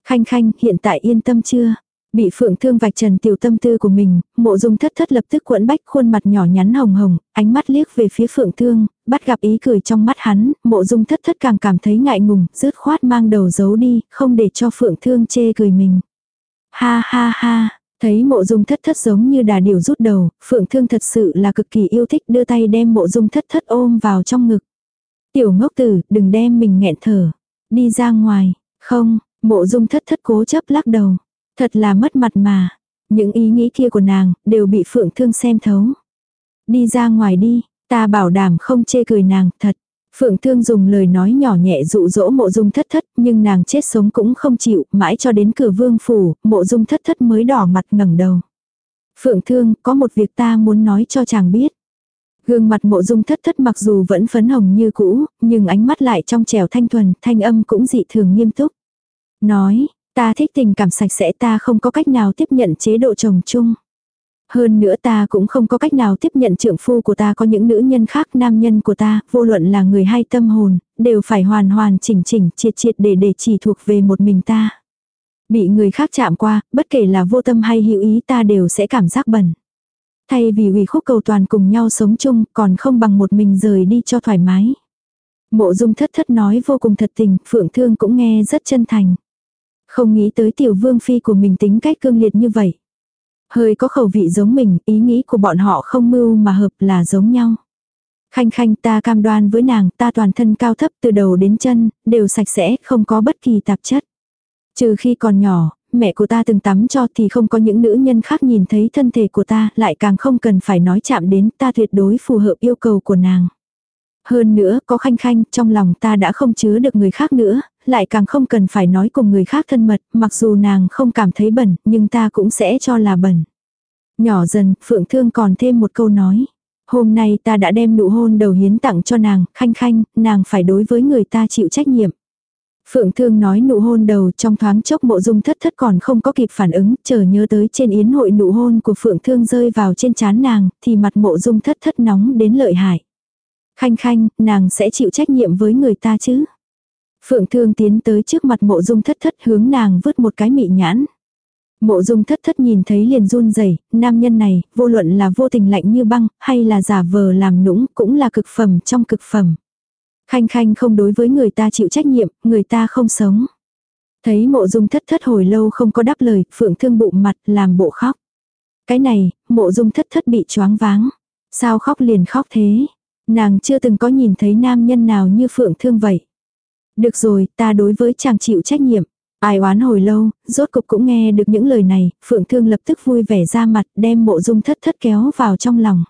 Khanh khanh, hiện tại yên tâm chưa? Bị phượng thương vạch trần tiểu tâm tư của mình, mộ dung thất thất lập tức quẫn bách khuôn mặt nhỏ nhắn hồng hồng, ánh mắt liếc về phía phượng thương, bắt gặp ý cười trong mắt hắn, mộ dung thất thất càng cảm thấy ngại ngùng, rứt khoát mang đầu giấu đi, không để cho phượng thương chê cười mình. Ha ha ha, thấy mộ dung thất thất giống như đà điểu rút đầu, phượng thương thật sự là cực kỳ yêu thích đưa tay đem mộ dung thất thất ôm vào trong ngực. Tiểu ngốc tử, đừng đem mình nghẹn thở. Đi ra ngoài, không, Mộ dung thất thất cố chấp lắc đầu. Thật là mất mặt mà. Những ý nghĩ kia của nàng đều bị phượng thương xem thấu. Đi ra ngoài đi, ta bảo đảm không chê cười nàng, thật. Phượng Thương dùng lời nói nhỏ nhẹ dụ dỗ mộ dung thất thất, nhưng nàng chết sống cũng không chịu, mãi cho đến cửa vương phủ, mộ dung thất thất mới đỏ mặt ngẩng đầu. Phượng Thương, có một việc ta muốn nói cho chàng biết. Gương mặt mộ dung thất thất mặc dù vẫn phấn hồng như cũ, nhưng ánh mắt lại trong trẻo thanh thuần, thanh âm cũng dị thường nghiêm túc. Nói, ta thích tình cảm sạch sẽ ta không có cách nào tiếp nhận chế độ chồng chung. Hơn nữa ta cũng không có cách nào tiếp nhận trượng phu của ta có những nữ nhân khác nam nhân của ta, vô luận là người hay tâm hồn, đều phải hoàn hoàn chỉnh chỉnh triệt triệt để để chỉ thuộc về một mình ta. Bị người khác chạm qua, bất kể là vô tâm hay hữu ý ta đều sẽ cảm giác bẩn. Thay vì ủy khúc cầu toàn cùng nhau sống chung còn không bằng một mình rời đi cho thoải mái. Mộ dung thất thất nói vô cùng thật tình, phượng thương cũng nghe rất chân thành. Không nghĩ tới tiểu vương phi của mình tính cách cương liệt như vậy. Hơi có khẩu vị giống mình, ý nghĩ của bọn họ không mưu mà hợp là giống nhau. Khanh khanh ta cam đoan với nàng, ta toàn thân cao thấp từ đầu đến chân, đều sạch sẽ, không có bất kỳ tạp chất. Trừ khi còn nhỏ, mẹ của ta từng tắm cho thì không có những nữ nhân khác nhìn thấy thân thể của ta, lại càng không cần phải nói chạm đến ta tuyệt đối phù hợp yêu cầu của nàng. Hơn nữa, có khanh khanh, trong lòng ta đã không chứa được người khác nữa, lại càng không cần phải nói cùng người khác thân mật, mặc dù nàng không cảm thấy bẩn, nhưng ta cũng sẽ cho là bẩn. Nhỏ dần, Phượng Thương còn thêm một câu nói. Hôm nay ta đã đem nụ hôn đầu hiến tặng cho nàng, khanh khanh, nàng phải đối với người ta chịu trách nhiệm. Phượng Thương nói nụ hôn đầu trong thoáng chốc mộ dung thất thất còn không có kịp phản ứng, chờ nhớ tới trên yến hội nụ hôn của Phượng Thương rơi vào trên chán nàng, thì mặt mộ dung thất thất nóng đến lợi hại. Khanh khanh, nàng sẽ chịu trách nhiệm với người ta chứ. Phượng Thương tiến tới trước mặt mộ dung thất thất hướng nàng vứt một cái mị nhãn. Mộ dung thất thất nhìn thấy liền run rẩy nam nhân này, vô luận là vô tình lạnh như băng, hay là giả vờ làm nũng, cũng là cực phẩm trong cực phẩm. Khanh khanh không đối với người ta chịu trách nhiệm, người ta không sống. Thấy mộ dung thất thất hồi lâu không có đáp lời, phượng thương bụng mặt, làm bộ khóc. Cái này, mộ dung thất thất bị choáng váng. Sao khóc liền khóc thế? Nàng chưa từng có nhìn thấy nam nhân nào như phượng thương vậy. Được rồi, ta đối với chàng chịu trách nhiệm. Ai oán hồi lâu, rốt cục cũng nghe được những lời này, Phượng Thương lập tức vui vẻ ra mặt đem mộ dung thất thất kéo vào trong lòng.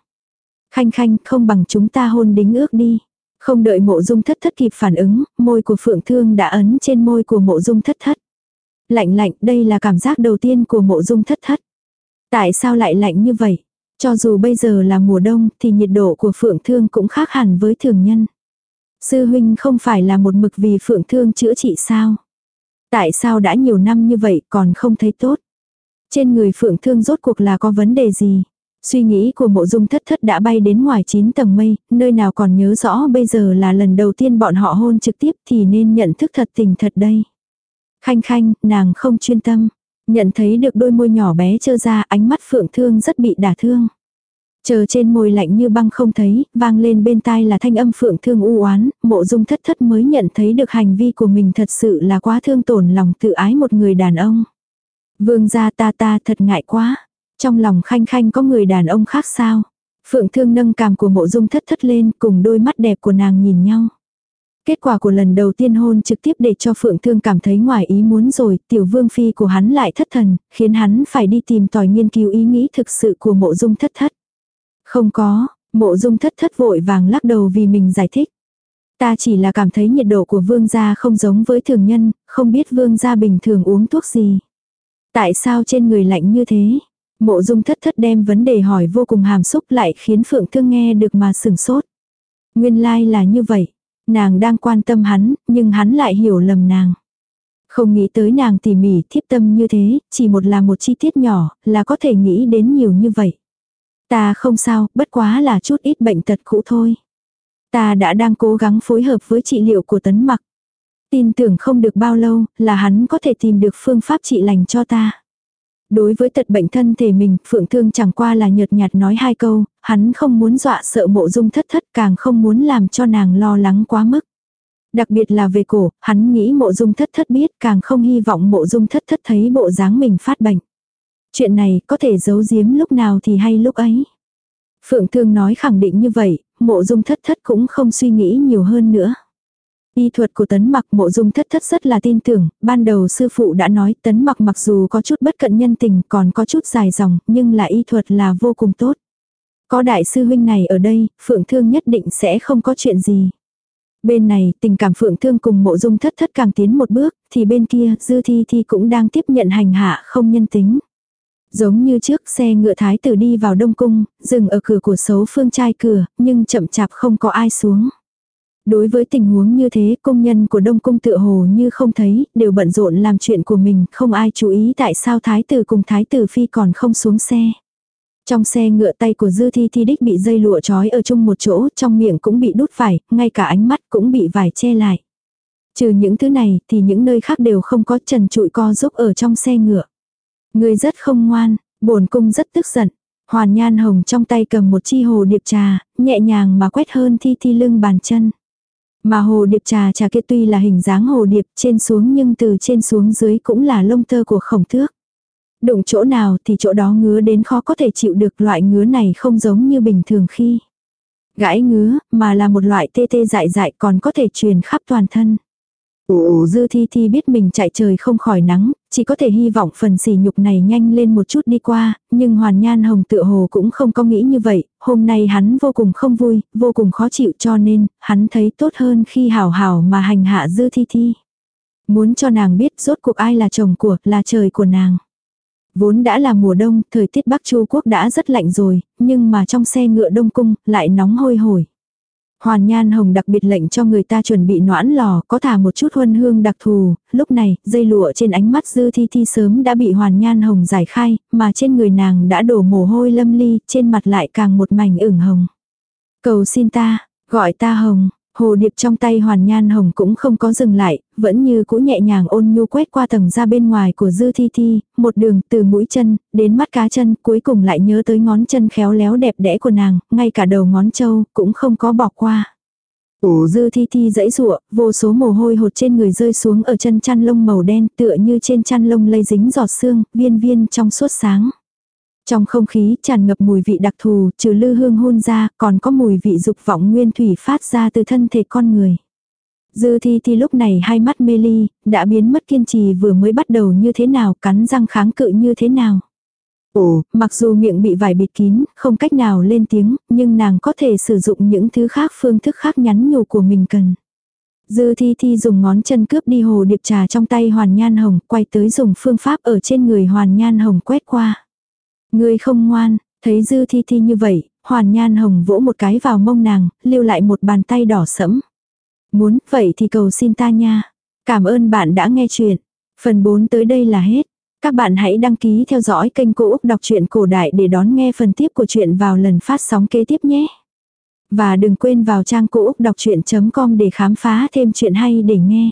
Khanh khanh không bằng chúng ta hôn đính ước đi. Không đợi mộ dung thất thất kịp phản ứng, môi của Phượng Thương đã ấn trên môi của mộ dung thất thất. Lạnh lạnh, đây là cảm giác đầu tiên của mộ dung thất thất. Tại sao lại lạnh như vậy? Cho dù bây giờ là mùa đông thì nhiệt độ của Phượng Thương cũng khác hẳn với thường nhân. Sư huynh không phải là một mực vì Phượng Thương chữa trị sao? Tại sao đã nhiều năm như vậy còn không thấy tốt? Trên người Phượng Thương rốt cuộc là có vấn đề gì? Suy nghĩ của mộ dung thất thất đã bay đến ngoài 9 tầng mây, nơi nào còn nhớ rõ bây giờ là lần đầu tiên bọn họ hôn trực tiếp thì nên nhận thức thật tình thật đây. Khanh khanh, nàng không chuyên tâm. Nhận thấy được đôi môi nhỏ bé trơ ra ánh mắt phượng thương rất bị đả thương. Chờ trên môi lạnh như băng không thấy, vang lên bên tai là thanh âm phượng thương u oán, mộ dung thất thất mới nhận thấy được hành vi của mình thật sự là quá thương tổn lòng tự ái một người đàn ông. Vương gia ta ta thật ngại quá. Trong lòng khanh khanh có người đàn ông khác sao? Phượng thương nâng cằm của mộ dung thất thất lên cùng đôi mắt đẹp của nàng nhìn nhau. Kết quả của lần đầu tiên hôn trực tiếp để cho Phượng Thương cảm thấy ngoài ý muốn rồi, tiểu vương phi của hắn lại thất thần, khiến hắn phải đi tìm tòi nghiên cứu ý nghĩ thực sự của mộ dung thất thất. Không có, mộ dung thất thất vội vàng lắc đầu vì mình giải thích. Ta chỉ là cảm thấy nhiệt độ của vương gia không giống với thường nhân, không biết vương gia bình thường uống thuốc gì. Tại sao trên người lạnh như thế? Mộ dung thất thất đem vấn đề hỏi vô cùng hàm xúc lại khiến Phượng Thương nghe được mà sừng sốt. Nguyên lai like là như vậy. Nàng đang quan tâm hắn, nhưng hắn lại hiểu lầm nàng. Không nghĩ tới nàng tỉ mỉ thiếp tâm như thế, chỉ một là một chi tiết nhỏ, là có thể nghĩ đến nhiều như vậy. Ta không sao, bất quá là chút ít bệnh tật cũ thôi. Ta đã đang cố gắng phối hợp với trị liệu của tấn mặc. Tin tưởng không được bao lâu, là hắn có thể tìm được phương pháp trị lành cho ta. Đối với tật bệnh thân thể mình, Phượng Thương chẳng qua là nhợt nhạt nói hai câu, hắn không muốn dọa sợ mộ dung thất thất càng không muốn làm cho nàng lo lắng quá mức. Đặc biệt là về cổ, hắn nghĩ mộ dung thất thất biết càng không hy vọng mộ dung thất thất thấy bộ dáng mình phát bệnh. Chuyện này có thể giấu giếm lúc nào thì hay lúc ấy. Phượng Thương nói khẳng định như vậy, mộ dung thất thất cũng không suy nghĩ nhiều hơn nữa. Y thuật của tấn mặc mộ dung thất thất rất là tin tưởng, ban đầu sư phụ đã nói tấn mặc mặc dù có chút bất cận nhân tình còn có chút dài dòng, nhưng là y thuật là vô cùng tốt. Có đại sư huynh này ở đây, phượng thương nhất định sẽ không có chuyện gì. Bên này, tình cảm phượng thương cùng mộ dung thất thất càng tiến một bước, thì bên kia, dư thi thi cũng đang tiếp nhận hành hạ không nhân tính. Giống như trước xe ngựa thái tử đi vào đông cung, dừng ở cửa của số phương trai cửa, nhưng chậm chạp không có ai xuống. Đối với tình huống như thế, công nhân của Đông Cung tựa hồ như không thấy, đều bận rộn làm chuyện của mình, không ai chú ý tại sao Thái tử cùng Thái tử Phi còn không xuống xe. Trong xe ngựa tay của Dư Thi Thi đích bị dây lụa trói ở chung một chỗ, trong miệng cũng bị đút vải, ngay cả ánh mắt cũng bị vải che lại. Trừ những thứ này thì những nơi khác đều không có trần trụi co giúp ở trong xe ngựa. Người rất không ngoan, bổn cung rất tức giận. Hoàn Nhan Hồng trong tay cầm một chi hồ điệp trà, nhẹ nhàng mà quét hơn Thi Thi lưng bàn chân. Mà hồ điệp trà trà kia tuy là hình dáng hồ điệp trên xuống nhưng từ trên xuống dưới cũng là lông tơ của khổng thước. Đụng chỗ nào thì chỗ đó ngứa đến khó có thể chịu được loại ngứa này không giống như bình thường khi. Gãi ngứa, mà là một loại tê tê dại dại còn có thể truyền khắp toàn thân. Ồ dư thi thi biết mình chạy trời không khỏi nắng, chỉ có thể hy vọng phần sỉ nhục này nhanh lên một chút đi qua, nhưng Hoàn Nhan Hồng tựa hồ cũng không có nghĩ như vậy, hôm nay hắn vô cùng không vui, vô cùng khó chịu cho nên, hắn thấy tốt hơn khi hảo hảo mà hành hạ dư thi thi. Muốn cho nàng biết rốt cuộc ai là chồng của, là trời của nàng. Vốn đã là mùa đông, thời tiết Bắc Chu Quốc đã rất lạnh rồi, nhưng mà trong xe ngựa đông cung, lại nóng hôi hổi. Hoàn Nhan Hồng đặc biệt lệnh cho người ta chuẩn bị noãn lò, có thả một chút huân hương đặc thù, lúc này, dây lụa trên ánh mắt Dư Thi Thi sớm đã bị Hoàn Nhan Hồng giải khai, mà trên người nàng đã đổ mồ hôi lâm ly, trên mặt lại càng một mảnh ửng hồng. Cầu xin ta, gọi ta Hồng, Hồ điệp trong tay hoàn nhan hồng cũng không có dừng lại, vẫn như cũ nhẹ nhàng ôn nhu quét qua tầng ra bên ngoài của dư thi thi, một đường từ mũi chân, đến mắt cá chân, cuối cùng lại nhớ tới ngón chân khéo léo đẹp đẽ của nàng, ngay cả đầu ngón trâu cũng không có bỏ qua. Ủ dư thi thi dãy rụa, vô số mồ hôi hột trên người rơi xuống ở chân chăn lông màu đen tựa như trên chăn lông lây dính giọt xương, viên viên trong suốt sáng. Trong không khí tràn ngập mùi vị đặc thù, trừ lư hương hôn ra, còn có mùi vị dục vọng nguyên thủy phát ra từ thân thể con người. Dư thi thi lúc này hai mắt mê ly, đã biến mất kiên trì vừa mới bắt đầu như thế nào, cắn răng kháng cự như thế nào. Ồ, mặc dù miệng bị vải bịt kín, không cách nào lên tiếng, nhưng nàng có thể sử dụng những thứ khác phương thức khác nhắn nhủ của mình cần. Dư thi thi dùng ngón chân cướp đi hồ điệp trà trong tay hoàn nhan hồng, quay tới dùng phương pháp ở trên người hoàn nhan hồng quét qua. Ngươi không ngoan, thấy dư thi thi như vậy, hoàn nhan hồng vỗ một cái vào mông nàng, lưu lại một bàn tay đỏ sẫm. Muốn, vậy thì cầu xin ta nha. Cảm ơn bạn đã nghe chuyện. Phần 4 tới đây là hết. Các bạn hãy đăng ký theo dõi kênh Cô Úc Đọc truyện Cổ Đại để đón nghe phần tiếp của chuyện vào lần phát sóng kế tiếp nhé. Và đừng quên vào trang cô úc đọc chuyện.com để khám phá thêm chuyện hay để nghe.